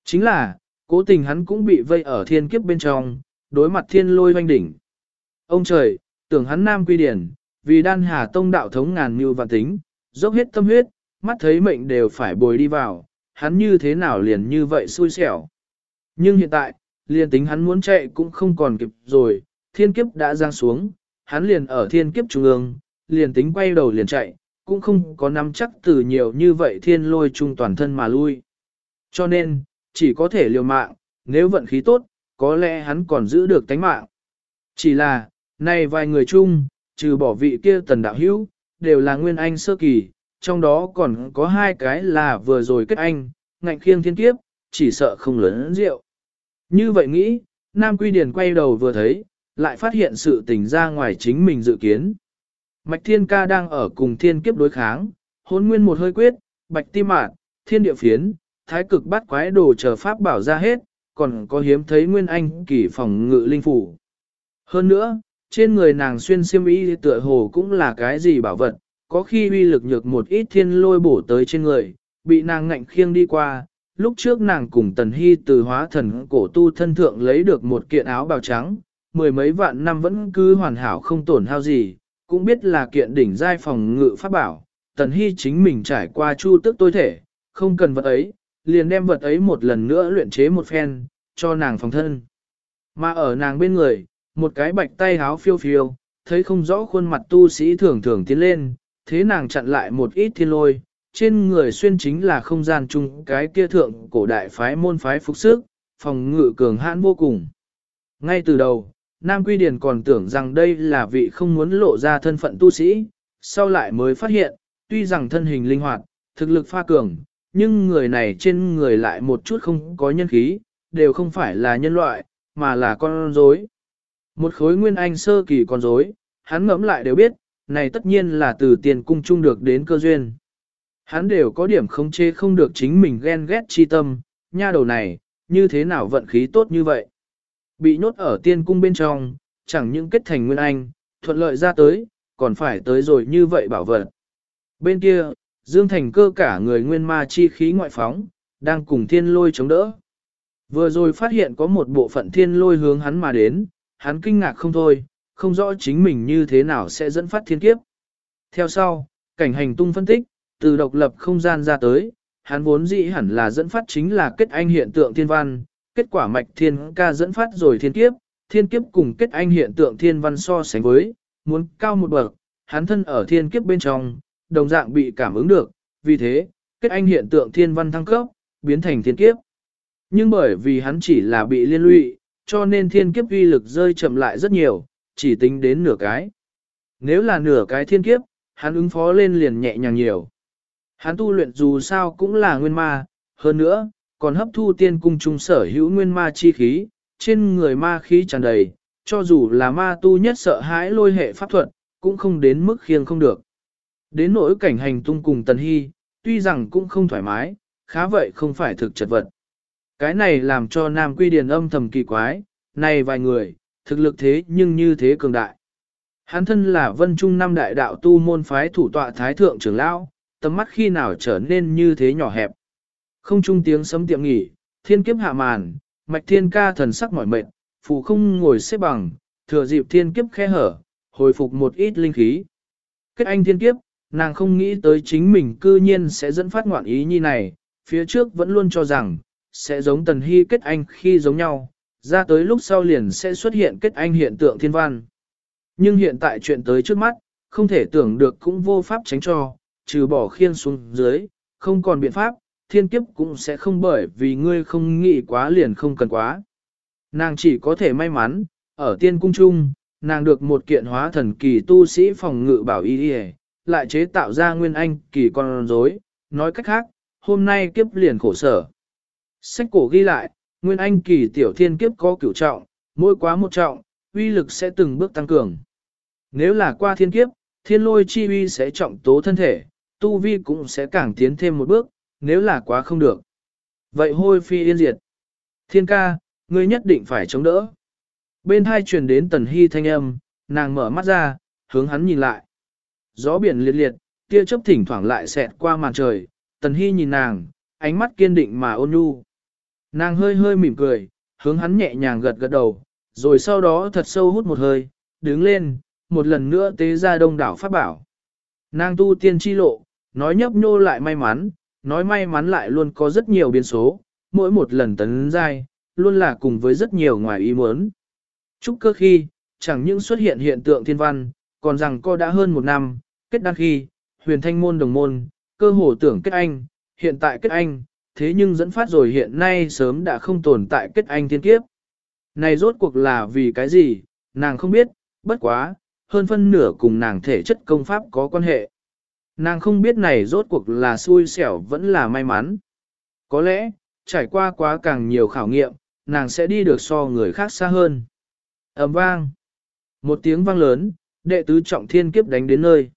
Chính là, cố tình hắn cũng bị vây ở thiên kiếp bên trong, đối mặt thiên lôi hoanh đỉnh. Ông trời, tưởng hắn nam quy điển, vì đan hà tông đạo thống ngàn mưu vạn tính, dốc hết tâm huyết, mắt thấy mệnh đều phải bồi đi vào, hắn như thế nào liền như vậy xui xẻo. Nhưng hiện tại, liền tính hắn muốn chạy cũng không còn kịp rồi, thiên kiếp đã giang xuống, hắn liền ở thiên kiếp trung ương, liền tính quay đầu liền chạy, cũng không có nắm chắc từ nhiều như vậy thiên lôi chung toàn thân mà lui. Cho nên, chỉ có thể liều mạng, nếu vận khí tốt, có lẽ hắn còn giữ được tánh mạng. Chỉ là, này vài người chung, trừ bỏ vị kia tần đạo hữu, đều là nguyên anh sơ kỳ, trong đó còn có hai cái là vừa rồi kết anh, ngạnh khiêng thiên kiếp, chỉ sợ không lớn rượu. Như vậy nghĩ, Nam Quy Điền quay đầu vừa thấy, lại phát hiện sự tình ra ngoài chính mình dự kiến. Mạch Thiên Ca đang ở cùng thiên kiếp đối kháng, hôn nguyên một hơi quyết, bạch ti mạn, thiên địa phiến, thái cực bắt quái đồ chờ pháp bảo ra hết, còn có hiếm thấy nguyên anh kỳ phòng ngự linh phủ. Hơn nữa, trên người nàng xuyên xiêm y tựa hồ cũng là cái gì bảo vật, có khi uy lực nhược một ít thiên lôi bổ tới trên người, bị nàng ngạnh khiêng đi qua, lúc trước nàng cùng Tần Hy từ hóa thần cổ tu thân thượng lấy được một kiện áo bào trắng, mười mấy vạn năm vẫn cứ hoàn hảo không tổn hao gì, cũng biết là kiện đỉnh giai phòng ngự pháp bảo. Tần Hy chính mình trải qua chu tức tôi thể, không cần vật ấy, liền đem vật ấy một lần nữa luyện chế một phen, cho nàng phòng thân. Mà ở nàng bên người, một cái bạch tay háo phiêu phiêu, thấy không rõ khuôn mặt tu sĩ thường thường tiến lên, thế nàng chặn lại một ít thiên lôi, trên người xuyên chính là không gian chung cái kia thượng cổ đại phái môn phái phục sức, phòng ngự cường hãn vô cùng. Ngay từ đầu, Nam Quy Điền còn tưởng rằng đây là vị không muốn lộ ra thân phận tu sĩ, sau lại mới phát hiện, tuy rằng thân hình linh hoạt, thực lực pha cường, nhưng người này trên người lại một chút không có nhân khí, đều không phải là nhân loại, mà là con rối. Một khối nguyên anh sơ kỳ con rối, hắn ngẫm lại đều biết, này tất nhiên là từ tiền cung chung được đến cơ duyên. Hắn đều có điểm không chê không được chính mình ghen ghét chi tâm, nha đầu này, như thế nào vận khí tốt như vậy. Bị nhốt ở tiên cung bên trong, chẳng những kết thành nguyên anh, thuận lợi ra tới, còn phải tới rồi như vậy bảo vật. Bên kia, Dương Thành cơ cả người nguyên ma chi khí ngoại phóng, đang cùng thiên lôi chống đỡ. Vừa rồi phát hiện có một bộ phận thiên lôi hướng hắn mà đến, hắn kinh ngạc không thôi, không rõ chính mình như thế nào sẽ dẫn phát thiên kiếp. Theo sau, cảnh hành tung phân tích, từ độc lập không gian ra tới, hắn vốn dĩ hẳn là dẫn phát chính là kết anh hiện tượng thiên văn, kết quả mạch thiên ca dẫn phát rồi thiên kiếp, thiên kiếp cùng kết anh hiện tượng thiên văn so sánh với, muốn cao một bậc, hắn thân ở thiên kiếp bên trong, đồng dạng bị cảm ứng được, vì thế, kết anh hiện tượng thiên văn thăng cấp, biến thành thiên kiếp. Nhưng bởi vì hắn chỉ là bị liên lụy, cho nên thiên kiếp uy lực rơi chậm lại rất nhiều, chỉ tính đến nửa cái. Nếu là nửa cái thiên kiếp, hắn ứng phó lên liền nhẹ nhàng nhiều. Hắn tu luyện dù sao cũng là nguyên ma, hơn nữa, còn hấp thu tiên cung trung sở hữu nguyên ma chi khí, trên người ma khí tràn đầy, cho dù là ma tu nhất sợ hãi lôi hệ pháp thuật, cũng không đến mức khiêng không được. Đến nỗi cảnh hành tung cùng Tần Hy, tuy rằng cũng không thoải mái, khá vậy không phải thực chật vật. Cái này làm cho Nam Quy Điền âm thầm kỳ quái, này vài người, thực lực thế nhưng như thế cường đại. Hắn thân là vân trung năm đại đạo tu môn phái thủ tọa thái thượng trưởng lão, tầm mắt khi nào trở nên như thế nhỏ hẹp. Không trung tiếng sấm tiệm nghỉ, thiên kiếp hạ màn, mạch thiên ca thần sắc mỏi mệt, phù không ngồi xếp bằng, thừa dịp thiên kiếp khe hở, hồi phục một ít linh khí. Kết anh thiên kiếp, nàng không nghĩ tới chính mình cư nhiên sẽ dẫn phát ngoạn ý như này, phía trước vẫn luôn cho rằng, sẽ giống tần hy kết anh khi giống nhau, ra tới lúc sau liền sẽ xuất hiện kết anh hiện tượng thiên văn. Nhưng hiện tại chuyện tới trước mắt, không thể tưởng được cũng vô pháp tránh cho, trừ bỏ khiên xuống dưới, không còn biện pháp, thiên kiếp cũng sẽ không bởi vì ngươi không nghĩ quá liền không cần quá. Nàng chỉ có thể may mắn, ở tiên cung trung, nàng được một kiện hóa thần kỳ tu sĩ phòng ngự bảo y y lại chế tạo ra nguyên anh kỳ con rối, nói cách khác, hôm nay kiếp liền khổ sở. Sách cổ ghi lại, nguyên anh kỳ tiểu thiên kiếp có cửu trọng, mỗi quá một trọng, uy lực sẽ từng bước tăng cường. Nếu là qua thiên kiếp, thiên lôi chi uy sẽ trọng tố thân thể, tu vi cũng sẽ càng tiến thêm một bước, nếu là quá không được. Vậy hôi phi yên diệt. Thiên ca, ngươi nhất định phải chống đỡ. Bên hai truyền đến tần hy thanh âm, nàng mở mắt ra, hướng hắn nhìn lại. Gió biển liệt liệt, tia chớp thỉnh thoảng lại xẹt qua màn trời, tần hy nhìn nàng, ánh mắt kiên định mà ôn nhu. Nàng hơi hơi mỉm cười, hướng hắn nhẹ nhàng gật gật đầu, rồi sau đó thật sâu hút một hơi, đứng lên, một lần nữa tế ra đông đảo pháp bảo. Nàng tu tiên chi lộ, nói nhấp nhô lại may mắn, nói may mắn lại luôn có rất nhiều biến số, mỗi một lần tấn giai, luôn là cùng với rất nhiều ngoài ý muốn. Chúc cơ khi, chẳng những xuất hiện hiện tượng thiên văn, còn rằng co đã hơn một năm, kết đăng khi, huyền thanh môn đồng môn, cơ hồ tưởng kết anh, hiện tại kết anh, thế nhưng dẫn phát rồi hiện nay sớm đã không tồn tại kết anh thiên kiếp. Này rốt cuộc là vì cái gì, nàng không biết, bất quá, hơn phân nửa cùng nàng thể chất công pháp có quan hệ. Nàng không biết này rốt cuộc là xui xẻo vẫn là may mắn. Có lẽ, trải qua quá càng nhiều khảo nghiệm, nàng sẽ đi được so người khác xa hơn. ầm vang. Một tiếng vang lớn, đệ tứ trọng thiên kiếp đánh đến nơi.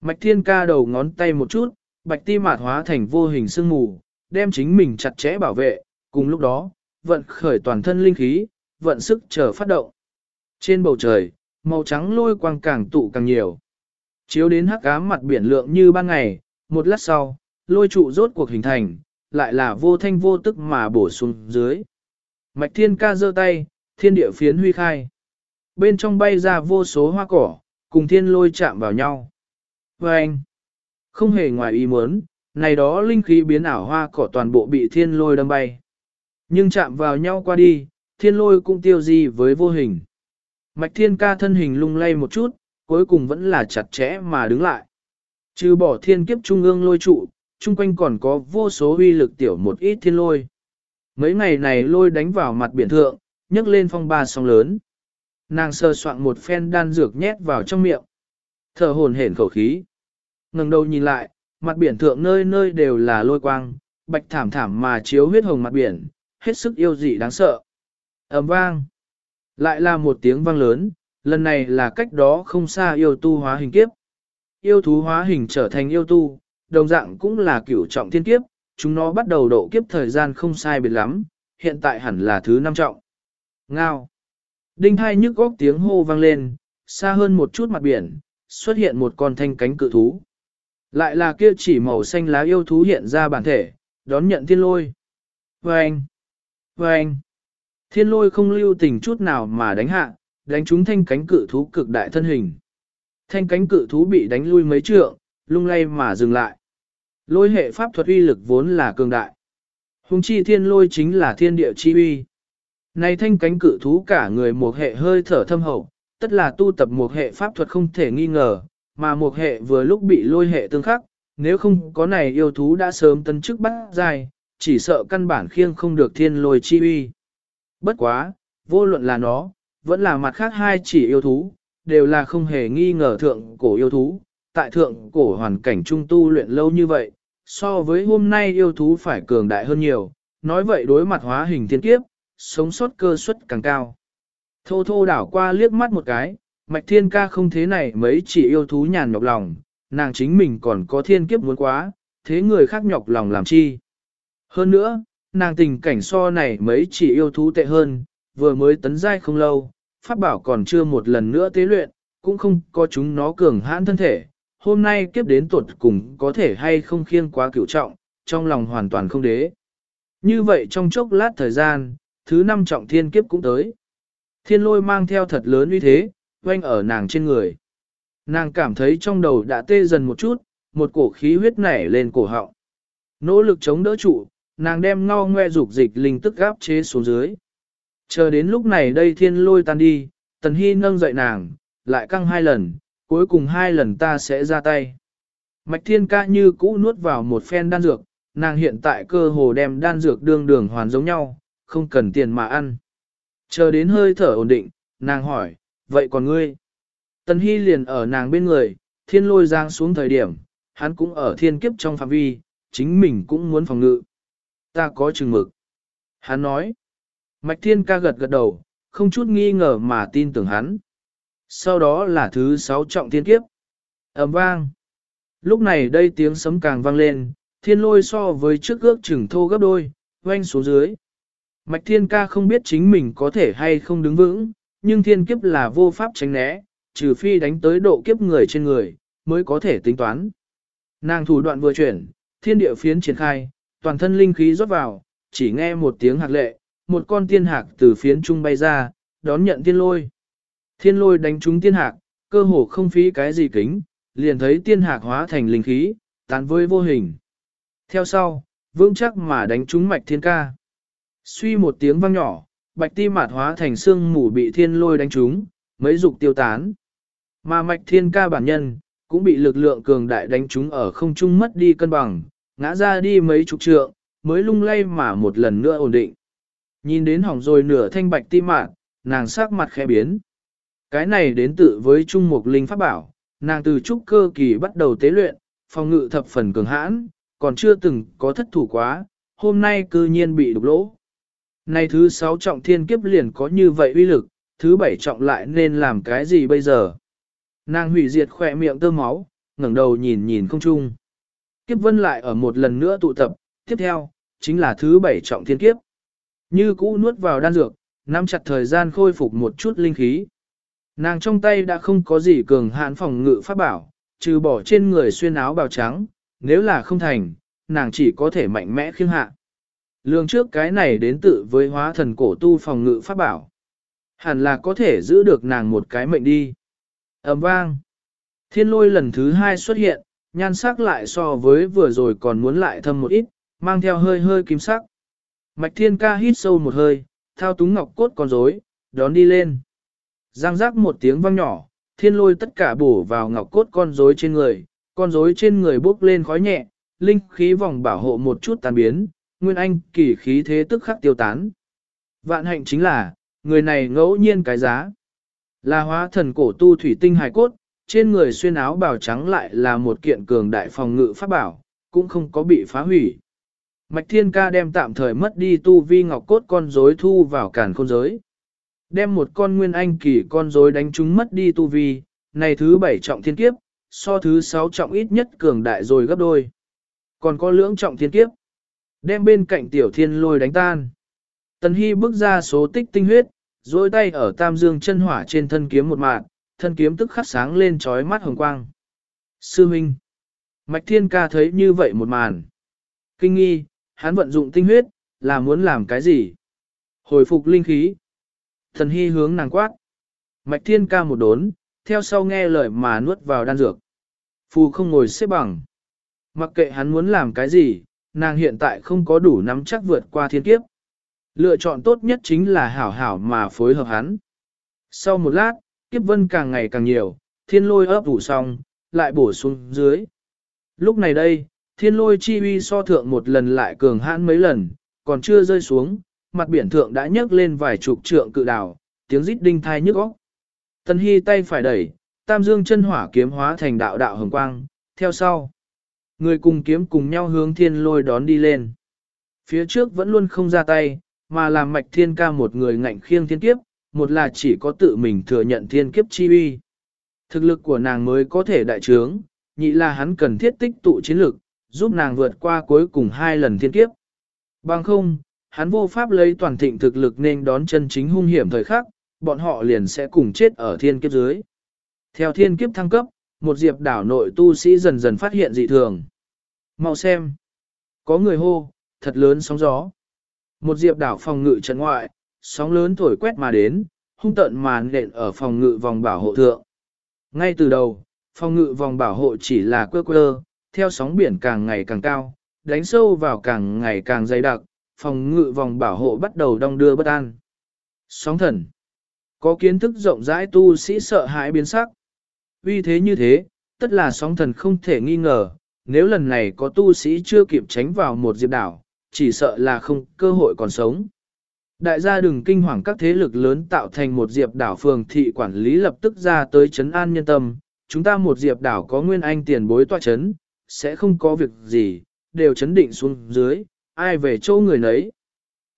Mạch thiên ca đầu ngón tay một chút, bạch ti mạt hóa thành vô hình sương mù, đem chính mình chặt chẽ bảo vệ, cùng lúc đó, vận khởi toàn thân linh khí, vận sức chờ phát động. Trên bầu trời, màu trắng lôi quang càng tụ càng nhiều. Chiếu đến hắc ám mặt biển lượng như ban ngày, một lát sau, lôi trụ rốt cuộc hình thành, lại là vô thanh vô tức mà bổ sung dưới. Mạch thiên ca giơ tay, thiên địa phiến huy khai. Bên trong bay ra vô số hoa cỏ, cùng thiên lôi chạm vào nhau. Và anh, không hề ngoài ý muốn, này đó linh khí biến ảo hoa cỏ toàn bộ bị thiên lôi đâm bay. Nhưng chạm vào nhau qua đi, thiên lôi cũng tiêu di với vô hình. Mạch thiên ca thân hình lung lay một chút, cuối cùng vẫn là chặt chẽ mà đứng lại. Trừ bỏ thiên kiếp trung ương lôi trụ, chung quanh còn có vô số uy lực tiểu một ít thiên lôi. Mấy ngày này lôi đánh vào mặt biển thượng, nhấc lên phong ba sóng lớn. Nàng sơ soạn một phen đan dược nhét vào trong miệng. Thở hồn hển khẩu khí. ngẩng đầu nhìn lại, mặt biển thượng nơi nơi đều là lôi quang, bạch thảm thảm mà chiếu huyết hồng mặt biển, hết sức yêu dị đáng sợ. ầm vang. Lại là một tiếng vang lớn, lần này là cách đó không xa yêu tu hóa hình kiếp. Yêu thú hóa hình trở thành yêu tu, đồng dạng cũng là cửu trọng thiên kiếp, chúng nó bắt đầu độ kiếp thời gian không sai biệt lắm, hiện tại hẳn là thứ năm trọng. Ngao. Đinh hai nhức góc tiếng hô vang lên, xa hơn một chút mặt biển, xuất hiện một con thanh cánh cự thú. Lại là kia chỉ màu xanh lá yêu thú hiện ra bản thể, đón nhận thiên lôi. Vâng! Vâng! Thiên lôi không lưu tình chút nào mà đánh hạ, đánh trúng thanh cánh cự thú cực đại thân hình. Thanh cánh cự thú bị đánh lui mấy trượng, lung lay mà dừng lại. Lôi hệ pháp thuật uy lực vốn là cường đại. Hùng chi thiên lôi chính là thiên địa chi uy. Này thanh cánh cự thú cả người một hệ hơi thở thâm hậu, tất là tu tập một hệ pháp thuật không thể nghi ngờ, mà một hệ vừa lúc bị lôi hệ tương khắc, nếu không có này yêu thú đã sớm tấn chức bắt dài, chỉ sợ căn bản khiêng không được thiên lôi chi uy. Bất quá, vô luận là nó, vẫn là mặt khác hai chỉ yêu thú, đều là không hề nghi ngờ thượng cổ yêu thú, tại thượng cổ hoàn cảnh trung tu luyện lâu như vậy, so với hôm nay yêu thú phải cường đại hơn nhiều, nói vậy đối mặt hóa hình thiên kiếp, sống sót cơ suất càng cao. Thô thô đảo qua liếc mắt một cái, mạch thiên ca không thế này mấy chỉ yêu thú nhàn nhọc lòng, nàng chính mình còn có thiên kiếp muốn quá, thế người khác nhọc lòng làm chi. Hơn nữa, nàng tình cảnh so này mấy chỉ yêu thú tệ hơn, vừa mới tấn giai không lâu, pháp bảo còn chưa một lần nữa tế luyện, cũng không có chúng nó cường hãn thân thể. Hôm nay kiếp đến tuột cùng có thể hay không khiêng quá cựu trọng, trong lòng hoàn toàn không đế. Như vậy trong chốc lát thời gian, thứ năm trọng thiên kiếp cũng tới. Thiên lôi mang theo thật lớn uy thế, quanh ở nàng trên người. Nàng cảm thấy trong đầu đã tê dần một chút, một cổ khí huyết nảy lên cổ họng. Nỗ lực chống đỡ trụ, nàng đem ngao ngoe dục dịch linh tức gáp chế xuống dưới. Chờ đến lúc này đây thiên lôi tan đi, tần hy nâng dậy nàng, lại căng hai lần, cuối cùng hai lần ta sẽ ra tay. Mạch thiên ca như cũ nuốt vào một phen đan dược, nàng hiện tại cơ hồ đem đan dược đương đường hoàn giống nhau, không cần tiền mà ăn. Chờ đến hơi thở ổn định, nàng hỏi, vậy còn ngươi? Tần Hy liền ở nàng bên người, thiên lôi giang xuống thời điểm, hắn cũng ở thiên kiếp trong phạm vi, chính mình cũng muốn phòng ngự. Ta có chừng mực. Hắn nói, Mạch Thiên ca gật gật đầu, không chút nghi ngờ mà tin tưởng hắn. Sau đó là thứ sáu trọng thiên kiếp. ầm vang. Lúc này đây tiếng sấm càng vang lên, thiên lôi so với trước ước chừng thô gấp đôi, quanh xuống dưới. Mạch thiên ca không biết chính mình có thể hay không đứng vững, nhưng thiên kiếp là vô pháp tránh né, trừ phi đánh tới độ kiếp người trên người, mới có thể tính toán. Nàng thủ đoạn vừa chuyển, thiên địa phiến triển khai, toàn thân linh khí rót vào, chỉ nghe một tiếng hạc lệ, một con tiên hạc từ phiến trung bay ra, đón nhận tiên lôi. Thiên lôi đánh trúng tiên hạc, cơ hồ không phí cái gì kính, liền thấy tiên hạc hóa thành linh khí, tán với vô hình. Theo sau, vững chắc mà đánh trúng mạch thiên ca. Suy một tiếng vang nhỏ, bạch ti mạt hóa thành xương mù bị thiên lôi đánh trúng, mấy dục tiêu tán. Mà mạch thiên ca bản nhân, cũng bị lực lượng cường đại đánh trúng ở không trung mất đi cân bằng, ngã ra đi mấy chục trượng, mới lung lay mà một lần nữa ổn định. Nhìn đến hỏng rồi nửa thanh bạch ti mạn, nàng sắc mặt khẽ biến. Cái này đến tự với Trung Mục Linh Pháp Bảo, nàng từ trúc cơ kỳ bắt đầu tế luyện, phòng ngự thập phần cường hãn, còn chưa từng có thất thủ quá, hôm nay cư nhiên bị đục lỗ. Này thứ sáu trọng thiên kiếp liền có như vậy uy lực, thứ bảy trọng lại nên làm cái gì bây giờ? Nàng hủy diệt khỏe miệng tơ máu, ngẩng đầu nhìn nhìn không chung. Kiếp vân lại ở một lần nữa tụ tập, tiếp theo, chính là thứ bảy trọng thiên kiếp. Như cũ nuốt vào đan dược, nắm chặt thời gian khôi phục một chút linh khí. Nàng trong tay đã không có gì cường hạn phòng ngự pháp bảo, trừ bỏ trên người xuyên áo bào trắng, nếu là không thành, nàng chỉ có thể mạnh mẽ khiêng hạ. Lương trước cái này đến tự với hóa thần cổ tu phòng ngự pháp bảo. Hẳn là có thể giữ được nàng một cái mệnh đi. ầm vang. Thiên lôi lần thứ hai xuất hiện, nhan sắc lại so với vừa rồi còn muốn lại thâm một ít, mang theo hơi hơi kim sắc. Mạch thiên ca hít sâu một hơi, thao túng ngọc cốt con rối, đón đi lên. Giang giác một tiếng vang nhỏ, thiên lôi tất cả bổ vào ngọc cốt con rối trên người, con rối trên người bốc lên khói nhẹ, linh khí vòng bảo hộ một chút tan biến, nguyên anh kỳ khí thế tức khắc tiêu tán. Vạn hạnh chính là, người này ngẫu nhiên cái giá. Là hóa thần cổ tu thủy tinh hài cốt, trên người xuyên áo bào trắng lại là một kiện cường đại phòng ngự pháp bảo, cũng không có bị phá hủy. Mạch Thiên Ca đem tạm thời mất đi tu vi ngọc cốt con rối thu vào cản khôn giới. Đem một con nguyên anh kỳ con rối đánh chúng mất đi tu vi, này thứ bảy trọng thiên kiếp, so thứ sáu trọng ít nhất cường đại rồi gấp đôi. Còn có lưỡng trọng thiên kiếp. Đem bên cạnh tiểu thiên lôi đánh tan. Tần Hy bước ra số tích tinh huyết, dối tay ở tam dương chân hỏa trên thân kiếm một mạng, thân kiếm tức khắc sáng lên trói mắt hồng quang. Sư Minh Mạch Thiên Ca thấy như vậy một màn. Kinh nghi, hắn vận dụng tinh huyết, là muốn làm cái gì? Hồi phục linh khí. Thần Hy hướng nàng quát. Mạch Thiên Ca một đốn, theo sau nghe lời mà nuốt vào đan dược. Phù không ngồi xếp bằng. Mặc kệ hắn muốn làm cái gì, nàng hiện tại không có đủ nắm chắc vượt qua thiên kiếp. Lựa chọn tốt nhất chính là hảo hảo mà phối hợp hắn. Sau một lát, kiếp vân càng ngày càng nhiều, thiên lôi ấp ủ xong, lại bổ xuống dưới. Lúc này đây, thiên lôi chi uy so thượng một lần lại cường hãn mấy lần, còn chưa rơi xuống, mặt biển thượng đã nhấc lên vài chục trượng cự đảo, tiếng rít đinh thai nhức óc. Tần Hy tay phải đẩy, tam dương chân hỏa kiếm hóa thành đạo đạo hồng quang, theo sau. Người cùng kiếm cùng nhau hướng thiên lôi đón đi lên. Phía trước vẫn luôn không ra tay, mà làm mạch thiên ca một người ngạnh khiêng thiên kiếp, một là chỉ có tự mình thừa nhận thiên kiếp chi uy. Thực lực của nàng mới có thể đại trướng, nhị là hắn cần thiết tích tụ chiến lực, giúp nàng vượt qua cuối cùng hai lần thiên kiếp. Bằng không, hắn vô pháp lấy toàn thịnh thực lực nên đón chân chính hung hiểm thời khắc, bọn họ liền sẽ cùng chết ở thiên kiếp dưới. Theo thiên kiếp thăng cấp, một diệp đảo nội tu sĩ dần dần phát hiện dị thường. Mau xem. Có người hô, thật lớn sóng gió. Một diệp đảo phòng ngự trận ngoại, sóng lớn thổi quét mà đến, hung tận màn nện ở phòng ngự vòng bảo hộ thượng. Ngay từ đầu, phòng ngự vòng bảo hộ chỉ là quơ quơ, theo sóng biển càng ngày càng cao, đánh sâu vào càng ngày càng dày đặc, phòng ngự vòng bảo hộ bắt đầu đong đưa bất an. Sóng thần. Có kiến thức rộng rãi tu sĩ sợ hãi biến sắc. Vì thế như thế, tất là sóng thần không thể nghi ngờ, nếu lần này có tu sĩ chưa kịp tránh vào một diệp đảo, chỉ sợ là không cơ hội còn sống. Đại gia đừng kinh hoàng các thế lực lớn tạo thành một diệp đảo phường thị quản lý lập tức ra tới chấn an nhân tâm, chúng ta một diệp đảo có nguyên anh tiền bối tọa chấn, sẽ không có việc gì, đều chấn định xuống dưới, ai về chỗ người nấy.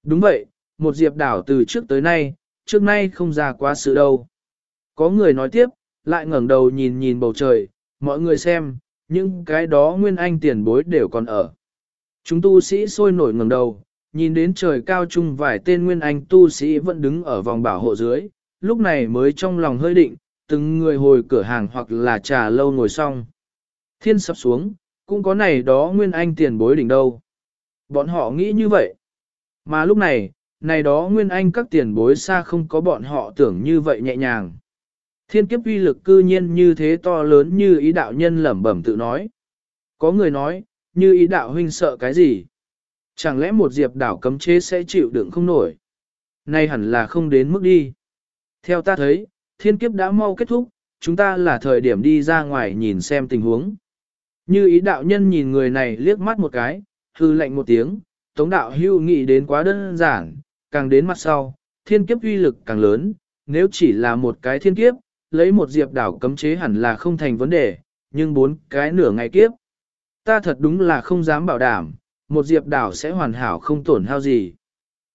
Đúng vậy, một diệp đảo từ trước tới nay, trước nay không ra quá sự đâu. Có người nói tiếp, lại ngẩng đầu nhìn nhìn bầu trời, mọi người xem, những cái đó nguyên anh tiền bối đều còn ở. Chúng tu sĩ sôi nổi ngẩng đầu, nhìn đến trời cao chung vài tên nguyên anh tu sĩ vẫn đứng ở vòng bảo hộ dưới, lúc này mới trong lòng hơi định, từng người hồi cửa hàng hoặc là trà lâu ngồi xong. Thiên sập xuống, cũng có này đó nguyên anh tiền bối đỉnh đâu. Bọn họ nghĩ như vậy. Mà lúc này, này đó nguyên anh các tiền bối xa không có bọn họ tưởng như vậy nhẹ nhàng. Thiên kiếp uy lực cư nhiên như thế to lớn như ý đạo nhân lẩm bẩm tự nói. Có người nói, như ý đạo huynh sợ cái gì? Chẳng lẽ một diệp đảo cấm chế sẽ chịu đựng không nổi? Nay hẳn là không đến mức đi. Theo ta thấy, thiên kiếp đã mau kết thúc, chúng ta là thời điểm đi ra ngoài nhìn xem tình huống. Như ý đạo nhân nhìn người này liếc mắt một cái, hư lạnh một tiếng, tống đạo hưu nghĩ đến quá đơn giản, càng đến mặt sau, thiên kiếp uy lực càng lớn, nếu chỉ là một cái thiên kiếp, lấy một diệp đảo cấm chế hẳn là không thành vấn đề, nhưng bốn cái nửa ngày kiếp. Ta thật đúng là không dám bảo đảm, một diệp đảo sẽ hoàn hảo không tổn hao gì.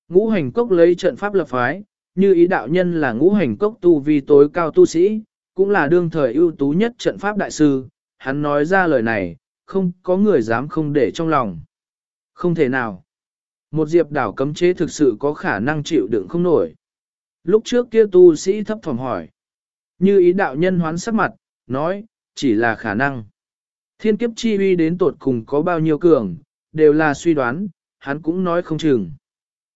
Ngũ hành cốc lấy trận pháp lập phái, như ý đạo nhân là ngũ hành cốc tu vi tối cao tu sĩ, cũng là đương thời ưu tú nhất trận pháp đại sư, hắn nói ra lời này, không có người dám không để trong lòng. Không thể nào. Một diệp đảo cấm chế thực sự có khả năng chịu đựng không nổi. Lúc trước kia tu sĩ thấp thỏm hỏi. Như ý đạo nhân hoán sắc mặt, nói, chỉ là khả năng. Thiên kiếp chi uy đến tột cùng có bao nhiêu cường, đều là suy đoán, hắn cũng nói không chừng.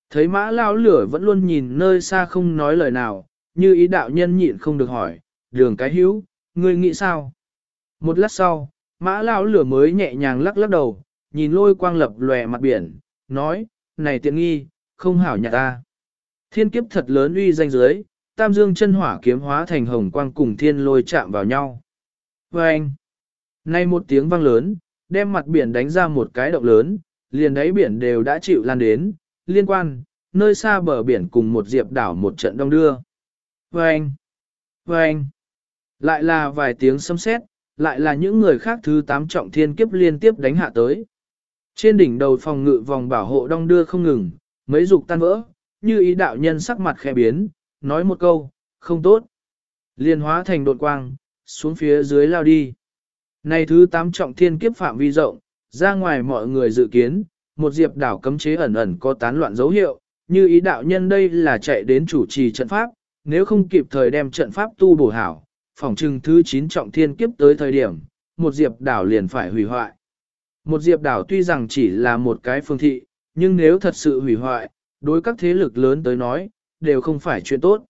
Thấy mã lao lửa vẫn luôn nhìn nơi xa không nói lời nào, như ý đạo nhân nhịn không được hỏi, đường cái hữu, ngươi nghĩ sao? Một lát sau, mã lao lửa mới nhẹ nhàng lắc lắc đầu, nhìn lôi quang lập lòe mặt biển, nói, này tiện nghi, không hảo nhà ta. Thiên kiếp thật lớn uy danh dưới, tam dương chân hỏa kiếm hóa thành hồng quang cùng thiên lôi chạm vào nhau. Và anh, nay một tiếng vang lớn, đem mặt biển đánh ra một cái động lớn, liền đáy biển đều đã chịu lan đến, liên quan, nơi xa bờ biển cùng một diệp đảo một trận đông đưa. Và anh, và anh, lại là vài tiếng xâm xét, lại là những người khác thứ tám trọng thiên kiếp liên tiếp đánh hạ tới. Trên đỉnh đầu phòng ngự vòng bảo hộ đong đưa không ngừng, mấy dục tan vỡ, như ý đạo nhân sắc mặt khẽ biến, nói một câu, không tốt. Liên hóa thành đột quang, xuống phía dưới lao đi. Này thứ tám trọng thiên kiếp phạm vi rộng, ra ngoài mọi người dự kiến, một diệp đảo cấm chế ẩn ẩn có tán loạn dấu hiệu, như ý đạo nhân đây là chạy đến chủ trì trận pháp, nếu không kịp thời đem trận pháp tu bổ hảo, phỏng trừng thứ 9 trọng thiên kiếp tới thời điểm, một diệp đảo liền phải hủy hoại. Một diệp đảo tuy rằng chỉ là một cái phương thị, nhưng nếu thật sự hủy hoại, đối các thế lực lớn tới nói, đều không phải chuyện tốt.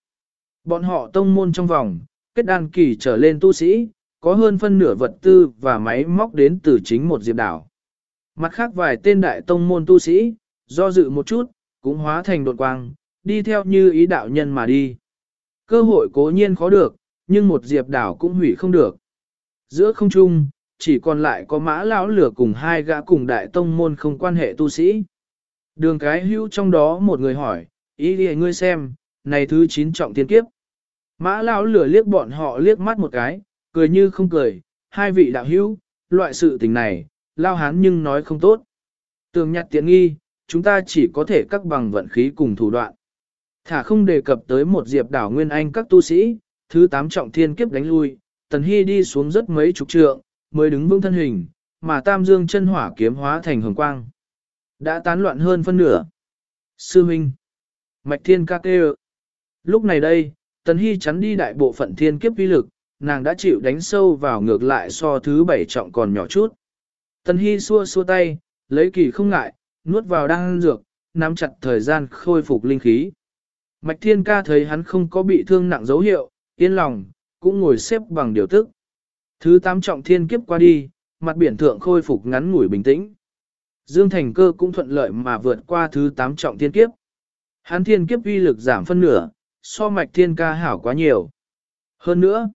Bọn họ tông môn trong vòng, kết đan kỳ trở lên tu sĩ, có hơn phân nửa vật tư và máy móc đến từ chính một diệp đảo. Mặt khác vài tên đại tông môn tu sĩ, do dự một chút, cũng hóa thành đột quang, đi theo như ý đạo nhân mà đi. Cơ hội cố nhiên khó được, nhưng một diệp đảo cũng hủy không được. Giữa không trung, chỉ còn lại có mã lão lửa cùng hai gã cùng đại tông môn không quan hệ tu sĩ. Đường cái hưu trong đó một người hỏi, ý đi ngươi xem, này thứ chín trọng tiên kiếp. Mã lão lửa liếc bọn họ liếc mắt một cái, cười như không cười, hai vị đạo hữu, loại sự tình này, lao hán nhưng nói không tốt. Tường nhặt tiện nghi, chúng ta chỉ có thể cắt bằng vận khí cùng thủ đoạn. Thả không đề cập tới một diệp đảo nguyên anh các tu sĩ, thứ tám trọng thiên kiếp đánh lui, tần hy đi xuống rất mấy chục trượng, mới đứng vững thân hình, mà tam dương chân hỏa kiếm hóa thành hồng quang. Đã tán loạn hơn phân nửa. Sư Minh. Mạch thiên ca kê Lúc này đây, tần hy chắn đi đại bộ phận thiên kiếp vi lực, nàng đã chịu đánh sâu vào ngược lại so thứ bảy trọng còn nhỏ chút. Tần hy xua xua tay, lấy kỳ không ngại, nuốt vào đang dược, nắm chặt thời gian khôi phục linh khí. Mạch Thiên Ca thấy hắn không có bị thương nặng dấu hiệu, yên lòng, cũng ngồi xếp bằng điều tức. Thứ tám trọng thiên kiếp qua đi, mặt biển thượng khôi phục ngắn ngủi bình tĩnh. Dương Thành Cơ cũng thuận lợi mà vượt qua thứ tám trọng thiên kiếp. Hắn thiên kiếp uy lực giảm phân nửa, so mạch thiên ca hảo quá nhiều. Hơn nữa,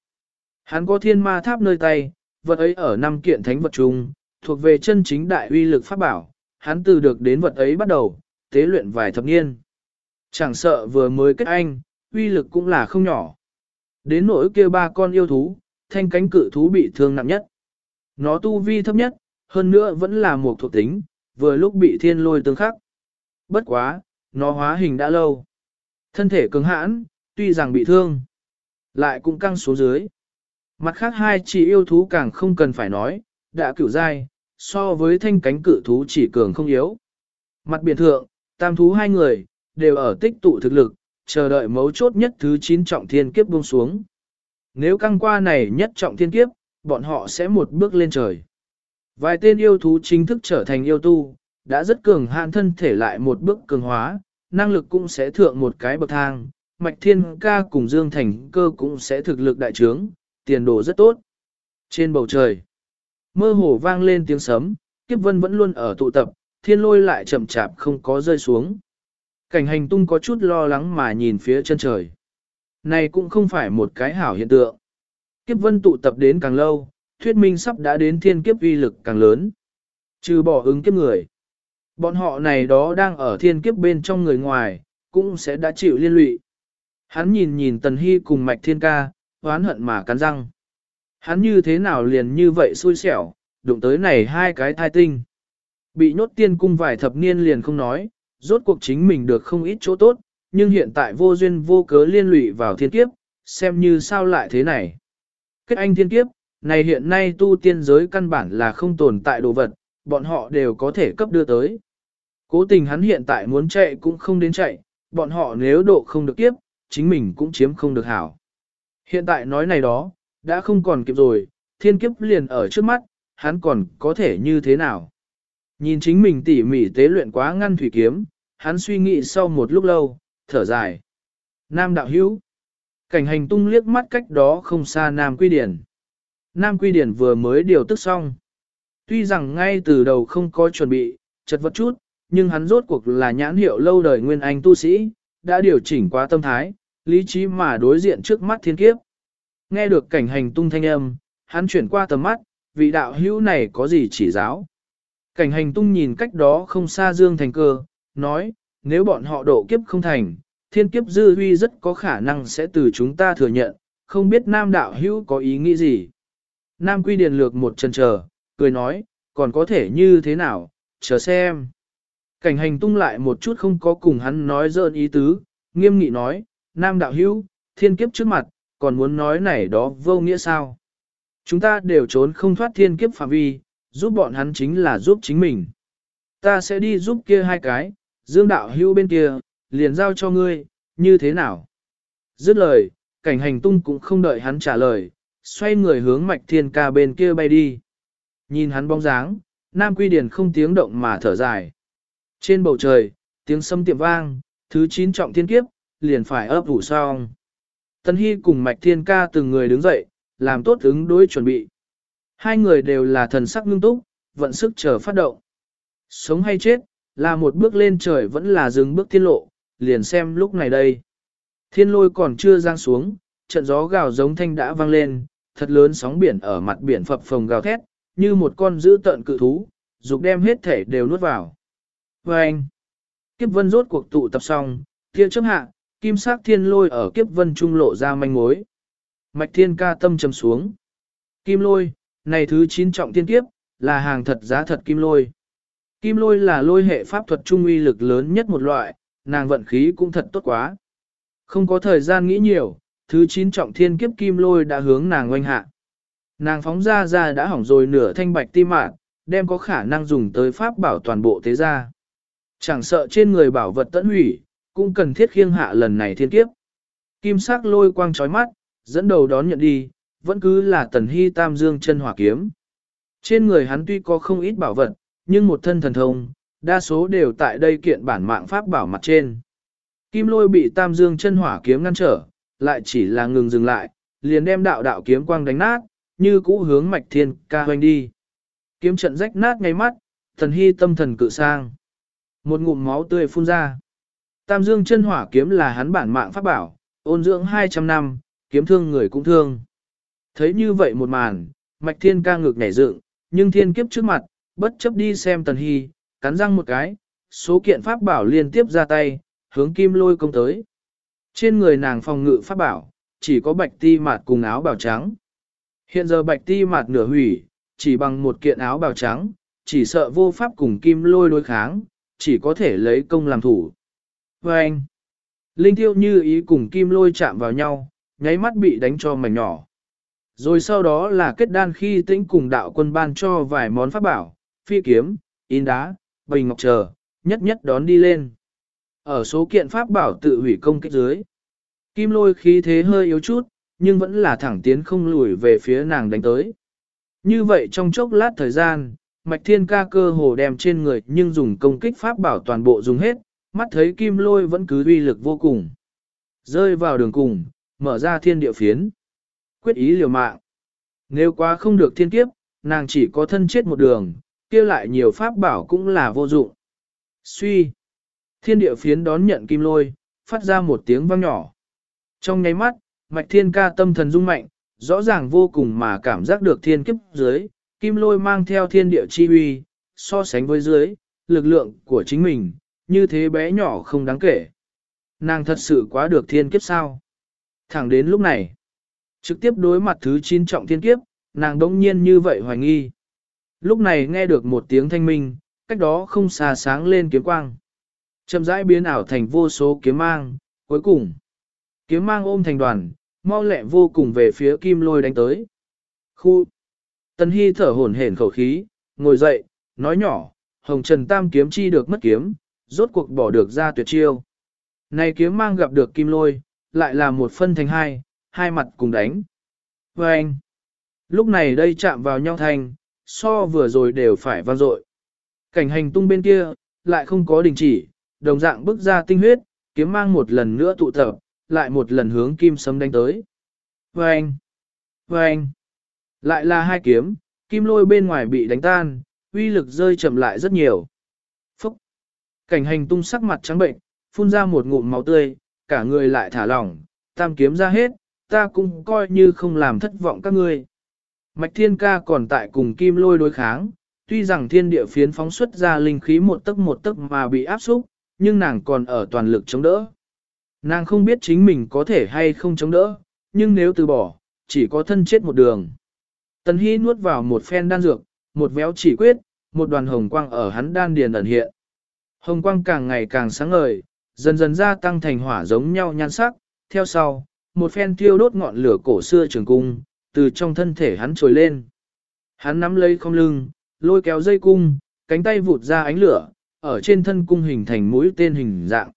hắn có thiên ma tháp nơi tay, vật ấy ở năm kiện thánh vật chung, thuộc về chân chính đại uy lực pháp bảo, hắn từ được đến vật ấy bắt đầu, tế luyện vài thập niên. Chẳng sợ vừa mới kết anh, uy lực cũng là không nhỏ. Đến nỗi kia ba con yêu thú, thanh cánh cự thú bị thương nặng nhất. Nó tu vi thấp nhất, hơn nữa vẫn là một thuộc tính, vừa lúc bị thiên lôi tương khắc. Bất quá, nó hóa hình đã lâu. Thân thể cứng hãn, tuy rằng bị thương, lại cũng căng xuống dưới. Mặt khác hai chỉ yêu thú càng không cần phải nói, đã cửu dai, so với thanh cánh cự thú chỉ cường không yếu. Mặt biển thượng, tam thú hai người, đều ở tích tụ thực lực, chờ đợi mấu chốt nhất thứ 9 trọng thiên kiếp buông xuống. Nếu căng qua này nhất trọng thiên kiếp, bọn họ sẽ một bước lên trời. Vài tên yêu thú chính thức trở thành yêu tu, đã rất cường hạn thân thể lại một bước cường hóa, năng lực cũng sẽ thượng một cái bậc thang, Mạch Thiên Ca cùng Dương Thành cơ cũng sẽ thực lực đại trướng, tiền đồ rất tốt. Trên bầu trời, mơ hồ vang lên tiếng sấm, kiếp vân vẫn luôn ở tụ tập, thiên lôi lại chậm chạp không có rơi xuống. Cảnh hành tung có chút lo lắng mà nhìn phía chân trời. Này cũng không phải một cái hảo hiện tượng. Kiếp vân tụ tập đến càng lâu, thuyết minh sắp đã đến thiên kiếp uy lực càng lớn. Trừ bỏ ứng kiếp người. Bọn họ này đó đang ở thiên kiếp bên trong người ngoài, cũng sẽ đã chịu liên lụy. Hắn nhìn nhìn Tần Hy cùng Mạch Thiên Ca, hoán hận mà cắn răng. Hắn như thế nào liền như vậy xui xẻo, đụng tới này hai cái thai tinh. Bị nhốt tiên cung vài thập niên liền không nói, rốt cuộc chính mình được không ít chỗ tốt, nhưng hiện tại vô duyên vô cớ liên lụy vào thiên kiếp, xem như sao lại thế này. Kết anh thiên kiếp, này hiện nay tu tiên giới căn bản là không tồn tại đồ vật, bọn họ đều có thể cấp đưa tới. Cố tình hắn hiện tại muốn chạy cũng không đến chạy, bọn họ nếu độ không được kiếp, chính mình cũng chiếm không được hảo. Hiện tại nói này đó, đã không còn kịp rồi, thiên kiếp liền ở trước mắt, hắn còn có thể như thế nào. Nhìn chính mình tỉ mỉ tế luyện quá ngăn thủy kiếm, hắn suy nghĩ sau một lúc lâu, thở dài. Nam đạo hữu. Cảnh hành tung liếc mắt cách đó không xa Nam Quy Điển. Nam Quy Điển vừa mới điều tức xong. Tuy rằng ngay từ đầu không có chuẩn bị, chật vật chút, nhưng hắn rốt cuộc là nhãn hiệu lâu đời nguyên anh tu sĩ, đã điều chỉnh qua tâm thái, lý trí mà đối diện trước mắt thiên kiếp. Nghe được cảnh hành tung thanh âm, hắn chuyển qua tầm mắt, vị đạo hữu này có gì chỉ giáo. Cảnh hành tung nhìn cách đó không xa Dương Thành Cơ, nói, nếu bọn họ độ kiếp không thành, thiên kiếp dư huy rất có khả năng sẽ từ chúng ta thừa nhận, không biết nam đạo hữu có ý nghĩ gì. Nam quy điền lược một chân chờ, cười nói, còn có thể như thế nào, chờ xem. Cảnh hành tung lại một chút không có cùng hắn nói dơn ý tứ, nghiêm nghị nói, nam đạo hữu, thiên kiếp trước mặt, còn muốn nói này đó vô nghĩa sao. Chúng ta đều trốn không thoát thiên kiếp phạm vi, giúp bọn hắn chính là giúp chính mình. Ta sẽ đi giúp kia hai cái, dương đạo hưu bên kia, liền giao cho ngươi, như thế nào? Dứt lời, cảnh hành tung cũng không đợi hắn trả lời, xoay người hướng mạch thiên ca bên kia bay đi. Nhìn hắn bóng dáng, Nam Quy Điền không tiếng động mà thở dài. Trên bầu trời, tiếng sâm tiệm vang, thứ chín trọng thiên kiếp, liền phải ấp ủ xong. Tân Hy cùng Mạch Thiên Ca từng người đứng dậy, làm tốt ứng đối chuẩn bị. Hai người đều là thần sắc ngưng túc, vận sức chờ phát động. Sống hay chết, là một bước lên trời vẫn là dừng bước thiên lộ, liền xem lúc này đây. Thiên lôi còn chưa giang xuống, trận gió gào giống thanh đã vang lên, thật lớn sóng biển ở mặt biển phập phồng gào thét, như một con dữ tợn cự thú, dục đem hết thể đều nuốt vào. Và anh, kiếp vân rốt cuộc tụ tập xong, kia chấp hạ, kim sắc thiên lôi ở kiếp vân trung lộ ra manh mối. Mạch thiên ca tâm trầm xuống. Kim lôi, này thứ chín trọng tiên kiếp, là hàng thật giá thật kim lôi. Kim lôi là lôi hệ pháp thuật trung uy lực lớn nhất một loại, nàng vận khí cũng thật tốt quá. Không có thời gian nghĩ nhiều, thứ chín trọng thiên kiếp kim lôi đã hướng nàng oanh hạ. Nàng phóng ra ra đã hỏng rồi nửa thanh bạch tim mạng, đem có khả năng dùng tới pháp bảo toàn bộ thế gia. Chẳng sợ trên người bảo vật tận hủy, cũng cần thiết khiêng hạ lần này thiên kiếp. Kim sắc lôi quang chói mắt, dẫn đầu đón nhận đi, vẫn cứ là tần hy tam dương chân hỏa kiếm. Trên người hắn tuy có không ít bảo vật, nhưng một thân thần thông, đa số đều tại đây kiện bản mạng pháp bảo mặt trên. Kim lôi bị tam dương chân hỏa kiếm ngăn trở, lại chỉ là ngừng dừng lại, liền đem đạo đạo kiếm quang đánh nát, như cũ hướng mạch thiên ca hoành đi. Kiếm trận rách nát ngay mắt, thần hy tâm thần cự sang. Một ngụm máu tươi phun ra. Tam dương chân hỏa kiếm là hắn bản mạng pháp bảo, ôn dưỡng 200 năm, kiếm thương người cũng thương. Thấy như vậy một màn, mạch thiên ca ngực nhảy dựng, nhưng thiên kiếp trước mặt, bất chấp đi xem tần hy, cắn răng một cái, số kiện pháp bảo liên tiếp ra tay, hướng kim lôi công tới. Trên người nàng phòng ngự pháp bảo, chỉ có bạch ti mạt cùng áo bào trắng. Hiện giờ bạch ti mạt nửa hủy, chỉ bằng một kiện áo bào trắng, chỉ sợ vô pháp cùng kim lôi đối kháng, chỉ có thể lấy công làm thủ. Và anh, linh tiêu như ý cùng kim lôi chạm vào nhau, nháy mắt bị đánh cho mảnh nhỏ. Rồi sau đó là kết đan khi tĩnh cùng đạo quân ban cho vài món pháp bảo, phi kiếm, in đá, bình ngọc chờ, nhất nhất đón đi lên. Ở số kiện pháp bảo tự hủy công kích dưới, kim lôi khí thế hơi yếu chút, nhưng vẫn là thẳng tiến không lùi về phía nàng đánh tới. Như vậy trong chốc lát thời gian, Mạch Thiên ca cơ hồ đem trên người nhưng dùng công kích pháp bảo toàn bộ dùng hết, mắt thấy kim lôi vẫn cứ uy lực vô cùng. Rơi vào đường cùng, mở ra thiên địa phiến. Quyết ý liều mạng. Nếu quá không được thiên kiếp, nàng chỉ có thân chết một đường, kia lại nhiều pháp bảo cũng là vô dụng. Suy. Thiên địa phiến đón nhận kim lôi, phát ra một tiếng vang nhỏ. Trong nháy mắt, mạch thiên ca tâm thần rung mạnh, rõ ràng vô cùng mà cảm giác được thiên kiếp dưới, kim lôi mang theo thiên địa chi uy, so sánh với dưới, lực lượng của chính mình, như thế bé nhỏ không đáng kể. Nàng thật sự quá được thiên kiếp sao? Thẳng đến lúc này, trực tiếp đối mặt thứ chín trọng thiên kiếp, nàng đống nhiên như vậy hoài nghi. Lúc này nghe được một tiếng thanh minh, cách đó không xa sáng lên kiếm quang. Chậm rãi biến ảo thành vô số kiếm mang, cuối cùng. Kiếm mang ôm thành đoàn, mau lẹ vô cùng về phía kim lôi đánh tới. Khu! Tần Hy thở hổn hển khẩu khí, ngồi dậy, nói nhỏ, hồng trần tam kiếm chi được mất kiếm, rốt cuộc bỏ được ra tuyệt chiêu. Này kiếm mang gặp được kim lôi, lại là một phân thành hai, hai mặt cùng đánh. Và anh, lúc này đây chạm vào nhau thành, so vừa rồi đều phải vang dội. Cảnh hành tung bên kia, lại không có đình chỉ, đồng dạng bước ra tinh huyết, kiếm mang một lần nữa tụ tập, lại một lần hướng kim sấm đánh tới. Vâng! Vâng! lại là hai kiếm, kim lôi bên ngoài bị đánh tan, uy lực rơi chậm lại rất nhiều. Phúc! Cảnh hành tung sắc mặt trắng bệnh, phun ra một ngụm máu tươi, cả người lại thả lỏng, tam kiếm ra hết, ta cũng coi như không làm thất vọng các ngươi. Mạch thiên ca còn tại cùng kim lôi đối kháng, tuy rằng thiên địa phiến phóng xuất ra linh khí một tấc một tấc mà bị áp xúc, nhưng nàng còn ở toàn lực chống đỡ. Nàng không biết chính mình có thể hay không chống đỡ, nhưng nếu từ bỏ, chỉ có thân chết một đường. Tần Hy nuốt vào một phen đan dược, một véo chỉ quyết, một đoàn hồng quang ở hắn đan điền ẩn hiện. Hồng quang càng ngày càng sáng ngời, dần dần gia tăng thành hỏa giống nhau nhan sắc, theo sau, một phen tiêu đốt ngọn lửa cổ xưa trường cung, từ trong thân thể hắn trồi lên. Hắn nắm lấy không lưng, lôi kéo dây cung, cánh tay vụt ra ánh lửa, ở trên thân cung hình thành mũi tên hình dạng.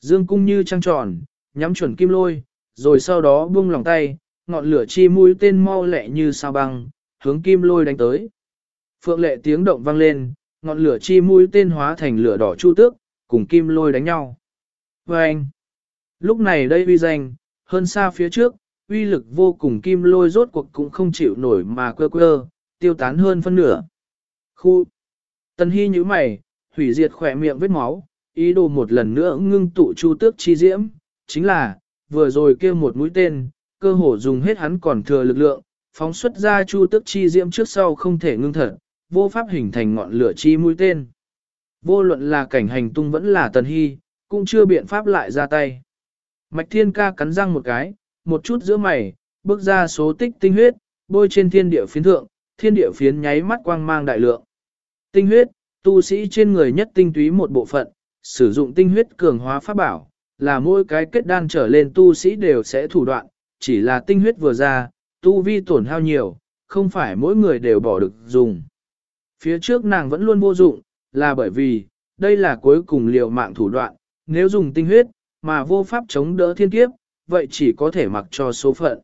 Dương cung như trăng tròn, nhắm chuẩn kim lôi, rồi sau đó buông lòng tay, ngọn lửa chi mũi tên mau lẹ như sao băng, hướng kim lôi đánh tới. Phượng lệ tiếng động vang lên, ngọn lửa chi mũi tên hóa thành lửa đỏ chu tước, cùng kim lôi đánh nhau. Và anh, lúc này đây uy danh, hơn xa phía trước, uy lực vô cùng kim lôi rốt cuộc cũng không chịu nổi mà quơ quơ, tiêu tán hơn phân nửa. Khu, tần hy như mày, hủy diệt khỏe miệng vết máu, ý đồ một lần nữa ngưng tụ chu tước chi diễm, chính là, vừa rồi kia một mũi tên, cơ hồ dùng hết hắn còn thừa lực lượng, phóng xuất ra chu tước chi diễm trước sau không thể ngưng thật, vô pháp hình thành ngọn lửa chi mũi tên. Vô luận là cảnh hành tung vẫn là tần hy, cũng chưa biện pháp lại ra tay. Mạch thiên ca cắn răng một cái, một chút giữa mày, bước ra số tích tinh huyết, bôi trên thiên địa phiến thượng, thiên địa phiến nháy mắt quang mang đại lượng. Tinh huyết, tu sĩ trên người nhất tinh túy một bộ phận, sử dụng tinh huyết cường hóa pháp bảo, là mỗi cái kết đan trở lên tu sĩ đều sẽ thủ đoạn, chỉ là tinh huyết vừa ra, tu vi tổn hao nhiều, không phải mỗi người đều bỏ được dùng. Phía trước nàng vẫn luôn vô dụng, là bởi vì, đây là cuối cùng liều mạng thủ đoạn, nếu dùng tinh huyết, mà vô pháp chống đỡ thiên kiếp, vậy chỉ có thể mặc cho số phận.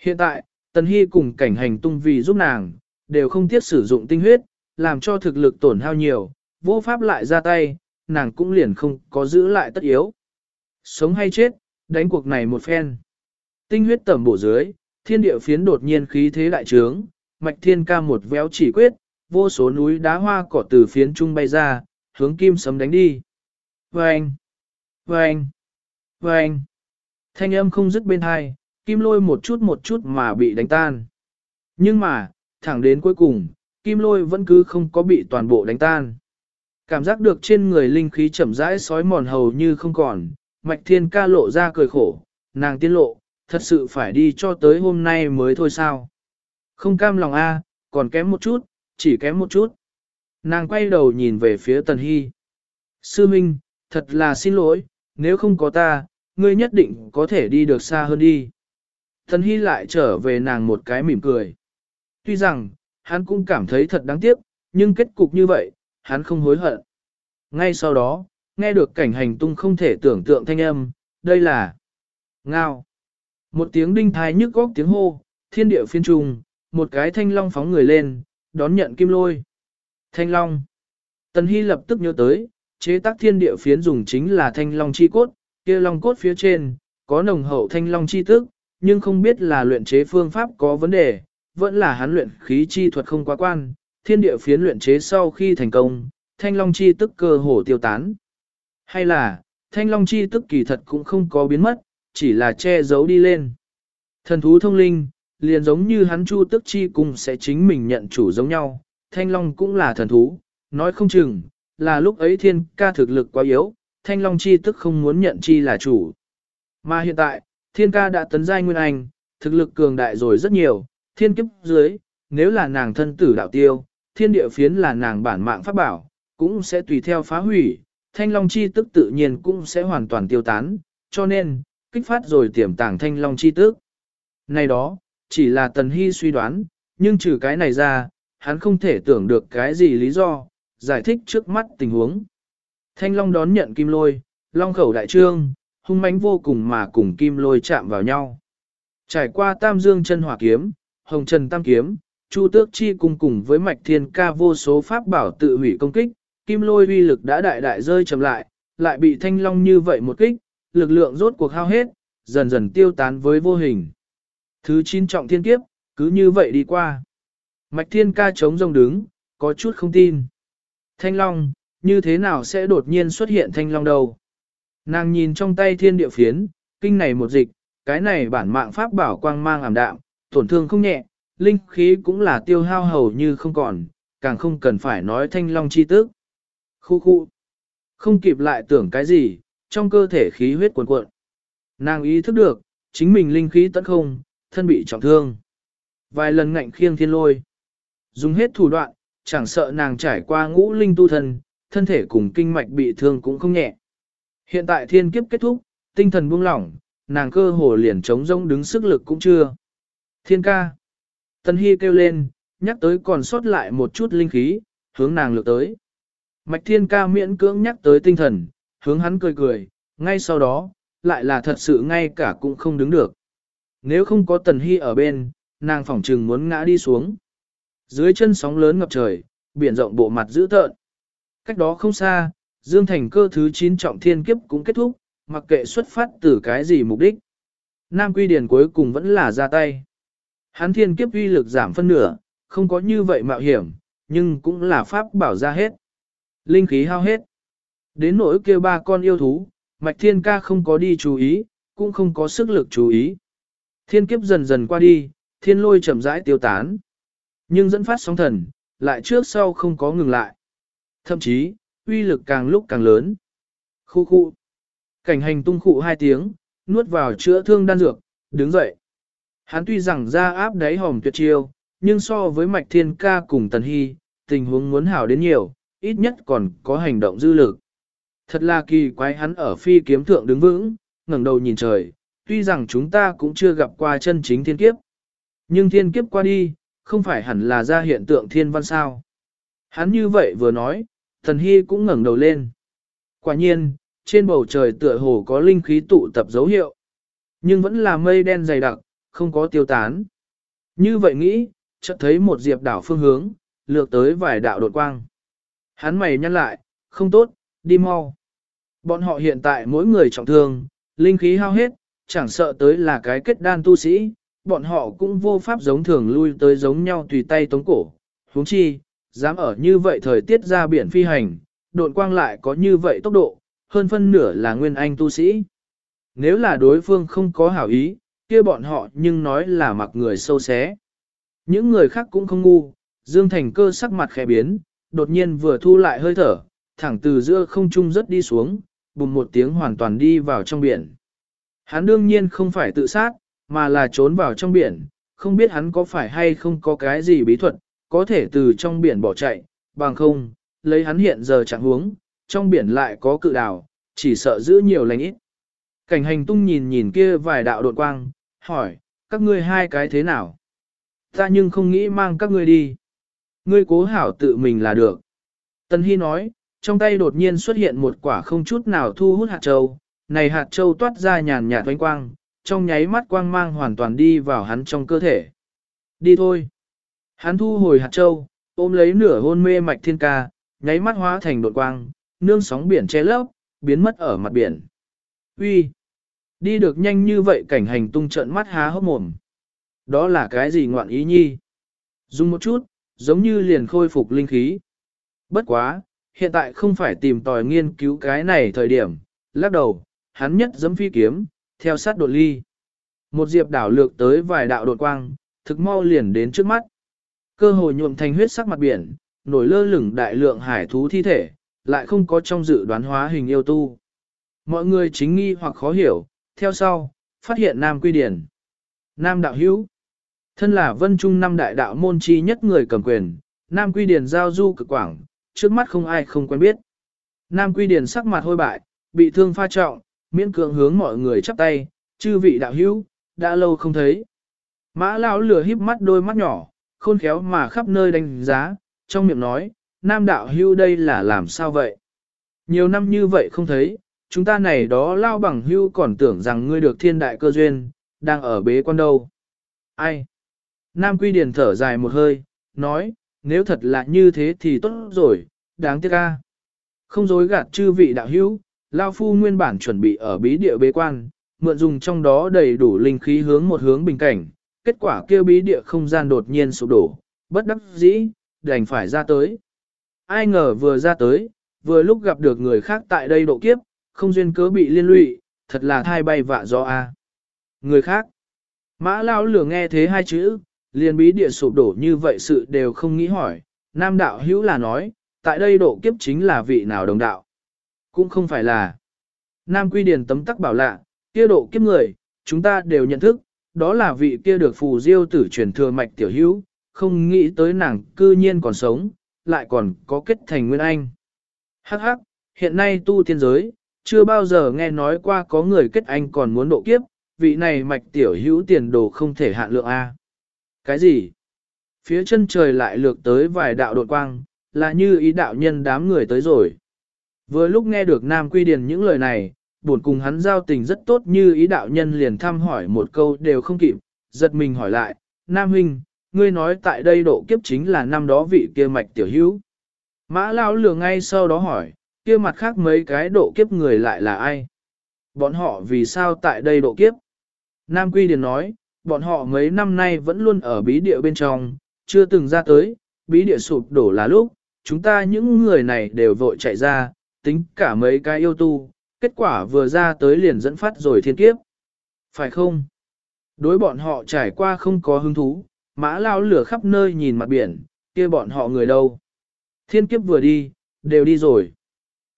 Hiện tại, Tần Hy cùng cảnh hành tung vì giúp nàng, đều không tiếc sử dụng tinh huyết, làm cho thực lực tổn hao nhiều, vô pháp lại ra tay, nàng cũng liền không có giữ lại tất yếu. Sống hay chết, đánh cuộc này một phen. Tinh huyết tẩm bổ dưới, thiên địa phiến đột nhiên khí thế đại trướng, mạch thiên ca một véo chỉ quyết, vô số núi đá hoa cỏ từ phiến trung bay ra, hướng kim sấm đánh đi. Vâng! Vâng! Vâng! Thanh âm không dứt bên hai, kim lôi một chút một chút mà bị đánh tan. Nhưng mà, thẳng đến cuối cùng, kim lôi vẫn cứ không có bị toàn bộ đánh tan. Cảm giác được trên người linh khí chậm rãi sói mòn hầu như không còn, mạch thiên ca lộ ra cười khổ, nàng tiên lộ, thật sự phải đi cho tới hôm nay mới thôi sao. Không cam lòng a, còn kém một chút, chỉ kém một chút. Nàng quay đầu nhìn về phía Tần Hy. Sư Minh, thật là xin lỗi, nếu không có ta, ngươi nhất định có thể đi được xa hơn đi. Thần Hy lại trở về nàng một cái mỉm cười. Tuy rằng, hắn cũng cảm thấy thật đáng tiếc, nhưng kết cục như vậy, hắn không hối hận. Ngay sau đó, nghe được cảnh hành tung không thể tưởng tượng thanh âm, đây là ngao. Một tiếng đinh thái nhức góc tiếng hô, thiên địa phiên trùng, một cái thanh long phóng người lên, đón nhận kim lôi. Thanh long. Tần Hy lập tức nhớ tới, chế tác thiên địa phiến dùng chính là thanh long chi cốt, kia long cốt phía trên, có nồng hậu thanh long chi tức, nhưng không biết là luyện chế phương pháp có vấn đề, vẫn là hắn luyện khí chi thuật không quá quan, thiên địa phiến luyện chế sau khi thành công, thanh long chi tức cơ hồ tiêu tán. Hay là, thanh long chi tức kỳ thật cũng không có biến mất, chỉ là che giấu đi lên. Thần thú thông linh, liền giống như hắn chu tức chi cùng sẽ chính mình nhận chủ giống nhau, thanh long cũng là thần thú, nói không chừng, là lúc ấy thiên ca thực lực quá yếu, thanh long chi tức không muốn nhận chi là chủ. Mà hiện tại, thiên ca đã tấn giai nguyên anh, thực lực cường đại rồi rất nhiều, thiên kiếp dưới, nếu là nàng thân tử đạo tiêu, thiên địa phiến là nàng bản mạng pháp bảo, cũng sẽ tùy theo phá hủy, thanh long chi tức tự nhiên cũng sẽ hoàn toàn tiêu tán, cho nên, kích phát rồi tiềm tàng thanh long chi tức. Này đó, chỉ là tần hy suy đoán, nhưng trừ cái này ra, hắn không thể tưởng được cái gì lý do, giải thích trước mắt tình huống. Thanh long đón nhận kim lôi, long khẩu đại trương, hung mãnh vô cùng mà cùng kim lôi chạm vào nhau. Trải qua tam dương chân hỏa kiếm, hồng trần tam kiếm, chu tước chi cùng cùng với mạch thiên ca vô số pháp bảo tự hủy công kích, kim lôi uy lực đã đại đại rơi chậm lại, lại bị thanh long như vậy một kích, lực lượng rốt cuộc hao hết, dần dần tiêu tán với vô hình. Thứ chín trọng thiên kiếp, cứ như vậy đi qua. Mạch thiên ca chống rồng đứng, có chút không tin. Thanh long, như thế nào sẽ đột nhiên xuất hiện thanh long đâu? Nàng nhìn trong tay thiên địa phiến, kinh này một dịch, cái này bản mạng pháp bảo quang mang ảm đạm, tổn thương không nhẹ, linh khí cũng là tiêu hao hầu như không còn, càng không cần phải nói thanh long chi tức. Khu khu. Không kịp lại tưởng cái gì, trong cơ thể khí huyết cuồn cuộn. Nàng ý thức được, chính mình linh khí tấn không, thân bị trọng thương. Vài lần ngạnh khiêng thiên lôi. Dùng hết thủ đoạn, chẳng sợ nàng trải qua ngũ linh tu thần thân thể cùng kinh mạch bị thương cũng không nhẹ. Hiện tại thiên kiếp kết thúc, tinh thần buông lỏng, nàng cơ hồ liền chống rông đứng sức lực cũng chưa. Thiên ca. Tân Hy kêu lên, nhắc tới còn sót lại một chút linh khí, hướng nàng lược tới. Mạch thiên ca miễn cưỡng nhắc tới tinh thần, hướng hắn cười cười, Ngay sau đó, lại là thật sự ngay cả cũng không đứng được. Nếu không có Tần Hy ở bên, nàng phỏng trừng muốn ngã đi xuống. Dưới chân sóng lớn ngập trời, biển rộng bộ mặt dữ tợn. Cách đó không xa, Dương Thành cơ thứ 9 trọng thiên kiếp cũng kết thúc, mặc kệ xuất phát từ cái gì mục đích. Nam Quy Điển cuối cùng vẫn là ra tay. Hắn thiên kiếp uy lực giảm phân nửa, không có như vậy mạo hiểm, nhưng cũng là pháp bảo ra hết. Linh khí hao hết. Đến nỗi kia ba con yêu thú, Mạch Thiên Ca không có đi chú ý, cũng không có sức lực chú ý. Thiên kiếp dần dần qua đi, thiên lôi chậm rãi tiêu tán. Nhưng dẫn phát sóng thần, lại trước sau không có ngừng lại. Thậm chí, uy lực càng lúc càng lớn. Khu khu. Cảnh hành tung khụ hai tiếng, nuốt vào chữa thương đan dược, đứng dậy. Hắn tuy rằng ra áp đáy hòm tuyệt chiêu, nhưng so với mạch thiên ca cùng tần hy, tình huống muốn hảo đến nhiều, ít nhất còn có hành động dư lực. Thật là kỳ quái hắn ở phi kiếm thượng đứng vững, ngẩng đầu nhìn trời, tuy rằng chúng ta cũng chưa gặp qua chân chính thiên kiếp. Nhưng thiên kiếp qua đi, không phải hẳn là ra hiện tượng thiên văn sao. Hắn như vậy vừa nói, thần hy cũng ngẩng đầu lên. Quả nhiên, trên bầu trời tựa hồ có linh khí tụ tập dấu hiệu. Nhưng vẫn là mây đen dày đặc, không có tiêu tán. Như vậy nghĩ, chợt thấy một diệp đảo phương hướng, lược tới vài đạo đột quang. Hắn mày nhăn lại, không tốt, đi mau. Bọn họ hiện tại mỗi người trọng thương, linh khí hao hết, chẳng sợ tới là cái kết đan tu sĩ, bọn họ cũng vô pháp giống thường lui tới giống nhau tùy tay tống cổ. huống chi, dám ở như vậy thời tiết ra biển phi hành, độn quang lại có như vậy tốc độ, hơn phân nửa là nguyên anh tu sĩ. Nếu là đối phương không có hảo ý, kia bọn họ nhưng nói là mặc người sâu xé. Những người khác cũng không ngu, Dương Thành cơ sắc mặt khẽ biến, đột nhiên vừa thu lại hơi thở, thẳng từ giữa không trung rất đi xuống, bùng một tiếng hoàn toàn đi vào trong biển. Hắn đương nhiên không phải tự sát, mà là trốn vào trong biển, không biết hắn có phải hay không có cái gì bí thuật, có thể từ trong biển bỏ chạy, bằng không, lấy hắn hiện giờ chẳng huống, trong biển lại có cự đào, chỉ sợ giữ nhiều lành ít. Cảnh hành tung nhìn nhìn kia vài đạo đột quang, hỏi, các ngươi hai cái thế nào? Ta nhưng không nghĩ mang các ngươi đi. Ngươi cố hảo tự mình là được. Tân Hy nói, trong tay đột nhiên xuất hiện một quả không chút nào thu hút hạt châu, này hạt châu toát ra nhàn nhạt oanh quang, trong nháy mắt quang mang hoàn toàn đi vào hắn trong cơ thể. Đi thôi. Hắn thu hồi hạt châu, ôm lấy nửa hôn mê mạch thiên ca, nháy mắt hóa thành đột quang, nương sóng biển che lấp, biến mất ở mặt biển. Uy, Đi được nhanh như vậy cảnh hành tung trận mắt há hốc mồm. Đó là cái gì ngoạn ý nhi? Dùng một chút, giống như liền khôi phục linh khí. Bất quá, hiện tại không phải tìm tòi nghiên cứu cái này thời điểm, lắc đầu, hắn nhất giấm phi kiếm, theo sát đột ly. Một diệp đảo lược tới vài đạo đột quang, thực mau liền đến trước mắt. Cơ hồ nhuộm thành huyết sắc mặt biển, nổi lơ lửng đại lượng hải thú thi thể, lại không có trong dự đoán hóa hình yêu tu. Mọi người chính nghi hoặc khó hiểu, theo sau, phát hiện Nam Quy Điển. Nam Đạo Hữu Thân là vân trung năm đại đạo môn chi nhất người cầm quyền, Nam Quy Điển giao du cực quảng, trước mắt không ai không quen biết. Nam Quy Điển sắc mặt hôi bại, bị thương pha trọng, miễn cưỡng hướng mọi người chắp tay, chư vị đạo hữu, đã lâu không thấy. Mã lão lửa híp mắt đôi mắt nhỏ, khôn khéo mà khắp nơi đánh giá, trong miệng nói, nam đạo hưu đây là làm sao vậy? Nhiều năm như vậy không thấy, chúng ta này đó lao bằng hưu còn tưởng rằng ngươi được thiên đại cơ duyên, đang ở bế quan đâu. Ai? Nam Quy Điền thở dài một hơi, nói, nếu thật là như thế thì tốt rồi, đáng tiếc ca. Không dối gạt chư vị đạo hữu, Lao Phu nguyên bản chuẩn bị ở bí địa bế quan, mượn dùng trong đó đầy đủ linh khí hướng một hướng bình cảnh, kết quả kêu bí địa không gian đột nhiên sụp đổ, bất đắc dĩ, đành phải ra tới. Ai ngờ vừa ra tới, vừa lúc gặp được người khác tại đây độ kiếp, không duyên cớ bị liên lụy, thật là thai bay vạ do a. Người khác, mã lao lửa nghe thế hai chữ, liền bí địa sụp đổ như vậy sự đều không nghĩ hỏi, nam đạo hữu là nói, tại đây độ kiếp chính là vị nào đồng đạo. Cũng không phải là. Nam quy điền tấm tắc bảo lạ, kia độ kiếp người, chúng ta đều nhận thức, đó là vị kia được phù diêu tử truyền thừa mạch tiểu hữu, không nghĩ tới nàng cư nhiên còn sống, lại còn có kết thành nguyên anh. Hắc hắc, hiện nay tu tiên giới, chưa bao giờ nghe nói qua có người kết anh còn muốn độ kiếp, vị này mạch tiểu hữu tiền đồ không thể hạn lượng A. Cái gì? Phía chân trời lại lược tới vài đạo đột quang, là như ý đạo nhân đám người tới rồi. Vừa lúc nghe được Nam Quy Điền những lời này, buồn cùng hắn giao tình rất tốt như ý đạo nhân liền thăm hỏi một câu đều không kịp, giật mình hỏi lại, Nam Huynh, ngươi nói tại đây độ kiếp chính là năm đó vị kia mạch tiểu hữu. Mã lao lừa ngay sau đó hỏi, kia mặt khác mấy cái độ kiếp người lại là ai? Bọn họ vì sao tại đây độ kiếp? Nam Quy Điền nói, bọn họ mấy năm nay vẫn luôn ở bí địa bên trong, chưa từng ra tới, bí địa sụp đổ là lúc, chúng ta những người này đều vội chạy ra, tính cả mấy cái yêu tu, kết quả vừa ra tới liền dẫn phát rồi thiên kiếp. Phải không? Đối bọn họ trải qua không có hứng thú, mã lao lửa khắp nơi nhìn mặt biển, kia bọn họ người đâu? Thiên kiếp vừa đi, đều đi rồi.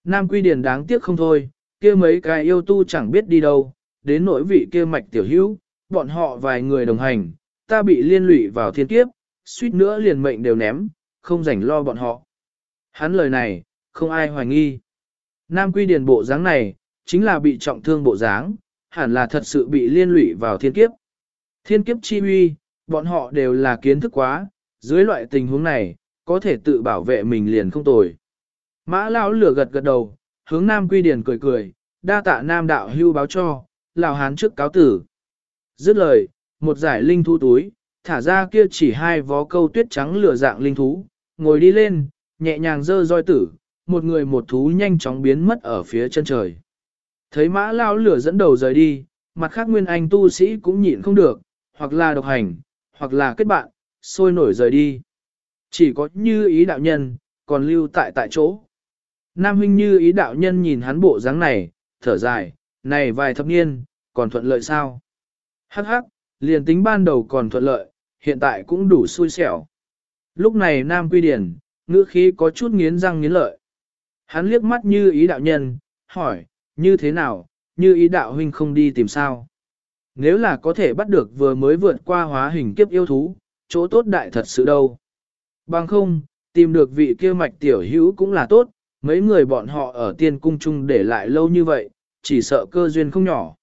Nam Quy Điền đáng tiếc không thôi, kia mấy cái yêu tu chẳng biết đi đâu, đến nỗi vị kia mạch tiểu hữu, bọn họ vài người đồng hành, ta bị liên lụy vào thiên kiếp, suýt nữa liền mệnh đều ném, không rảnh lo bọn họ. Hắn lời này, không ai hoài nghi. Nam quy điền bộ dáng này, chính là bị trọng thương bộ dáng, hẳn là thật sự bị liên lụy vào thiên kiếp. Thiên kiếp chi huy, bọn họ đều là kiến thức quá, dưới loại tình huống này, có thể tự bảo vệ mình liền không tồi. Mã lão lửa gật gật đầu, hướng Nam Quy Điền cười cười, đa tạ Nam đạo hưu báo cho, lão hán trước cáo tử. Dứt lời, một giải linh thú túi, thả ra kia chỉ hai vó câu tuyết trắng lửa dạng linh thú, ngồi đi lên, nhẹ nhàng dơ roi tử, một người một thú nhanh chóng biến mất ở phía chân trời. Thấy mã lao lửa dẫn đầu rời đi, mặt khác nguyên anh tu sĩ cũng nhịn không được, hoặc là độc hành, hoặc là kết bạn, sôi nổi rời đi. Chỉ có như ý đạo nhân, còn lưu tại tại chỗ. Nam huynh như ý đạo nhân nhìn hắn bộ dáng này, thở dài, này vài thập niên, còn thuận lợi sao? Hắc hắc, liền tính ban đầu còn thuận lợi, hiện tại cũng đủ xui xẻo. Lúc này Nam Quy Điển, ngữ khí có chút nghiến răng nghiến lợi. Hắn liếc mắt như ý đạo nhân, hỏi, như thế nào, như ý đạo huynh không đi tìm sao? Nếu là có thể bắt được vừa mới vượt qua hóa hình kiếp yêu thú, chỗ tốt đại thật sự đâu. Bằng không, tìm được vị kia mạch tiểu hữu cũng là tốt, mấy người bọn họ ở tiên cung chung để lại lâu như vậy, chỉ sợ cơ duyên không nhỏ.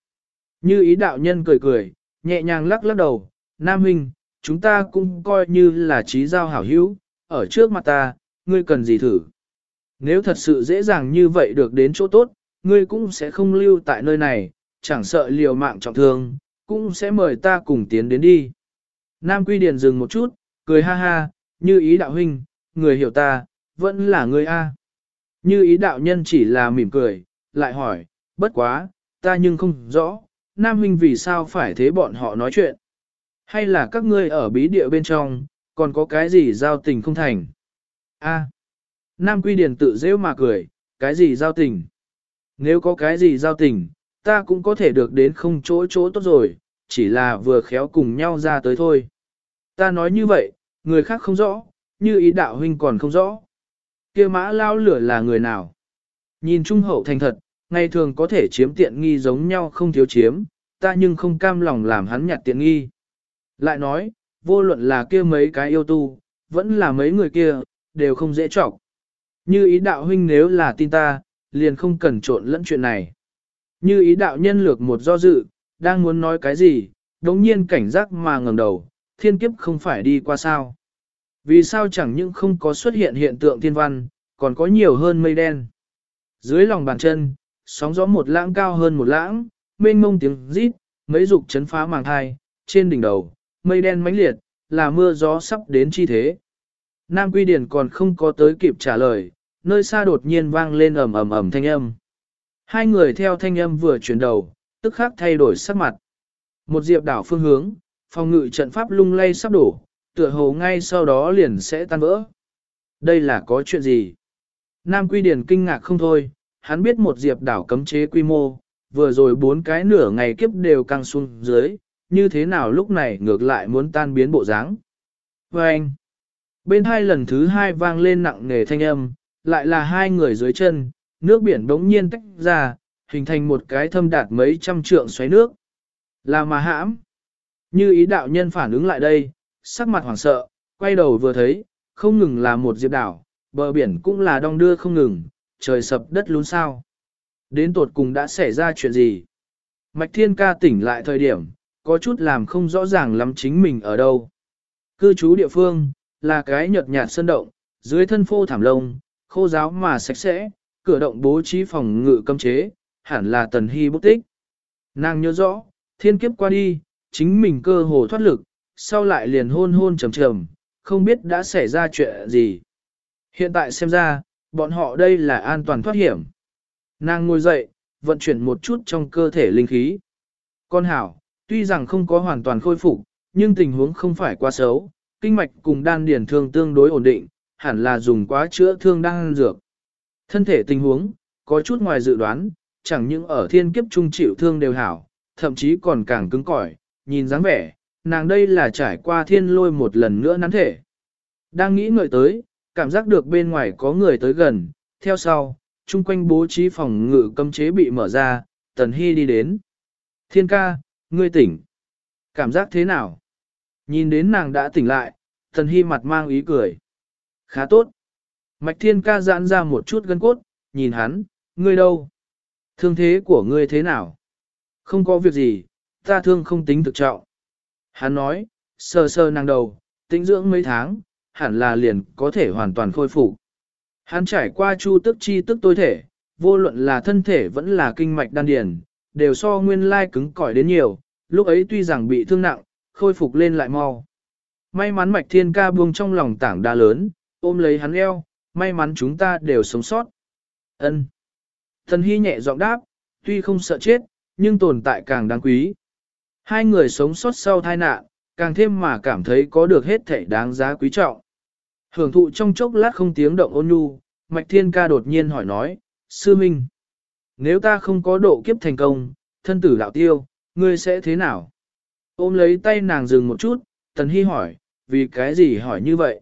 Như ý đạo nhân cười cười, nhẹ nhàng lắc lắc đầu, Nam Huynh, chúng ta cũng coi như là trí giao hảo hữu, ở trước mặt ta, ngươi cần gì thử. Nếu thật sự dễ dàng như vậy được đến chỗ tốt, ngươi cũng sẽ không lưu tại nơi này, chẳng sợ liều mạng trọng thương, cũng sẽ mời ta cùng tiến đến đi. Nam Quy Điền dừng một chút, cười ha ha, như ý đạo huynh, người hiểu ta, vẫn là người A. Như ý đạo nhân chỉ là mỉm cười, lại hỏi, bất quá, ta nhưng không rõ, Nam huynh vì sao phải thế bọn họ nói chuyện. Hay là các ngươi ở bí địa bên trong, còn có cái gì giao tình không thành? A. Nam Quy Điền tự rêu mà cười, cái gì giao tình? Nếu có cái gì giao tình, ta cũng có thể được đến không chỗ chỗ tốt rồi, chỉ là vừa khéo cùng nhau ra tới thôi. Ta nói như vậy, người khác không rõ, như ý đạo huynh còn không rõ. kia mã lao lửa là người nào? Nhìn trung hậu thành thật, ngày thường có thể chiếm tiện nghi giống nhau không thiếu chiếm, ta nhưng không cam lòng làm hắn nhặt tiện nghi. Lại nói, vô luận là kia mấy cái yêu tu, vẫn là mấy người kia, đều không dễ trọng. Như ý đạo huynh nếu là tin ta, liền không cần trộn lẫn chuyện này. Như ý đạo nhân lược một do dự, đang muốn nói cái gì, đống nhiên cảnh giác mà ngẩng đầu, thiên kiếp không phải đi qua sao. Vì sao chẳng những không có xuất hiện hiện tượng thiên văn, còn có nhiều hơn mây đen. Dưới lòng bàn chân, sóng gió một lãng cao hơn một lãng, mênh mông tiếng rít, mấy dục chấn phá màng thai, trên đỉnh đầu, mây đen mãnh liệt, là mưa gió sắp đến chi thế. Nam Quy Điển còn không có tới kịp trả lời, nơi xa đột nhiên vang lên ầm ầm ầm thanh âm. Hai người theo thanh âm vừa chuyển đầu, tức khắc thay đổi sắc mặt. Một diệp đảo phương hướng, phòng ngự trận pháp lung lay sắp đổ, tựa hồ ngay sau đó liền sẽ tan vỡ. Đây là có chuyện gì? Nam Quy Điển kinh ngạc không thôi, hắn biết một diệp đảo cấm chế quy mô, vừa rồi bốn cái nửa ngày kiếp đều căng xuống dưới, như thế nào lúc này ngược lại muốn tan biến bộ dáng. Và anh, bên hai lần thứ hai vang lên nặng nề thanh âm, lại là hai người dưới chân, nước biển đống nhiên tách ra, hình thành một cái thâm đạt mấy trăm trượng xoáy nước. Là mà hãm. Như ý đạo nhân phản ứng lại đây, sắc mặt hoảng sợ, quay đầu vừa thấy, không ngừng là một diệp đảo, bờ biển cũng là đong đưa không ngừng, trời sập đất lún sao. Đến tột cùng đã xảy ra chuyện gì? Mạch Thiên Ca tỉnh lại thời điểm, có chút làm không rõ ràng lắm chính mình ở đâu. Cư trú địa phương, là cái nhợt nhạt sơn động, dưới thân phô thảm lông, khô giáo mà sạch sẽ, cửa động bố trí phòng ngự cấm chế, hẳn là tần hy bút tích. Nàng nhớ rõ, thiên kiếp qua đi, chính mình cơ hồ thoát lực, sau lại liền hôn hôn trầm trầm, không biết đã xảy ra chuyện gì. Hiện tại xem ra, bọn họ đây là an toàn thoát hiểm. Nàng ngồi dậy, vận chuyển một chút trong cơ thể linh khí. Con hảo, tuy rằng không có hoàn toàn khôi phục, nhưng tình huống không phải quá xấu, kinh mạch cùng đan điển thương tương đối ổn định, hẳn là dùng quá chữa thương đang dược. Thân thể tình huống, có chút ngoài dự đoán, chẳng những ở thiên kiếp trung chịu thương đều hảo, thậm chí còn càng cứng cỏi, nhìn dáng vẻ, nàng đây là trải qua thiên lôi một lần nữa nắn thể. Đang nghĩ ngợi tới, cảm giác được bên ngoài có người tới gần, theo sau, chung quanh bố trí phòng ngự cấm chế bị mở ra, Tần Hy đi đến. Thiên ca, ngươi tỉnh. Cảm giác thế nào? Nhìn đến nàng đã tỉnh lại, Tần Hy mặt mang ý cười. Khá tốt. Mạch Thiên ca giãn ra một chút gân cốt, nhìn hắn, ngươi đâu? Thương thế của ngươi thế nào? Không có việc gì, ta thương không tính thực trọng. Hắn nói, sơ sơ nàng đầu, tĩnh dưỡng mấy tháng, hẳn là liền có thể hoàn toàn khôi phục. Hắn trải qua chu tức chi tức tối thể, vô luận là thân thể vẫn là kinh mạch đan điền, đều so nguyên lai cứng cỏi đến nhiều, lúc ấy tuy rằng bị thương nặng, khôi phục lên lại mau. May mắn mạch thiên ca buông trong lòng tảng đa lớn, ôm lấy hắn eo, may mắn chúng ta đều sống sót. Ân. Thần hy nhẹ giọng đáp, tuy không sợ chết, nhưng tồn tại càng đáng quý. Hai người sống sót sau tai nạn, càng thêm mà cảm thấy có được hết thảy đáng giá quý trọng. Hưởng thụ trong chốc lát không tiếng động ôn nhu, Mạch Thiên Ca đột nhiên hỏi nói, Sư Minh, nếu ta không có độ kiếp thành công, thân tử đạo tiêu, ngươi sẽ thế nào? Ôm lấy tay nàng dừng một chút, Tần Hy hỏi, vì cái gì hỏi như vậy?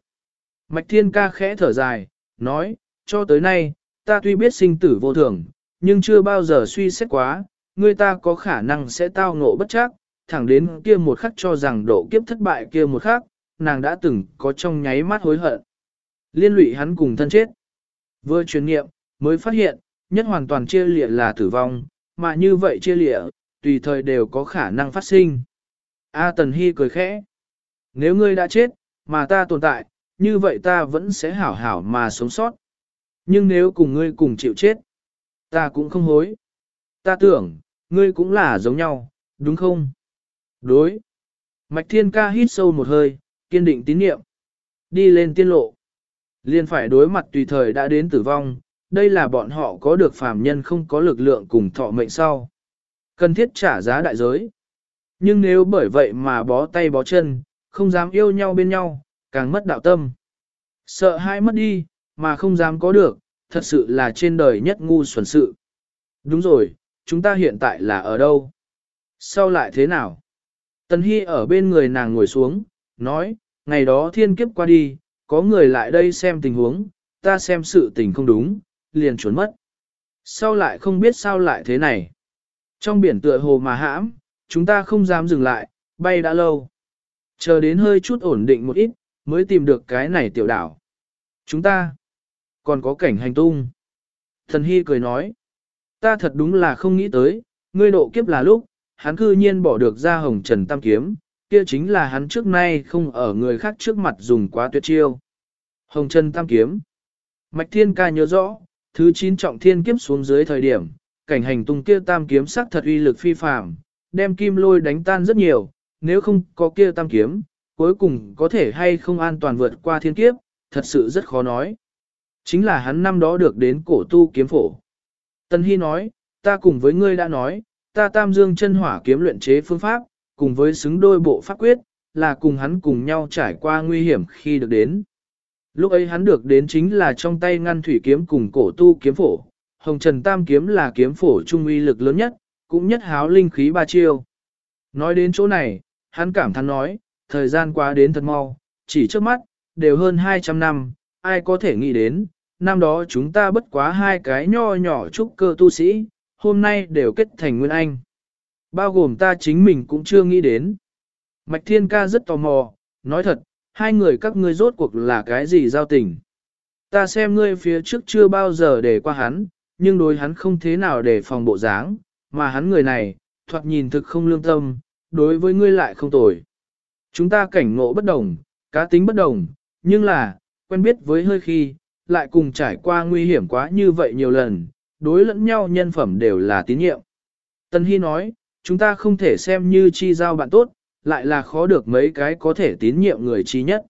Mạch Thiên Ca khẽ thở dài, nói, cho tới nay, ta tuy biết sinh tử vô thường, nhưng chưa bao giờ suy xét quá, ngươi ta có khả năng sẽ tao ngộ bất chắc, thẳng đến kia một khắc cho rằng độ kiếp thất bại kia một khắc, nàng đã từng có trong nháy mắt hối hận. Liên lụy hắn cùng thân chết. Vừa truyền nghiệm, mới phát hiện, nhất hoàn toàn chia lịa là tử vong, mà như vậy chia lịa, tùy thời đều có khả năng phát sinh. A Tần Hy cười khẽ. Nếu ngươi đã chết, mà ta tồn tại, như vậy ta vẫn sẽ hảo hảo mà sống sót. Nhưng nếu cùng ngươi cùng chịu chết, ta cũng không hối. Ta tưởng, ngươi cũng là giống nhau, đúng không? Đối. Mạch Thiên Ca hít sâu một hơi, kiên định tín niệm. Đi lên tiên lộ. Liên phải đối mặt tùy thời đã đến tử vong, đây là bọn họ có được phàm nhân không có lực lượng cùng thọ mệnh sau. Cần thiết trả giá đại giới. Nhưng nếu bởi vậy mà bó tay bó chân, không dám yêu nhau bên nhau, càng mất đạo tâm. Sợ hai mất đi, mà không dám có được, thật sự là trên đời nhất ngu xuẩn sự. Đúng rồi, chúng ta hiện tại là ở đâu? Sau lại thế nào? Tần Hy ở bên người nàng ngồi xuống, nói, ngày đó thiên kiếp qua đi, có người lại đây xem tình huống, ta xem sự tình không đúng, liền trốn mất. Sau lại không biết sao lại thế này. Trong biển tựa hồ mà hãm, chúng ta không dám dừng lại, bay đã lâu. Chờ đến hơi chút ổn định một ít, mới tìm được cái này tiểu đảo. Chúng ta còn có cảnh hành tung. Thần Hy cười nói, ta thật đúng là không nghĩ tới, ngươi độ kiếp là lúc, hắn cư nhiên bỏ được ra hồng trần tam kiếm, kia chính là hắn trước nay không ở người khác trước mặt dùng quá tuyệt chiêu. Hồng trần tam kiếm. Mạch thiên ca nhớ rõ, thứ chín trọng thiên kiếp xuống dưới thời điểm, cảnh hành tung kia tam kiếm sắc thật uy lực phi phàm, đem kim lôi đánh tan rất nhiều, nếu không có kia tam kiếm, cuối cùng có thể hay không an toàn vượt qua thiên kiếp, thật sự rất khó nói. Chính là hắn năm đó được đến cổ tu kiếm phổ. Tân Hy nói, ta cùng với ngươi đã nói, ta tam dương chân hỏa kiếm luyện chế phương pháp, cùng với xứng đôi bộ pháp quyết, là cùng hắn cùng nhau trải qua nguy hiểm khi được đến. Lúc ấy hắn được đến chính là trong tay ngăn thủy kiếm cùng cổ tu kiếm phổ, hồng trần tam kiếm là kiếm phổ trung uy lực lớn nhất, cũng nhất háo linh khí ba chiêu. Nói đến chỗ này, hắn cảm thán nói, thời gian qua đến thật mau, chỉ trước mắt, đều hơn 200 năm, ai có thể nghĩ đến, năm đó chúng ta bất quá hai cái nho nhỏ trúc cơ tu sĩ, hôm nay đều kết thành nguyên anh. Bao gồm ta chính mình cũng chưa nghĩ đến. Mạch Thiên Ca rất tò mò, nói thật, hai người các ngươi rốt cuộc là cái gì giao tình. Ta xem ngươi phía trước chưa bao giờ để qua hắn, nhưng đối hắn không thế nào để phòng bộ dáng, mà hắn người này, thoạt nhìn thực không lương tâm, đối với ngươi lại không tồi. Chúng ta cảnh ngộ bất đồng, cá tính bất đồng, nhưng là, quen biết với hơi khi, lại cùng trải qua nguy hiểm quá như vậy nhiều lần, đối lẫn nhau nhân phẩm đều là tín nhiệm. Tân Hy nói, chúng ta không thể xem như chi giao bạn tốt, lại là khó được mấy cái có thể tín nhiệm người trí nhất.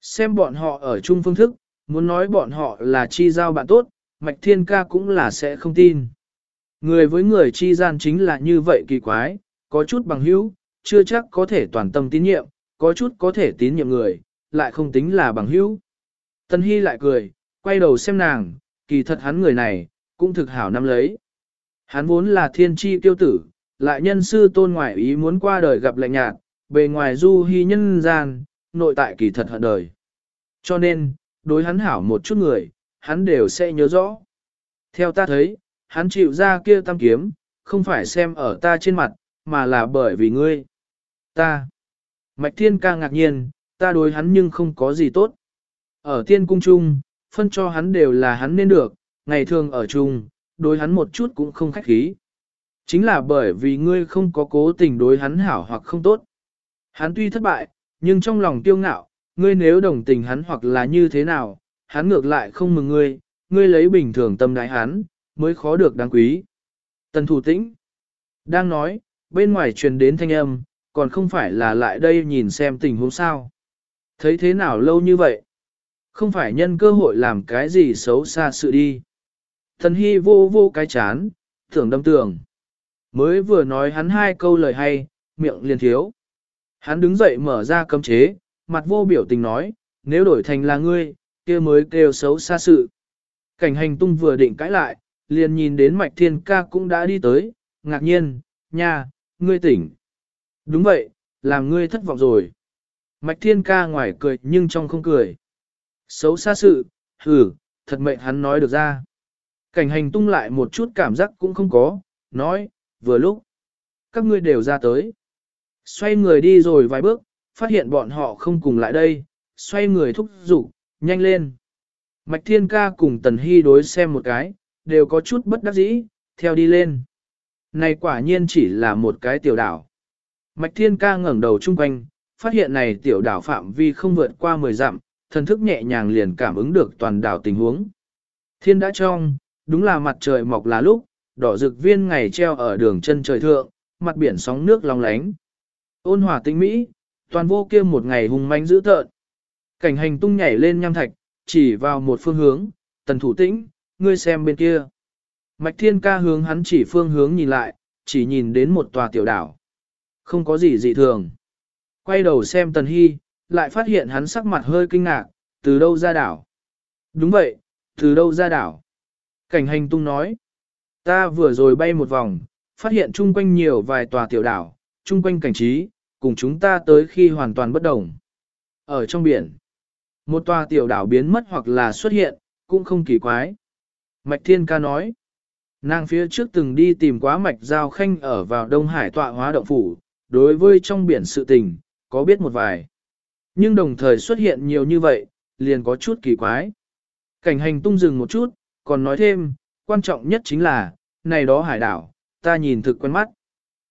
Xem bọn họ ở chung phương thức, muốn nói bọn họ là chi giao bạn tốt, Mạch Thiên Ca cũng là sẽ không tin. Người với người chi gian chính là như vậy kỳ quái, có chút bằng hữu, chưa chắc có thể toàn tâm tín nhiệm, có chút có thể tín nhiệm người, lại không tính là bằng hữu. Tân Hy lại cười, quay đầu xem nàng, kỳ thật hắn người này, cũng thực hảo năm lấy. Hắn vốn là thiên tri tiêu tử, lại nhân sư tôn ngoại ý muốn qua đời gặp lạnh nhạt, bề ngoài du hy nhân gian, nội tại kỳ thật hận đời. Cho nên, đối hắn hảo một chút người, hắn đều sẽ nhớ rõ. Theo ta thấy, hắn chịu ra kia tam kiếm, không phải xem ở ta trên mặt, mà là bởi vì ngươi. Ta. Mạch Thiên ca ngạc nhiên, ta đối hắn nhưng không có gì tốt. Ở tiên cung chung, phân cho hắn đều là hắn nên được, ngày thường ở chung, đối hắn một chút cũng không khách khí. Chính là bởi vì ngươi không có cố tình đối hắn hảo hoặc không tốt. Hắn tuy thất bại, nhưng trong lòng tiêu ngạo, ngươi nếu đồng tình hắn hoặc là như thế nào, hắn ngược lại không mừng ngươi, ngươi lấy bình thường tâm đại hắn, mới khó được đáng quý. Tần thủ tĩnh, đang nói, bên ngoài truyền đến thanh âm, còn không phải là lại đây nhìn xem tình huống sao. Thấy thế nào lâu như vậy? Không phải nhân cơ hội làm cái gì xấu xa sự đi. Thần hy vô vô cái chán, tưởng đâm tưởng. Mới vừa nói hắn hai câu lời hay, miệng liền thiếu. Hắn đứng dậy mở ra cấm chế, mặt vô biểu tình nói, nếu đổi thành là ngươi, kia mới kêu xấu xa sự. Cảnh hành tung vừa định cãi lại, liền nhìn đến mạch thiên ca cũng đã đi tới, ngạc nhiên, nha, ngươi tỉnh. Đúng vậy, làm ngươi thất vọng rồi. Mạch thiên ca ngoài cười nhưng trong không cười. Xấu xa sự, hừ, thật mệnh hắn nói được ra. Cảnh hành tung lại một chút cảm giác cũng không có, nói, vừa lúc. Các ngươi đều ra tới. Xoay người đi rồi vài bước, phát hiện bọn họ không cùng lại đây, xoay người thúc giục, nhanh lên. Mạch Thiên Ca cùng Tần Hy đối xem một cái, đều có chút bất đắc dĩ, theo đi lên. Này quả nhiên chỉ là một cái tiểu đảo. Mạch Thiên Ca ngẩng đầu chung quanh, phát hiện này tiểu đảo phạm vi không vượt qua 10 dặm, thần thức nhẹ nhàng liền cảm ứng được toàn đảo tình huống. Thiên đã trong, đúng là mặt trời mọc là lúc, đỏ rực viên ngày treo ở đường chân trời thượng, mặt biển sóng nước long lánh. Ôn hòa tinh mỹ, toàn vô kia một ngày hùng manh dữ tợn. Cảnh hành tung nhảy lên nham thạch, chỉ vào một phương hướng, tần thủ tĩnh, ngươi xem bên kia. Mạch thiên ca hướng hắn chỉ phương hướng nhìn lại, chỉ nhìn đến một tòa tiểu đảo. Không có gì dị thường. Quay đầu xem tần hy, lại phát hiện hắn sắc mặt hơi kinh ngạc, từ đâu ra đảo. Đúng vậy, từ đâu ra đảo. Cảnh hành tung nói, ta vừa rồi bay một vòng, phát hiện chung quanh nhiều vài tòa tiểu đảo, chung quanh cảnh trí, cùng chúng ta tới khi hoàn toàn bất đồng. Ở trong biển, một tòa tiểu đảo biến mất hoặc là xuất hiện, cũng không kỳ quái. Mạch Thiên Ca nói, nàng phía trước từng đi tìm quá mạch giao khanh ở vào Đông Hải tọa hóa động phủ, đối với trong biển sự tình, có biết một vài. Nhưng đồng thời xuất hiện nhiều như vậy, liền có chút kỳ quái. Cảnh hành tung dừng một chút, còn nói thêm, quan trọng nhất chính là, này đó hải đảo, ta nhìn thực quen mắt.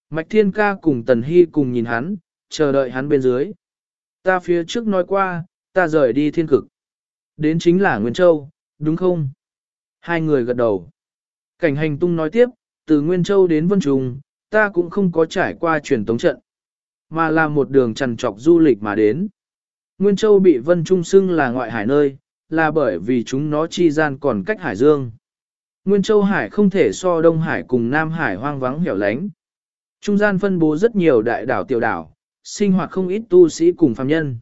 Mạch Thiên Ca cùng Tần Hy cùng nhìn hắn, chờ đợi hắn bên dưới. Ta phía trước nói qua, ta rời đi thiên cực. Đến chính là Nguyên Châu, đúng không? Hai người gật đầu. Cảnh hành tung nói tiếp, từ Nguyên Châu đến Vân Trùng, ta cũng không có trải qua truyền tống trận, mà là một đường trằn trọc du lịch mà đến. Nguyên Châu bị Vân Trung xưng là ngoại hải nơi, là bởi vì chúng nó chi gian còn cách hải dương. Nguyên Châu Hải không thể so Đông Hải cùng Nam Hải hoang vắng hẻo lánh. Trung gian phân bố rất nhiều đại đảo tiểu đảo, sinh hoạt không ít tu sĩ cùng phàm nhân.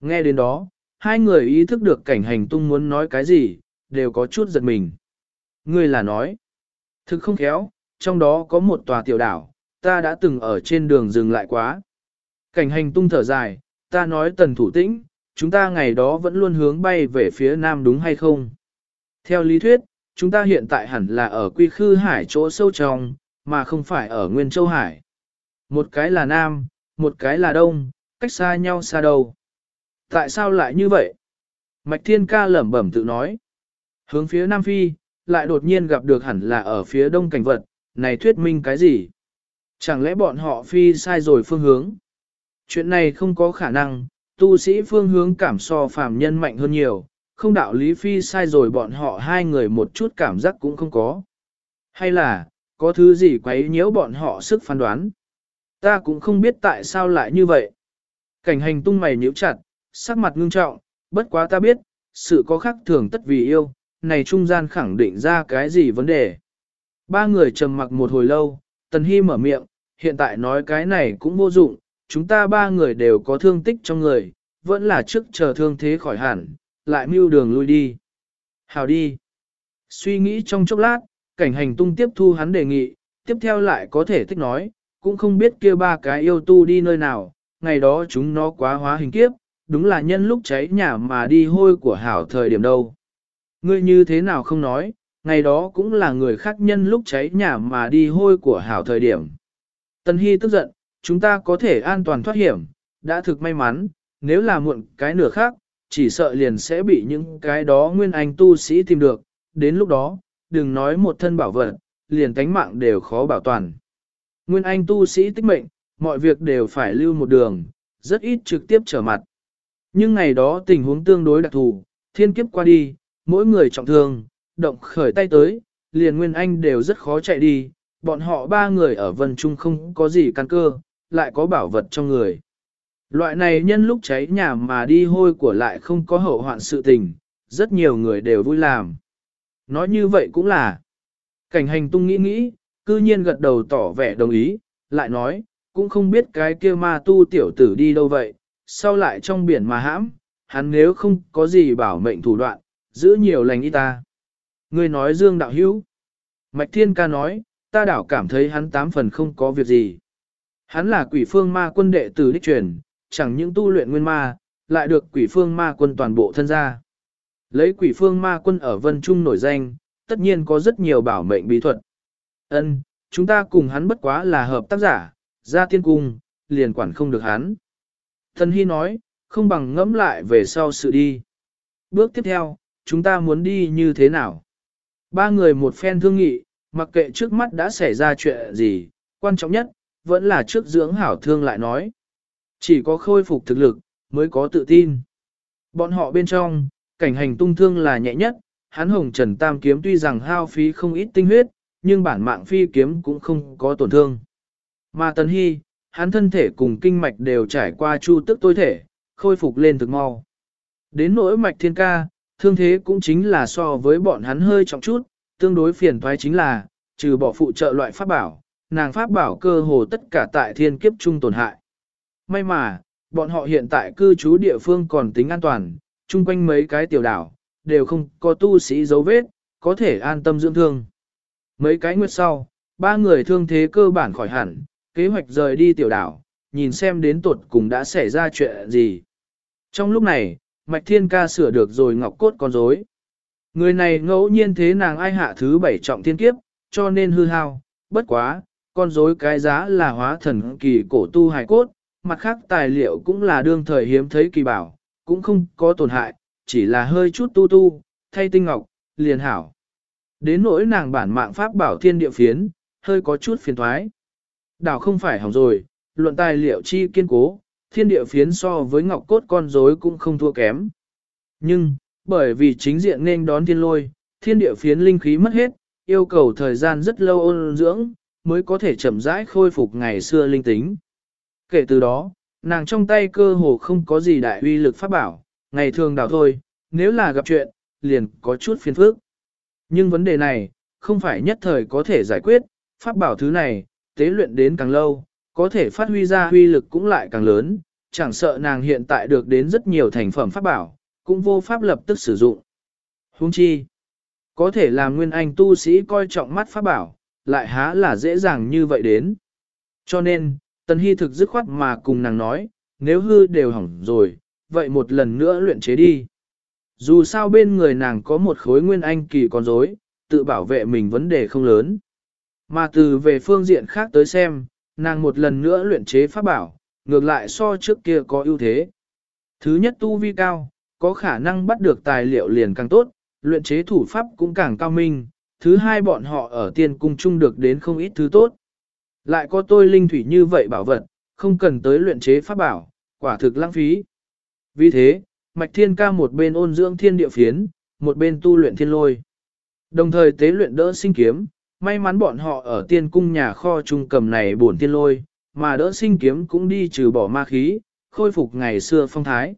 Nghe đến đó, hai người ý thức được cảnh hành tung muốn nói cái gì, đều có chút giật mình. Ngươi là nói, thực không khéo, trong đó có một tòa tiểu đảo, ta đã từng ở trên đường dừng lại quá. Cảnh hành tung thở dài, ta nói tần thủ tĩnh, chúng ta ngày đó vẫn luôn hướng bay về phía nam đúng hay không? Theo lý thuyết, chúng ta hiện tại hẳn là ở quy khư hải chỗ sâu trong, mà không phải ở Nguyên Châu Hải. Một cái là Nam, một cái là Đông, cách xa nhau xa đâu. Tại sao lại như vậy? Mạch Thiên Ca lẩm bẩm tự nói. Hướng phía Nam Phi, lại đột nhiên gặp được hẳn là ở phía Đông cảnh vật, này thuyết minh cái gì? Chẳng lẽ bọn họ phi sai rồi phương hướng? Chuyện này không có khả năng, tu sĩ phương hướng cảm so phàm nhân mạnh hơn nhiều, không đạo lý phi sai rồi bọn họ hai người một chút cảm giác cũng không có. Hay là, có thứ gì quấy nhiễu bọn họ sức phán đoán? Ta cũng không biết tại sao lại như vậy. Cảnh hành tung mày nhíu chặt, sắc mặt ngưng trọng, bất quá ta biết, sự có khác thường tất vì yêu, này trung gian khẳng định ra cái gì vấn đề. Ba người trầm mặc một hồi lâu, Tần Hy mở miệng, hiện tại nói cái này cũng vô dụng, chúng ta ba người đều có thương tích trong người, vẫn là trước chờ thương thế khỏi hẳn, lại mưu đường lui đi. Hào đi. Suy nghĩ trong chốc lát, cảnh hành tung tiếp thu hắn đề nghị, tiếp theo lại có thể thích nói, cũng không biết kia ba cái yêu tu đi nơi nào, ngày đó chúng nó quá hóa hình kiếp, đúng là nhân lúc cháy nhà mà đi hôi của hảo thời điểm đâu. Ngươi như thế nào không nói, ngày đó cũng là người khác nhân lúc cháy nhà mà đi hôi của hảo thời điểm. Tân Hy tức giận, chúng ta có thể an toàn thoát hiểm, đã thực may mắn, nếu là muộn cái nửa khác, chỉ sợ liền sẽ bị những cái đó nguyên anh tu sĩ tìm được, đến lúc đó, đừng nói một thân bảo vật, liền tánh mạng đều khó bảo toàn. Nguyên anh tu sĩ tích mệnh, mọi việc đều phải lưu một đường, rất ít trực tiếp trở mặt. Nhưng ngày đó tình huống tương đối đặc thù, thiên kiếp qua đi, mỗi người trọng thương, động khởi tay tới, liền Nguyên Anh đều rất khó chạy đi, bọn họ ba người ở Vân Trung không có gì căn cơ, lại có bảo vật trong người. Loại này nhân lúc cháy nhà mà đi hôi của lại không có hậu hoạn sự tình, rất nhiều người đều vui làm. Nói như vậy cũng là, cảnh hành tung nghĩ nghĩ, cư nhiên gật đầu tỏ vẻ đồng ý, lại nói, cũng không biết cái kia ma tu tiểu tử đi đâu vậy, sau lại trong biển mà hãm, hắn nếu không có gì bảo mệnh thủ đoạn, giữ nhiều lành y ta. Ngươi nói dương đạo hữu. Mạch Thiên Ca nói, ta đảo cảm thấy hắn tám phần không có việc gì. Hắn là quỷ phương ma quân đệ tử đích truyền, chẳng những tu luyện nguyên ma, lại được quỷ phương ma quân toàn bộ thân gia. Lấy quỷ phương ma quân ở Vân Trung nổi danh, tất nhiên có rất nhiều bảo mệnh bí thuật. Ân, chúng ta cùng hắn bất quá là hợp tác giả, ra tiên cung, liền quản không được hắn. Thần Hy nói, không bằng ngẫm lại về sau sự đi. Bước tiếp theo, chúng ta muốn đi như thế nào? Ba người một phen thương nghị, mặc kệ trước mắt đã xảy ra chuyện gì, quan trọng nhất, vẫn là trước dưỡng hảo thương lại nói. Chỉ có khôi phục thực lực, mới có tự tin. Bọn họ bên trong, cảnh hành tung thương là nhẹ nhất, hắn hồng trần tam kiếm tuy rằng hao phí không ít tinh huyết, nhưng bản mạng phi kiếm cũng không có tổn thương. Mà tần hy, hắn thân thể cùng kinh mạch đều trải qua chu tức tối thể, khôi phục lên thực mau. Đến nỗi mạch thiên ca, thương thế cũng chính là so với bọn hắn hơi trọng chút, tương đối phiền toái chính là, trừ bỏ phụ trợ loại pháp bảo, nàng pháp bảo cơ hồ tất cả tại thiên kiếp trung tổn hại. May mà, bọn họ hiện tại cư trú địa phương còn tính an toàn, chung quanh mấy cái tiểu đảo, đều không có tu sĩ dấu vết, có thể an tâm dưỡng thương. Mấy cái nguyệt sau, ba người thương thế cơ bản khỏi hẳn, kế hoạch rời đi tiểu đảo, nhìn xem đến tuột cùng đã xảy ra chuyện gì. Trong lúc này, Mạch Thiên Ca sửa được rồi ngọc cốt con rối. Người này ngẫu nhiên thế nàng ai hạ thứ bảy trọng thiên kiếp, cho nên hư hao, bất quá, con rối cái giá là hóa thần kỳ cổ tu hài cốt, mặt khác tài liệu cũng là đương thời hiếm thấy kỳ bảo, cũng không có tổn hại, chỉ là hơi chút tu tu, thay tinh ngọc, liền hảo. Đến nỗi nàng bản mạng pháp bảo thiên địa phiến, hơi có chút phiền thoái. Đảo không phải hỏng rồi, luận tài liệu chi kiên cố, thiên địa phiến so với ngọc cốt con rối cũng không thua kém. Nhưng, bởi vì chính diện nên đón thiên lôi, thiên địa phiến linh khí mất hết, yêu cầu thời gian rất lâu ôn dưỡng, mới có thể chậm rãi khôi phục ngày xưa linh tính. Kể từ đó, nàng trong tay cơ hồ không có gì đại uy lực pháp bảo, ngày thường đảo thôi, nếu là gặp chuyện, liền có chút phiền phức. Nhưng vấn đề này, không phải nhất thời có thể giải quyết, pháp bảo thứ này, tế luyện đến càng lâu, có thể phát huy ra huy lực cũng lại càng lớn, chẳng sợ nàng hiện tại được đến rất nhiều thành phẩm pháp bảo, cũng vô pháp lập tức sử dụng. Hung chi, có thể làm nguyên anh tu sĩ coi trọng mắt pháp bảo, lại há là dễ dàng như vậy đến. Cho nên, Tần Hy thực dứt khoát mà cùng nàng nói, nếu hư đều hỏng rồi, vậy một lần nữa luyện chế đi. Dù sao bên người nàng có một khối nguyên anh kỳ con rối, tự bảo vệ mình vấn đề không lớn. Mà từ về phương diện khác tới xem, nàng một lần nữa luyện chế pháp bảo, ngược lại so trước kia có ưu thế. Thứ nhất tu vi cao, có khả năng bắt được tài liệu liền càng tốt, luyện chế thủ pháp cũng càng cao minh. Thứ hai bọn họ ở tiên cung chung được đến không ít thứ tốt. Lại có tôi linh thủy như vậy bảo vật, không cần tới luyện chế pháp bảo, quả thực lãng phí. Vì thế, Mạch Thiên ca một bên ôn dưỡng thiên địa phiến, một bên tu luyện thiên lôi. Đồng thời tế luyện đỡ sinh kiếm, May mắn bọn họ ở tiên cung nhà kho trung cầm này bổn tiên lôi, mà đỡ sinh kiếm cũng đi trừ bỏ ma khí, khôi phục ngày xưa phong thái.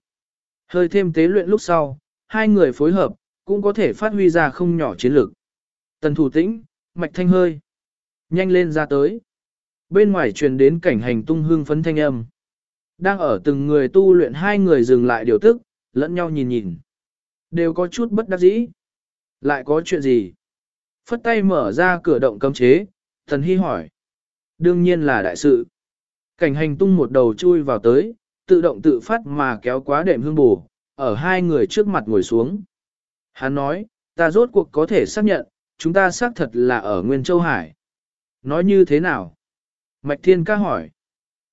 Hơi thêm tế luyện lúc sau, hai người phối hợp, cũng có thể phát huy ra không nhỏ chiến lược. Tần thủ tĩnh, mạch thanh hơi. Nhanh lên ra tới. Bên ngoài truyền đến cảnh hành tung hương phấn thanh âm. Đang ở từng người tu luyện hai người dừng lại điều tức, lẫn nhau nhìn nhìn. Đều có chút bất đắc dĩ. Lại có chuyện gì? Phất tay mở ra cửa động cấm chế, thần hy hỏi. Đương nhiên là đại sự. Cảnh hành tung một đầu chui vào tới, tự động tự phát mà kéo quá đệm hương bù, ở hai người trước mặt ngồi xuống. Hắn nói, ta rốt cuộc có thể xác nhận, chúng ta xác thật là ở Nguyên Châu Hải. Nói như thế nào? Mạch Thiên ca hỏi.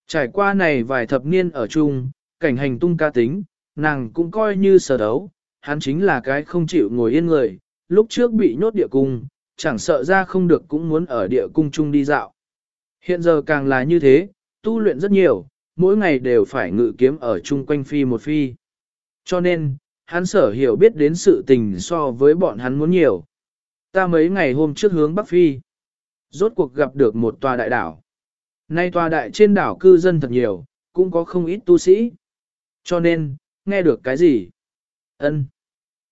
Trải qua này vài thập niên ở chung, cảnh hành tung ca tính, nàng cũng coi như sở đấu, hắn chính là cái không chịu ngồi yên người, lúc trước bị nhốt địa cung, chẳng sợ ra không được cũng muốn ở địa cung chung đi dạo. Hiện giờ càng là như thế, tu luyện rất nhiều, mỗi ngày đều phải ngự kiếm ở chung quanh phi một phi. Cho nên, hắn sở hiểu biết đến sự tình so với bọn hắn muốn nhiều. Ta mấy ngày hôm trước hướng Bắc Phi, rốt cuộc gặp được một tòa đại đảo. Nay tòa đại trên đảo cư dân thật nhiều, cũng có không ít tu sĩ. Cho nên, nghe được cái gì? Ân.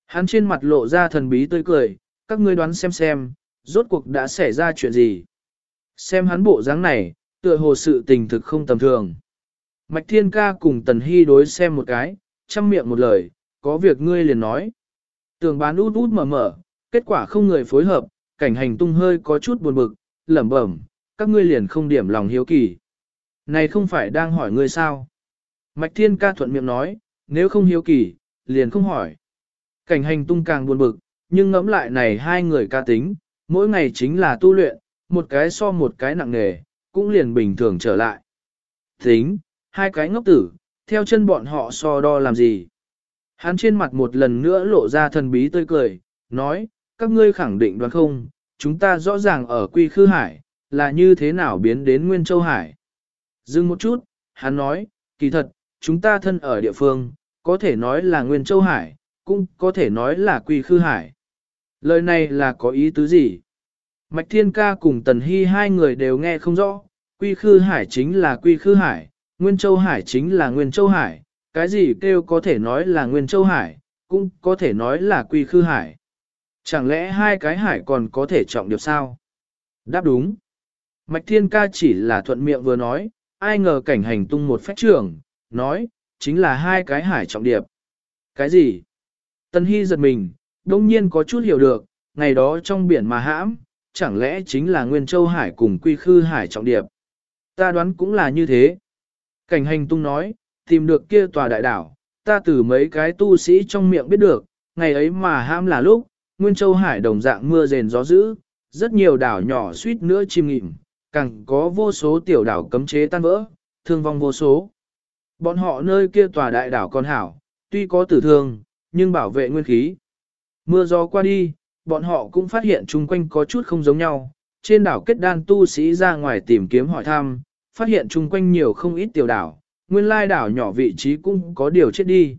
Hắn trên mặt lộ ra thần bí tươi cười, các ngươi đoán xem xem, rốt cuộc đã xảy ra chuyện gì? Xem hắn bộ dáng này, tựa hồ sự tình thực không tầm thường. Mạch Thiên Ca cùng Tần Hy đối xem một cái, chăm miệng một lời, có việc ngươi liền nói. Tường bán út út mở mở, kết quả không người phối hợp, cảnh hành tung hơi có chút buồn bực, lẩm bẩm, các ngươi liền không điểm lòng hiếu kỳ. Này không phải đang hỏi ngươi sao? Mạch Thiên Ca thuận miệng nói, nếu không hiếu kỳ, liền không hỏi. Cảnh hành tung càng buồn bực, nhưng ngẫm lại này hai người ca tính, mỗi ngày chính là tu luyện, một cái so một cái nặng nghề, cũng liền bình thường trở lại. Tính, hai cái ngốc tử, theo chân bọn họ so đo làm gì? Hắn trên mặt một lần nữa lộ ra thần bí tươi cười, nói, các ngươi khẳng định đoán không, chúng ta rõ ràng ở Quy Khư Hải, là như thế nào biến đến Nguyên Châu Hải. Dừng một chút, hắn nói, kỳ thật, chúng ta thân ở địa phương, có thể nói là Nguyên Châu Hải, cũng có thể nói là Quy Khư Hải. Lời này là có ý tứ gì? Mạch Thiên Ca cùng Tần Hy hai người đều nghe không rõ, Quy Khư Hải chính là Quy Khư Hải, Nguyên Châu Hải chính là Nguyên Châu Hải, cái gì kêu có thể nói là Nguyên Châu Hải, cũng có thể nói là Quy Khư Hải. Chẳng lẽ hai cái hải còn có thể trọng điệp sao? Đáp đúng. Mạch Thiên Ca chỉ là thuận miệng vừa nói, ai ngờ cảnh hành tung một phép trưởng, nói, chính là hai cái hải trọng điệp. Cái gì? Tân Hy giật mình, đông nhiên có chút hiểu được, ngày đó trong biển mà hãm, chẳng lẽ chính là Nguyên Châu Hải cùng Quy Khư Hải trọng điệp. Ta đoán cũng là như thế. Cảnh hành tung nói, tìm được kia tòa đại đảo, ta từ mấy cái tu sĩ trong miệng biết được, ngày ấy mà hãm là lúc, Nguyên Châu Hải đồng dạng mưa rền gió dữ, rất nhiều đảo nhỏ suýt nữa chim nghịm, càng có vô số tiểu đảo cấm chế tan vỡ, thương vong vô số. Bọn họ nơi kia tòa đại đảo còn hảo, tuy có tử thương, nhưng bảo vệ nguyên khí. Mưa gió qua đi, bọn họ cũng phát hiện chung quanh có chút không giống nhau. Trên đảo kết đan tu sĩ ra ngoài tìm kiếm hỏi thăm, phát hiện chung quanh nhiều không ít tiểu đảo, nguyên lai đảo nhỏ vị trí cũng có điều chết đi.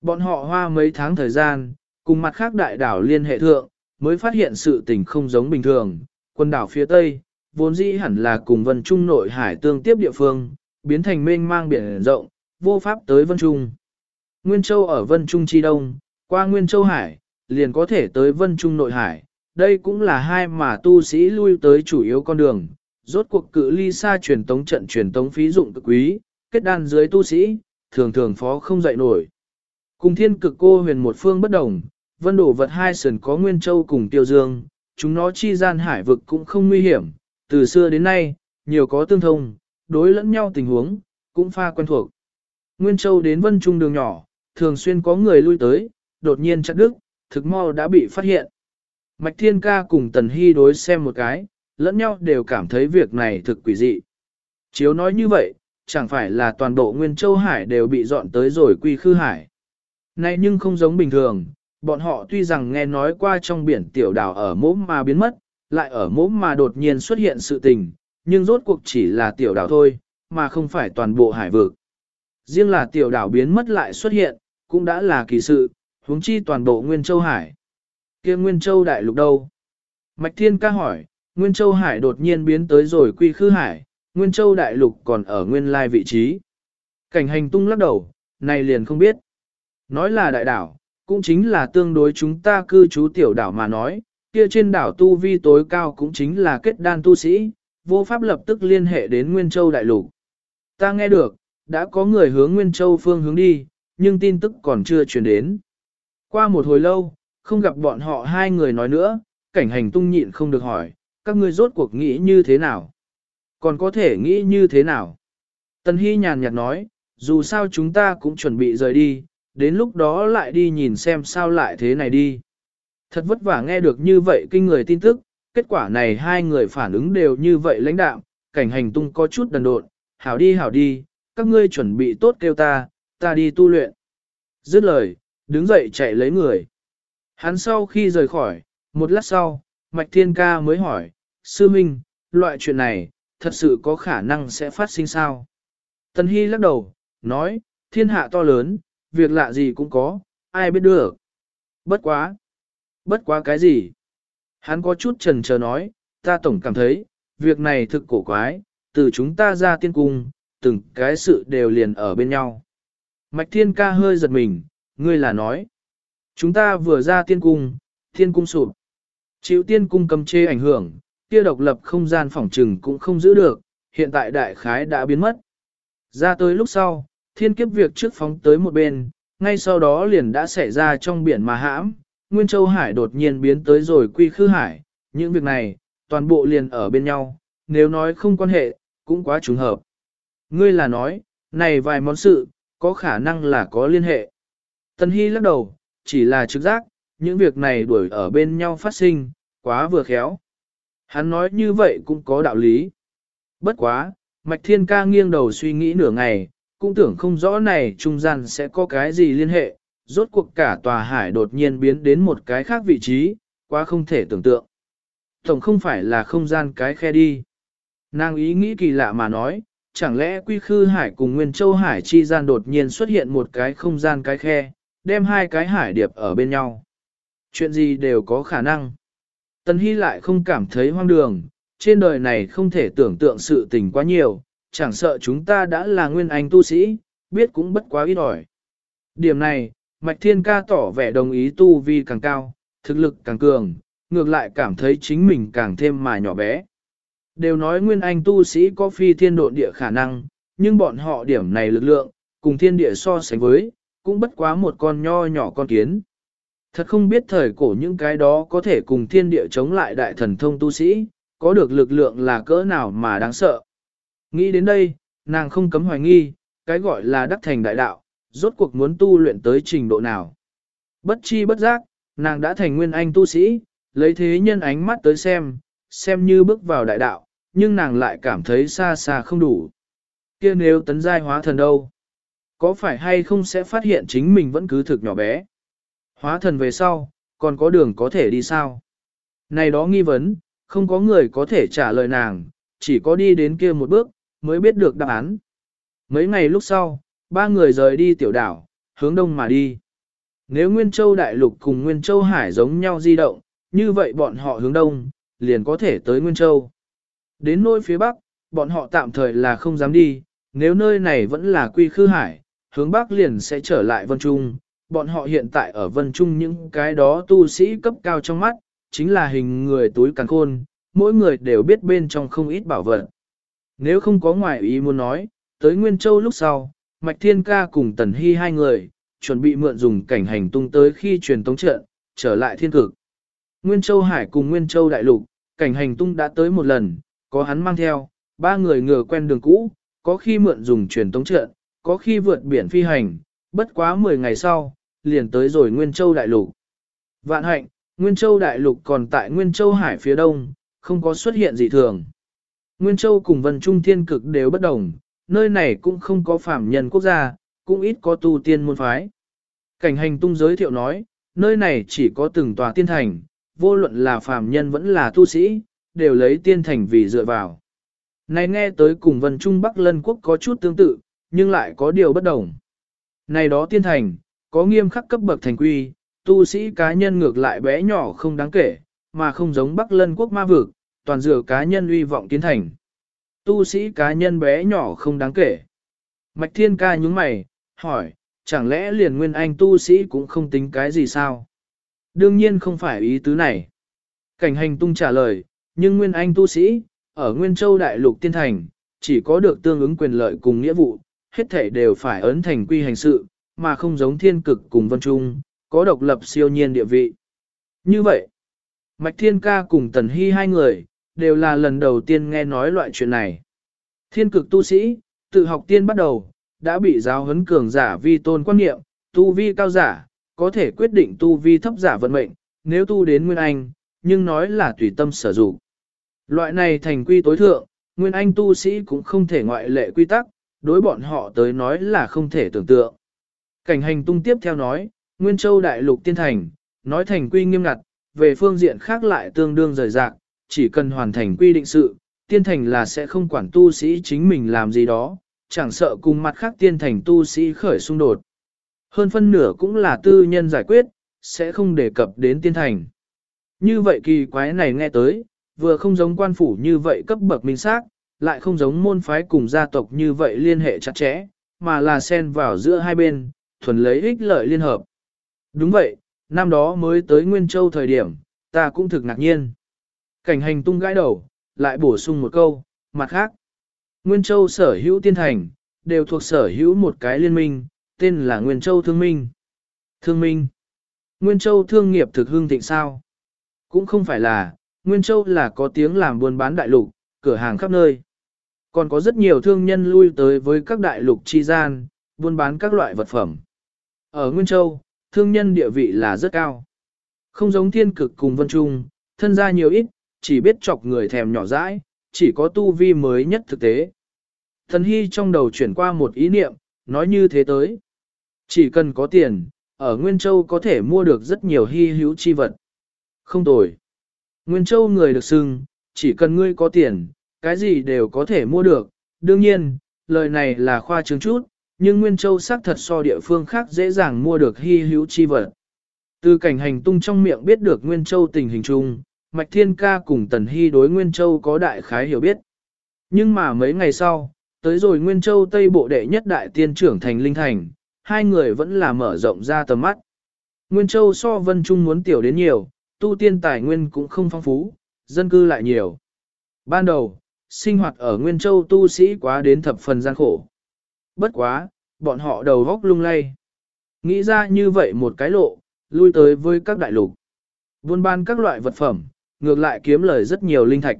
Bọn họ hoa mấy tháng thời gian, cùng mặt khác đại đảo liên hệ thượng, mới phát hiện sự tình không giống bình thường. Quân đảo phía Tây, vốn dĩ hẳn là cùng vân trung nội hải tương tiếp địa phương, biến thành mênh mang biển rộng, vô pháp tới vân trung. Nguyên Châu ở vân trung chi đông, qua Nguyên Châu Hải, liền có thể tới vân trung nội hải. Đây cũng là hai mà tu sĩ lui tới chủ yếu con đường, rốt cuộc cự ly xa truyền tống trận truyền tống phí dụng cực quý, kết đan dưới tu sĩ, thường thường phó không dậy nổi. Cùng thiên cực cô huyền một phương bất đồng, vân đổ vật hai sườn có Nguyên Châu cùng Tiêu Dương, chúng nó chi gian hải vực cũng không nguy hiểm, từ xưa đến nay, nhiều có tương thông, đối lẫn nhau tình huống, cũng pha quen thuộc. Nguyên Châu đến vân trung đường nhỏ, thường xuyên có người lui tới, đột nhiên chặt đứt, thực mau đã bị phát hiện. Mạch Thiên Ca cùng Tần Hy đối xem một cái, lẫn nhau đều cảm thấy việc này thực quỷ dị. Chiếu nói như vậy, chẳng phải là toàn bộ Nguyên Châu Hải đều bị dọn tới rồi quy khư hải. Này nhưng không giống bình thường, bọn họ tuy rằng nghe nói qua trong biển tiểu đảo ở mốm mà biến mất, lại ở mốm mà đột nhiên xuất hiện sự tình, nhưng rốt cuộc chỉ là tiểu đảo thôi, mà không phải toàn bộ hải vực. Riêng là tiểu đảo biến mất lại xuất hiện, cũng đã là kỳ sự, huống chi toàn bộ Nguyên Châu Hải. kia Nguyên Châu Đại Lục đâu? Mạch Thiên ca hỏi, Nguyên Châu Hải đột nhiên biến tới rồi quy khư hải, Nguyên Châu Đại Lục còn ở nguyên lai vị trí. Cảnh hành tung lắc đầu, này liền không biết. Nói là đại đảo, cũng chính là tương đối chúng ta cư trú tiểu đảo mà nói, kia trên đảo tu vi tối cao cũng chính là kết đan tu sĩ, vô pháp lập tức liên hệ đến Nguyên Châu Đại Lục. Ta nghe được, đã có người hướng Nguyên Châu phương hướng đi, nhưng tin tức còn chưa truyền đến. Qua một hồi lâu, không gặp bọn họ hai người nói nữa, cảnh hành tung nhịn không được hỏi, các ngươi rốt cuộc nghĩ như thế nào? Còn có thể nghĩ như thế nào? Tần Hy nhàn nhạt nói, dù sao chúng ta cũng chuẩn bị rời đi, đến lúc đó lại đi nhìn xem sao lại thế này đi. Thật vất vả nghe được như vậy kinh người tin tức, kết quả này hai người phản ứng đều như vậy lãnh đạo, cảnh hành tung có chút đần độn, hảo đi hảo đi, các ngươi chuẩn bị tốt kêu ta, ta đi tu luyện. Dứt lời, đứng dậy chạy lấy người. Hắn sau khi rời khỏi, một lát sau, Mạch Thiên Ca mới hỏi, Sư Minh, loại chuyện này, thật sự có khả năng sẽ phát sinh sao? Tần Hy lắc đầu, nói, thiên hạ to lớn, việc lạ gì cũng có, ai biết được. Bất quá. Bất quá cái gì? Hắn có chút trần chờ nói, ta tổng cảm thấy, việc này thực cổ quái, từ chúng ta ra tiên cung, từng cái sự đều liền ở bên nhau. Mạch Thiên Ca hơi giật mình, ngươi là nói. Chúng ta vừa ra tiên cung, thiên cung sụp. Chịu tiên cung cầm chê ảnh hưởng, kia độc lập không gian phòng trừng cũng không giữ được, hiện tại đại khái đã biến mất. Ra tới lúc sau, thiên kiếp việc trước phóng tới một bên, ngay sau đó liền đã xảy ra trong biển mà hãm, Nguyên Châu Hải đột nhiên biến tới rồi quy khư hải, những việc này, toàn bộ liền ở bên nhau, nếu nói không quan hệ, cũng quá trùng hợp. Ngươi là nói, này vài món sự, có khả năng là có liên hệ. Tân Hy lắc đầu, chỉ là trực giác, những việc này đuổi ở bên nhau phát sinh, quá vừa khéo. Hắn nói như vậy cũng có đạo lý. Bất quá, Mạch Thiên Ca nghiêng đầu suy nghĩ nửa ngày, cũng tưởng không rõ này trung gian sẽ có cái gì liên hệ, rốt cuộc cả tòa hải đột nhiên biến đến một cái khác vị trí, quá không thể tưởng tượng. Tổng không phải là không gian cái khe đi. Nàng ý nghĩ kỳ lạ mà nói, chẳng lẽ quy khư hải cùng nguyên châu hải chi gian đột nhiên xuất hiện một cái không gian cái khe, đem hai cái hải điệp ở bên nhau. Chuyện gì đều có khả năng. Tần Hy lại không cảm thấy hoang đường, trên đời này không thể tưởng tượng sự tình quá nhiều, chẳng sợ chúng ta đã là nguyên anh tu sĩ, biết cũng bất quá ít ỏi. Điểm này, Mạch Thiên Ca tỏ vẻ đồng ý tu vi càng cao, thực lực càng cường, ngược lại cảm thấy chính mình càng thêm mà nhỏ bé. Đều nói nguyên anh tu sĩ có phi thiên độ địa khả năng, nhưng bọn họ điểm này lực lượng, cùng thiên địa so sánh với, cũng bất quá một con nho nhỏ con kiến. Thật không biết thời cổ những cái đó có thể cùng thiên địa chống lại đại thần thông tu sĩ, có được lực lượng là cỡ nào mà đáng sợ. Nghĩ đến đây, nàng không cấm hoài nghi, cái gọi là đắc thành đại đạo, rốt cuộc muốn tu luyện tới trình độ nào. Bất chi bất giác, nàng đã thành nguyên anh tu sĩ, lấy thế nhân ánh mắt tới xem, xem như bước vào đại đạo, nhưng nàng lại cảm thấy xa xa không đủ. kia nếu tấn giai hóa thần đâu? Có phải hay không sẽ phát hiện chính mình vẫn cứ thực nhỏ bé? Hóa thần về sau, còn có đường có thể đi sao? Này đó nghi vấn, không có người có thể trả lời nàng, chỉ có đi đến kia một bước, mới biết được đáp án. Mấy ngày lúc sau, ba người rời đi tiểu đảo, hướng đông mà đi. Nếu Nguyên Châu Đại Lục cùng Nguyên Châu Hải giống nhau di động, như vậy bọn họ hướng đông, liền có thể tới Nguyên Châu. Đến nỗi phía bắc, bọn họ tạm thời là không dám đi, nếu nơi này vẫn là quy khư hải, hướng bắc liền sẽ trở lại Vân Trung. Bọn họ hiện tại ở Vân Trung những cái đó tu sĩ cấp cao trong mắt, chính là hình người túi càng khôn, mỗi người đều biết bên trong không ít bảo vật. Nếu không có ngoại ý muốn nói, tới Nguyên Châu lúc sau, Mạch Thiên Ca cùng Tần Hy hai người, chuẩn bị mượn dùng cảnh hành tung tới khi truyền tống trận, trở lại thiên cực. Nguyên Châu Hải cùng Nguyên Châu Đại Lục, cảnh hành tung đã tới một lần, có hắn mang theo, ba người ngừa quen đường cũ, có khi mượn dùng truyền tống trận, có khi vượt biển phi hành, bất quá 10 ngày sau, liền tới rồi Nguyên Châu Đại Lục. Vạn hạnh, Nguyên Châu Đại Lục còn tại Nguyên Châu Hải phía đông, không có xuất hiện gì thường. Nguyên Châu cùng Vân Trung Thiên Cực đều bất đồng, nơi này cũng không có phạm nhân quốc gia, cũng ít có tu tiên môn phái. Cảnh hành tung giới thiệu nói, nơi này chỉ có từng tòa tiên thành, vô luận là phàm nhân vẫn là tu sĩ, đều lấy tiên thành vì dựa vào. Này nghe tới cùng Vân Trung Bắc Lân Quốc có chút tương tự, nhưng lại có điều bất đồng. Này đó tiên thành, có nghiêm khắc cấp bậc thành quy, tu sĩ cá nhân ngược lại bé nhỏ không đáng kể, mà không giống Bắc Lân Quốc ma vực, toàn dựa cá nhân uy vọng tiến thành. Tu sĩ cá nhân bé nhỏ không đáng kể. Mạch Thiên ca nhúng mày, hỏi, chẳng lẽ liền nguyên anh tu sĩ cũng không tính cái gì sao? Đương nhiên không phải ý tứ này. Cảnh hành tung trả lời, nhưng nguyên anh tu sĩ, ở Nguyên Châu Đại Lục Tiên Thành, chỉ có được tương ứng quyền lợi cùng nghĩa vụ, hết thể đều phải ấn thành quy hành sự, mà không giống thiên cực cùng vân trung, có độc lập siêu nhiên địa vị. Như vậy, Mạch Thiên Ca cùng Tần Hy hai người, đều là lần đầu tiên nghe nói loại chuyện này. Thiên cực tu sĩ, tự học tiên bắt đầu, đã bị giáo huấn cường giả vi tôn quan niệm, tu vi cao giả, có thể quyết định tu vi thấp giả vận mệnh, nếu tu đến Nguyên Anh, nhưng nói là tùy tâm sở dụng. Loại này thành quy tối thượng, Nguyên Anh tu sĩ cũng không thể ngoại lệ quy tắc, đối bọn họ tới nói là không thể tưởng tượng. Cảnh hành tung tiếp theo nói, Nguyên Châu Đại Lục Tiên Thành, nói thành quy nghiêm ngặt, về phương diện khác lại tương đương rời rạc, chỉ cần hoàn thành quy định sự, tiên thành là sẽ không quản tu sĩ chính mình làm gì đó, chẳng sợ cùng mặt khác tiên thành tu sĩ khởi xung đột. Hơn phân nửa cũng là tư nhân giải quyết, sẽ không đề cập đến tiên thành. Như vậy kỳ quái này nghe tới, vừa không giống quan phủ như vậy cấp bậc minh xác, lại không giống môn phái cùng gia tộc như vậy liên hệ chặt chẽ, mà là xen vào giữa hai bên, thuần lấy ích lợi liên hợp. Đúng vậy, năm đó mới tới Nguyên Châu thời điểm, ta cũng thực ngạc nhiên. Cảnh hành tung gãi đầu, lại bổ sung một câu, mặt khác. Nguyên Châu sở hữu tiên thành, đều thuộc sở hữu một cái liên minh, tên là Nguyên Châu Thương Minh. Thương Minh. Nguyên Châu thương nghiệp thực hương thịnh sao? Cũng không phải là, Nguyên Châu là có tiếng làm buôn bán đại lục, cửa hàng khắp nơi. Còn có rất nhiều thương nhân lui tới với các đại lục chi gian, buôn bán các loại vật phẩm. Ở Nguyên Châu, thương nhân địa vị là rất cao. Không giống thiên cực cùng vân trung, thân gia nhiều ít, chỉ biết chọc người thèm nhỏ dãi, chỉ có tu vi mới nhất thực tế. Thần Hy trong đầu chuyển qua một ý niệm, nói như thế tới. Chỉ cần có tiền, ở Nguyên Châu có thể mua được rất nhiều hy hữu chi vật. Không tồi. Nguyên Châu người được xưng, chỉ cần ngươi có tiền, cái gì đều có thể mua được. Đương nhiên, lời này là khoa trương chút, nhưng Nguyên Châu xác thật so địa phương khác dễ dàng mua được hy hữu chi vật. Từ cảnh hành tung trong miệng biết được Nguyên Châu tình hình chung, Mạch Thiên Ca cùng Tần Hy đối Nguyên Châu có đại khái hiểu biết. Nhưng mà mấy ngày sau, tới rồi Nguyên Châu Tây Bộ đệ nhất đại tiên trưởng thành Linh Thành, hai người vẫn là mở rộng ra tầm mắt. Nguyên Châu so Vân Trung muốn tiểu đến nhiều, tu tiên tài nguyên cũng không phong phú, dân cư lại nhiều. Ban đầu, sinh hoạt ở Nguyên Châu tu sĩ quá đến thập phần gian khổ. Bất quá, bọn họ đầu góc lung lay. Nghĩ ra như vậy một cái lộ, lui tới với các đại lục. Buôn bán các loại vật phẩm, ngược lại kiếm lời rất nhiều linh thạch.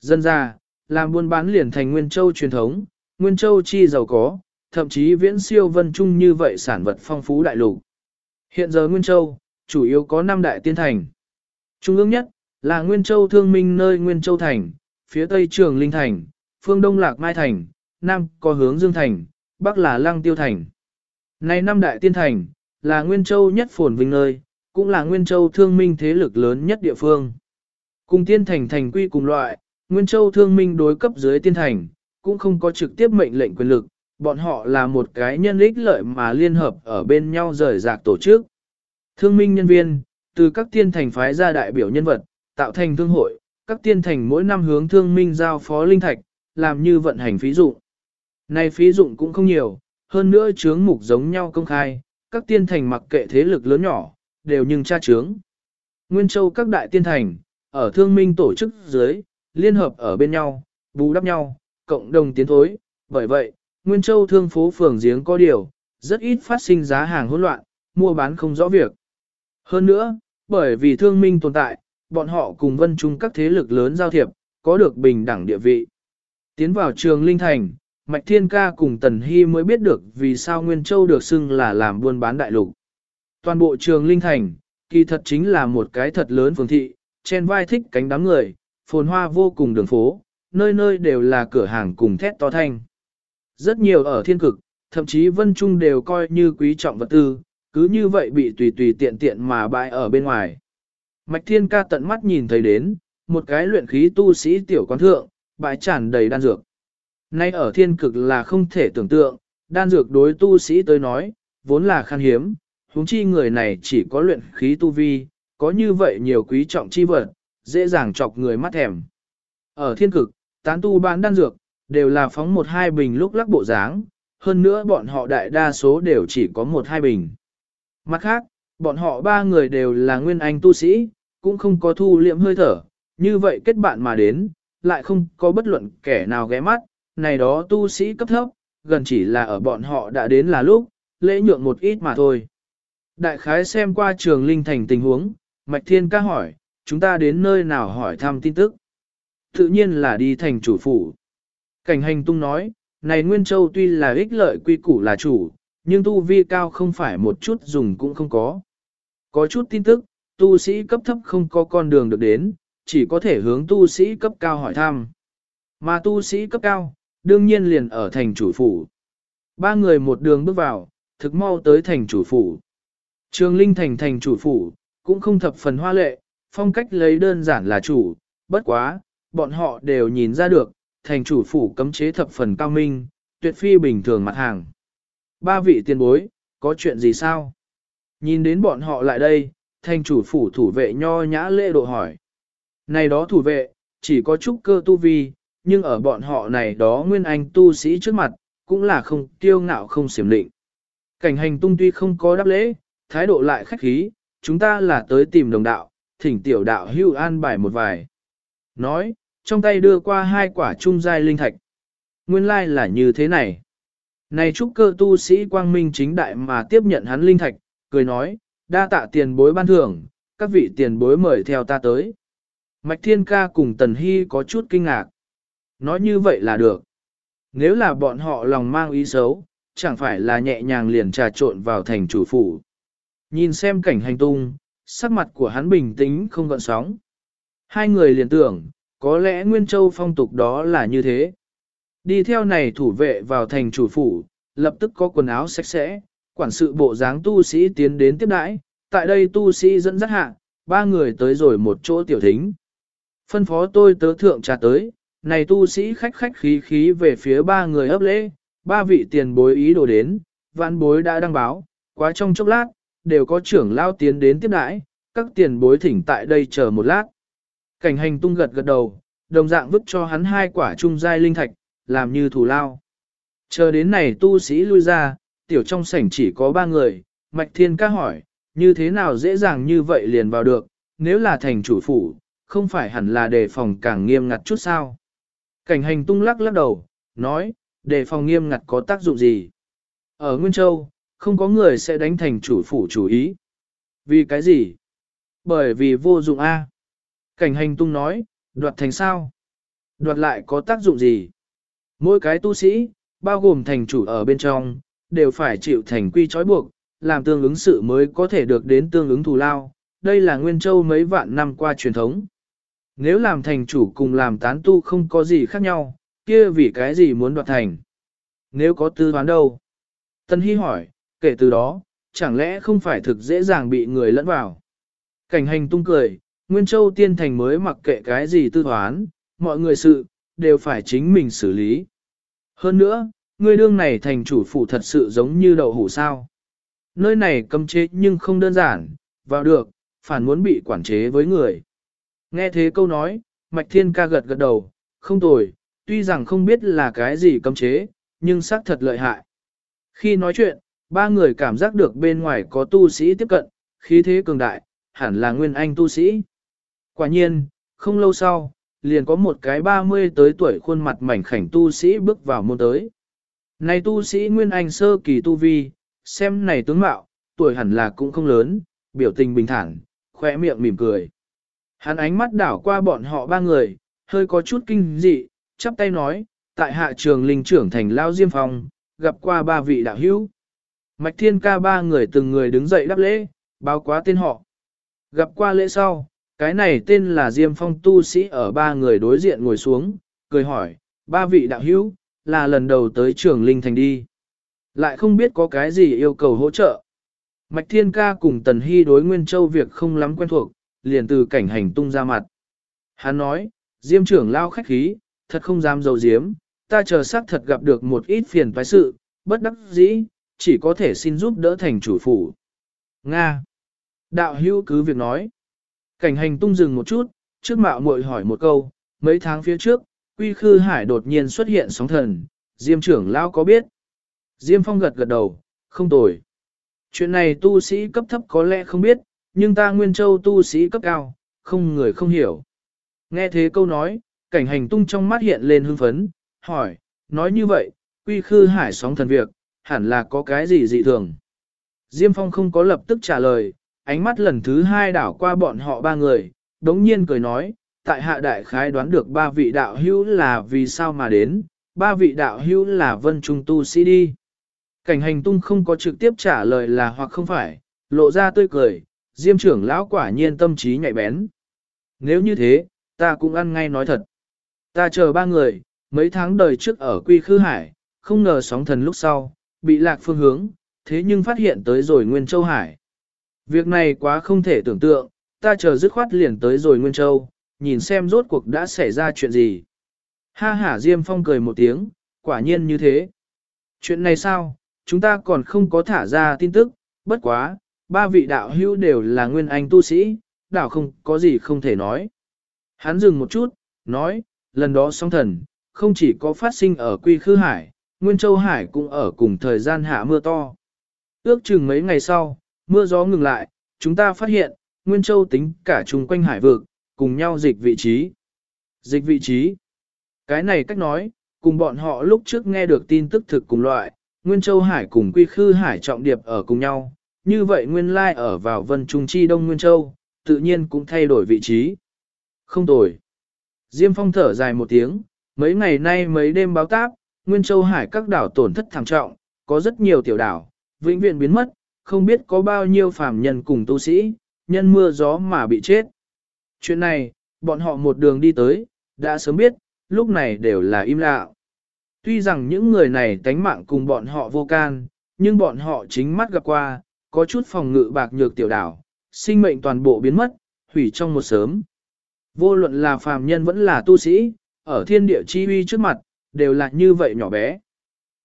Dân ra, làm buôn bán liền thành Nguyên Châu truyền thống, Nguyên Châu chi giàu có, thậm chí viễn siêu vân trung như vậy sản vật phong phú đại lục. Hiện giờ Nguyên Châu, chủ yếu có 5 đại tiên thành. Trung ương nhất, là Nguyên Châu Thương Minh nơi Nguyên Châu Thành, phía Tây Trường Linh Thành, phương Đông Lạc Mai Thành, Nam có hướng Dương Thành, Bắc là Lăng Tiêu Thành. Này năm đại tiên thành, là Nguyên Châu nhất phồn vinh nơi, cũng là Nguyên Châu thương minh thế lực lớn nhất địa phương. Cùng tiên thành thành quy cùng loại, Nguyên Châu thương minh đối cấp dưới tiên thành, cũng không có trực tiếp mệnh lệnh quyền lực, bọn họ là một cái nhân ích lợi mà liên hợp ở bên nhau rời rạc tổ chức. Thương minh nhân viên, từ các tiên thành phái ra đại biểu nhân vật, tạo thành thương hội, các tiên thành mỗi năm hướng thương minh giao phó linh thạch, làm như vận hành phí dụng. Này phí dụng cũng không nhiều, hơn nữa chướng mục giống nhau công khai, các tiên thành mặc kệ thế lực lớn nhỏ, đều nhưng tra chướng. Nguyên Châu các đại tiên thành, ở thương minh tổ chức dưới, liên hợp ở bên nhau, bù đắp nhau, cộng đồng tiến thối. Bởi vậy, Nguyên Châu thương phố phường giếng có điều, rất ít phát sinh giá hàng hỗn loạn, mua bán không rõ việc. Hơn nữa, bởi vì thương minh tồn tại, bọn họ cùng vân chung các thế lực lớn giao thiệp, có được bình đẳng địa vị. Tiến vào trường Linh Thành, Mạch Thiên Ca cùng Tần Hy mới biết được vì sao Nguyên Châu được xưng là làm buôn bán đại lục. Toàn bộ trường Linh Thành, kỳ thật chính là một cái thật lớn phường thị, trên vai thích cánh đám người, phồn hoa vô cùng đường phố, nơi nơi đều là cửa hàng cùng thét to thanh. Rất nhiều ở thiên cực, thậm chí vân trung đều coi như quý trọng vật tư, cứ như vậy bị tùy tùy tiện tiện mà bãi ở bên ngoài. Mạch Thiên Ca tận mắt nhìn thấy đến, một cái luyện khí tu sĩ tiểu quán thượng, bãi tràn đầy đan dược. Nay ở thiên cực là không thể tưởng tượng, đan dược đối tu sĩ tới nói, vốn là khan hiếm, huống chi người này chỉ có luyện khí tu vi, có như vậy nhiều quý trọng chi vật, dễ dàng chọc người mắt thèm. Ở thiên cực, tán tu bán đan dược, đều là phóng một hai bình lúc lắc bộ dáng, hơn nữa bọn họ đại đa số đều chỉ có một hai bình. Mặt khác, bọn họ ba người đều là nguyên anh tu sĩ, cũng không có thu liệm hơi thở, như vậy kết bạn mà đến, lại không có bất luận kẻ nào ghé mắt, này đó tu sĩ cấp thấp, gần chỉ là ở bọn họ đã đến là lúc, lễ nhượng một ít mà thôi. Đại khái xem qua trường linh thành tình huống, Mạch Thiên ca hỏi, chúng ta đến nơi nào hỏi thăm tin tức. Tự nhiên là đi thành chủ phủ. Cảnh hành tung nói, này Nguyên Châu tuy là ích lợi quy củ là chủ, nhưng tu vi cao không phải một chút dùng cũng không có. Có chút tin tức, tu sĩ cấp thấp không có con đường được đến, chỉ có thể hướng tu sĩ cấp cao hỏi thăm. Mà tu sĩ cấp cao, đương nhiên liền ở thành chủ phủ. Ba người một đường bước vào, thực mau tới thành chủ phủ. Trường Linh thành thành chủ phủ, cũng không thập phần hoa lệ, phong cách lấy đơn giản là chủ, bất quá, bọn họ đều nhìn ra được, thành chủ phủ cấm chế thập phần cao minh, tuyệt phi bình thường mặt hàng. Ba vị tiền bối, có chuyện gì sao? Nhìn đến bọn họ lại đây, thành chủ phủ thủ vệ nho nhã lễ độ hỏi. Này đó thủ vệ, chỉ có chút cơ tu vi, nhưng ở bọn họ này đó nguyên anh tu sĩ trước mặt, cũng là không tiêu ngạo không xiểm định. Cảnh hành tung tuy không có đáp lễ, thái độ lại khách khí, chúng ta là tới tìm đồng đạo, thỉnh tiểu đạo hưu an bài một vài. Nói, trong tay đưa qua hai quả trung giai linh thạch. Nguyên lai like là như thế này. Này trúc cơ tu sĩ quang minh chính đại mà tiếp nhận hắn linh thạch, cười nói, đa tạ tiền bối ban thưởng, các vị tiền bối mời theo ta tới. Mạch Thiên Ca cùng Tần Hy có chút kinh ngạc. Nói như vậy là được. Nếu là bọn họ lòng mang ý xấu, chẳng phải là nhẹ nhàng liền trà trộn vào thành chủ phủ. Nhìn xem cảnh hành tung, sắc mặt của hắn bình tĩnh không gợn sóng. Hai người liền tưởng, có lẽ Nguyên Châu phong tục đó là như thế. Đi theo này thủ vệ vào thành chủ phủ, lập tức có quần áo sạch sẽ, quản sự bộ dáng tu sĩ tiến đến tiếp đãi, tại đây tu sĩ dẫn dắt hạ, ba người tới rồi một chỗ tiểu thính. Phân phó tôi tớ thượng trà tới, này tu sĩ khách khách khí khí về phía ba người ấp lễ, ba vị tiền bối ý đồ đến, vạn bối đã đăng báo, quá trong chốc lát, đều có trưởng lao tiến đến tiếp đãi, các tiền bối thỉnh tại đây chờ một lát. Cảnh hành tung gật gật đầu, đồng dạng vứt cho hắn hai quả trung giai linh thạch, làm như thủ lao. Chờ đến này tu sĩ lui ra, tiểu trong sảnh chỉ có ba người, Mạch Thiên ca hỏi, như thế nào dễ dàng như vậy liền vào được, nếu là thành chủ phủ, không phải hẳn là đề phòng càng nghiêm ngặt chút sao. Cảnh hành tung lắc lắc đầu, nói, đề phòng nghiêm ngặt có tác dụng gì? Ở Nguyên Châu, không có người sẽ đánh thành chủ phủ chủ ý. Vì cái gì? Bởi vì vô dụng A. Cảnh hành tung nói, đoạt thành sao? Đoạt lại có tác dụng gì? Mỗi cái tu sĩ, bao gồm thành chủ ở bên trong, đều phải chịu thành quy trói buộc, làm tương ứng sự mới có thể được đến tương ứng thù lao. Đây là Nguyên Châu mấy vạn năm qua truyền thống. Nếu làm thành chủ cùng làm tán tu không có gì khác nhau, kia vì cái gì muốn đoạt thành? Nếu có tư toán đâu? Tân Hy hỏi, kể từ đó, chẳng lẽ không phải thực dễ dàng bị người lẫn vào? Cảnh hành tung cười, Nguyên Châu tiên thành mới mặc kệ cái gì tư toán, mọi người sự, đều phải chính mình xử lý. Hơn nữa, Ngươi đương này thành chủ phủ thật sự giống như đậu hủ sao. Nơi này cấm chế nhưng không đơn giản, vào được, phản muốn bị quản chế với người. Nghe thế câu nói, Mạch Thiên ca gật gật đầu, không tồi, tuy rằng không biết là cái gì cấm chế, nhưng xác thật lợi hại. Khi nói chuyện, ba người cảm giác được bên ngoài có tu sĩ tiếp cận, khí thế cường đại, hẳn là nguyên anh tu sĩ. Quả nhiên, không lâu sau, liền có một cái 30 tới tuổi khuôn mặt mảnh khảnh tu sĩ bước vào môn tới. Này tu sĩ nguyên anh sơ kỳ tu vi, xem này tướng mạo, tuổi hẳn là cũng không lớn, biểu tình bình thản, khỏe miệng mỉm cười. Hắn ánh mắt đảo qua bọn họ ba người, hơi có chút kinh dị, chắp tay nói, tại hạ trường linh trưởng thành lao diêm phong, gặp qua ba vị đạo hữu. Mạch thiên ca ba người từng người đứng dậy đáp lễ, báo quá tên họ. Gặp qua lễ sau, cái này tên là Diêm Phong tu sĩ ở ba người đối diện ngồi xuống, cười hỏi, ba vị đạo hữu, là lần đầu tới trường Linh Thành đi. Lại không biết có cái gì yêu cầu hỗ trợ. Mạch Thiên Ca cùng Tần Hy đối Nguyên Châu việc không lắm quen thuộc, liền từ cảnh hành tung ra mặt. Hắn nói, Diêm trưởng lao khách khí, thật không dám dầu diếm, ta chờ xác thật gặp được một ít phiền phái sự, bất đắc dĩ, chỉ có thể xin giúp đỡ thành chủ phủ. Nga. Đạo hữu cứ việc nói. Cảnh hành tung dừng một chút, trước mạo muội hỏi một câu, mấy tháng phía trước, Quy Khư Hải đột nhiên xuất hiện sóng thần, Diêm trưởng lão có biết? Diêm Phong gật gật đầu, không tồi. Chuyện này tu sĩ cấp thấp có lẽ không biết, nhưng ta Nguyên Châu tu sĩ cấp cao, không người không hiểu. Nghe thế câu nói, cảnh hành tung trong mắt hiện lên hưng phấn, hỏi, nói như vậy, quy khư hải sóng thần việc, hẳn là có cái gì dị thường. Diêm Phong không có lập tức trả lời, ánh mắt lần thứ hai đảo qua bọn họ ba người, đống nhiên cười nói, tại hạ đại khái đoán được ba vị đạo hữu là vì sao mà đến, ba vị đạo hữu là vân trung tu sĩ đi. Cảnh hành tung không có trực tiếp trả lời là hoặc không phải, lộ ra tươi cười, diêm trưởng lão quả nhiên tâm trí nhạy bén. Nếu như thế, ta cũng ăn ngay nói thật. Ta chờ ba người, mấy tháng đời trước ở Quy Khư Hải, không ngờ sóng thần lúc sau, bị lạc phương hướng, thế nhưng phát hiện tới rồi Nguyên Châu Hải. Việc này quá không thể tưởng tượng, ta chờ dứt khoát liền tới rồi Nguyên Châu, nhìn xem rốt cuộc đã xảy ra chuyện gì. Ha hả Diêm Phong cười một tiếng, quả nhiên như thế. Chuyện này sao, chúng ta còn không có thả ra tin tức, bất quá, ba vị đạo hữu đều là nguyên anh tu sĩ, đạo không có gì không thể nói. Hắn dừng một chút, nói, lần đó song thần, không chỉ có phát sinh ở Quy Khư Hải, Nguyên Châu Hải cũng ở cùng thời gian hạ mưa to. Ước chừng mấy ngày sau, mưa gió ngừng lại, chúng ta phát hiện, Nguyên Châu tính cả chung quanh hải vực, cùng nhau dịch vị trí. Dịch vị trí. Cái này cách nói, cùng bọn họ lúc trước nghe được tin tức thực cùng loại, Nguyên Châu Hải cùng Quy Khư Hải trọng điệp ở cùng nhau, như vậy Nguyên Lai ở vào Vân Trung Chi Đông Nguyên Châu, tự nhiên cũng thay đổi vị trí. Không tồi. Diêm Phong thở dài một tiếng, mấy ngày nay mấy đêm báo táp, Nguyên Châu Hải các đảo tổn thất thảm trọng, có rất nhiều tiểu đảo, vĩnh viễn biến mất, không biết có bao nhiêu phàm nhân cùng tu sĩ, nhân mưa gió mà bị chết. Chuyện này, bọn họ một đường đi tới, đã sớm biết, lúc này đều là im lặng. Tuy rằng những người này tánh mạng cùng bọn họ vô can, nhưng bọn họ chính mắt gặp qua, có chút phòng ngự bạc nhược tiểu đảo, sinh mệnh toàn bộ biến mất, hủy trong một sớm. Vô luận là phàm nhân vẫn là tu sĩ, ở thiên địa chi uy trước mặt, đều là như vậy nhỏ bé.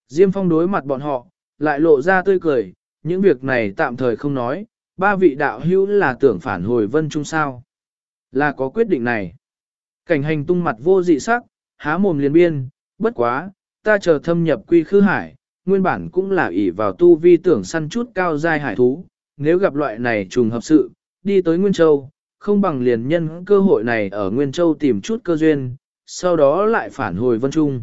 Diêm phong đối mặt bọn họ, lại lộ ra tươi cười, những việc này tạm thời không nói, ba vị đạo hữu là tưởng phản hồi vân trung sao. Là có quyết định này. Cảnh hành tung mặt vô dị sắc, há mồm liền biên, bất quá, ta chờ thâm nhập quy khư hải, nguyên bản cũng là ỷ vào tu vi tưởng săn chút cao giai hải thú, nếu gặp loại này trùng hợp sự, đi tới Nguyên Châu, không bằng liền nhân cơ hội này ở Nguyên Châu tìm chút cơ duyên, sau đó lại phản hồi Vân Trung.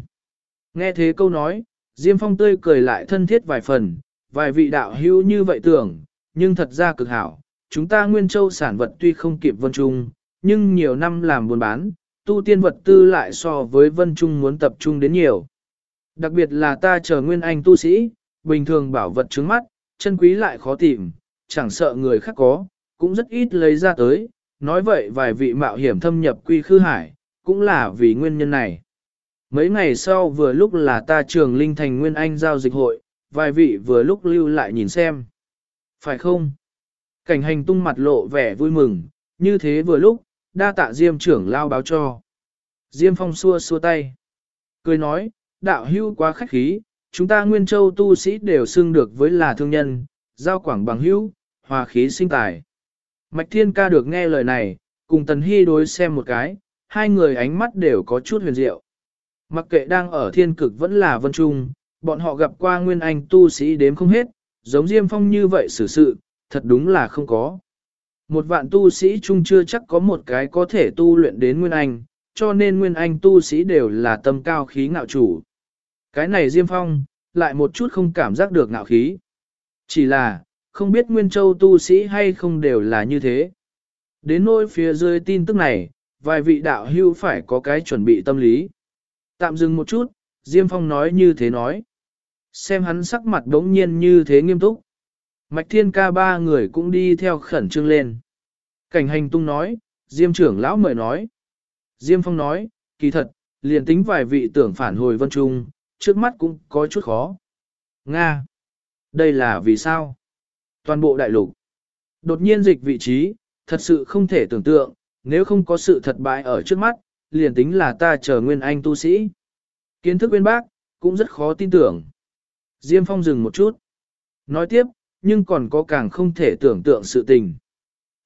Nghe thế câu nói, Diêm Phong tươi cười lại thân thiết vài phần, vài vị đạo hữu như vậy tưởng, nhưng thật ra cực hảo, chúng ta Nguyên Châu sản vật tuy không kịp Vân Trung, nhưng nhiều năm làm buôn bán, tu tiên vật tư lại so với Vân Trung muốn tập trung đến nhiều. Đặc biệt là ta chờ Nguyên Anh tu sĩ, bình thường bảo vật trứng mắt, chân quý lại khó tìm, chẳng sợ người khác có, cũng rất ít lấy ra tới, nói vậy vài vị mạo hiểm thâm nhập quy khư hải, cũng là vì nguyên nhân này. Mấy ngày sau vừa lúc là ta trường linh thành nguyên anh giao dịch hội, vài vị vừa lúc lưu lại nhìn xem. Phải không? Cảnh hành tung mặt lộ vẻ vui mừng, như thế vừa lúc, đa tạ Diêm trưởng lao báo cho. Diêm phong xua xua tay. Cười nói, đạo hưu quá khách khí, chúng ta nguyên châu tu sĩ đều xưng được với là thương nhân, giao quảng bằng hữu, hòa khí sinh tài. Mạch Thiên ca được nghe lời này, cùng Tần Hy đối xem một cái, hai người ánh mắt đều có chút huyền diệu. Mặc kệ đang ở thiên cực vẫn là vân trung, bọn họ gặp qua nguyên anh tu sĩ đếm không hết, giống Diêm Phong như vậy xử sự, thật đúng là không có. Một vạn tu sĩ chung chưa chắc có một cái có thể tu luyện đến nguyên anh, cho nên nguyên anh tu sĩ đều là tâm cao khí ngạo chủ. Cái này Diêm Phong, lại một chút không cảm giác được ngạo khí. Chỉ là, không biết Nguyên Châu tu sĩ hay không đều là như thế. Đến nỗi phía dưới tin tức này, vài vị đạo hưu phải có cái chuẩn bị tâm lý. Tạm dừng một chút, Diêm Phong nói như thế nói. Xem hắn sắc mặt đống nhiên như thế nghiêm túc. Mạch Thiên ca ba người cũng đi theo khẩn trương lên. Cảnh hành tung nói, Diêm trưởng lão mời nói. Diêm Phong nói, kỳ thật, liền tính vài vị tưởng phản hồi vân trung, trước mắt cũng có chút khó. Nga! Đây là vì sao? Toàn bộ đại lục. Đột nhiên dịch vị trí, thật sự không thể tưởng tượng, nếu không có sự thật bại ở trước mắt, liền tính là ta chờ nguyên anh tu sĩ. Kiến thức bên bác, cũng rất khó tin tưởng. Diêm Phong dừng một chút. Nói tiếp, nhưng còn có càng không thể tưởng tượng sự tình.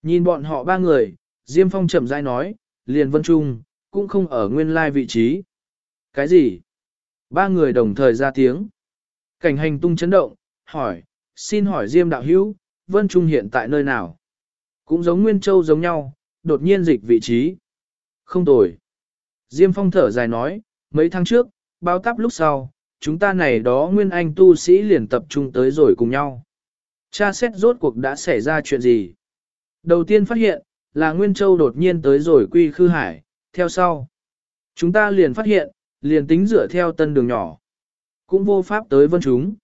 Nhìn bọn họ ba người, Diêm Phong chậm rãi nói, liền vân trung, cũng không ở nguyên lai vị trí. Cái gì? Ba người đồng thời ra tiếng. Cảnh hành tung chấn động, hỏi, xin hỏi Diêm đạo hữu, Vân Trung hiện tại nơi nào? Cũng giống Nguyên Châu giống nhau, đột nhiên dịch vị trí. Không tồi. Diêm Phong thở dài nói, mấy tháng trước, bao táp lúc sau, chúng ta này đó Nguyên Anh tu sĩ liền tập trung tới rồi cùng nhau. Cha xét rốt cuộc đã xảy ra chuyện gì? Đầu tiên phát hiện, là Nguyên Châu đột nhiên tới rồi quy khư hải, theo sau. Chúng ta liền phát hiện, liền tính dựa theo tân đường nhỏ. Cũng vô pháp tới vân chúng.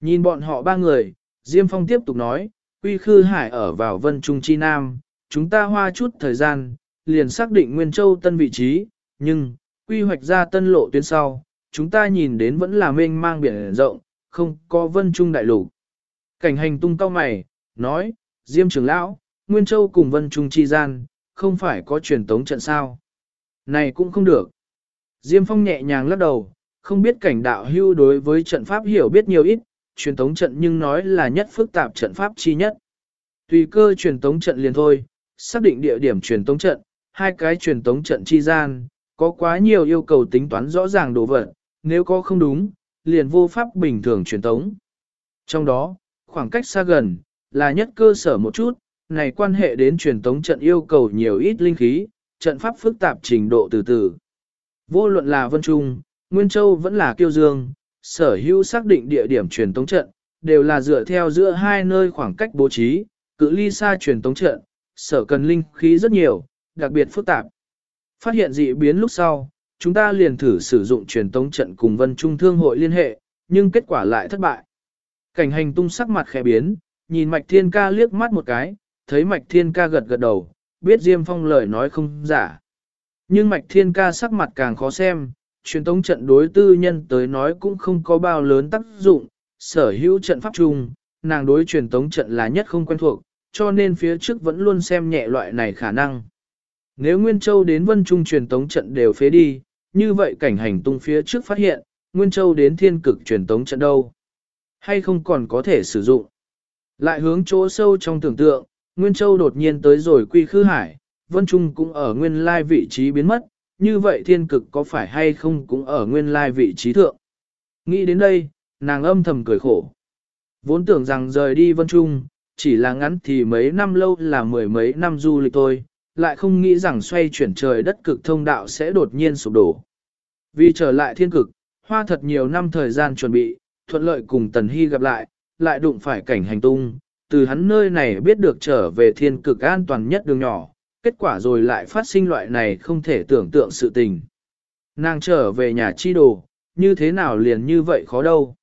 Nhìn bọn họ ba người, Diêm Phong tiếp tục nói, quy khư hải ở vào vân trung chi nam, chúng ta hoa chút thời gian, liền xác định Nguyên Châu tân vị trí, nhưng, quy hoạch ra tân lộ tuyến sau, chúng ta nhìn đến vẫn là mênh mang biển rộng, không có vân trung đại lục. Cảnh hành tung cao mày, nói, Diêm trưởng lão, Nguyên Châu cùng vân trung chi gian, không phải có truyền tống trận sao. Này cũng không được. Diêm Phong nhẹ nhàng lắc đầu, không biết cảnh đạo hưu đối với trận pháp hiểu biết nhiều ít, truyền tống trận nhưng nói là nhất phức tạp trận pháp chi nhất. Tùy cơ truyền tống trận liền thôi, xác định địa điểm truyền tống trận, hai cái truyền tống trận chi gian, có quá nhiều yêu cầu tính toán rõ ràng đồ vật, nếu có không đúng, liền vô pháp bình thường truyền tống. Trong đó, khoảng cách xa gần, là nhất cơ sở một chút, này quan hệ đến truyền tống trận yêu cầu nhiều ít linh khí, trận pháp phức tạp trình độ từ từ. Vô luận là Vân Trung, Nguyên Châu vẫn là Kiêu Dương, sở hữu xác định địa điểm truyền tống trận, đều là dựa theo giữa hai nơi khoảng cách bố trí, cự ly xa truyền tống trận, sở cần linh khí rất nhiều, đặc biệt phức tạp. Phát hiện dị biến lúc sau, chúng ta liền thử sử dụng truyền tống trận cùng Vân Trung Thương hội liên hệ, nhưng kết quả lại thất bại. Cảnh hành tung sắc mặt khẽ biến, nhìn Mạch Thiên Ca liếc mắt một cái, thấy Mạch Thiên Ca gật gật đầu, biết Diêm Phong lời nói không giả. Nhưng Mạch Thiên Ca sắc mặt càng khó xem, truyền tống trận đối tư nhân tới nói cũng không có bao lớn tác dụng, sở hữu trận pháp chung, nàng đối truyền tống trận là nhất không quen thuộc, cho nên phía trước vẫn luôn xem nhẹ loại này khả năng. Nếu Nguyên Châu đến Vân Trung truyền tống trận đều phế đi, như vậy cảnh hành tung phía trước phát hiện, Nguyên Châu đến thiên cực truyền tống trận đâu? Hay không còn có thể sử dụng? Lại hướng chỗ sâu trong tưởng tượng, Nguyên Châu đột nhiên tới rồi quy khư hải, Vân Trung cũng ở nguyên lai vị trí biến mất, như vậy thiên cực có phải hay không cũng ở nguyên lai vị trí thượng. Nghĩ đến đây, nàng âm thầm cười khổ. Vốn tưởng rằng rời đi Vân Trung, chỉ là ngắn thì mấy năm lâu là mười mấy năm du lịch thôi, lại không nghĩ rằng xoay chuyển trời đất cực thông đạo sẽ đột nhiên sụp đổ. Vì trở lại thiên cực, hoa thật nhiều năm thời gian chuẩn bị, thuận lợi cùng Tần Hy gặp lại, lại đụng phải cảnh hành tung, từ hắn nơi này biết được trở về thiên cực an toàn nhất đường nhỏ, kết quả rồi lại phát sinh loại này không thể tưởng tượng sự tình. Nàng trở về nhà chi đồ, như thế nào liền như vậy khó đâu.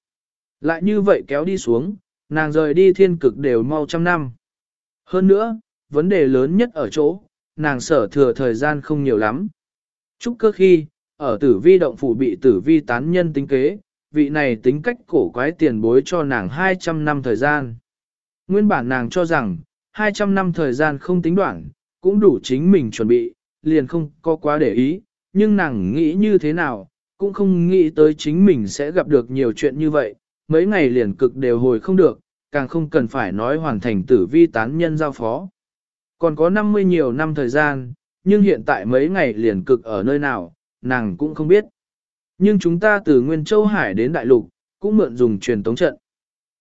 Lại như vậy kéo đi xuống, nàng rời đi thiên cực đều mau trăm năm. Hơn nữa, vấn đề lớn nhất ở chỗ, nàng sở thừa thời gian không nhiều lắm. Chúc cơ khi, ở tử vi động phủ bị tử vi tán nhân tính kế, vị này tính cách cổ quái tiền bối cho nàng 200 năm thời gian. Nguyên bản nàng cho rằng, 200 năm thời gian không tính đoạn, cũng đủ chính mình chuẩn bị, liền không có quá để ý, nhưng nàng nghĩ như thế nào, cũng không nghĩ tới chính mình sẽ gặp được nhiều chuyện như vậy, mấy ngày liền cực đều hồi không được, càng không cần phải nói hoàn thành tử vi tán nhân giao phó. Còn có 50 nhiều năm thời gian, nhưng hiện tại mấy ngày liền cực ở nơi nào, nàng cũng không biết. Nhưng chúng ta từ Nguyên Châu Hải đến Đại Lục, cũng mượn dùng truyền tống trận.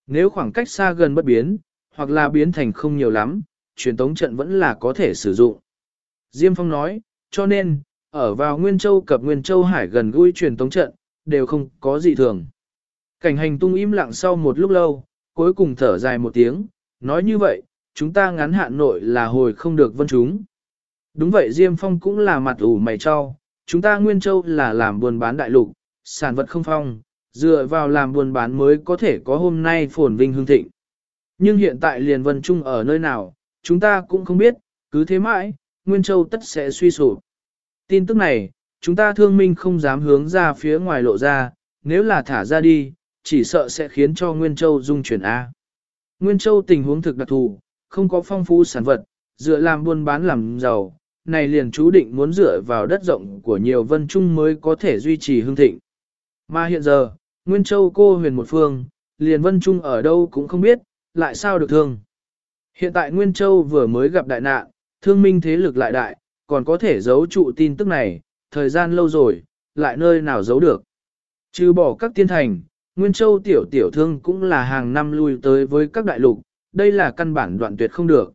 Nếu khoảng cách xa gần bất biến, hoặc là biến thành không nhiều lắm, truyền tống trận vẫn là có thể sử dụng. Diêm Phong nói, cho nên, ở vào Nguyên Châu cập Nguyên Châu Hải gần gũi truyền tống trận, đều không có gì thường. Cảnh hành tung im lặng sau một lúc lâu, cuối cùng thở dài một tiếng, nói như vậy, chúng ta ngắn hạn nội là hồi không được vân chúng. Đúng vậy Diêm Phong cũng là mặt ủ mày cho, chúng ta Nguyên Châu là làm buôn bán đại lục, sản vật không phong, dựa vào làm buôn bán mới có thể có hôm nay phồn vinh hương thịnh. Nhưng hiện tại liền vân trung ở nơi nào, chúng ta cũng không biết, cứ thế mãi, Nguyên Châu tất sẽ suy sụp. Tin tức này, chúng ta thương minh không dám hướng ra phía ngoài lộ ra, nếu là thả ra đi, chỉ sợ sẽ khiến cho Nguyên Châu dung chuyển A. Nguyên Châu tình huống thực đặc thù, không có phong phú sản vật, dựa làm buôn bán làm giàu, này liền chú định muốn dựa vào đất rộng của nhiều vân trung mới có thể duy trì hương thịnh. Mà hiện giờ, Nguyên Châu cô huyền một phương, liền vân trung ở đâu cũng không biết, lại sao được thương. Hiện tại Nguyên Châu vừa mới gặp đại nạn, thương minh thế lực lại đại, còn có thể giấu trụ tin tức này, thời gian lâu rồi, lại nơi nào giấu được. Trừ bỏ các tiên thành, Nguyên Châu tiểu tiểu thương cũng là hàng năm lui tới với các đại lục, đây là căn bản đoạn tuyệt không được.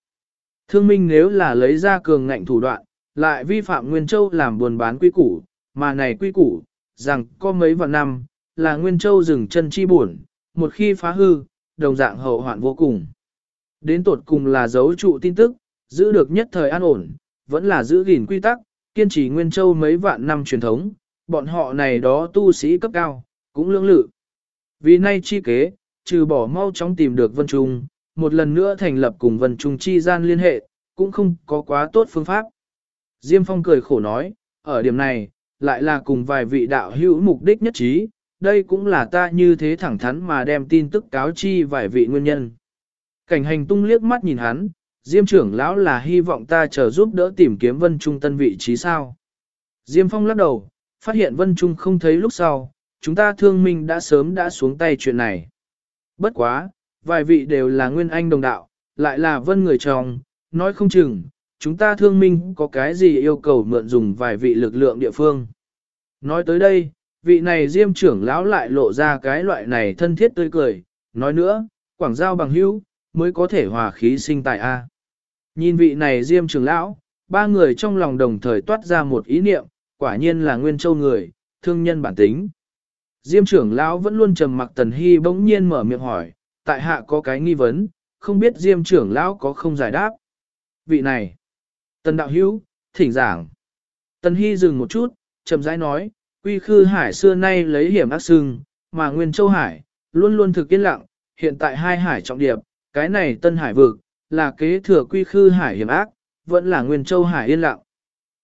Thương minh nếu là lấy ra cường ngạnh thủ đoạn, lại vi phạm Nguyên Châu làm buồn bán quy củ, mà này quy củ, rằng có mấy vạn năm, là Nguyên Châu dừng chân chi buồn, một khi phá hư, đồng dạng hậu hoạn vô cùng. Đến tột cùng là dấu trụ tin tức, giữ được nhất thời an ổn, vẫn là giữ gìn quy tắc, kiên trì Nguyên Châu mấy vạn năm truyền thống, bọn họ này đó tu sĩ cấp cao, cũng lương lự. Vì nay chi kế, trừ bỏ mau chóng tìm được Vân Trung, một lần nữa thành lập cùng Vân Trung chi gian liên hệ, cũng không có quá tốt phương pháp. Diêm Phong cười khổ nói, ở điểm này, lại là cùng vài vị đạo hữu mục đích nhất trí, đây cũng là ta như thế thẳng thắn mà đem tin tức cáo chi vài vị nguyên nhân. Cảnh hành tung liếc mắt nhìn hắn, Diêm trưởng lão là hy vọng ta chờ giúp đỡ tìm kiếm Vân Trung tân vị trí sao. Diêm Phong lắc đầu, phát hiện Vân Trung không thấy lúc sau, chúng ta thương minh đã sớm đã xuống tay chuyện này. Bất quá, vài vị đều là nguyên anh đồng đạo, lại là Vân người chồng, nói không chừng, chúng ta thương minh có cái gì yêu cầu mượn dùng vài vị lực lượng địa phương. Nói tới đây, vị này diêm trưởng lão lại lộ ra cái loại này thân thiết tươi cười, nói nữa, quảng giao bằng hữu, mới có thể hòa khí sinh tại A. Nhìn vị này diêm trưởng lão, ba người trong lòng đồng thời toát ra một ý niệm, quả nhiên là nguyên châu người, thương nhân bản tính. Diêm trưởng lão vẫn luôn trầm mặc tần hy bỗng nhiên mở miệng hỏi, tại hạ có cái nghi vấn, không biết diêm trưởng lão có không giải đáp. Vị này, tần đạo hữu, thỉnh giảng. Tần hy dừng một chút, chậm rãi nói, quy khư hải xưa nay lấy hiểm ác sưng, mà nguyên châu hải, luôn luôn thực yên lặng, hiện tại hai hải trọng điệp, cái này tân hải vực, là kế thừa quy khư hải hiểm ác, vẫn là nguyên châu hải yên lặng.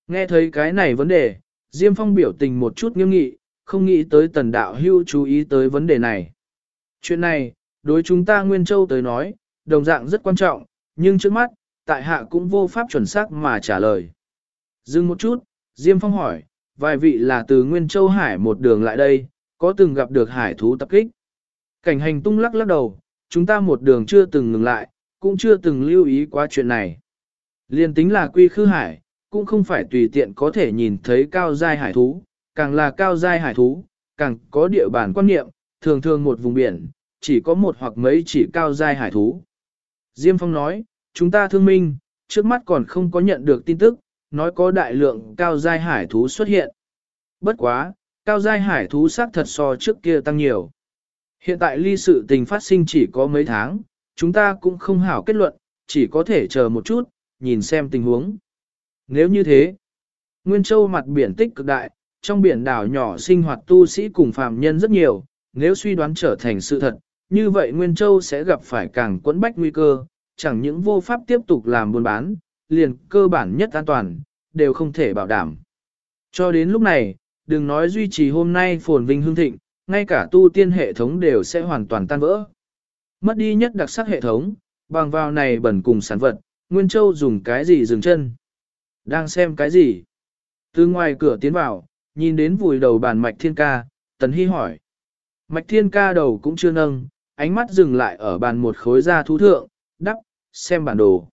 Nghe thấy cái này vấn đề, Diêm Phong biểu tình một chút nghiêm nghị, không nghĩ tới tần đạo hưu chú ý tới vấn đề này. Chuyện này, đối chúng ta Nguyên Châu tới nói, đồng dạng rất quan trọng, nhưng trước mắt, tại hạ cũng vô pháp chuẩn xác mà trả lời. Dừng một chút, Diêm Phong hỏi, vài vị là từ Nguyên Châu Hải một đường lại đây, có từng gặp được hải thú tập kích. Cảnh hành tung lắc lắc đầu, chúng ta một đường chưa từng ngừng lại, cũng chưa từng lưu ý qua chuyện này. Liên tính là quy khư hải, cũng không phải tùy tiện có thể nhìn thấy cao giai hải thú, càng là cao giai hải thú, càng có địa bàn quan niệm, thường thường một vùng biển, chỉ có một hoặc mấy chỉ cao giai hải thú. Diêm Phong nói, chúng ta thương minh, trước mắt còn không có nhận được tin tức, nói có đại lượng cao giai hải thú xuất hiện. Bất quá, cao giai hải thú xác thật so trước kia tăng nhiều. Hiện tại ly sự tình phát sinh chỉ có mấy tháng, chúng ta cũng không hảo kết luận, chỉ có thể chờ một chút, nhìn xem tình huống. Nếu như thế, Nguyên Châu mặt biển tích cực đại, trong biển đảo nhỏ sinh hoạt tu sĩ cùng phàm nhân rất nhiều, nếu suy đoán trở thành sự thật, như vậy Nguyên Châu sẽ gặp phải càng quẫn bách nguy cơ, chẳng những vô pháp tiếp tục làm buôn bán, liền cơ bản nhất an toàn, đều không thể bảo đảm. Cho đến lúc này, đừng nói duy trì hôm nay phồn vinh hương thịnh, ngay cả tu tiên hệ thống đều sẽ hoàn toàn tan vỡ. Mất đi nhất đặc sắc hệ thống, bằng vào này bẩn cùng sản vật, Nguyên Châu dùng cái gì dừng chân? Đang xem cái gì? Từ ngoài cửa tiến vào, nhìn đến vùi đầu bàn mạch thiên ca, tần hy hỏi. Mạch thiên ca đầu cũng chưa nâng, ánh mắt dừng lại ở bàn một khối da thú thượng, đắp, xem bản đồ.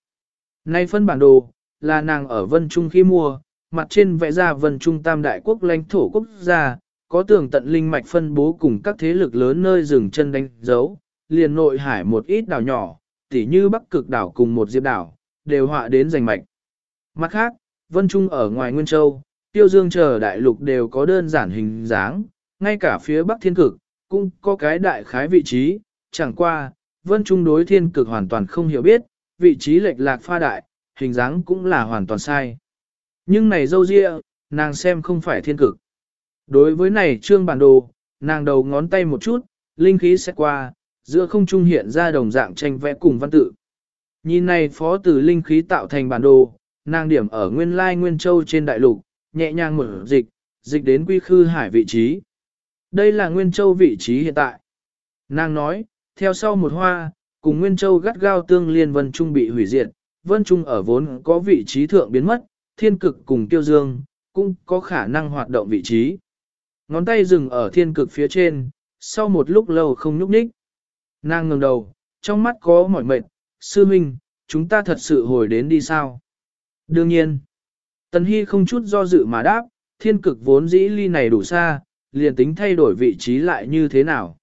Nay phân bản đồ, là nàng ở Vân Trung khi mua, mặt trên vẽ ra Vân Trung tam đại quốc lãnh thổ quốc gia, có tường tận linh mạch phân bố cùng các thế lực lớn nơi dừng chân đánh dấu, liền nội hải một ít đảo nhỏ, tỉ như Bắc Cực đảo cùng một diệp đảo, đều họa đến giành mạch. Mặt khác, Vân Trung ở ngoài Nguyên Châu, Tiêu Dương chờ đại lục đều có đơn giản hình dáng, ngay cả phía Bắc Thiên Cực, cũng có cái đại khái vị trí, chẳng qua, Vân Trung đối Thiên Cực hoàn toàn không hiểu biết, vị trí lệch lạc pha đại, hình dáng cũng là hoàn toàn sai. Nhưng này dâu ria, nàng xem không phải Thiên Cực. Đối với này trương bản đồ, nàng đầu ngón tay một chút, linh khí sẽ qua, giữa không trung hiện ra đồng dạng tranh vẽ cùng văn tự. Nhìn này phó từ linh khí tạo thành bản đồ, nàng điểm ở nguyên lai nguyên châu trên đại lục, nhẹ nhàng mở dịch, dịch đến quy khư hải vị trí. Đây là nguyên châu vị trí hiện tại. Nàng nói, theo sau một hoa, cùng nguyên châu gắt gao tương liên vân trung bị hủy diệt, vân trung ở vốn có vị trí thượng biến mất, thiên cực cùng tiêu dương, cũng có khả năng hoạt động vị trí. Ngón tay dừng ở thiên cực phía trên, sau một lúc lâu không nhúc nhích. Nàng ngẩng đầu, trong mắt có mỏi mệt, sư minh, chúng ta thật sự hồi đến đi sao? Đương nhiên, Tần Hy không chút do dự mà đáp, thiên cực vốn dĩ ly này đủ xa, liền tính thay đổi vị trí lại như thế nào.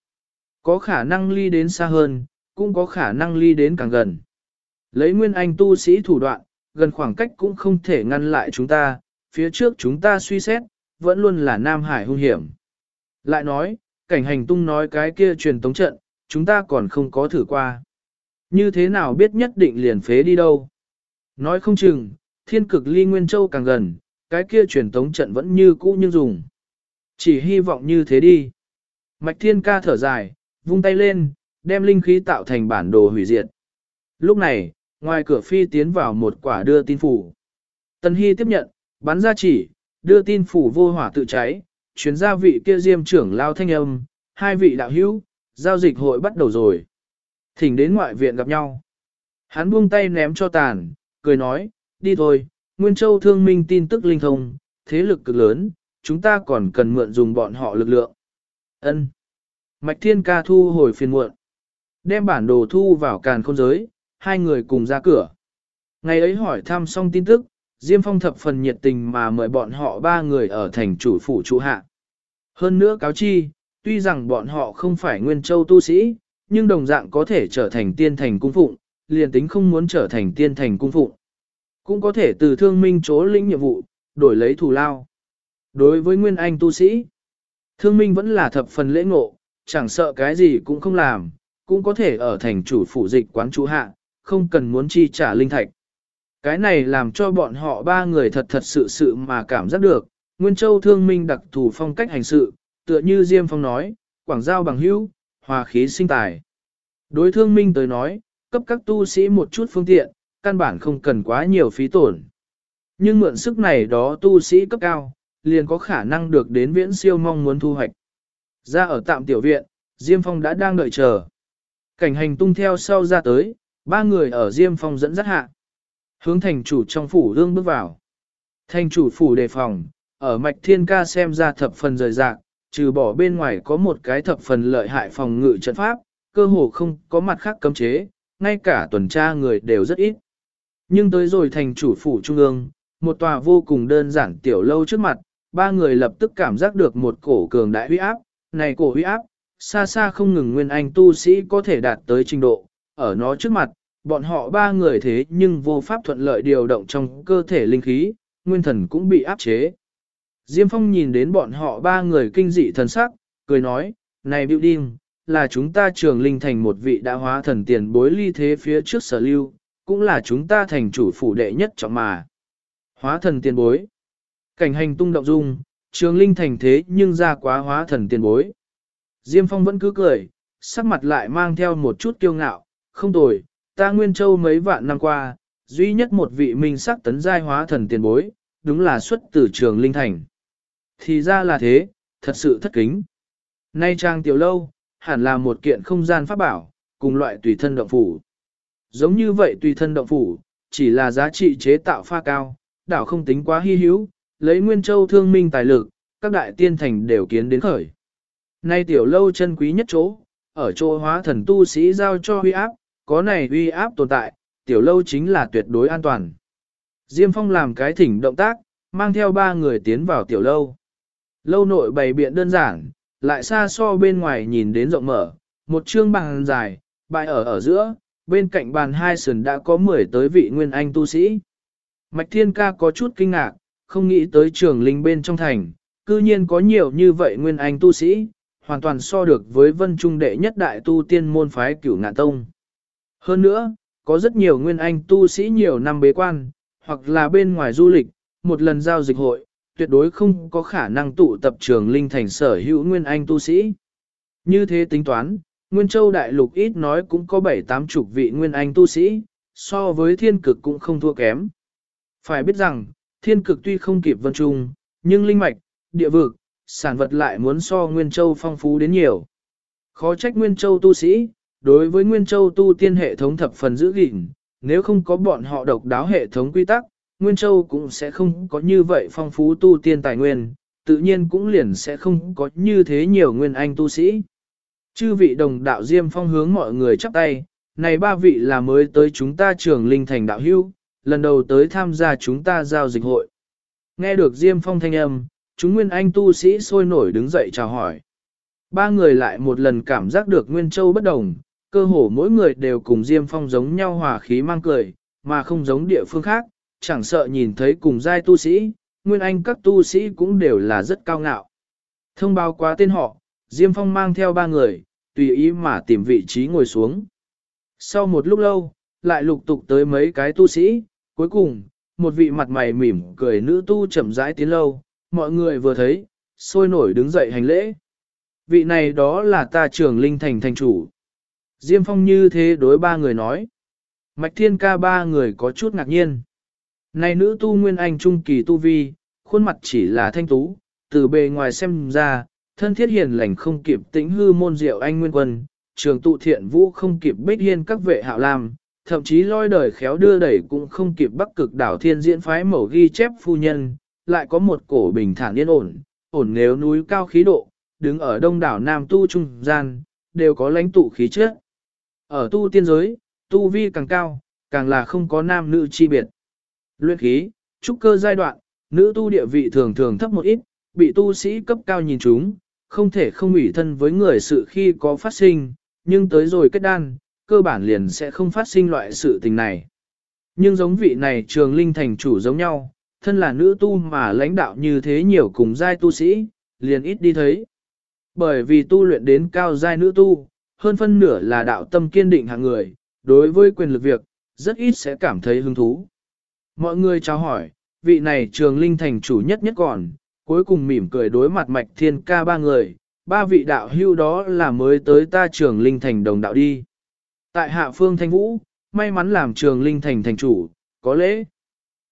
Có khả năng ly đến xa hơn, cũng có khả năng ly đến càng gần. Lấy nguyên anh tu sĩ thủ đoạn, gần khoảng cách cũng không thể ngăn lại chúng ta, phía trước chúng ta suy xét, vẫn luôn là Nam Hải hung hiểm. Lại nói, cảnh hành tung nói cái kia truyền tống trận, chúng ta còn không có thử qua. Như thế nào biết nhất định liền phế đi đâu. Nói không chừng, thiên cực ly Nguyên Châu càng gần, cái kia truyền tống trận vẫn như cũ như dùng. Chỉ hy vọng như thế đi. Mạch thiên ca thở dài, vung tay lên, đem linh khí tạo thành bản đồ hủy diệt. Lúc này, ngoài cửa phi tiến vào một quả đưa tin phủ. Tần Hy tiếp nhận, bắn ra chỉ, đưa tin phủ vô hỏa tự cháy, chuyến ra vị kia diêm trưởng lao thanh âm, hai vị đạo hữu, giao dịch hội bắt đầu rồi. Thỉnh đến ngoại viện gặp nhau. Hắn buông tay ném cho tàn, cười nói, đi thôi, Nguyên Châu thương minh tin tức linh thông, thế lực cực lớn, chúng ta còn cần mượn dùng bọn họ lực lượng. Ân. Mạch Thiên Ca thu hồi phiền muộn. Đem bản đồ thu vào càn khôn giới, hai người cùng ra cửa. Ngày ấy hỏi thăm xong tin tức, Diêm Phong thập phần nhiệt tình mà mời bọn họ ba người ở thành chủ phủ trụ hạ. Hơn nữa cáo chi, tuy rằng bọn họ không phải nguyên châu tu sĩ, nhưng đồng dạng có thể trở thành tiên thành cung phụng, liền tính không muốn trở thành tiên thành cung phụng. Cũng có thể từ thương minh chỗ lĩnh nhiệm vụ, đổi lấy thù lao. Đối với nguyên anh tu sĩ, thương minh vẫn là thập phần lễ ngộ, chẳng sợ cái gì cũng không làm, cũng có thể ở thành chủ phủ dịch quán chú hạ, không cần muốn chi trả linh thạch. Cái này làm cho bọn họ ba người thật thật sự sự mà cảm giác được, Nguyên Châu thương minh đặc thù phong cách hành sự, tựa như Diêm Phong nói, quảng giao bằng hữu, hòa khí sinh tài. Đối thương minh tới nói, cấp các tu sĩ một chút phương tiện, căn bản không cần quá nhiều phí tổn. Nhưng mượn sức này đó tu sĩ cấp cao, liền có khả năng được đến viễn siêu mong muốn thu hoạch. Ra ở tạm tiểu viện, Diêm Phong đã đang đợi chờ. Cảnh hành tung theo sau ra tới, ba người ở Diêm Phong dẫn dắt hạ. Hướng thành chủ trong phủ đương bước vào. Thành chủ phủ đề phòng, ở mạch thiên ca xem ra thập phần rời rạc, trừ bỏ bên ngoài có một cái thập phần lợi hại phòng ngự trận pháp, cơ hồ không có mặt khác cấm chế, ngay cả tuần tra người đều rất ít. Nhưng tới rồi thành chủ phủ trung ương, một tòa vô cùng đơn giản tiểu lâu trước mặt, ba người lập tức cảm giác được một cổ cường đại huy áp, này cổ huy áp, xa xa không ngừng nguyên anh tu sĩ có thể đạt tới trình độ, ở nó trước mặt, bọn họ ba người thế nhưng vô pháp thuận lợi điều động trong cơ thể linh khí, nguyên thần cũng bị áp chế. Diêm Phong nhìn đến bọn họ ba người kinh dị thần sắc, cười nói, này building, là chúng ta trường linh thành một vị đã hóa thần tiền bối ly thế phía trước sở lưu, cũng là chúng ta thành chủ phủ đệ nhất trọng mà. Hóa thần tiền bối. Cảnh hành tung động dung, trường linh thành thế nhưng ra quá hóa thần tiền bối. Diêm Phong vẫn cứ cười, sắc mặt lại mang theo một chút kiêu ngạo, không tồi, ta Nguyên Châu mấy vạn năm qua, duy nhất một vị minh sắc tấn giai hóa thần tiền bối, đúng là xuất từ trường linh thành. Thì ra là thế, thật sự thất kính. Nay trang tiểu lâu, hẳn là một kiện không gian pháp bảo, cùng loại tùy thân động phủ. Giống như vậy tùy thân động phủ, chỉ là giá trị chế tạo pha cao, đảo không tính quá hy hữu, lấy nguyên châu thương minh tài lực, các đại tiên thành đều kiến đến khởi. Nay tiểu lâu chân quý nhất chỗ, ở chỗ hóa thần tu sĩ giao cho huy áp, có này uy áp tồn tại, tiểu lâu chính là tuyệt đối an toàn. Diêm Phong làm cái thỉnh động tác, mang theo ba người tiến vào tiểu lâu. Lâu nội bày biện đơn giản, lại xa so bên ngoài nhìn đến rộng mở, một chương bàn dài, bài ở ở giữa, bên cạnh bàn hai sườn đã có 10 tới vị nguyên anh tu sĩ. Mạch Thiên Ca có chút kinh ngạc, không nghĩ tới trường linh bên trong thành, cư nhiên có nhiều như vậy nguyên anh tu sĩ, hoàn toàn so được với vân trung đệ nhất đại tu tiên môn phái cửu ngạn tông. Hơn nữa, có rất nhiều nguyên anh tu sĩ nhiều năm bế quan, hoặc là bên ngoài du lịch, một lần giao dịch hội, tuyệt đối không có khả năng tụ tập trường linh thành sở hữu nguyên anh tu sĩ. Như thế tính toán, Nguyên Châu Đại Lục ít nói cũng có bảy tám chục vị nguyên anh tu sĩ, so với thiên cực cũng không thua kém. Phải biết rằng, thiên cực tuy không kịp vân trung, nhưng linh mạch, địa vực, sản vật lại muốn so Nguyên Châu phong phú đến nhiều. Khó trách Nguyên Châu tu sĩ, đối với Nguyên Châu tu tiên hệ thống thập phần giữ gìn, nếu không có bọn họ độc đáo hệ thống quy tắc, Nguyên Châu cũng sẽ không có như vậy phong phú tu tiên tài nguyên, tự nhiên cũng liền sẽ không có như thế nhiều nguyên anh tu sĩ. Chư vị đồng đạo Diêm Phong hướng mọi người chắp tay, này ba vị là mới tới chúng ta trường linh thành đạo hưu, lần đầu tới tham gia chúng ta giao dịch hội. Nghe được Diêm Phong thanh âm, chúng Nguyên Anh tu sĩ sôi nổi đứng dậy chào hỏi. Ba người lại một lần cảm giác được Nguyên Châu bất đồng, cơ hồ mỗi người đều cùng Diêm Phong giống nhau hòa khí mang cười, mà không giống địa phương khác, chẳng sợ nhìn thấy cùng giai tu sĩ, Nguyên Anh các tu sĩ cũng đều là rất cao ngạo. Thông báo qua tên họ, Diêm Phong mang theo ba người, tùy ý mà tìm vị trí ngồi xuống. Sau một lúc lâu, lại lục tục tới mấy cái tu sĩ, cuối cùng, một vị mặt mày mỉm cười nữ tu chậm rãi tiến lâu, mọi người vừa thấy, sôi nổi đứng dậy hành lễ. Vị này đó là ta trưởng linh thành thành chủ. Diêm Phong như thế đối ba người nói. Mạch Thiên ca ba người có chút ngạc nhiên. Này nữ tu nguyên anh trung kỳ tu vi, khuôn mặt chỉ là thanh tú, từ bề ngoài xem ra, thân thiết hiền lành không kịp tĩnh hư môn diệu anh nguyên quân, trường tụ thiện vũ không kịp bích hiên các vệ hạo lam, thậm chí lôi đời khéo đưa đẩy cũng không kịp bắc cực đảo thiên diễn phái mẫu ghi chép phu nhân, lại có một cổ bình thản yên ổn, ổn nếu núi cao khí độ, đứng ở đông đảo Nam tu trung gian, đều có lãnh tụ khí chất. Ở tu tiên giới, tu vi càng cao, càng là không có nam nữ chi biệt. Luyện khí, trúc cơ giai đoạn, nữ tu địa vị thường thường thấp một ít, bị tu sĩ cấp cao nhìn chúng, không thể không ủy thân với người sự khi có phát sinh, nhưng tới rồi kết đan, cơ bản liền sẽ không phát sinh loại sự tình này. Nhưng giống vị này trường linh thành chủ giống nhau, thân là nữ tu mà lãnh đạo như thế nhiều cùng giai tu sĩ, liền ít đi thấy. Bởi vì tu luyện đến cao giai nữ tu, hơn phân nửa là đạo tâm kiên định hạng người, đối với quyền lực việc, rất ít sẽ cảm thấy hứng thú. Mọi người chào hỏi, vị này trường linh thành chủ nhất nhất còn, cuối cùng mỉm cười đối mặt mạch thiên ca ba người, ba vị đạo hưu đó là mới tới ta trường linh thành đồng đạo đi. Tại hạ phương thanh vũ, may mắn làm trường linh thành thành chủ, có lễ.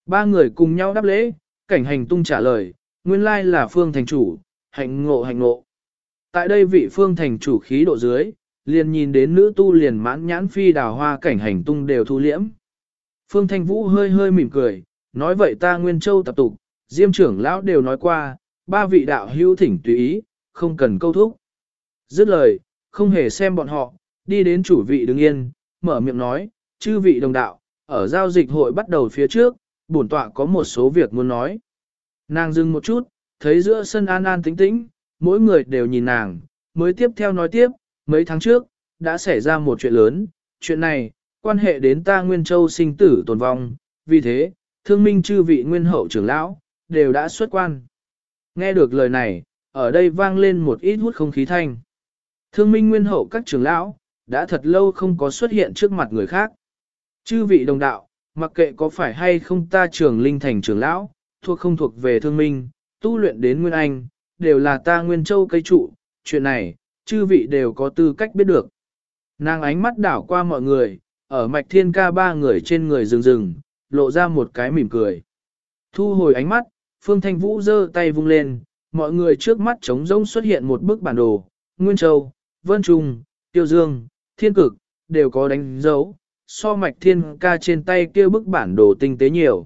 Ba người cùng nhau đáp lễ, cảnh hành tung trả lời, nguyên lai là phương thành chủ, hạnh ngộ hạnh ngộ. Tại đây vị phương thành chủ khí độ dưới, liền nhìn đến nữ tu liền mãn nhãn phi đào hoa cảnh hành tung đều thu liễm. Phương Thanh Vũ hơi hơi mỉm cười, nói vậy ta Nguyên Châu tập tục, Diêm trưởng lão đều nói qua, ba vị đạo hữu thỉnh tùy ý, không cần câu thúc. Dứt lời, không hề xem bọn họ, đi đến chủ vị đứng yên, mở miệng nói, chư vị đồng đạo, ở giao dịch hội bắt đầu phía trước, bổn tọa có một số việc muốn nói. Nàng dừng một chút, thấy giữa sân an an tĩnh tĩnh, mỗi người đều nhìn nàng, mới tiếp theo nói tiếp, mấy tháng trước, đã xảy ra một chuyện lớn, chuyện này, quan hệ đến ta Nguyên Châu sinh tử tồn vong, vì thế, thương minh chư vị nguyên hậu trưởng lão, đều đã xuất quan. Nghe được lời này, ở đây vang lên một ít hút không khí thanh. Thương minh nguyên hậu các trưởng lão, đã thật lâu không có xuất hiện trước mặt người khác. Chư vị đồng đạo, mặc kệ có phải hay không ta trường linh thành trưởng lão, thuộc không thuộc về thương minh, tu luyện đến Nguyên Anh, đều là ta Nguyên Châu cây trụ, chuyện này, chư vị đều có tư cách biết được. Nàng ánh mắt đảo qua mọi người, ở mạch thiên ca ba người trên người rừng rừng, lộ ra một cái mỉm cười. Thu hồi ánh mắt, Phương Thanh Vũ giơ tay vung lên, mọi người trước mắt trống rỗng xuất hiện một bức bản đồ, Nguyên Châu, Vân Trung, Tiêu Dương, Thiên Cực, đều có đánh dấu, so mạch thiên ca trên tay kia bức bản đồ tinh tế nhiều.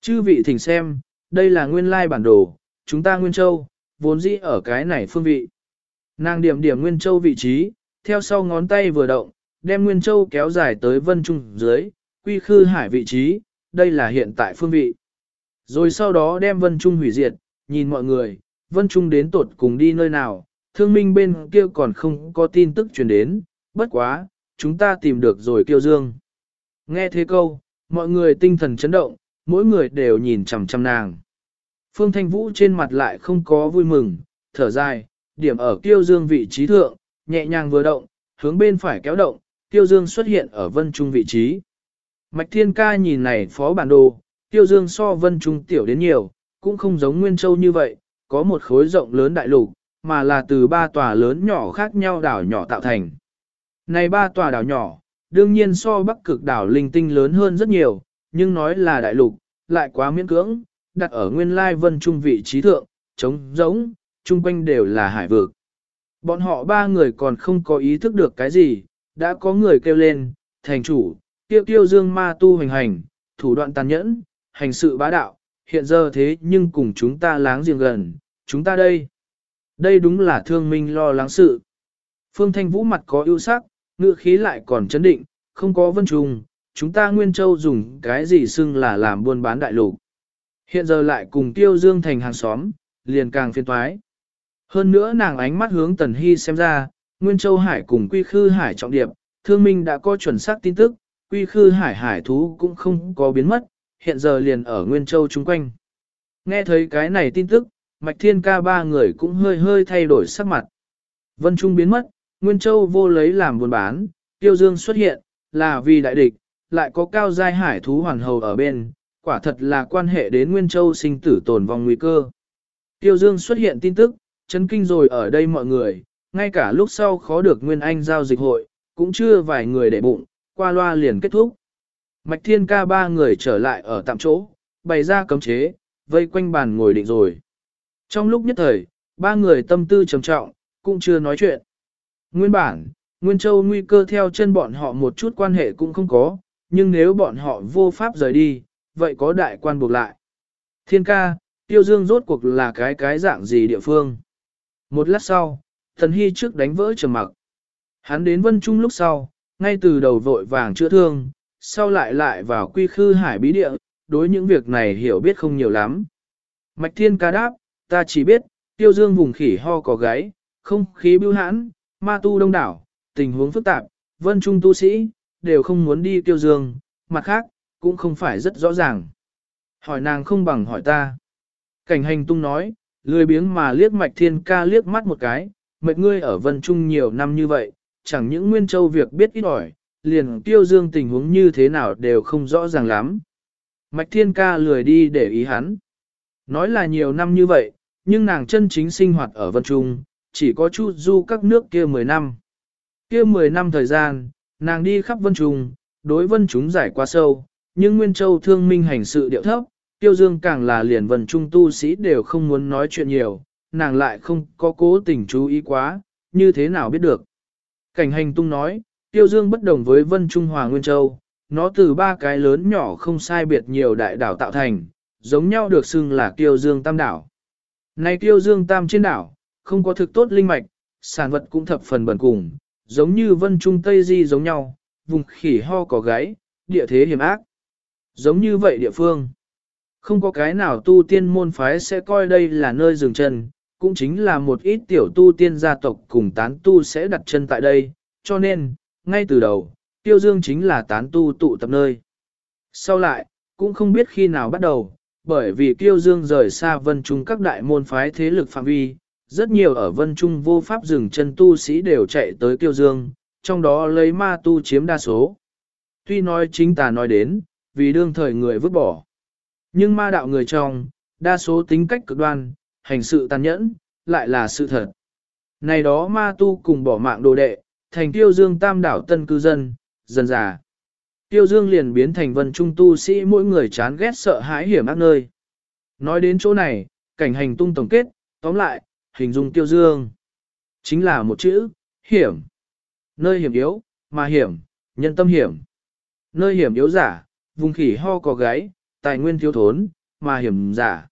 Chư vị thỉnh xem, đây là nguyên lai bản đồ, chúng ta Nguyên Châu, vốn dĩ ở cái này phương vị. Nàng điểm điểm Nguyên Châu vị trí, theo sau ngón tay vừa động, đem Nguyên Châu kéo dài tới Vân Trung dưới, quy khư hải vị trí, đây là hiện tại phương vị. Rồi sau đó đem Vân Trung hủy diệt, nhìn mọi người, Vân Trung đến tột cùng đi nơi nào, thương minh bên kia còn không có tin tức truyền đến, bất quá, chúng ta tìm được rồi kiêu dương. Nghe thế câu, mọi người tinh thần chấn động, mỗi người đều nhìn chằm chằm nàng. Phương Thanh Vũ trên mặt lại không có vui mừng, thở dài, điểm ở kiêu dương vị trí thượng, nhẹ nhàng vừa động, hướng bên phải kéo động, kiêu dương xuất hiện ở vân trung vị trí. Mạch Thiên Ca nhìn này phó bản đồ, kiêu dương so vân trung tiểu đến nhiều, cũng không giống Nguyên Châu như vậy, có một khối rộng lớn đại lục, mà là từ ba tòa lớn nhỏ khác nhau đảo nhỏ tạo thành. Này ba tòa đảo nhỏ, đương nhiên so bắc cực đảo linh tinh lớn hơn rất nhiều, nhưng nói là đại lục, lại quá miễn cưỡng, đặt ở nguyên lai vân trung vị trí thượng, trống giống, chung quanh đều là hải vực. Bọn họ ba người còn không có ý thức được cái gì, đã có người kêu lên, thành chủ, tiêu tiêu dương ma tu hành hành, thủ đoạn tàn nhẫn, hành sự bá đạo, hiện giờ thế nhưng cùng chúng ta láng giềng gần, chúng ta đây. Đây đúng là thương minh lo lắng sự. Phương Thanh Vũ mặt có ưu sắc, ngựa khí lại còn chấn định, không có vân trùng, chúng ta Nguyên Châu dùng cái gì xưng là làm buôn bán đại lục. Hiện giờ lại cùng Tiêu Dương thành hàng xóm, liền càng phiền toái. Hơn nữa nàng ánh mắt hướng Tần Hy xem ra, Nguyên Châu Hải cùng Quy Khư Hải trọng điệp, thương minh đã có chuẩn xác tin tức, Quy Khư Hải hải thú cũng không có biến mất, hiện giờ liền ở Nguyên Châu chung quanh. Nghe thấy cái này tin tức, Mạch Thiên ca ba người cũng hơi hơi thay đổi sắc mặt. Vân Trung biến mất, Nguyên Châu vô lấy làm buôn bán, Tiêu Dương xuất hiện, là vì đại địch, lại có cao giai hải thú hoàn hầu ở bên, quả thật là quan hệ đến Nguyên Châu sinh tử tồn vong nguy cơ. Tiêu Dương xuất hiện tin tức, chấn kinh rồi ở đây mọi người, ngay cả lúc sau khó được Nguyên Anh giao dịch hội, cũng chưa vài người để bụng, qua loa liền kết thúc. Mạch Thiên ca ba người trở lại ở tạm chỗ, bày ra cấm chế, vây quanh bàn ngồi định rồi. Trong lúc nhất thời, ba người tâm tư trầm trọng, cũng chưa nói chuyện. Nguyên bản, Nguyên Châu nguy cơ theo chân bọn họ một chút quan hệ cũng không có, nhưng nếu bọn họ vô pháp rời đi, vậy có đại quan buộc lại. Thiên ca, tiêu dương rốt cuộc là cái cái dạng gì địa phương? Một lát sau, thần hy trước đánh vỡ trầm mặc. Hắn đến vân trung lúc sau, ngay từ đầu vội vàng chữa thương, sau lại lại vào quy khư hải bí địa, đối những việc này hiểu biết không nhiều lắm. Mạch thiên ca đáp, ta chỉ biết, tiêu dương vùng khỉ ho có gáy, không khí bưu hãn, ma tu đông đảo, tình huống phức tạp, vân trung tu sĩ, đều không muốn đi tiêu dương, mặt khác, cũng không phải rất rõ ràng. Hỏi nàng không bằng hỏi ta. Cảnh hành tung nói, lười biếng mà liếc mạch thiên ca liếc mắt một cái, mệt ngươi ở vân trung nhiều năm như vậy, chẳng những nguyên châu việc biết ít ỏi, liền tiêu dương tình huống như thế nào đều không rõ ràng lắm. Mạch thiên ca lười đi để ý hắn. Nói là nhiều năm như vậy, nhưng nàng chân chính sinh hoạt ở vân trung, chỉ có chu du các nước kia 10 năm. Kia 10 năm thời gian, nàng đi khắp vân trùng, đối vân chúng giải qua sâu, nhưng Nguyên Châu thương minh hành sự điệu thấp, tiêu dương càng là liền vân trung tu sĩ đều không muốn nói chuyện nhiều, nàng lại không có cố tình chú ý quá, như thế nào biết được. Cảnh hành tung nói, tiêu dương bất đồng với vân trung hòa Nguyên Châu, nó từ ba cái lớn nhỏ không sai biệt nhiều đại đảo tạo thành, giống nhau được xưng là tiêu dương tam đảo. Này tiêu dương tam trên đảo, không có thực tốt linh mạch, sản vật cũng thập phần bẩn cùng, giống như vân trung tây di giống nhau, vùng khỉ ho có gáy, địa thế hiểm ác. Giống như vậy địa phương, không có cái nào tu tiên môn phái sẽ coi đây là nơi dừng chân, cũng chính là một ít tiểu tu tiên gia tộc cùng tán tu sẽ đặt chân tại đây, cho nên, ngay từ đầu, tiêu dương chính là tán tu tụ tập nơi. Sau lại, cũng không biết khi nào bắt đầu, bởi vì tiêu dương rời xa vân trung các đại môn phái thế lực phạm vi, rất nhiều ở vân trung vô pháp dừng chân tu sĩ đều chạy tới tiêu dương, trong đó lấy ma tu chiếm đa số. Tuy nói chính tà nói đến, vì đương thời người vứt bỏ. Nhưng ma đạo người trong, đa số tính cách cực đoan, hành sự tàn nhẫn, lại là sự thật. Này đó ma tu cùng bỏ mạng đồ đệ, thành tiêu dương tam đảo tân cư dân, dần già. Tiêu dương liền biến thành vân trung tu sĩ mỗi người chán ghét sợ hãi hiểm ác nơi. Nói đến chỗ này, cảnh hành tung tổng kết, tóm lại, hình dung tiêu dương. Chính là một chữ, hiểm. Nơi hiểm yếu, mà hiểm, nhân tâm hiểm. Nơi hiểm yếu giả, vùng khỉ ho có gáy, tài nguyên thiếu thốn, mà hiểm giả.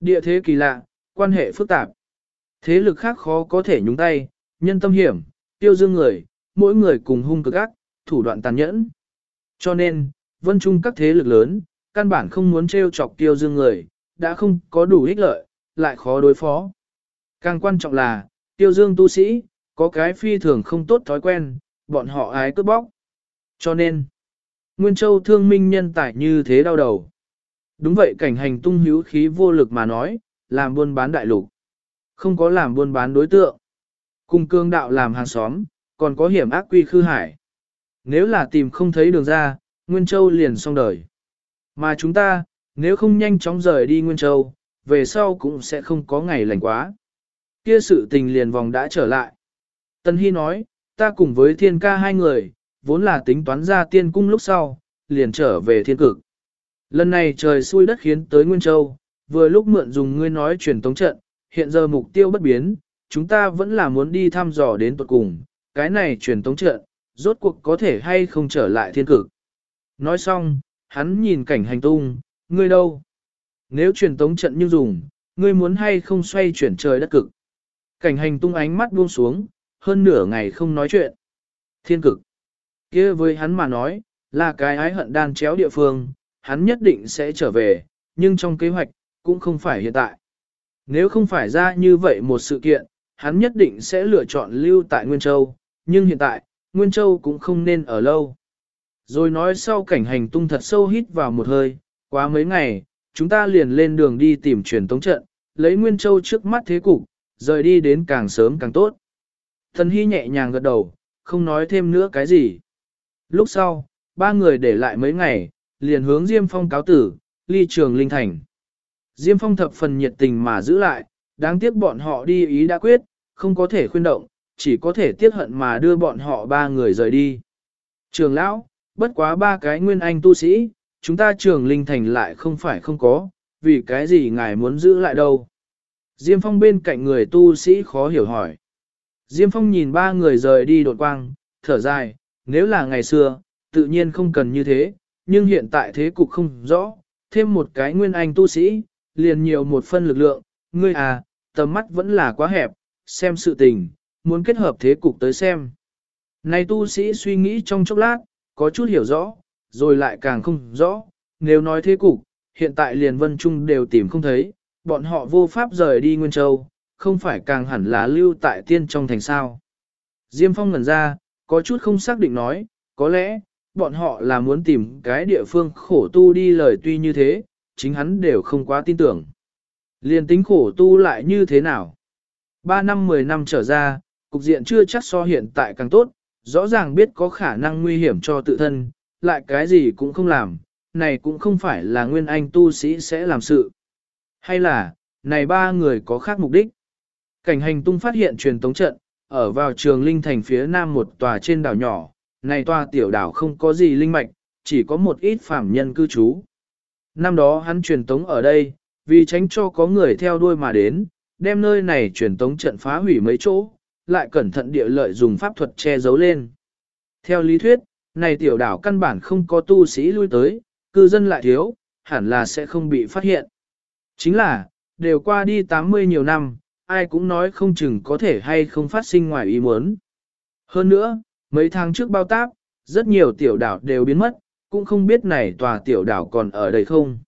Địa thế kỳ lạ, quan hệ phức tạp. Thế lực khác khó có thể nhúng tay, nhân tâm hiểm, tiêu dương người, mỗi người cùng hung cực ác, thủ đoạn tàn nhẫn. Cho nên, vân trung các thế lực lớn, căn bản không muốn trêu chọc tiêu dương người, đã không có đủ ích lợi, lại khó đối phó. Càng quan trọng là, tiêu dương tu sĩ, có cái phi thường không tốt thói quen, bọn họ ái cướp bóc. Cho nên, Nguyên Châu thương minh nhân tài như thế đau đầu. Đúng vậy cảnh hành tung hữu khí vô lực mà nói, làm buôn bán đại lục. Không có làm buôn bán đối tượng. Cùng cương đạo làm hàng xóm, còn có hiểm ác quy khư hải. Nếu là tìm không thấy đường ra, Nguyên Châu liền xong đời. Mà chúng ta, nếu không nhanh chóng rời đi Nguyên Châu, về sau cũng sẽ không có ngày lành quá. Kia sự tình liền vòng đã trở lại. Tân Hy nói, ta cùng với thiên ca hai người, vốn là tính toán ra tiên cung lúc sau, liền trở về thiên cực. Lần này trời xui đất khiến tới Nguyên Châu, vừa lúc mượn dùng ngươi nói truyền tống trận, hiện giờ mục tiêu bất biến, chúng ta vẫn là muốn đi thăm dò đến tuật cùng, cái này truyền tống trận, rốt cuộc có thể hay không trở lại thiên cực. Nói xong, hắn nhìn cảnh hành tung, ngươi đâu? Nếu truyền tống trận như dùng, ngươi muốn hay không xoay chuyển trời đất cực? Cảnh hành tung ánh mắt buông xuống, hơn nửa ngày không nói chuyện. Thiên cực. kia với hắn mà nói, là cái ái hận đan chéo địa phương, hắn nhất định sẽ trở về, nhưng trong kế hoạch, cũng không phải hiện tại. Nếu không phải ra như vậy một sự kiện, hắn nhất định sẽ lựa chọn lưu tại Nguyên Châu, nhưng hiện tại, Nguyên Châu cũng không nên ở lâu. Rồi nói sau cảnh hành tung thật sâu hít vào một hơi, quá mấy ngày, chúng ta liền lên đường đi tìm truyền tống trận, lấy Nguyên Châu trước mắt thế cục, rời đi đến càng sớm càng tốt. Thần Hy nhẹ nhàng gật đầu, không nói thêm nữa cái gì. Lúc sau, ba người để lại mấy ngày, liền hướng Diêm Phong cáo tử, ly trường linh thành. Diêm Phong thập phần nhiệt tình mà giữ lại, đáng tiếc bọn họ đi ý đã quyết, không có thể khuyên động, chỉ có thể tiếc hận mà đưa bọn họ ba người rời đi. Trường lão, bất quá ba cái nguyên anh tu sĩ, chúng ta trường linh thành lại không phải không có, vì cái gì ngài muốn giữ lại đâu. Diêm Phong bên cạnh người tu sĩ khó hiểu hỏi. Diêm Phong nhìn ba người rời đi đột quang, thở dài, nếu là ngày xưa, tự nhiên không cần như thế, nhưng hiện tại thế cục không rõ, thêm một cái nguyên anh tu sĩ, liền nhiều một phân lực lượng, ngươi à, tầm mắt vẫn là quá hẹp, xem sự tình, muốn kết hợp thế cục tới xem. Này tu sĩ suy nghĩ trong chốc lát, có chút hiểu rõ, rồi lại càng không rõ, nếu nói thế cục, hiện tại liền vân trung đều tìm không thấy, bọn họ vô pháp rời đi Nguyên Châu, không phải càng hẳn là lưu tại tiên trong thành sao. Diêm Phong ngẩn ra, có chút không xác định nói, có lẽ, bọn họ là muốn tìm cái địa phương khổ tu đi lời tuy như thế, chính hắn đều không quá tin tưởng. Liên tính khổ tu lại như thế nào? Ba năm mười năm trở ra, cục diện chưa chắc so hiện tại càng tốt, rõ ràng biết có khả năng nguy hiểm cho tự thân, lại cái gì cũng không làm, này cũng không phải là nguyên anh tu sĩ sẽ làm sự. Hay là, này ba người có khác mục đích? Cảnh hành tung phát hiện truyền tống trận, ở vào trường linh thành phía nam một tòa trên đảo nhỏ, này tòa tiểu đảo không có gì linh mạch, chỉ có một ít phạm nhân cư trú. Năm đó hắn truyền tống ở đây, vì tránh cho có người theo đuôi mà đến, đem nơi này truyền tống trận phá hủy mấy chỗ, lại cẩn thận địa lợi dùng pháp thuật che giấu lên. Theo lý thuyết, này tiểu đảo căn bản không có tu sĩ lui tới, cư dân lại thiếu, hẳn là sẽ không bị phát hiện. Chính là, đều qua đi 80 nhiều năm, ai cũng nói không chừng có thể hay không phát sinh ngoài ý muốn. Hơn nữa, mấy tháng trước bao táp, rất nhiều tiểu đảo đều biến mất, cũng không biết này tòa tiểu đảo còn ở đây không.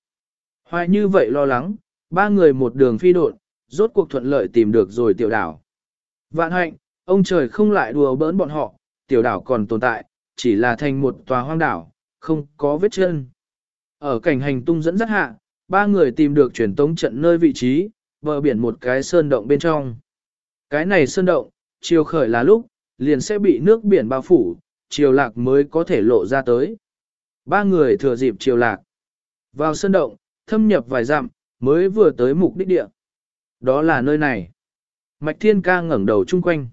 Hoài như vậy lo lắng, ba người một đường phi độn, rốt cuộc thuận lợi tìm được rồi tiểu đảo. Vạn hạnh, ông trời không lại đùa bỡn bọn họ, tiểu đảo còn tồn tại, chỉ là thành một tòa hoang đảo, không có vết chân. Ở cảnh hành tung dẫn dắt hạ, ba người tìm được truyền tống trận nơi vị trí, bờ biển một cái sơn động bên trong. Cái này sơn động, chiều khởi là lúc, liền sẽ bị nước biển bao phủ, chiều lạc mới có thể lộ ra tới. Ba người thừa dịp chiều lạc. Vào sơn động, thâm nhập vài dặm, mới vừa tới mục đích địa. Đó là nơi này. Mạch Thiên Ca ngẩng đầu chung quanh.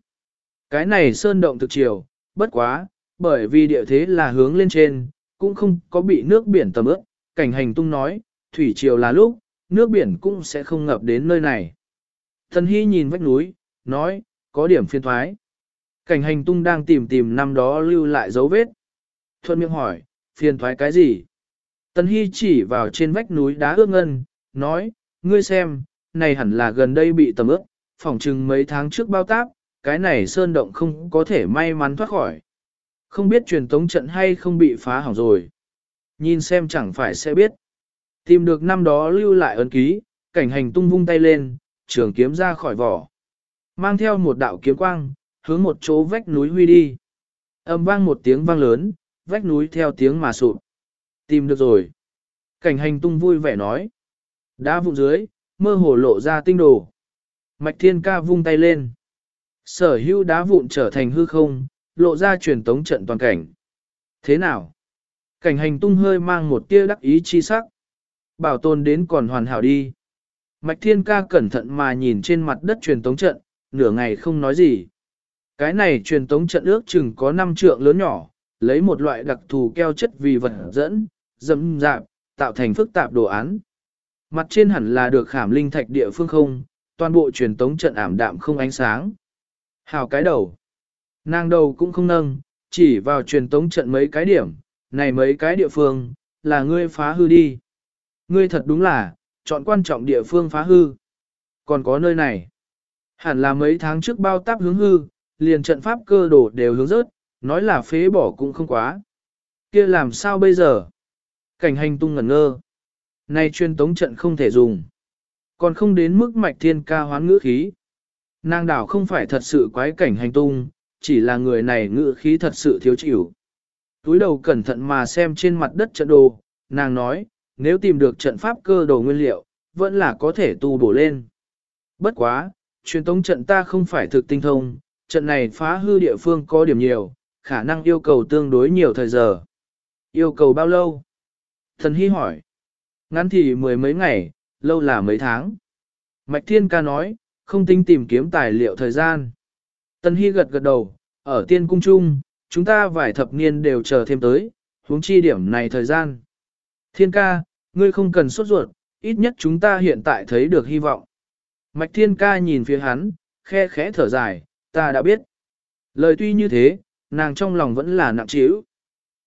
Cái này sơn động thực chiều, bất quá, bởi vì địa thế là hướng lên trên, cũng không có bị nước biển tầm ướt. Cảnh hành tung nói, thủy triều là lúc, nước biển cũng sẽ không ngập đến nơi này. Thần Hy nhìn vách núi, nói, có điểm phiên thoái. Cảnh hành tung đang tìm tìm năm đó lưu lại dấu vết. Thuận miệng hỏi, phiền thoái cái gì? Tần Hy chỉ vào trên vách núi đá ước ngân, nói, ngươi xem, này hẳn là gần đây bị tầm ướp, phỏng chừng mấy tháng trước bao táp, cái này sơn động không có thể may mắn thoát khỏi. Không biết truyền tống trận hay không bị phá hỏng rồi. Nhìn xem chẳng phải sẽ biết. Tìm được năm đó lưu lại ấn ký, cảnh hành tung vung tay lên, trường kiếm ra khỏi vỏ. Mang theo một đạo kiếm quang, hướng một chỗ vách núi huy đi. Âm vang một tiếng vang lớn, vách núi theo tiếng mà sụp. Tìm được rồi. Cảnh hành tung vui vẻ nói. Đá vụn dưới, mơ hồ lộ ra tinh đồ. Mạch thiên ca vung tay lên. Sở hữu đá vụn trở thành hư không, lộ ra truyền tống trận toàn cảnh. Thế nào? Cảnh hành tung hơi mang một tia đắc ý chi sắc. Bảo tồn đến còn hoàn hảo đi. Mạch thiên ca cẩn thận mà nhìn trên mặt đất truyền tống trận, nửa ngày không nói gì. Cái này truyền tống trận ước chừng có 5 trượng lớn nhỏ, lấy một loại đặc thù keo chất vì vật dẫn, dẫm dạp, tạo thành phức tạp đồ án. Mặt trên hẳn là được khảm linh thạch địa phương không, toàn bộ truyền tống trận ảm đạm không ánh sáng. Hào cái đầu. Nàng đầu cũng không nâng, chỉ vào truyền tống trận mấy cái điểm, này mấy cái địa phương, là ngươi phá hư đi. Ngươi thật đúng là, chọn quan trọng địa phương phá hư. Còn có nơi này. Hẳn là mấy tháng trước bao táp hướng hư, liền trận pháp cơ đồ đều hướng rớt, nói là phế bỏ cũng không quá. kia làm sao bây giờ? Cảnh hành tung ngẩn ngơ. Nay chuyên tống trận không thể dùng. Còn không đến mức mạch thiên ca hoán ngữ khí. Nàng đảo không phải thật sự quái cảnh hành tung, chỉ là người này ngữ khí thật sự thiếu chịu. Túi đầu cẩn thận mà xem trên mặt đất trận đồ, nàng nói, nếu tìm được trận pháp cơ đồ nguyên liệu, vẫn là có thể tu bổ lên. Bất quá, truyền tống trận ta không phải thực tinh thông, trận này phá hư địa phương có điểm nhiều, khả năng yêu cầu tương đối nhiều thời giờ. Yêu cầu bao lâu? Thần Hy hỏi. Ngắn thì mười mấy ngày, lâu là mấy tháng. Mạch Thiên ca nói, không tính tìm kiếm tài liệu thời gian. Tần Hy gật gật đầu, ở tiên cung chung, chúng ta vài thập niên đều chờ thêm tới, huống chi điểm này thời gian. Thiên ca, ngươi không cần sốt ruột, ít nhất chúng ta hiện tại thấy được hy vọng. Mạch Thiên ca nhìn phía hắn, khe khẽ thở dài, ta đã biết. Lời tuy như thế, nàng trong lòng vẫn là nặng trĩu.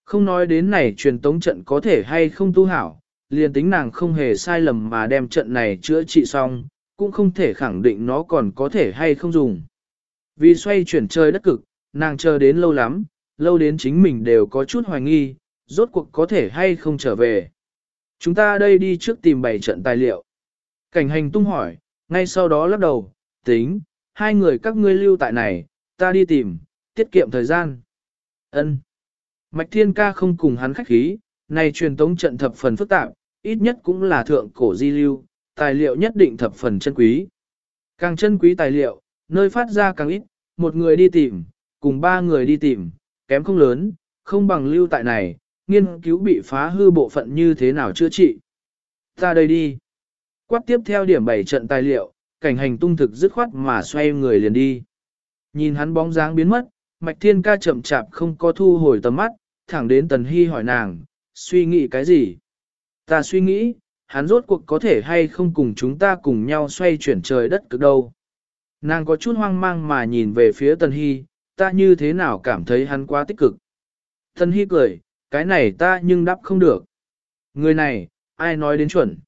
Không nói đến này truyền tống trận có thể hay không tu hảo, liền tính nàng không hề sai lầm mà đem trận này chữa trị xong, cũng không thể khẳng định nó còn có thể hay không dùng. Vì xoay chuyển chơi đất cực, nàng chờ đến lâu lắm, lâu đến chính mình đều có chút hoài nghi, rốt cuộc có thể hay không trở về. Chúng ta đây đi trước tìm bảy trận tài liệu. Cảnh hành tung hỏi, ngay sau đó lắc đầu, tính, hai người các ngươi lưu tại này, ta đi tìm, tiết kiệm thời gian. Ân. Mạch Thiên Ca không cùng hắn khách khí, này truyền tống trận thập phần phức tạp, ít nhất cũng là thượng cổ di lưu, tài liệu nhất định thập phần chân quý. Càng chân quý tài liệu, nơi phát ra càng ít, một người đi tìm, cùng ba người đi tìm, kém không lớn, không bằng lưu tại này, nghiên cứu bị phá hư bộ phận như thế nào chữa trị. Ta đây đi. Quát tiếp theo điểm bảy trận tài liệu, cảnh hành tung thực dứt khoát mà xoay người liền đi. Nhìn hắn bóng dáng biến mất, Mạch Thiên ca chậm chạp không có thu hồi tầm mắt, thẳng đến Tần Hy hỏi nàng, suy nghĩ cái gì? Ta suy nghĩ, hắn rốt cuộc có thể hay không cùng chúng ta cùng nhau xoay chuyển trời đất cực đâu. Nàng có chút hoang mang mà nhìn về phía Tần Hy, ta như thế nào cảm thấy hắn quá tích cực. Tần Hy cười, cái này ta nhưng đáp không được. Người này, ai nói đến chuẩn.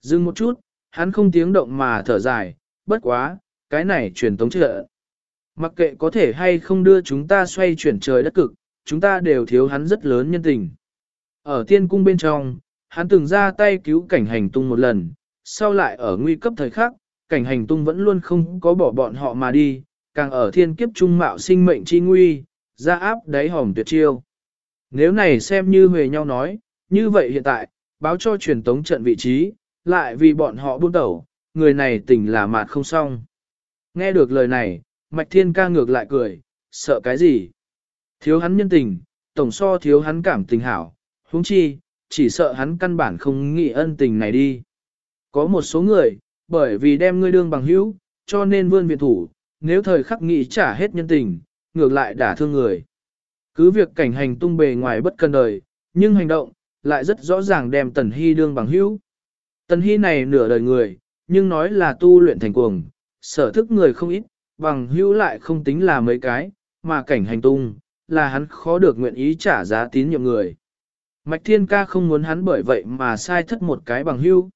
Dừng một chút, hắn không tiếng động mà thở dài, bất quá, cái này truyền tống trợ. Mặc kệ có thể hay không đưa chúng ta xoay chuyển trời đất cực, chúng ta đều thiếu hắn rất lớn nhân tình. Ở tiên cung bên trong, hắn từng ra tay cứu cảnh hành tung một lần, sau lại ở nguy cấp thời khắc, cảnh hành tung vẫn luôn không có bỏ bọn họ mà đi, càng ở thiên kiếp trung mạo sinh mệnh chi nguy, ra áp đáy hỏng tuyệt chiêu. Nếu này xem như huề nhau nói, như vậy hiện tại, báo cho truyền tống trận vị trí, lại vì bọn họ buôn tẩu, người này tỉnh là mạt không xong. Nghe được lời này, Mạch Thiên ca ngược lại cười, sợ cái gì? Thiếu hắn nhân tình, tổng so thiếu hắn cảm tình hảo, huống chi, chỉ sợ hắn căn bản không nghĩ ân tình này đi. Có một số người, bởi vì đem ngươi đương bằng hữu, cho nên vươn viện thủ, nếu thời khắc nghĩ trả hết nhân tình, ngược lại đả thương người. Cứ việc cảnh hành tung bề ngoài bất cần đời, nhưng hành động, lại rất rõ ràng đem Tần Hy đương bằng hữu. Tần Hy này nửa đời người, nhưng nói là tu luyện thành cuồng, sở thức người không ít, bằng hữu lại không tính là mấy cái, mà cảnh hành tung, là hắn khó được nguyện ý trả giá tín nhiệm người. Mạch Thiên Ca không muốn hắn bởi vậy mà sai thất một cái bằng hữu.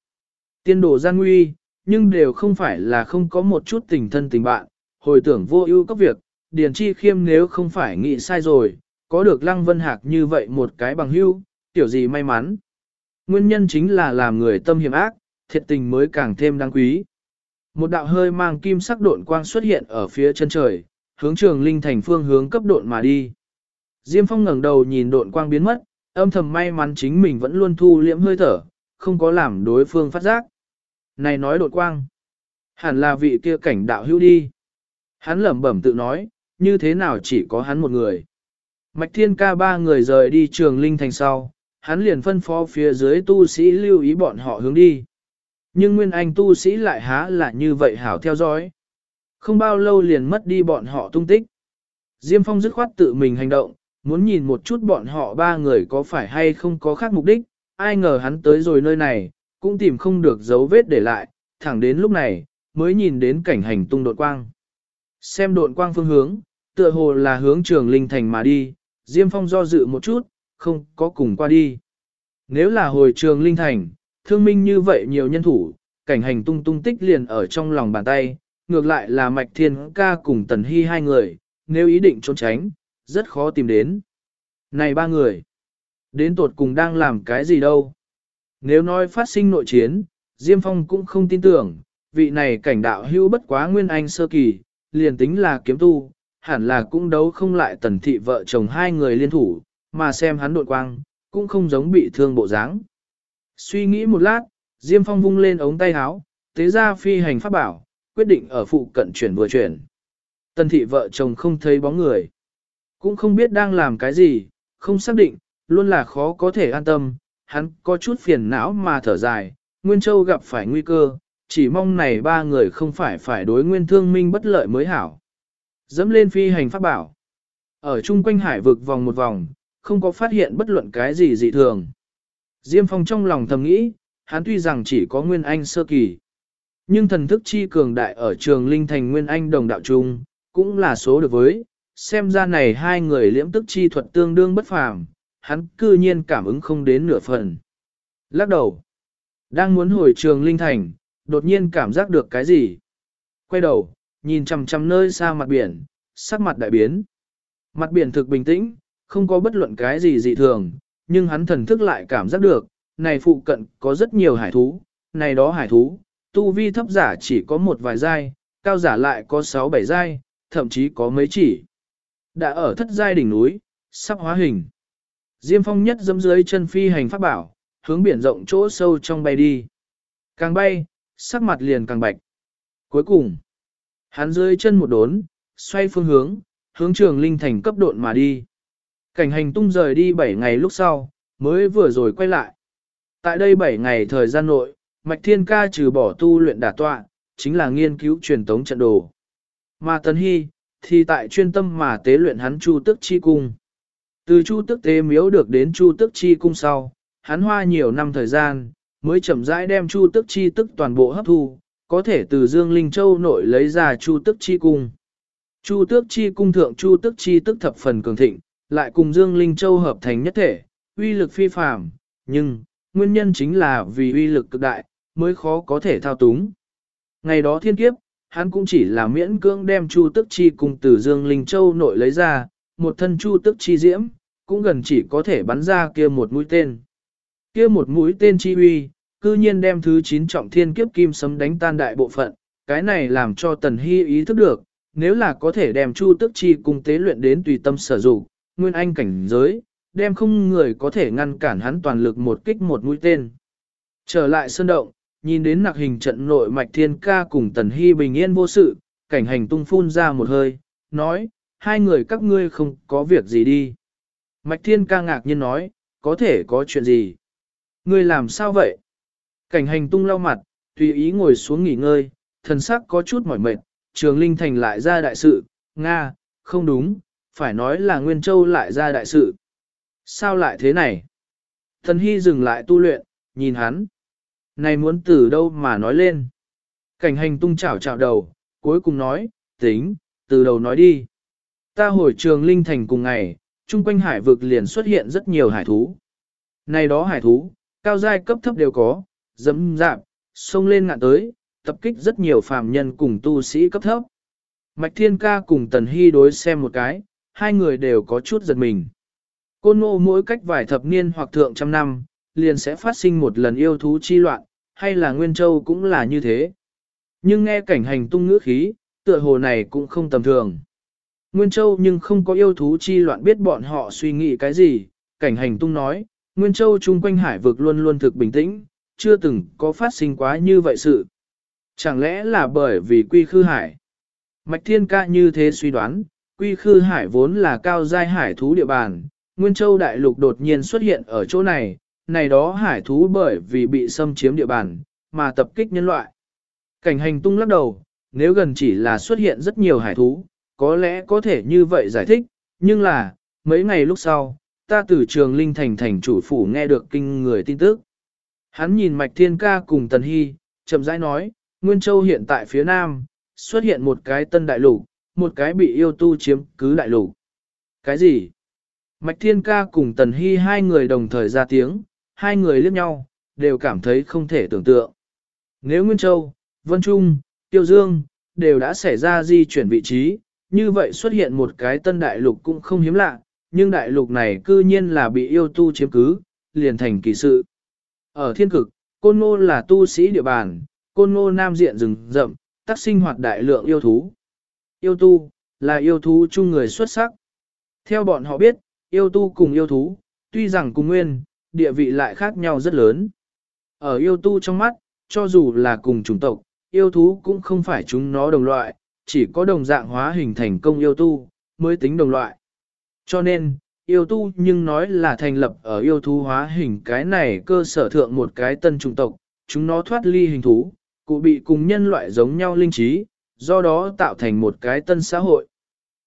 Tiên đồ gian nguy, nhưng đều không phải là không có một chút tình thân tình bạn, hồi tưởng vô ưu các việc, Điền Chi Khiêm nếu không phải nghĩ sai rồi, có được Lăng Vân Hạc như vậy một cái bằng hữu, tiểu gì may mắn. Nguyên nhân chính là làm người tâm hiểm ác, thiệt tình mới càng thêm đáng quý. Một đạo hơi mang kim sắc độn quang xuất hiện ở phía chân trời, hướng trường linh thành phương hướng cấp độn mà đi. Diêm Phong ngẩng đầu nhìn độn quang biến mất, âm thầm may mắn chính mình vẫn luôn thu liễm hơi thở, không có làm đối phương phát giác. Này nói độn quang, hẳn là vị kia cảnh đạo hữu đi. Hắn lẩm bẩm tự nói, như thế nào chỉ có hắn một người. Mạch Thiên ca ba người rời đi trường linh thành sau, hắn liền phân phó phía dưới tu sĩ lưu ý bọn họ hướng đi. Nhưng nguyên anh tu sĩ lại há là như vậy hảo theo dõi. Không bao lâu liền mất đi bọn họ tung tích. Diêm Phong dứt khoát tự mình hành động, muốn nhìn một chút bọn họ ba người có phải hay không có khác mục đích, ai ngờ hắn tới rồi nơi này, cũng tìm không được dấu vết để lại, thẳng đến lúc này, mới nhìn đến cảnh hành tung đột quang. Xem đột quang phương hướng, tựa hồ là hướng trường linh thành mà đi, Diêm Phong do dự một chút, không có cùng qua đi. Nếu là hồi trường linh thành, thương minh như vậy nhiều nhân thủ, cảnh hành tung tung tích liền ở trong lòng bàn tay, ngược lại là Mạch Thiên Ca cùng Tần Hy hai người, nếu ý định trốn tránh, rất khó tìm đến. Này ba người, đến tột cùng đang làm cái gì đâu? Nếu nói phát sinh nội chiến, Diêm Phong cũng không tin tưởng, vị này cảnh đạo hưu bất quá nguyên anh sơ kỳ, liền tính là kiếm tu, hẳn là cũng đấu không lại tần thị vợ chồng hai người liên thủ, mà xem hắn đột quang, cũng không giống bị thương bộ dáng. Suy nghĩ một lát, Diêm Phong vung lên ống tay áo, tế ra phi hành pháp bảo, quyết định ở phụ cận chuyển vừa chuyển. Tần thị vợ chồng không thấy bóng người. Cũng không biết đang làm cái gì, không xác định, luôn là khó có thể an tâm, hắn có chút phiền não mà thở dài, Nguyên Châu gặp phải nguy cơ, chỉ mong này ba người không phải phải đối Nguyên Thương Minh bất lợi mới hảo. Dẫm lên phi hành pháp bảo. Ở chung quanh hải vực vòng một vòng, không có phát hiện bất luận cái gì dị thường. Diêm Phong trong lòng thầm nghĩ, hắn tuy rằng chỉ có Nguyên Anh sơ kỳ, nhưng thần thức chi cường đại ở trường Linh Thành Nguyên Anh đồng đạo trung, cũng là số được với, xem ra này hai người liễm tức chi thuật tương đương bất phàm, hắn cư nhiên cảm ứng không đến nửa phần. Lắc đầu, đang muốn hồi trường Linh Thành, đột nhiên cảm giác được cái gì. Quay đầu, nhìn chằm chằm nơi xa mặt biển, sắc mặt đại biến. Mặt biển thực bình tĩnh, không có bất luận cái gì dị thường, nhưng hắn thần thức lại cảm giác được, này phụ cận có rất nhiều hải thú, này đó hải thú, tu vi thấp giả chỉ có một vài giai, cao giả lại có sáu bảy giai, thậm chí có mấy chỉ. Đã ở thất giai đỉnh núi, sắp hóa hình. Diêm phong nhất dâm dưới chân phi hành pháp bảo, hướng biển rộng chỗ sâu trong bay đi. Càng bay, sắc mặt liền càng bạch. Cuối cùng, hắn dưới chân một đốn, xoay phương hướng, hướng trường linh thành cấp độn mà đi. Cảnh hành tung rời đi 7 ngày lúc sau, mới vừa rồi quay lại. Tại đây 7 ngày thời gian nội, Mạch Thiên Ca trừ bỏ tu luyện đả tọa, chính là nghiên cứu truyền tống trận đồ. Mà Tần Hy, thì tại chuyên tâm mà tế luyện hắn Chu Tức Chi Cung. Từ Chu Tức Tế Miếu được đến Chu Tức Chi Cung sau, hắn hoa nhiều năm thời gian, mới chậm rãi đem Chu Tức Chi Tức toàn bộ hấp thu, có thể từ Dương Linh Châu nội lấy ra Chu Tức Chi Cung. Chu Tước Chi Cung thượng Chu Tức Chi Tức thập phần cường thịnh, lại cùng Dương Linh Châu hợp thành nhất thể, uy lực phi phàm, nhưng, nguyên nhân chính là vì uy lực cực đại, mới khó có thể thao túng. Ngày đó thiên kiếp, hắn cũng chỉ là miễn cưỡng đem Chu Tức Chi cung từ Dương Linh Châu nội lấy ra, một thân Chu Tức Chi diễm, cũng gần chỉ có thể bắn ra kia một mũi tên. Kia một mũi tên chi uy, cư nhiên đem thứ 9 trọng thiên kiếp kim sấm đánh tan đại bộ phận, cái này làm cho Tần Hy ý thức được, nếu là có thể đem Chu Tức Chi cùng tế luyện đến tùy tâm sử dụng, nguyên anh cảnh giới, đem không người có thể ngăn cản hắn toàn lực một kích một mũi tên. Trở lại sơn động, nhìn đến nặc hình trận nội mạch thiên ca cùng tần hy bình yên vô sự, cảnh hành tung phun ra một hơi, nói, hai người các ngươi không có việc gì đi. Mạch thiên ca ngạc nhiên nói, có thể có chuyện gì? Ngươi làm sao vậy? Cảnh hành tung lau mặt, tùy ý ngồi xuống nghỉ ngơi, thần sắc có chút mỏi mệt, trường linh thành lại ra đại sự, Nga, không đúng, phải nói là Nguyên Châu lại ra đại sự. Sao lại thế này? Thần Hy dừng lại tu luyện, nhìn hắn. Này muốn từ đâu mà nói lên? Cảnh hành tung chảo chảo đầu, cuối cùng nói, tính, từ đầu nói đi. Ta hồi trường Linh Thành cùng ngày, chung quanh hải vực liền xuất hiện rất nhiều hải thú. Này đó hải thú, cao giai cấp thấp đều có, dẫm dạp, xông lên ngạn tới, tập kích rất nhiều phàm nhân cùng tu sĩ cấp thấp. Mạch Thiên Ca cùng Tần Hy đối xem một cái, hai người đều có chút giật mình. Côn ngô mỗi cách vài thập niên hoặc thượng trăm năm, liền sẽ phát sinh một lần yêu thú chi loạn, hay là Nguyên Châu cũng là như thế. Nhưng nghe cảnh hành tung ngữ khí, tựa hồ này cũng không tầm thường. Nguyên Châu nhưng không có yêu thú chi loạn biết bọn họ suy nghĩ cái gì, cảnh hành tung nói, Nguyên Châu chung quanh hải vực luôn luôn thực bình tĩnh, chưa từng có phát sinh quá như vậy sự. Chẳng lẽ là bởi vì quy khư hải? Mạch Thiên Ca như thế suy đoán, Quy khư hải vốn là cao giai hải thú địa bàn, Nguyên Châu đại lục đột nhiên xuất hiện ở chỗ này, này đó hải thú bởi vì bị xâm chiếm địa bàn, mà tập kích nhân loại. Cảnh hành tung lắc đầu, nếu gần chỉ là xuất hiện rất nhiều hải thú, có lẽ có thể như vậy giải thích, nhưng là, mấy ngày lúc sau, ta từ trường Linh Thành thành chủ phủ nghe được kinh người tin tức. Hắn nhìn Mạch Thiên Ca cùng Tần Hy, chậm rãi nói, Nguyên Châu hiện tại phía nam, xuất hiện một cái tân đại lục, một cái bị yêu tu chiếm cứ đại lục. Cái gì? Mạch Thiên Ca cùng Tần Hy hai người đồng thời ra tiếng, hai người liếc nhau, đều cảm thấy không thể tưởng tượng. Nếu Nguyên Châu, Vân Trung, Tiêu Dương, đều đã xảy ra di chuyển vị trí, như vậy xuất hiện một cái tân đại lục cũng không hiếm lạ, nhưng đại lục này cư nhiên là bị yêu tu chiếm cứ, liền thành kỳ sự. Ở thiên cực, Côn ngô là tu sĩ địa bàn, côn ngô nam diện rừng rậm, tác sinh hoạt đại lượng yêu thú. Yêu tu, là yêu thú chung người xuất sắc. Theo bọn họ biết, yêu tu cùng yêu thú, tuy rằng cùng nguyên, địa vị lại khác nhau rất lớn. Ở yêu tu trong mắt, cho dù là cùng chủng tộc, yêu thú cũng không phải chúng nó đồng loại, chỉ có đồng dạng hóa hình thành công yêu tu, mới tính đồng loại. Cho nên, yêu tu nhưng nói là thành lập ở yêu thú hóa hình cái này cơ sở thượng một cái tân chủng tộc, chúng nó thoát ly hình thú, cụ bị cùng nhân loại giống nhau linh trí, do đó tạo thành một cái tân xã hội.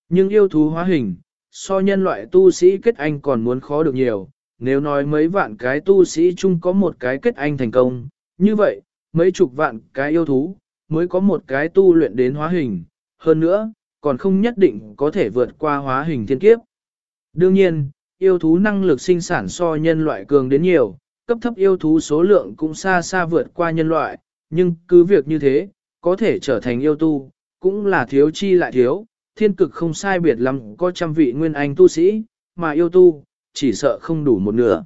Nhưng yêu thú hóa hình, so nhân loại tu sĩ kết anh còn muốn khó được nhiều, nếu nói mấy vạn cái tu sĩ chung có một cái kết anh thành công, như vậy, mấy chục vạn cái yêu thú, mới có một cái tu luyện đến hóa hình, hơn nữa, còn không nhất định có thể vượt qua hóa hình thiên kiếp. Đương nhiên, yêu thú năng lực sinh sản so nhân loại cường đến nhiều, cấp thấp yêu thú số lượng cũng xa xa vượt qua nhân loại, nhưng cứ việc như thế, có thể trở thành yêu tu, cũng là thiếu chi lại thiếu, thiên cực không sai biệt lắm có trăm vị nguyên anh tu sĩ, mà yêu tu, chỉ sợ không đủ một nửa.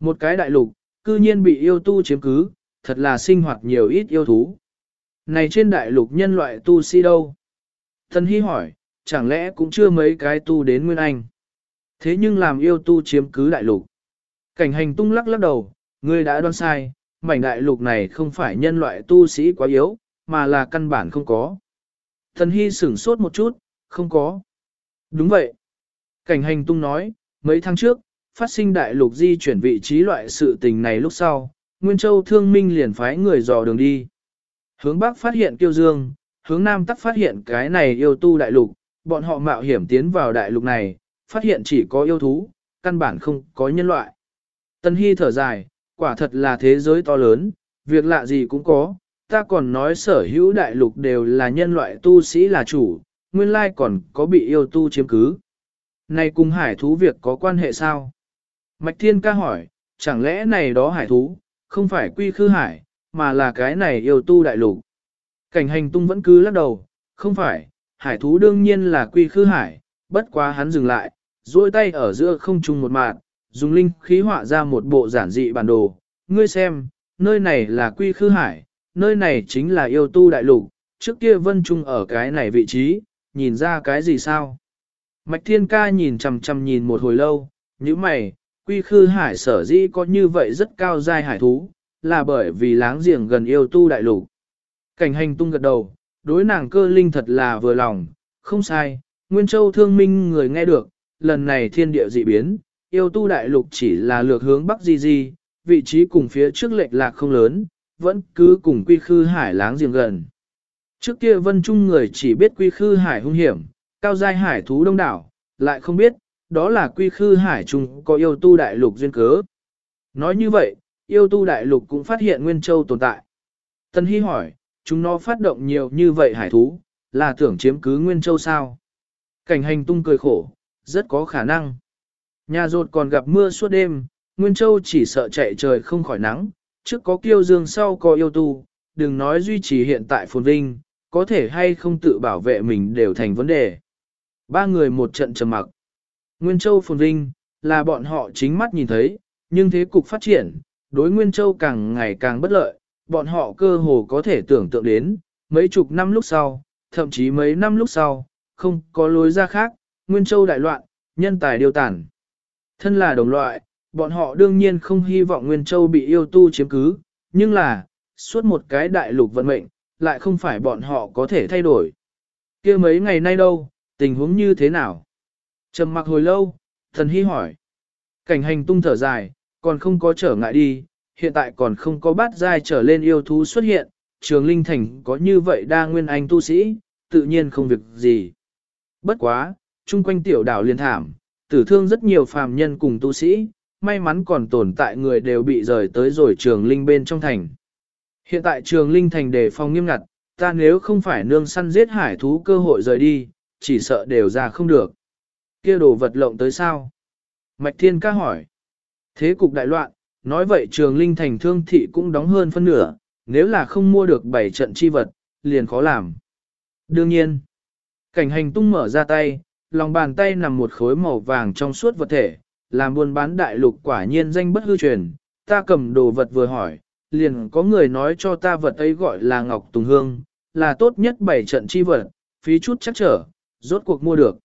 Một cái đại lục, cư nhiên bị yêu tu chiếm cứ, thật là sinh hoạt nhiều ít yêu thú. Này trên đại lục nhân loại tu sĩ đâu? Thần Hy hỏi, chẳng lẽ cũng chưa mấy cái tu đến Nguyên Anh? Thế nhưng làm yêu tu chiếm cứ đại lục. Cảnh hành tung lắc lắc đầu, ngươi đã đoán sai, mảnh đại lục này không phải nhân loại tu sĩ quá yếu, mà là căn bản không có. Thần Hy sửng sốt một chút, không có. Đúng vậy. Cảnh hành tung nói, mấy tháng trước, phát sinh đại lục di chuyển vị trí loại sự tình này lúc sau, Nguyên Châu thương minh liền phái người dò đường đi. Hướng Bắc phát hiện Kiêu Dương, hướng Nam tắc phát hiện cái này yêu tu đại lục, bọn họ mạo hiểm tiến vào đại lục này, phát hiện chỉ có yêu thú, căn bản không có nhân loại. Tân Hy thở dài, quả thật là thế giới to lớn, việc lạ gì cũng có, ta còn nói sở hữu đại lục đều là nhân loại tu sĩ là chủ, nguyên lai còn có bị yêu tu chiếm cứ. Này cùng hải thú việc có quan hệ sao? Mạch Thiên ca hỏi, chẳng lẽ này đó hải thú, không phải quy khư hải, mà là cái này yêu tu đại lục. Cảnh hành tung vẫn cứ lắc đầu, không phải, hải thú đương nhiên là quy khư hải, bất quá hắn dừng lại, duỗi tay ở giữa không trung một mạng, dùng linh khí họa ra một bộ giản dị bản đồ. Ngươi xem, nơi này là quy khư hải, nơi này chính là yêu tu đại lục, trước kia vân trung ở cái này vị trí, nhìn ra cái gì sao? Mạch thiên ca nhìn chằm chằm nhìn một hồi lâu, như mày, quy khư hải sở dĩ có như vậy rất cao giai hải thú, là bởi vì láng giềng gần yêu tu đại lục. Cảnh hành tung gật đầu, đối nàng cơ linh thật là vừa lòng, không sai, Nguyên Châu thương minh người nghe được, lần này thiên địa dị biến, yêu tu đại lục chỉ là lược hướng bắc di di, vị trí cùng phía trước lệch lạc không lớn, vẫn cứ cùng quy khư hải láng giềng gần. Trước kia vân trung người chỉ biết quy khư hải hung hiểm, cao giai hải thú đông đảo, lại không biết, đó là quy khư hải trung có yêu tu đại lục duyên cớ. Nói như vậy, yêu tu đại lục cũng phát hiện Nguyên Châu tồn tại. Tân Hy hỏi, chúng nó phát động nhiều như vậy hải thú, là tưởng chiếm cứ Nguyên Châu sao? Cảnh hành tung cười khổ, rất có khả năng. Nhà rột còn gặp mưa suốt đêm, Nguyên Châu chỉ sợ chạy trời không khỏi nắng, trước có kiêu dương sau có yêu tu, đừng nói duy trì hiện tại phồn vinh, có thể hay không tự bảo vệ mình đều thành vấn đề. Ba người một trận trầm mặc. Nguyên Châu phồn vinh, là bọn họ chính mắt nhìn thấy, nhưng thế cục phát triển, đối Nguyên Châu càng ngày càng bất lợi, bọn họ cơ hồ có thể tưởng tượng đến, mấy chục năm lúc sau, thậm chí mấy năm lúc sau, không có lối ra khác, Nguyên Châu đại loạn, nhân tài điều tản. Thân là đồng loại, bọn họ đương nhiên không hy vọng Nguyên Châu bị yêu tu chiếm cứ, nhưng là, suốt một cái đại lục vận mệnh, lại không phải bọn họ có thể thay đổi. kia mấy ngày nay đâu, tình huống như thế nào? Trầm mặc hồi lâu, thần hy hỏi. Cảnh hành tung thở dài, còn không có trở ngại đi, hiện tại còn không có bát giai trở lên yêu thú xuất hiện, trường linh thành có như vậy đa nguyên anh tu sĩ, tự nhiên không việc gì. Bất quá, chung quanh tiểu đảo liên thảm, tử thương rất nhiều phàm nhân cùng tu sĩ, may mắn còn tồn tại người đều bị rời tới rồi trường linh bên trong thành. Hiện tại trường linh thành đề phòng nghiêm ngặt, ta nếu không phải nương săn giết hải thú cơ hội rời đi, chỉ sợ đều ra không được. kia đồ vật lộng tới sao? Mạch Thiên ca hỏi. Thế cục đại loạn, nói vậy trường linh thành thương thị cũng đóng hơn phân nửa, nếu là không mua được bảy trận chi vật, liền khó làm. Đương nhiên, cảnh hành tung mở ra tay, lòng bàn tay nằm một khối màu vàng trong suốt vật thể, làm buôn bán đại lục quả nhiên danh bất hư truyền, ta cầm đồ vật vừa hỏi, liền có người nói cho ta vật ấy gọi là Ngọc Tùng Hương, là tốt nhất bảy trận chi vật, phí chút chắc trở, rốt cuộc mua được.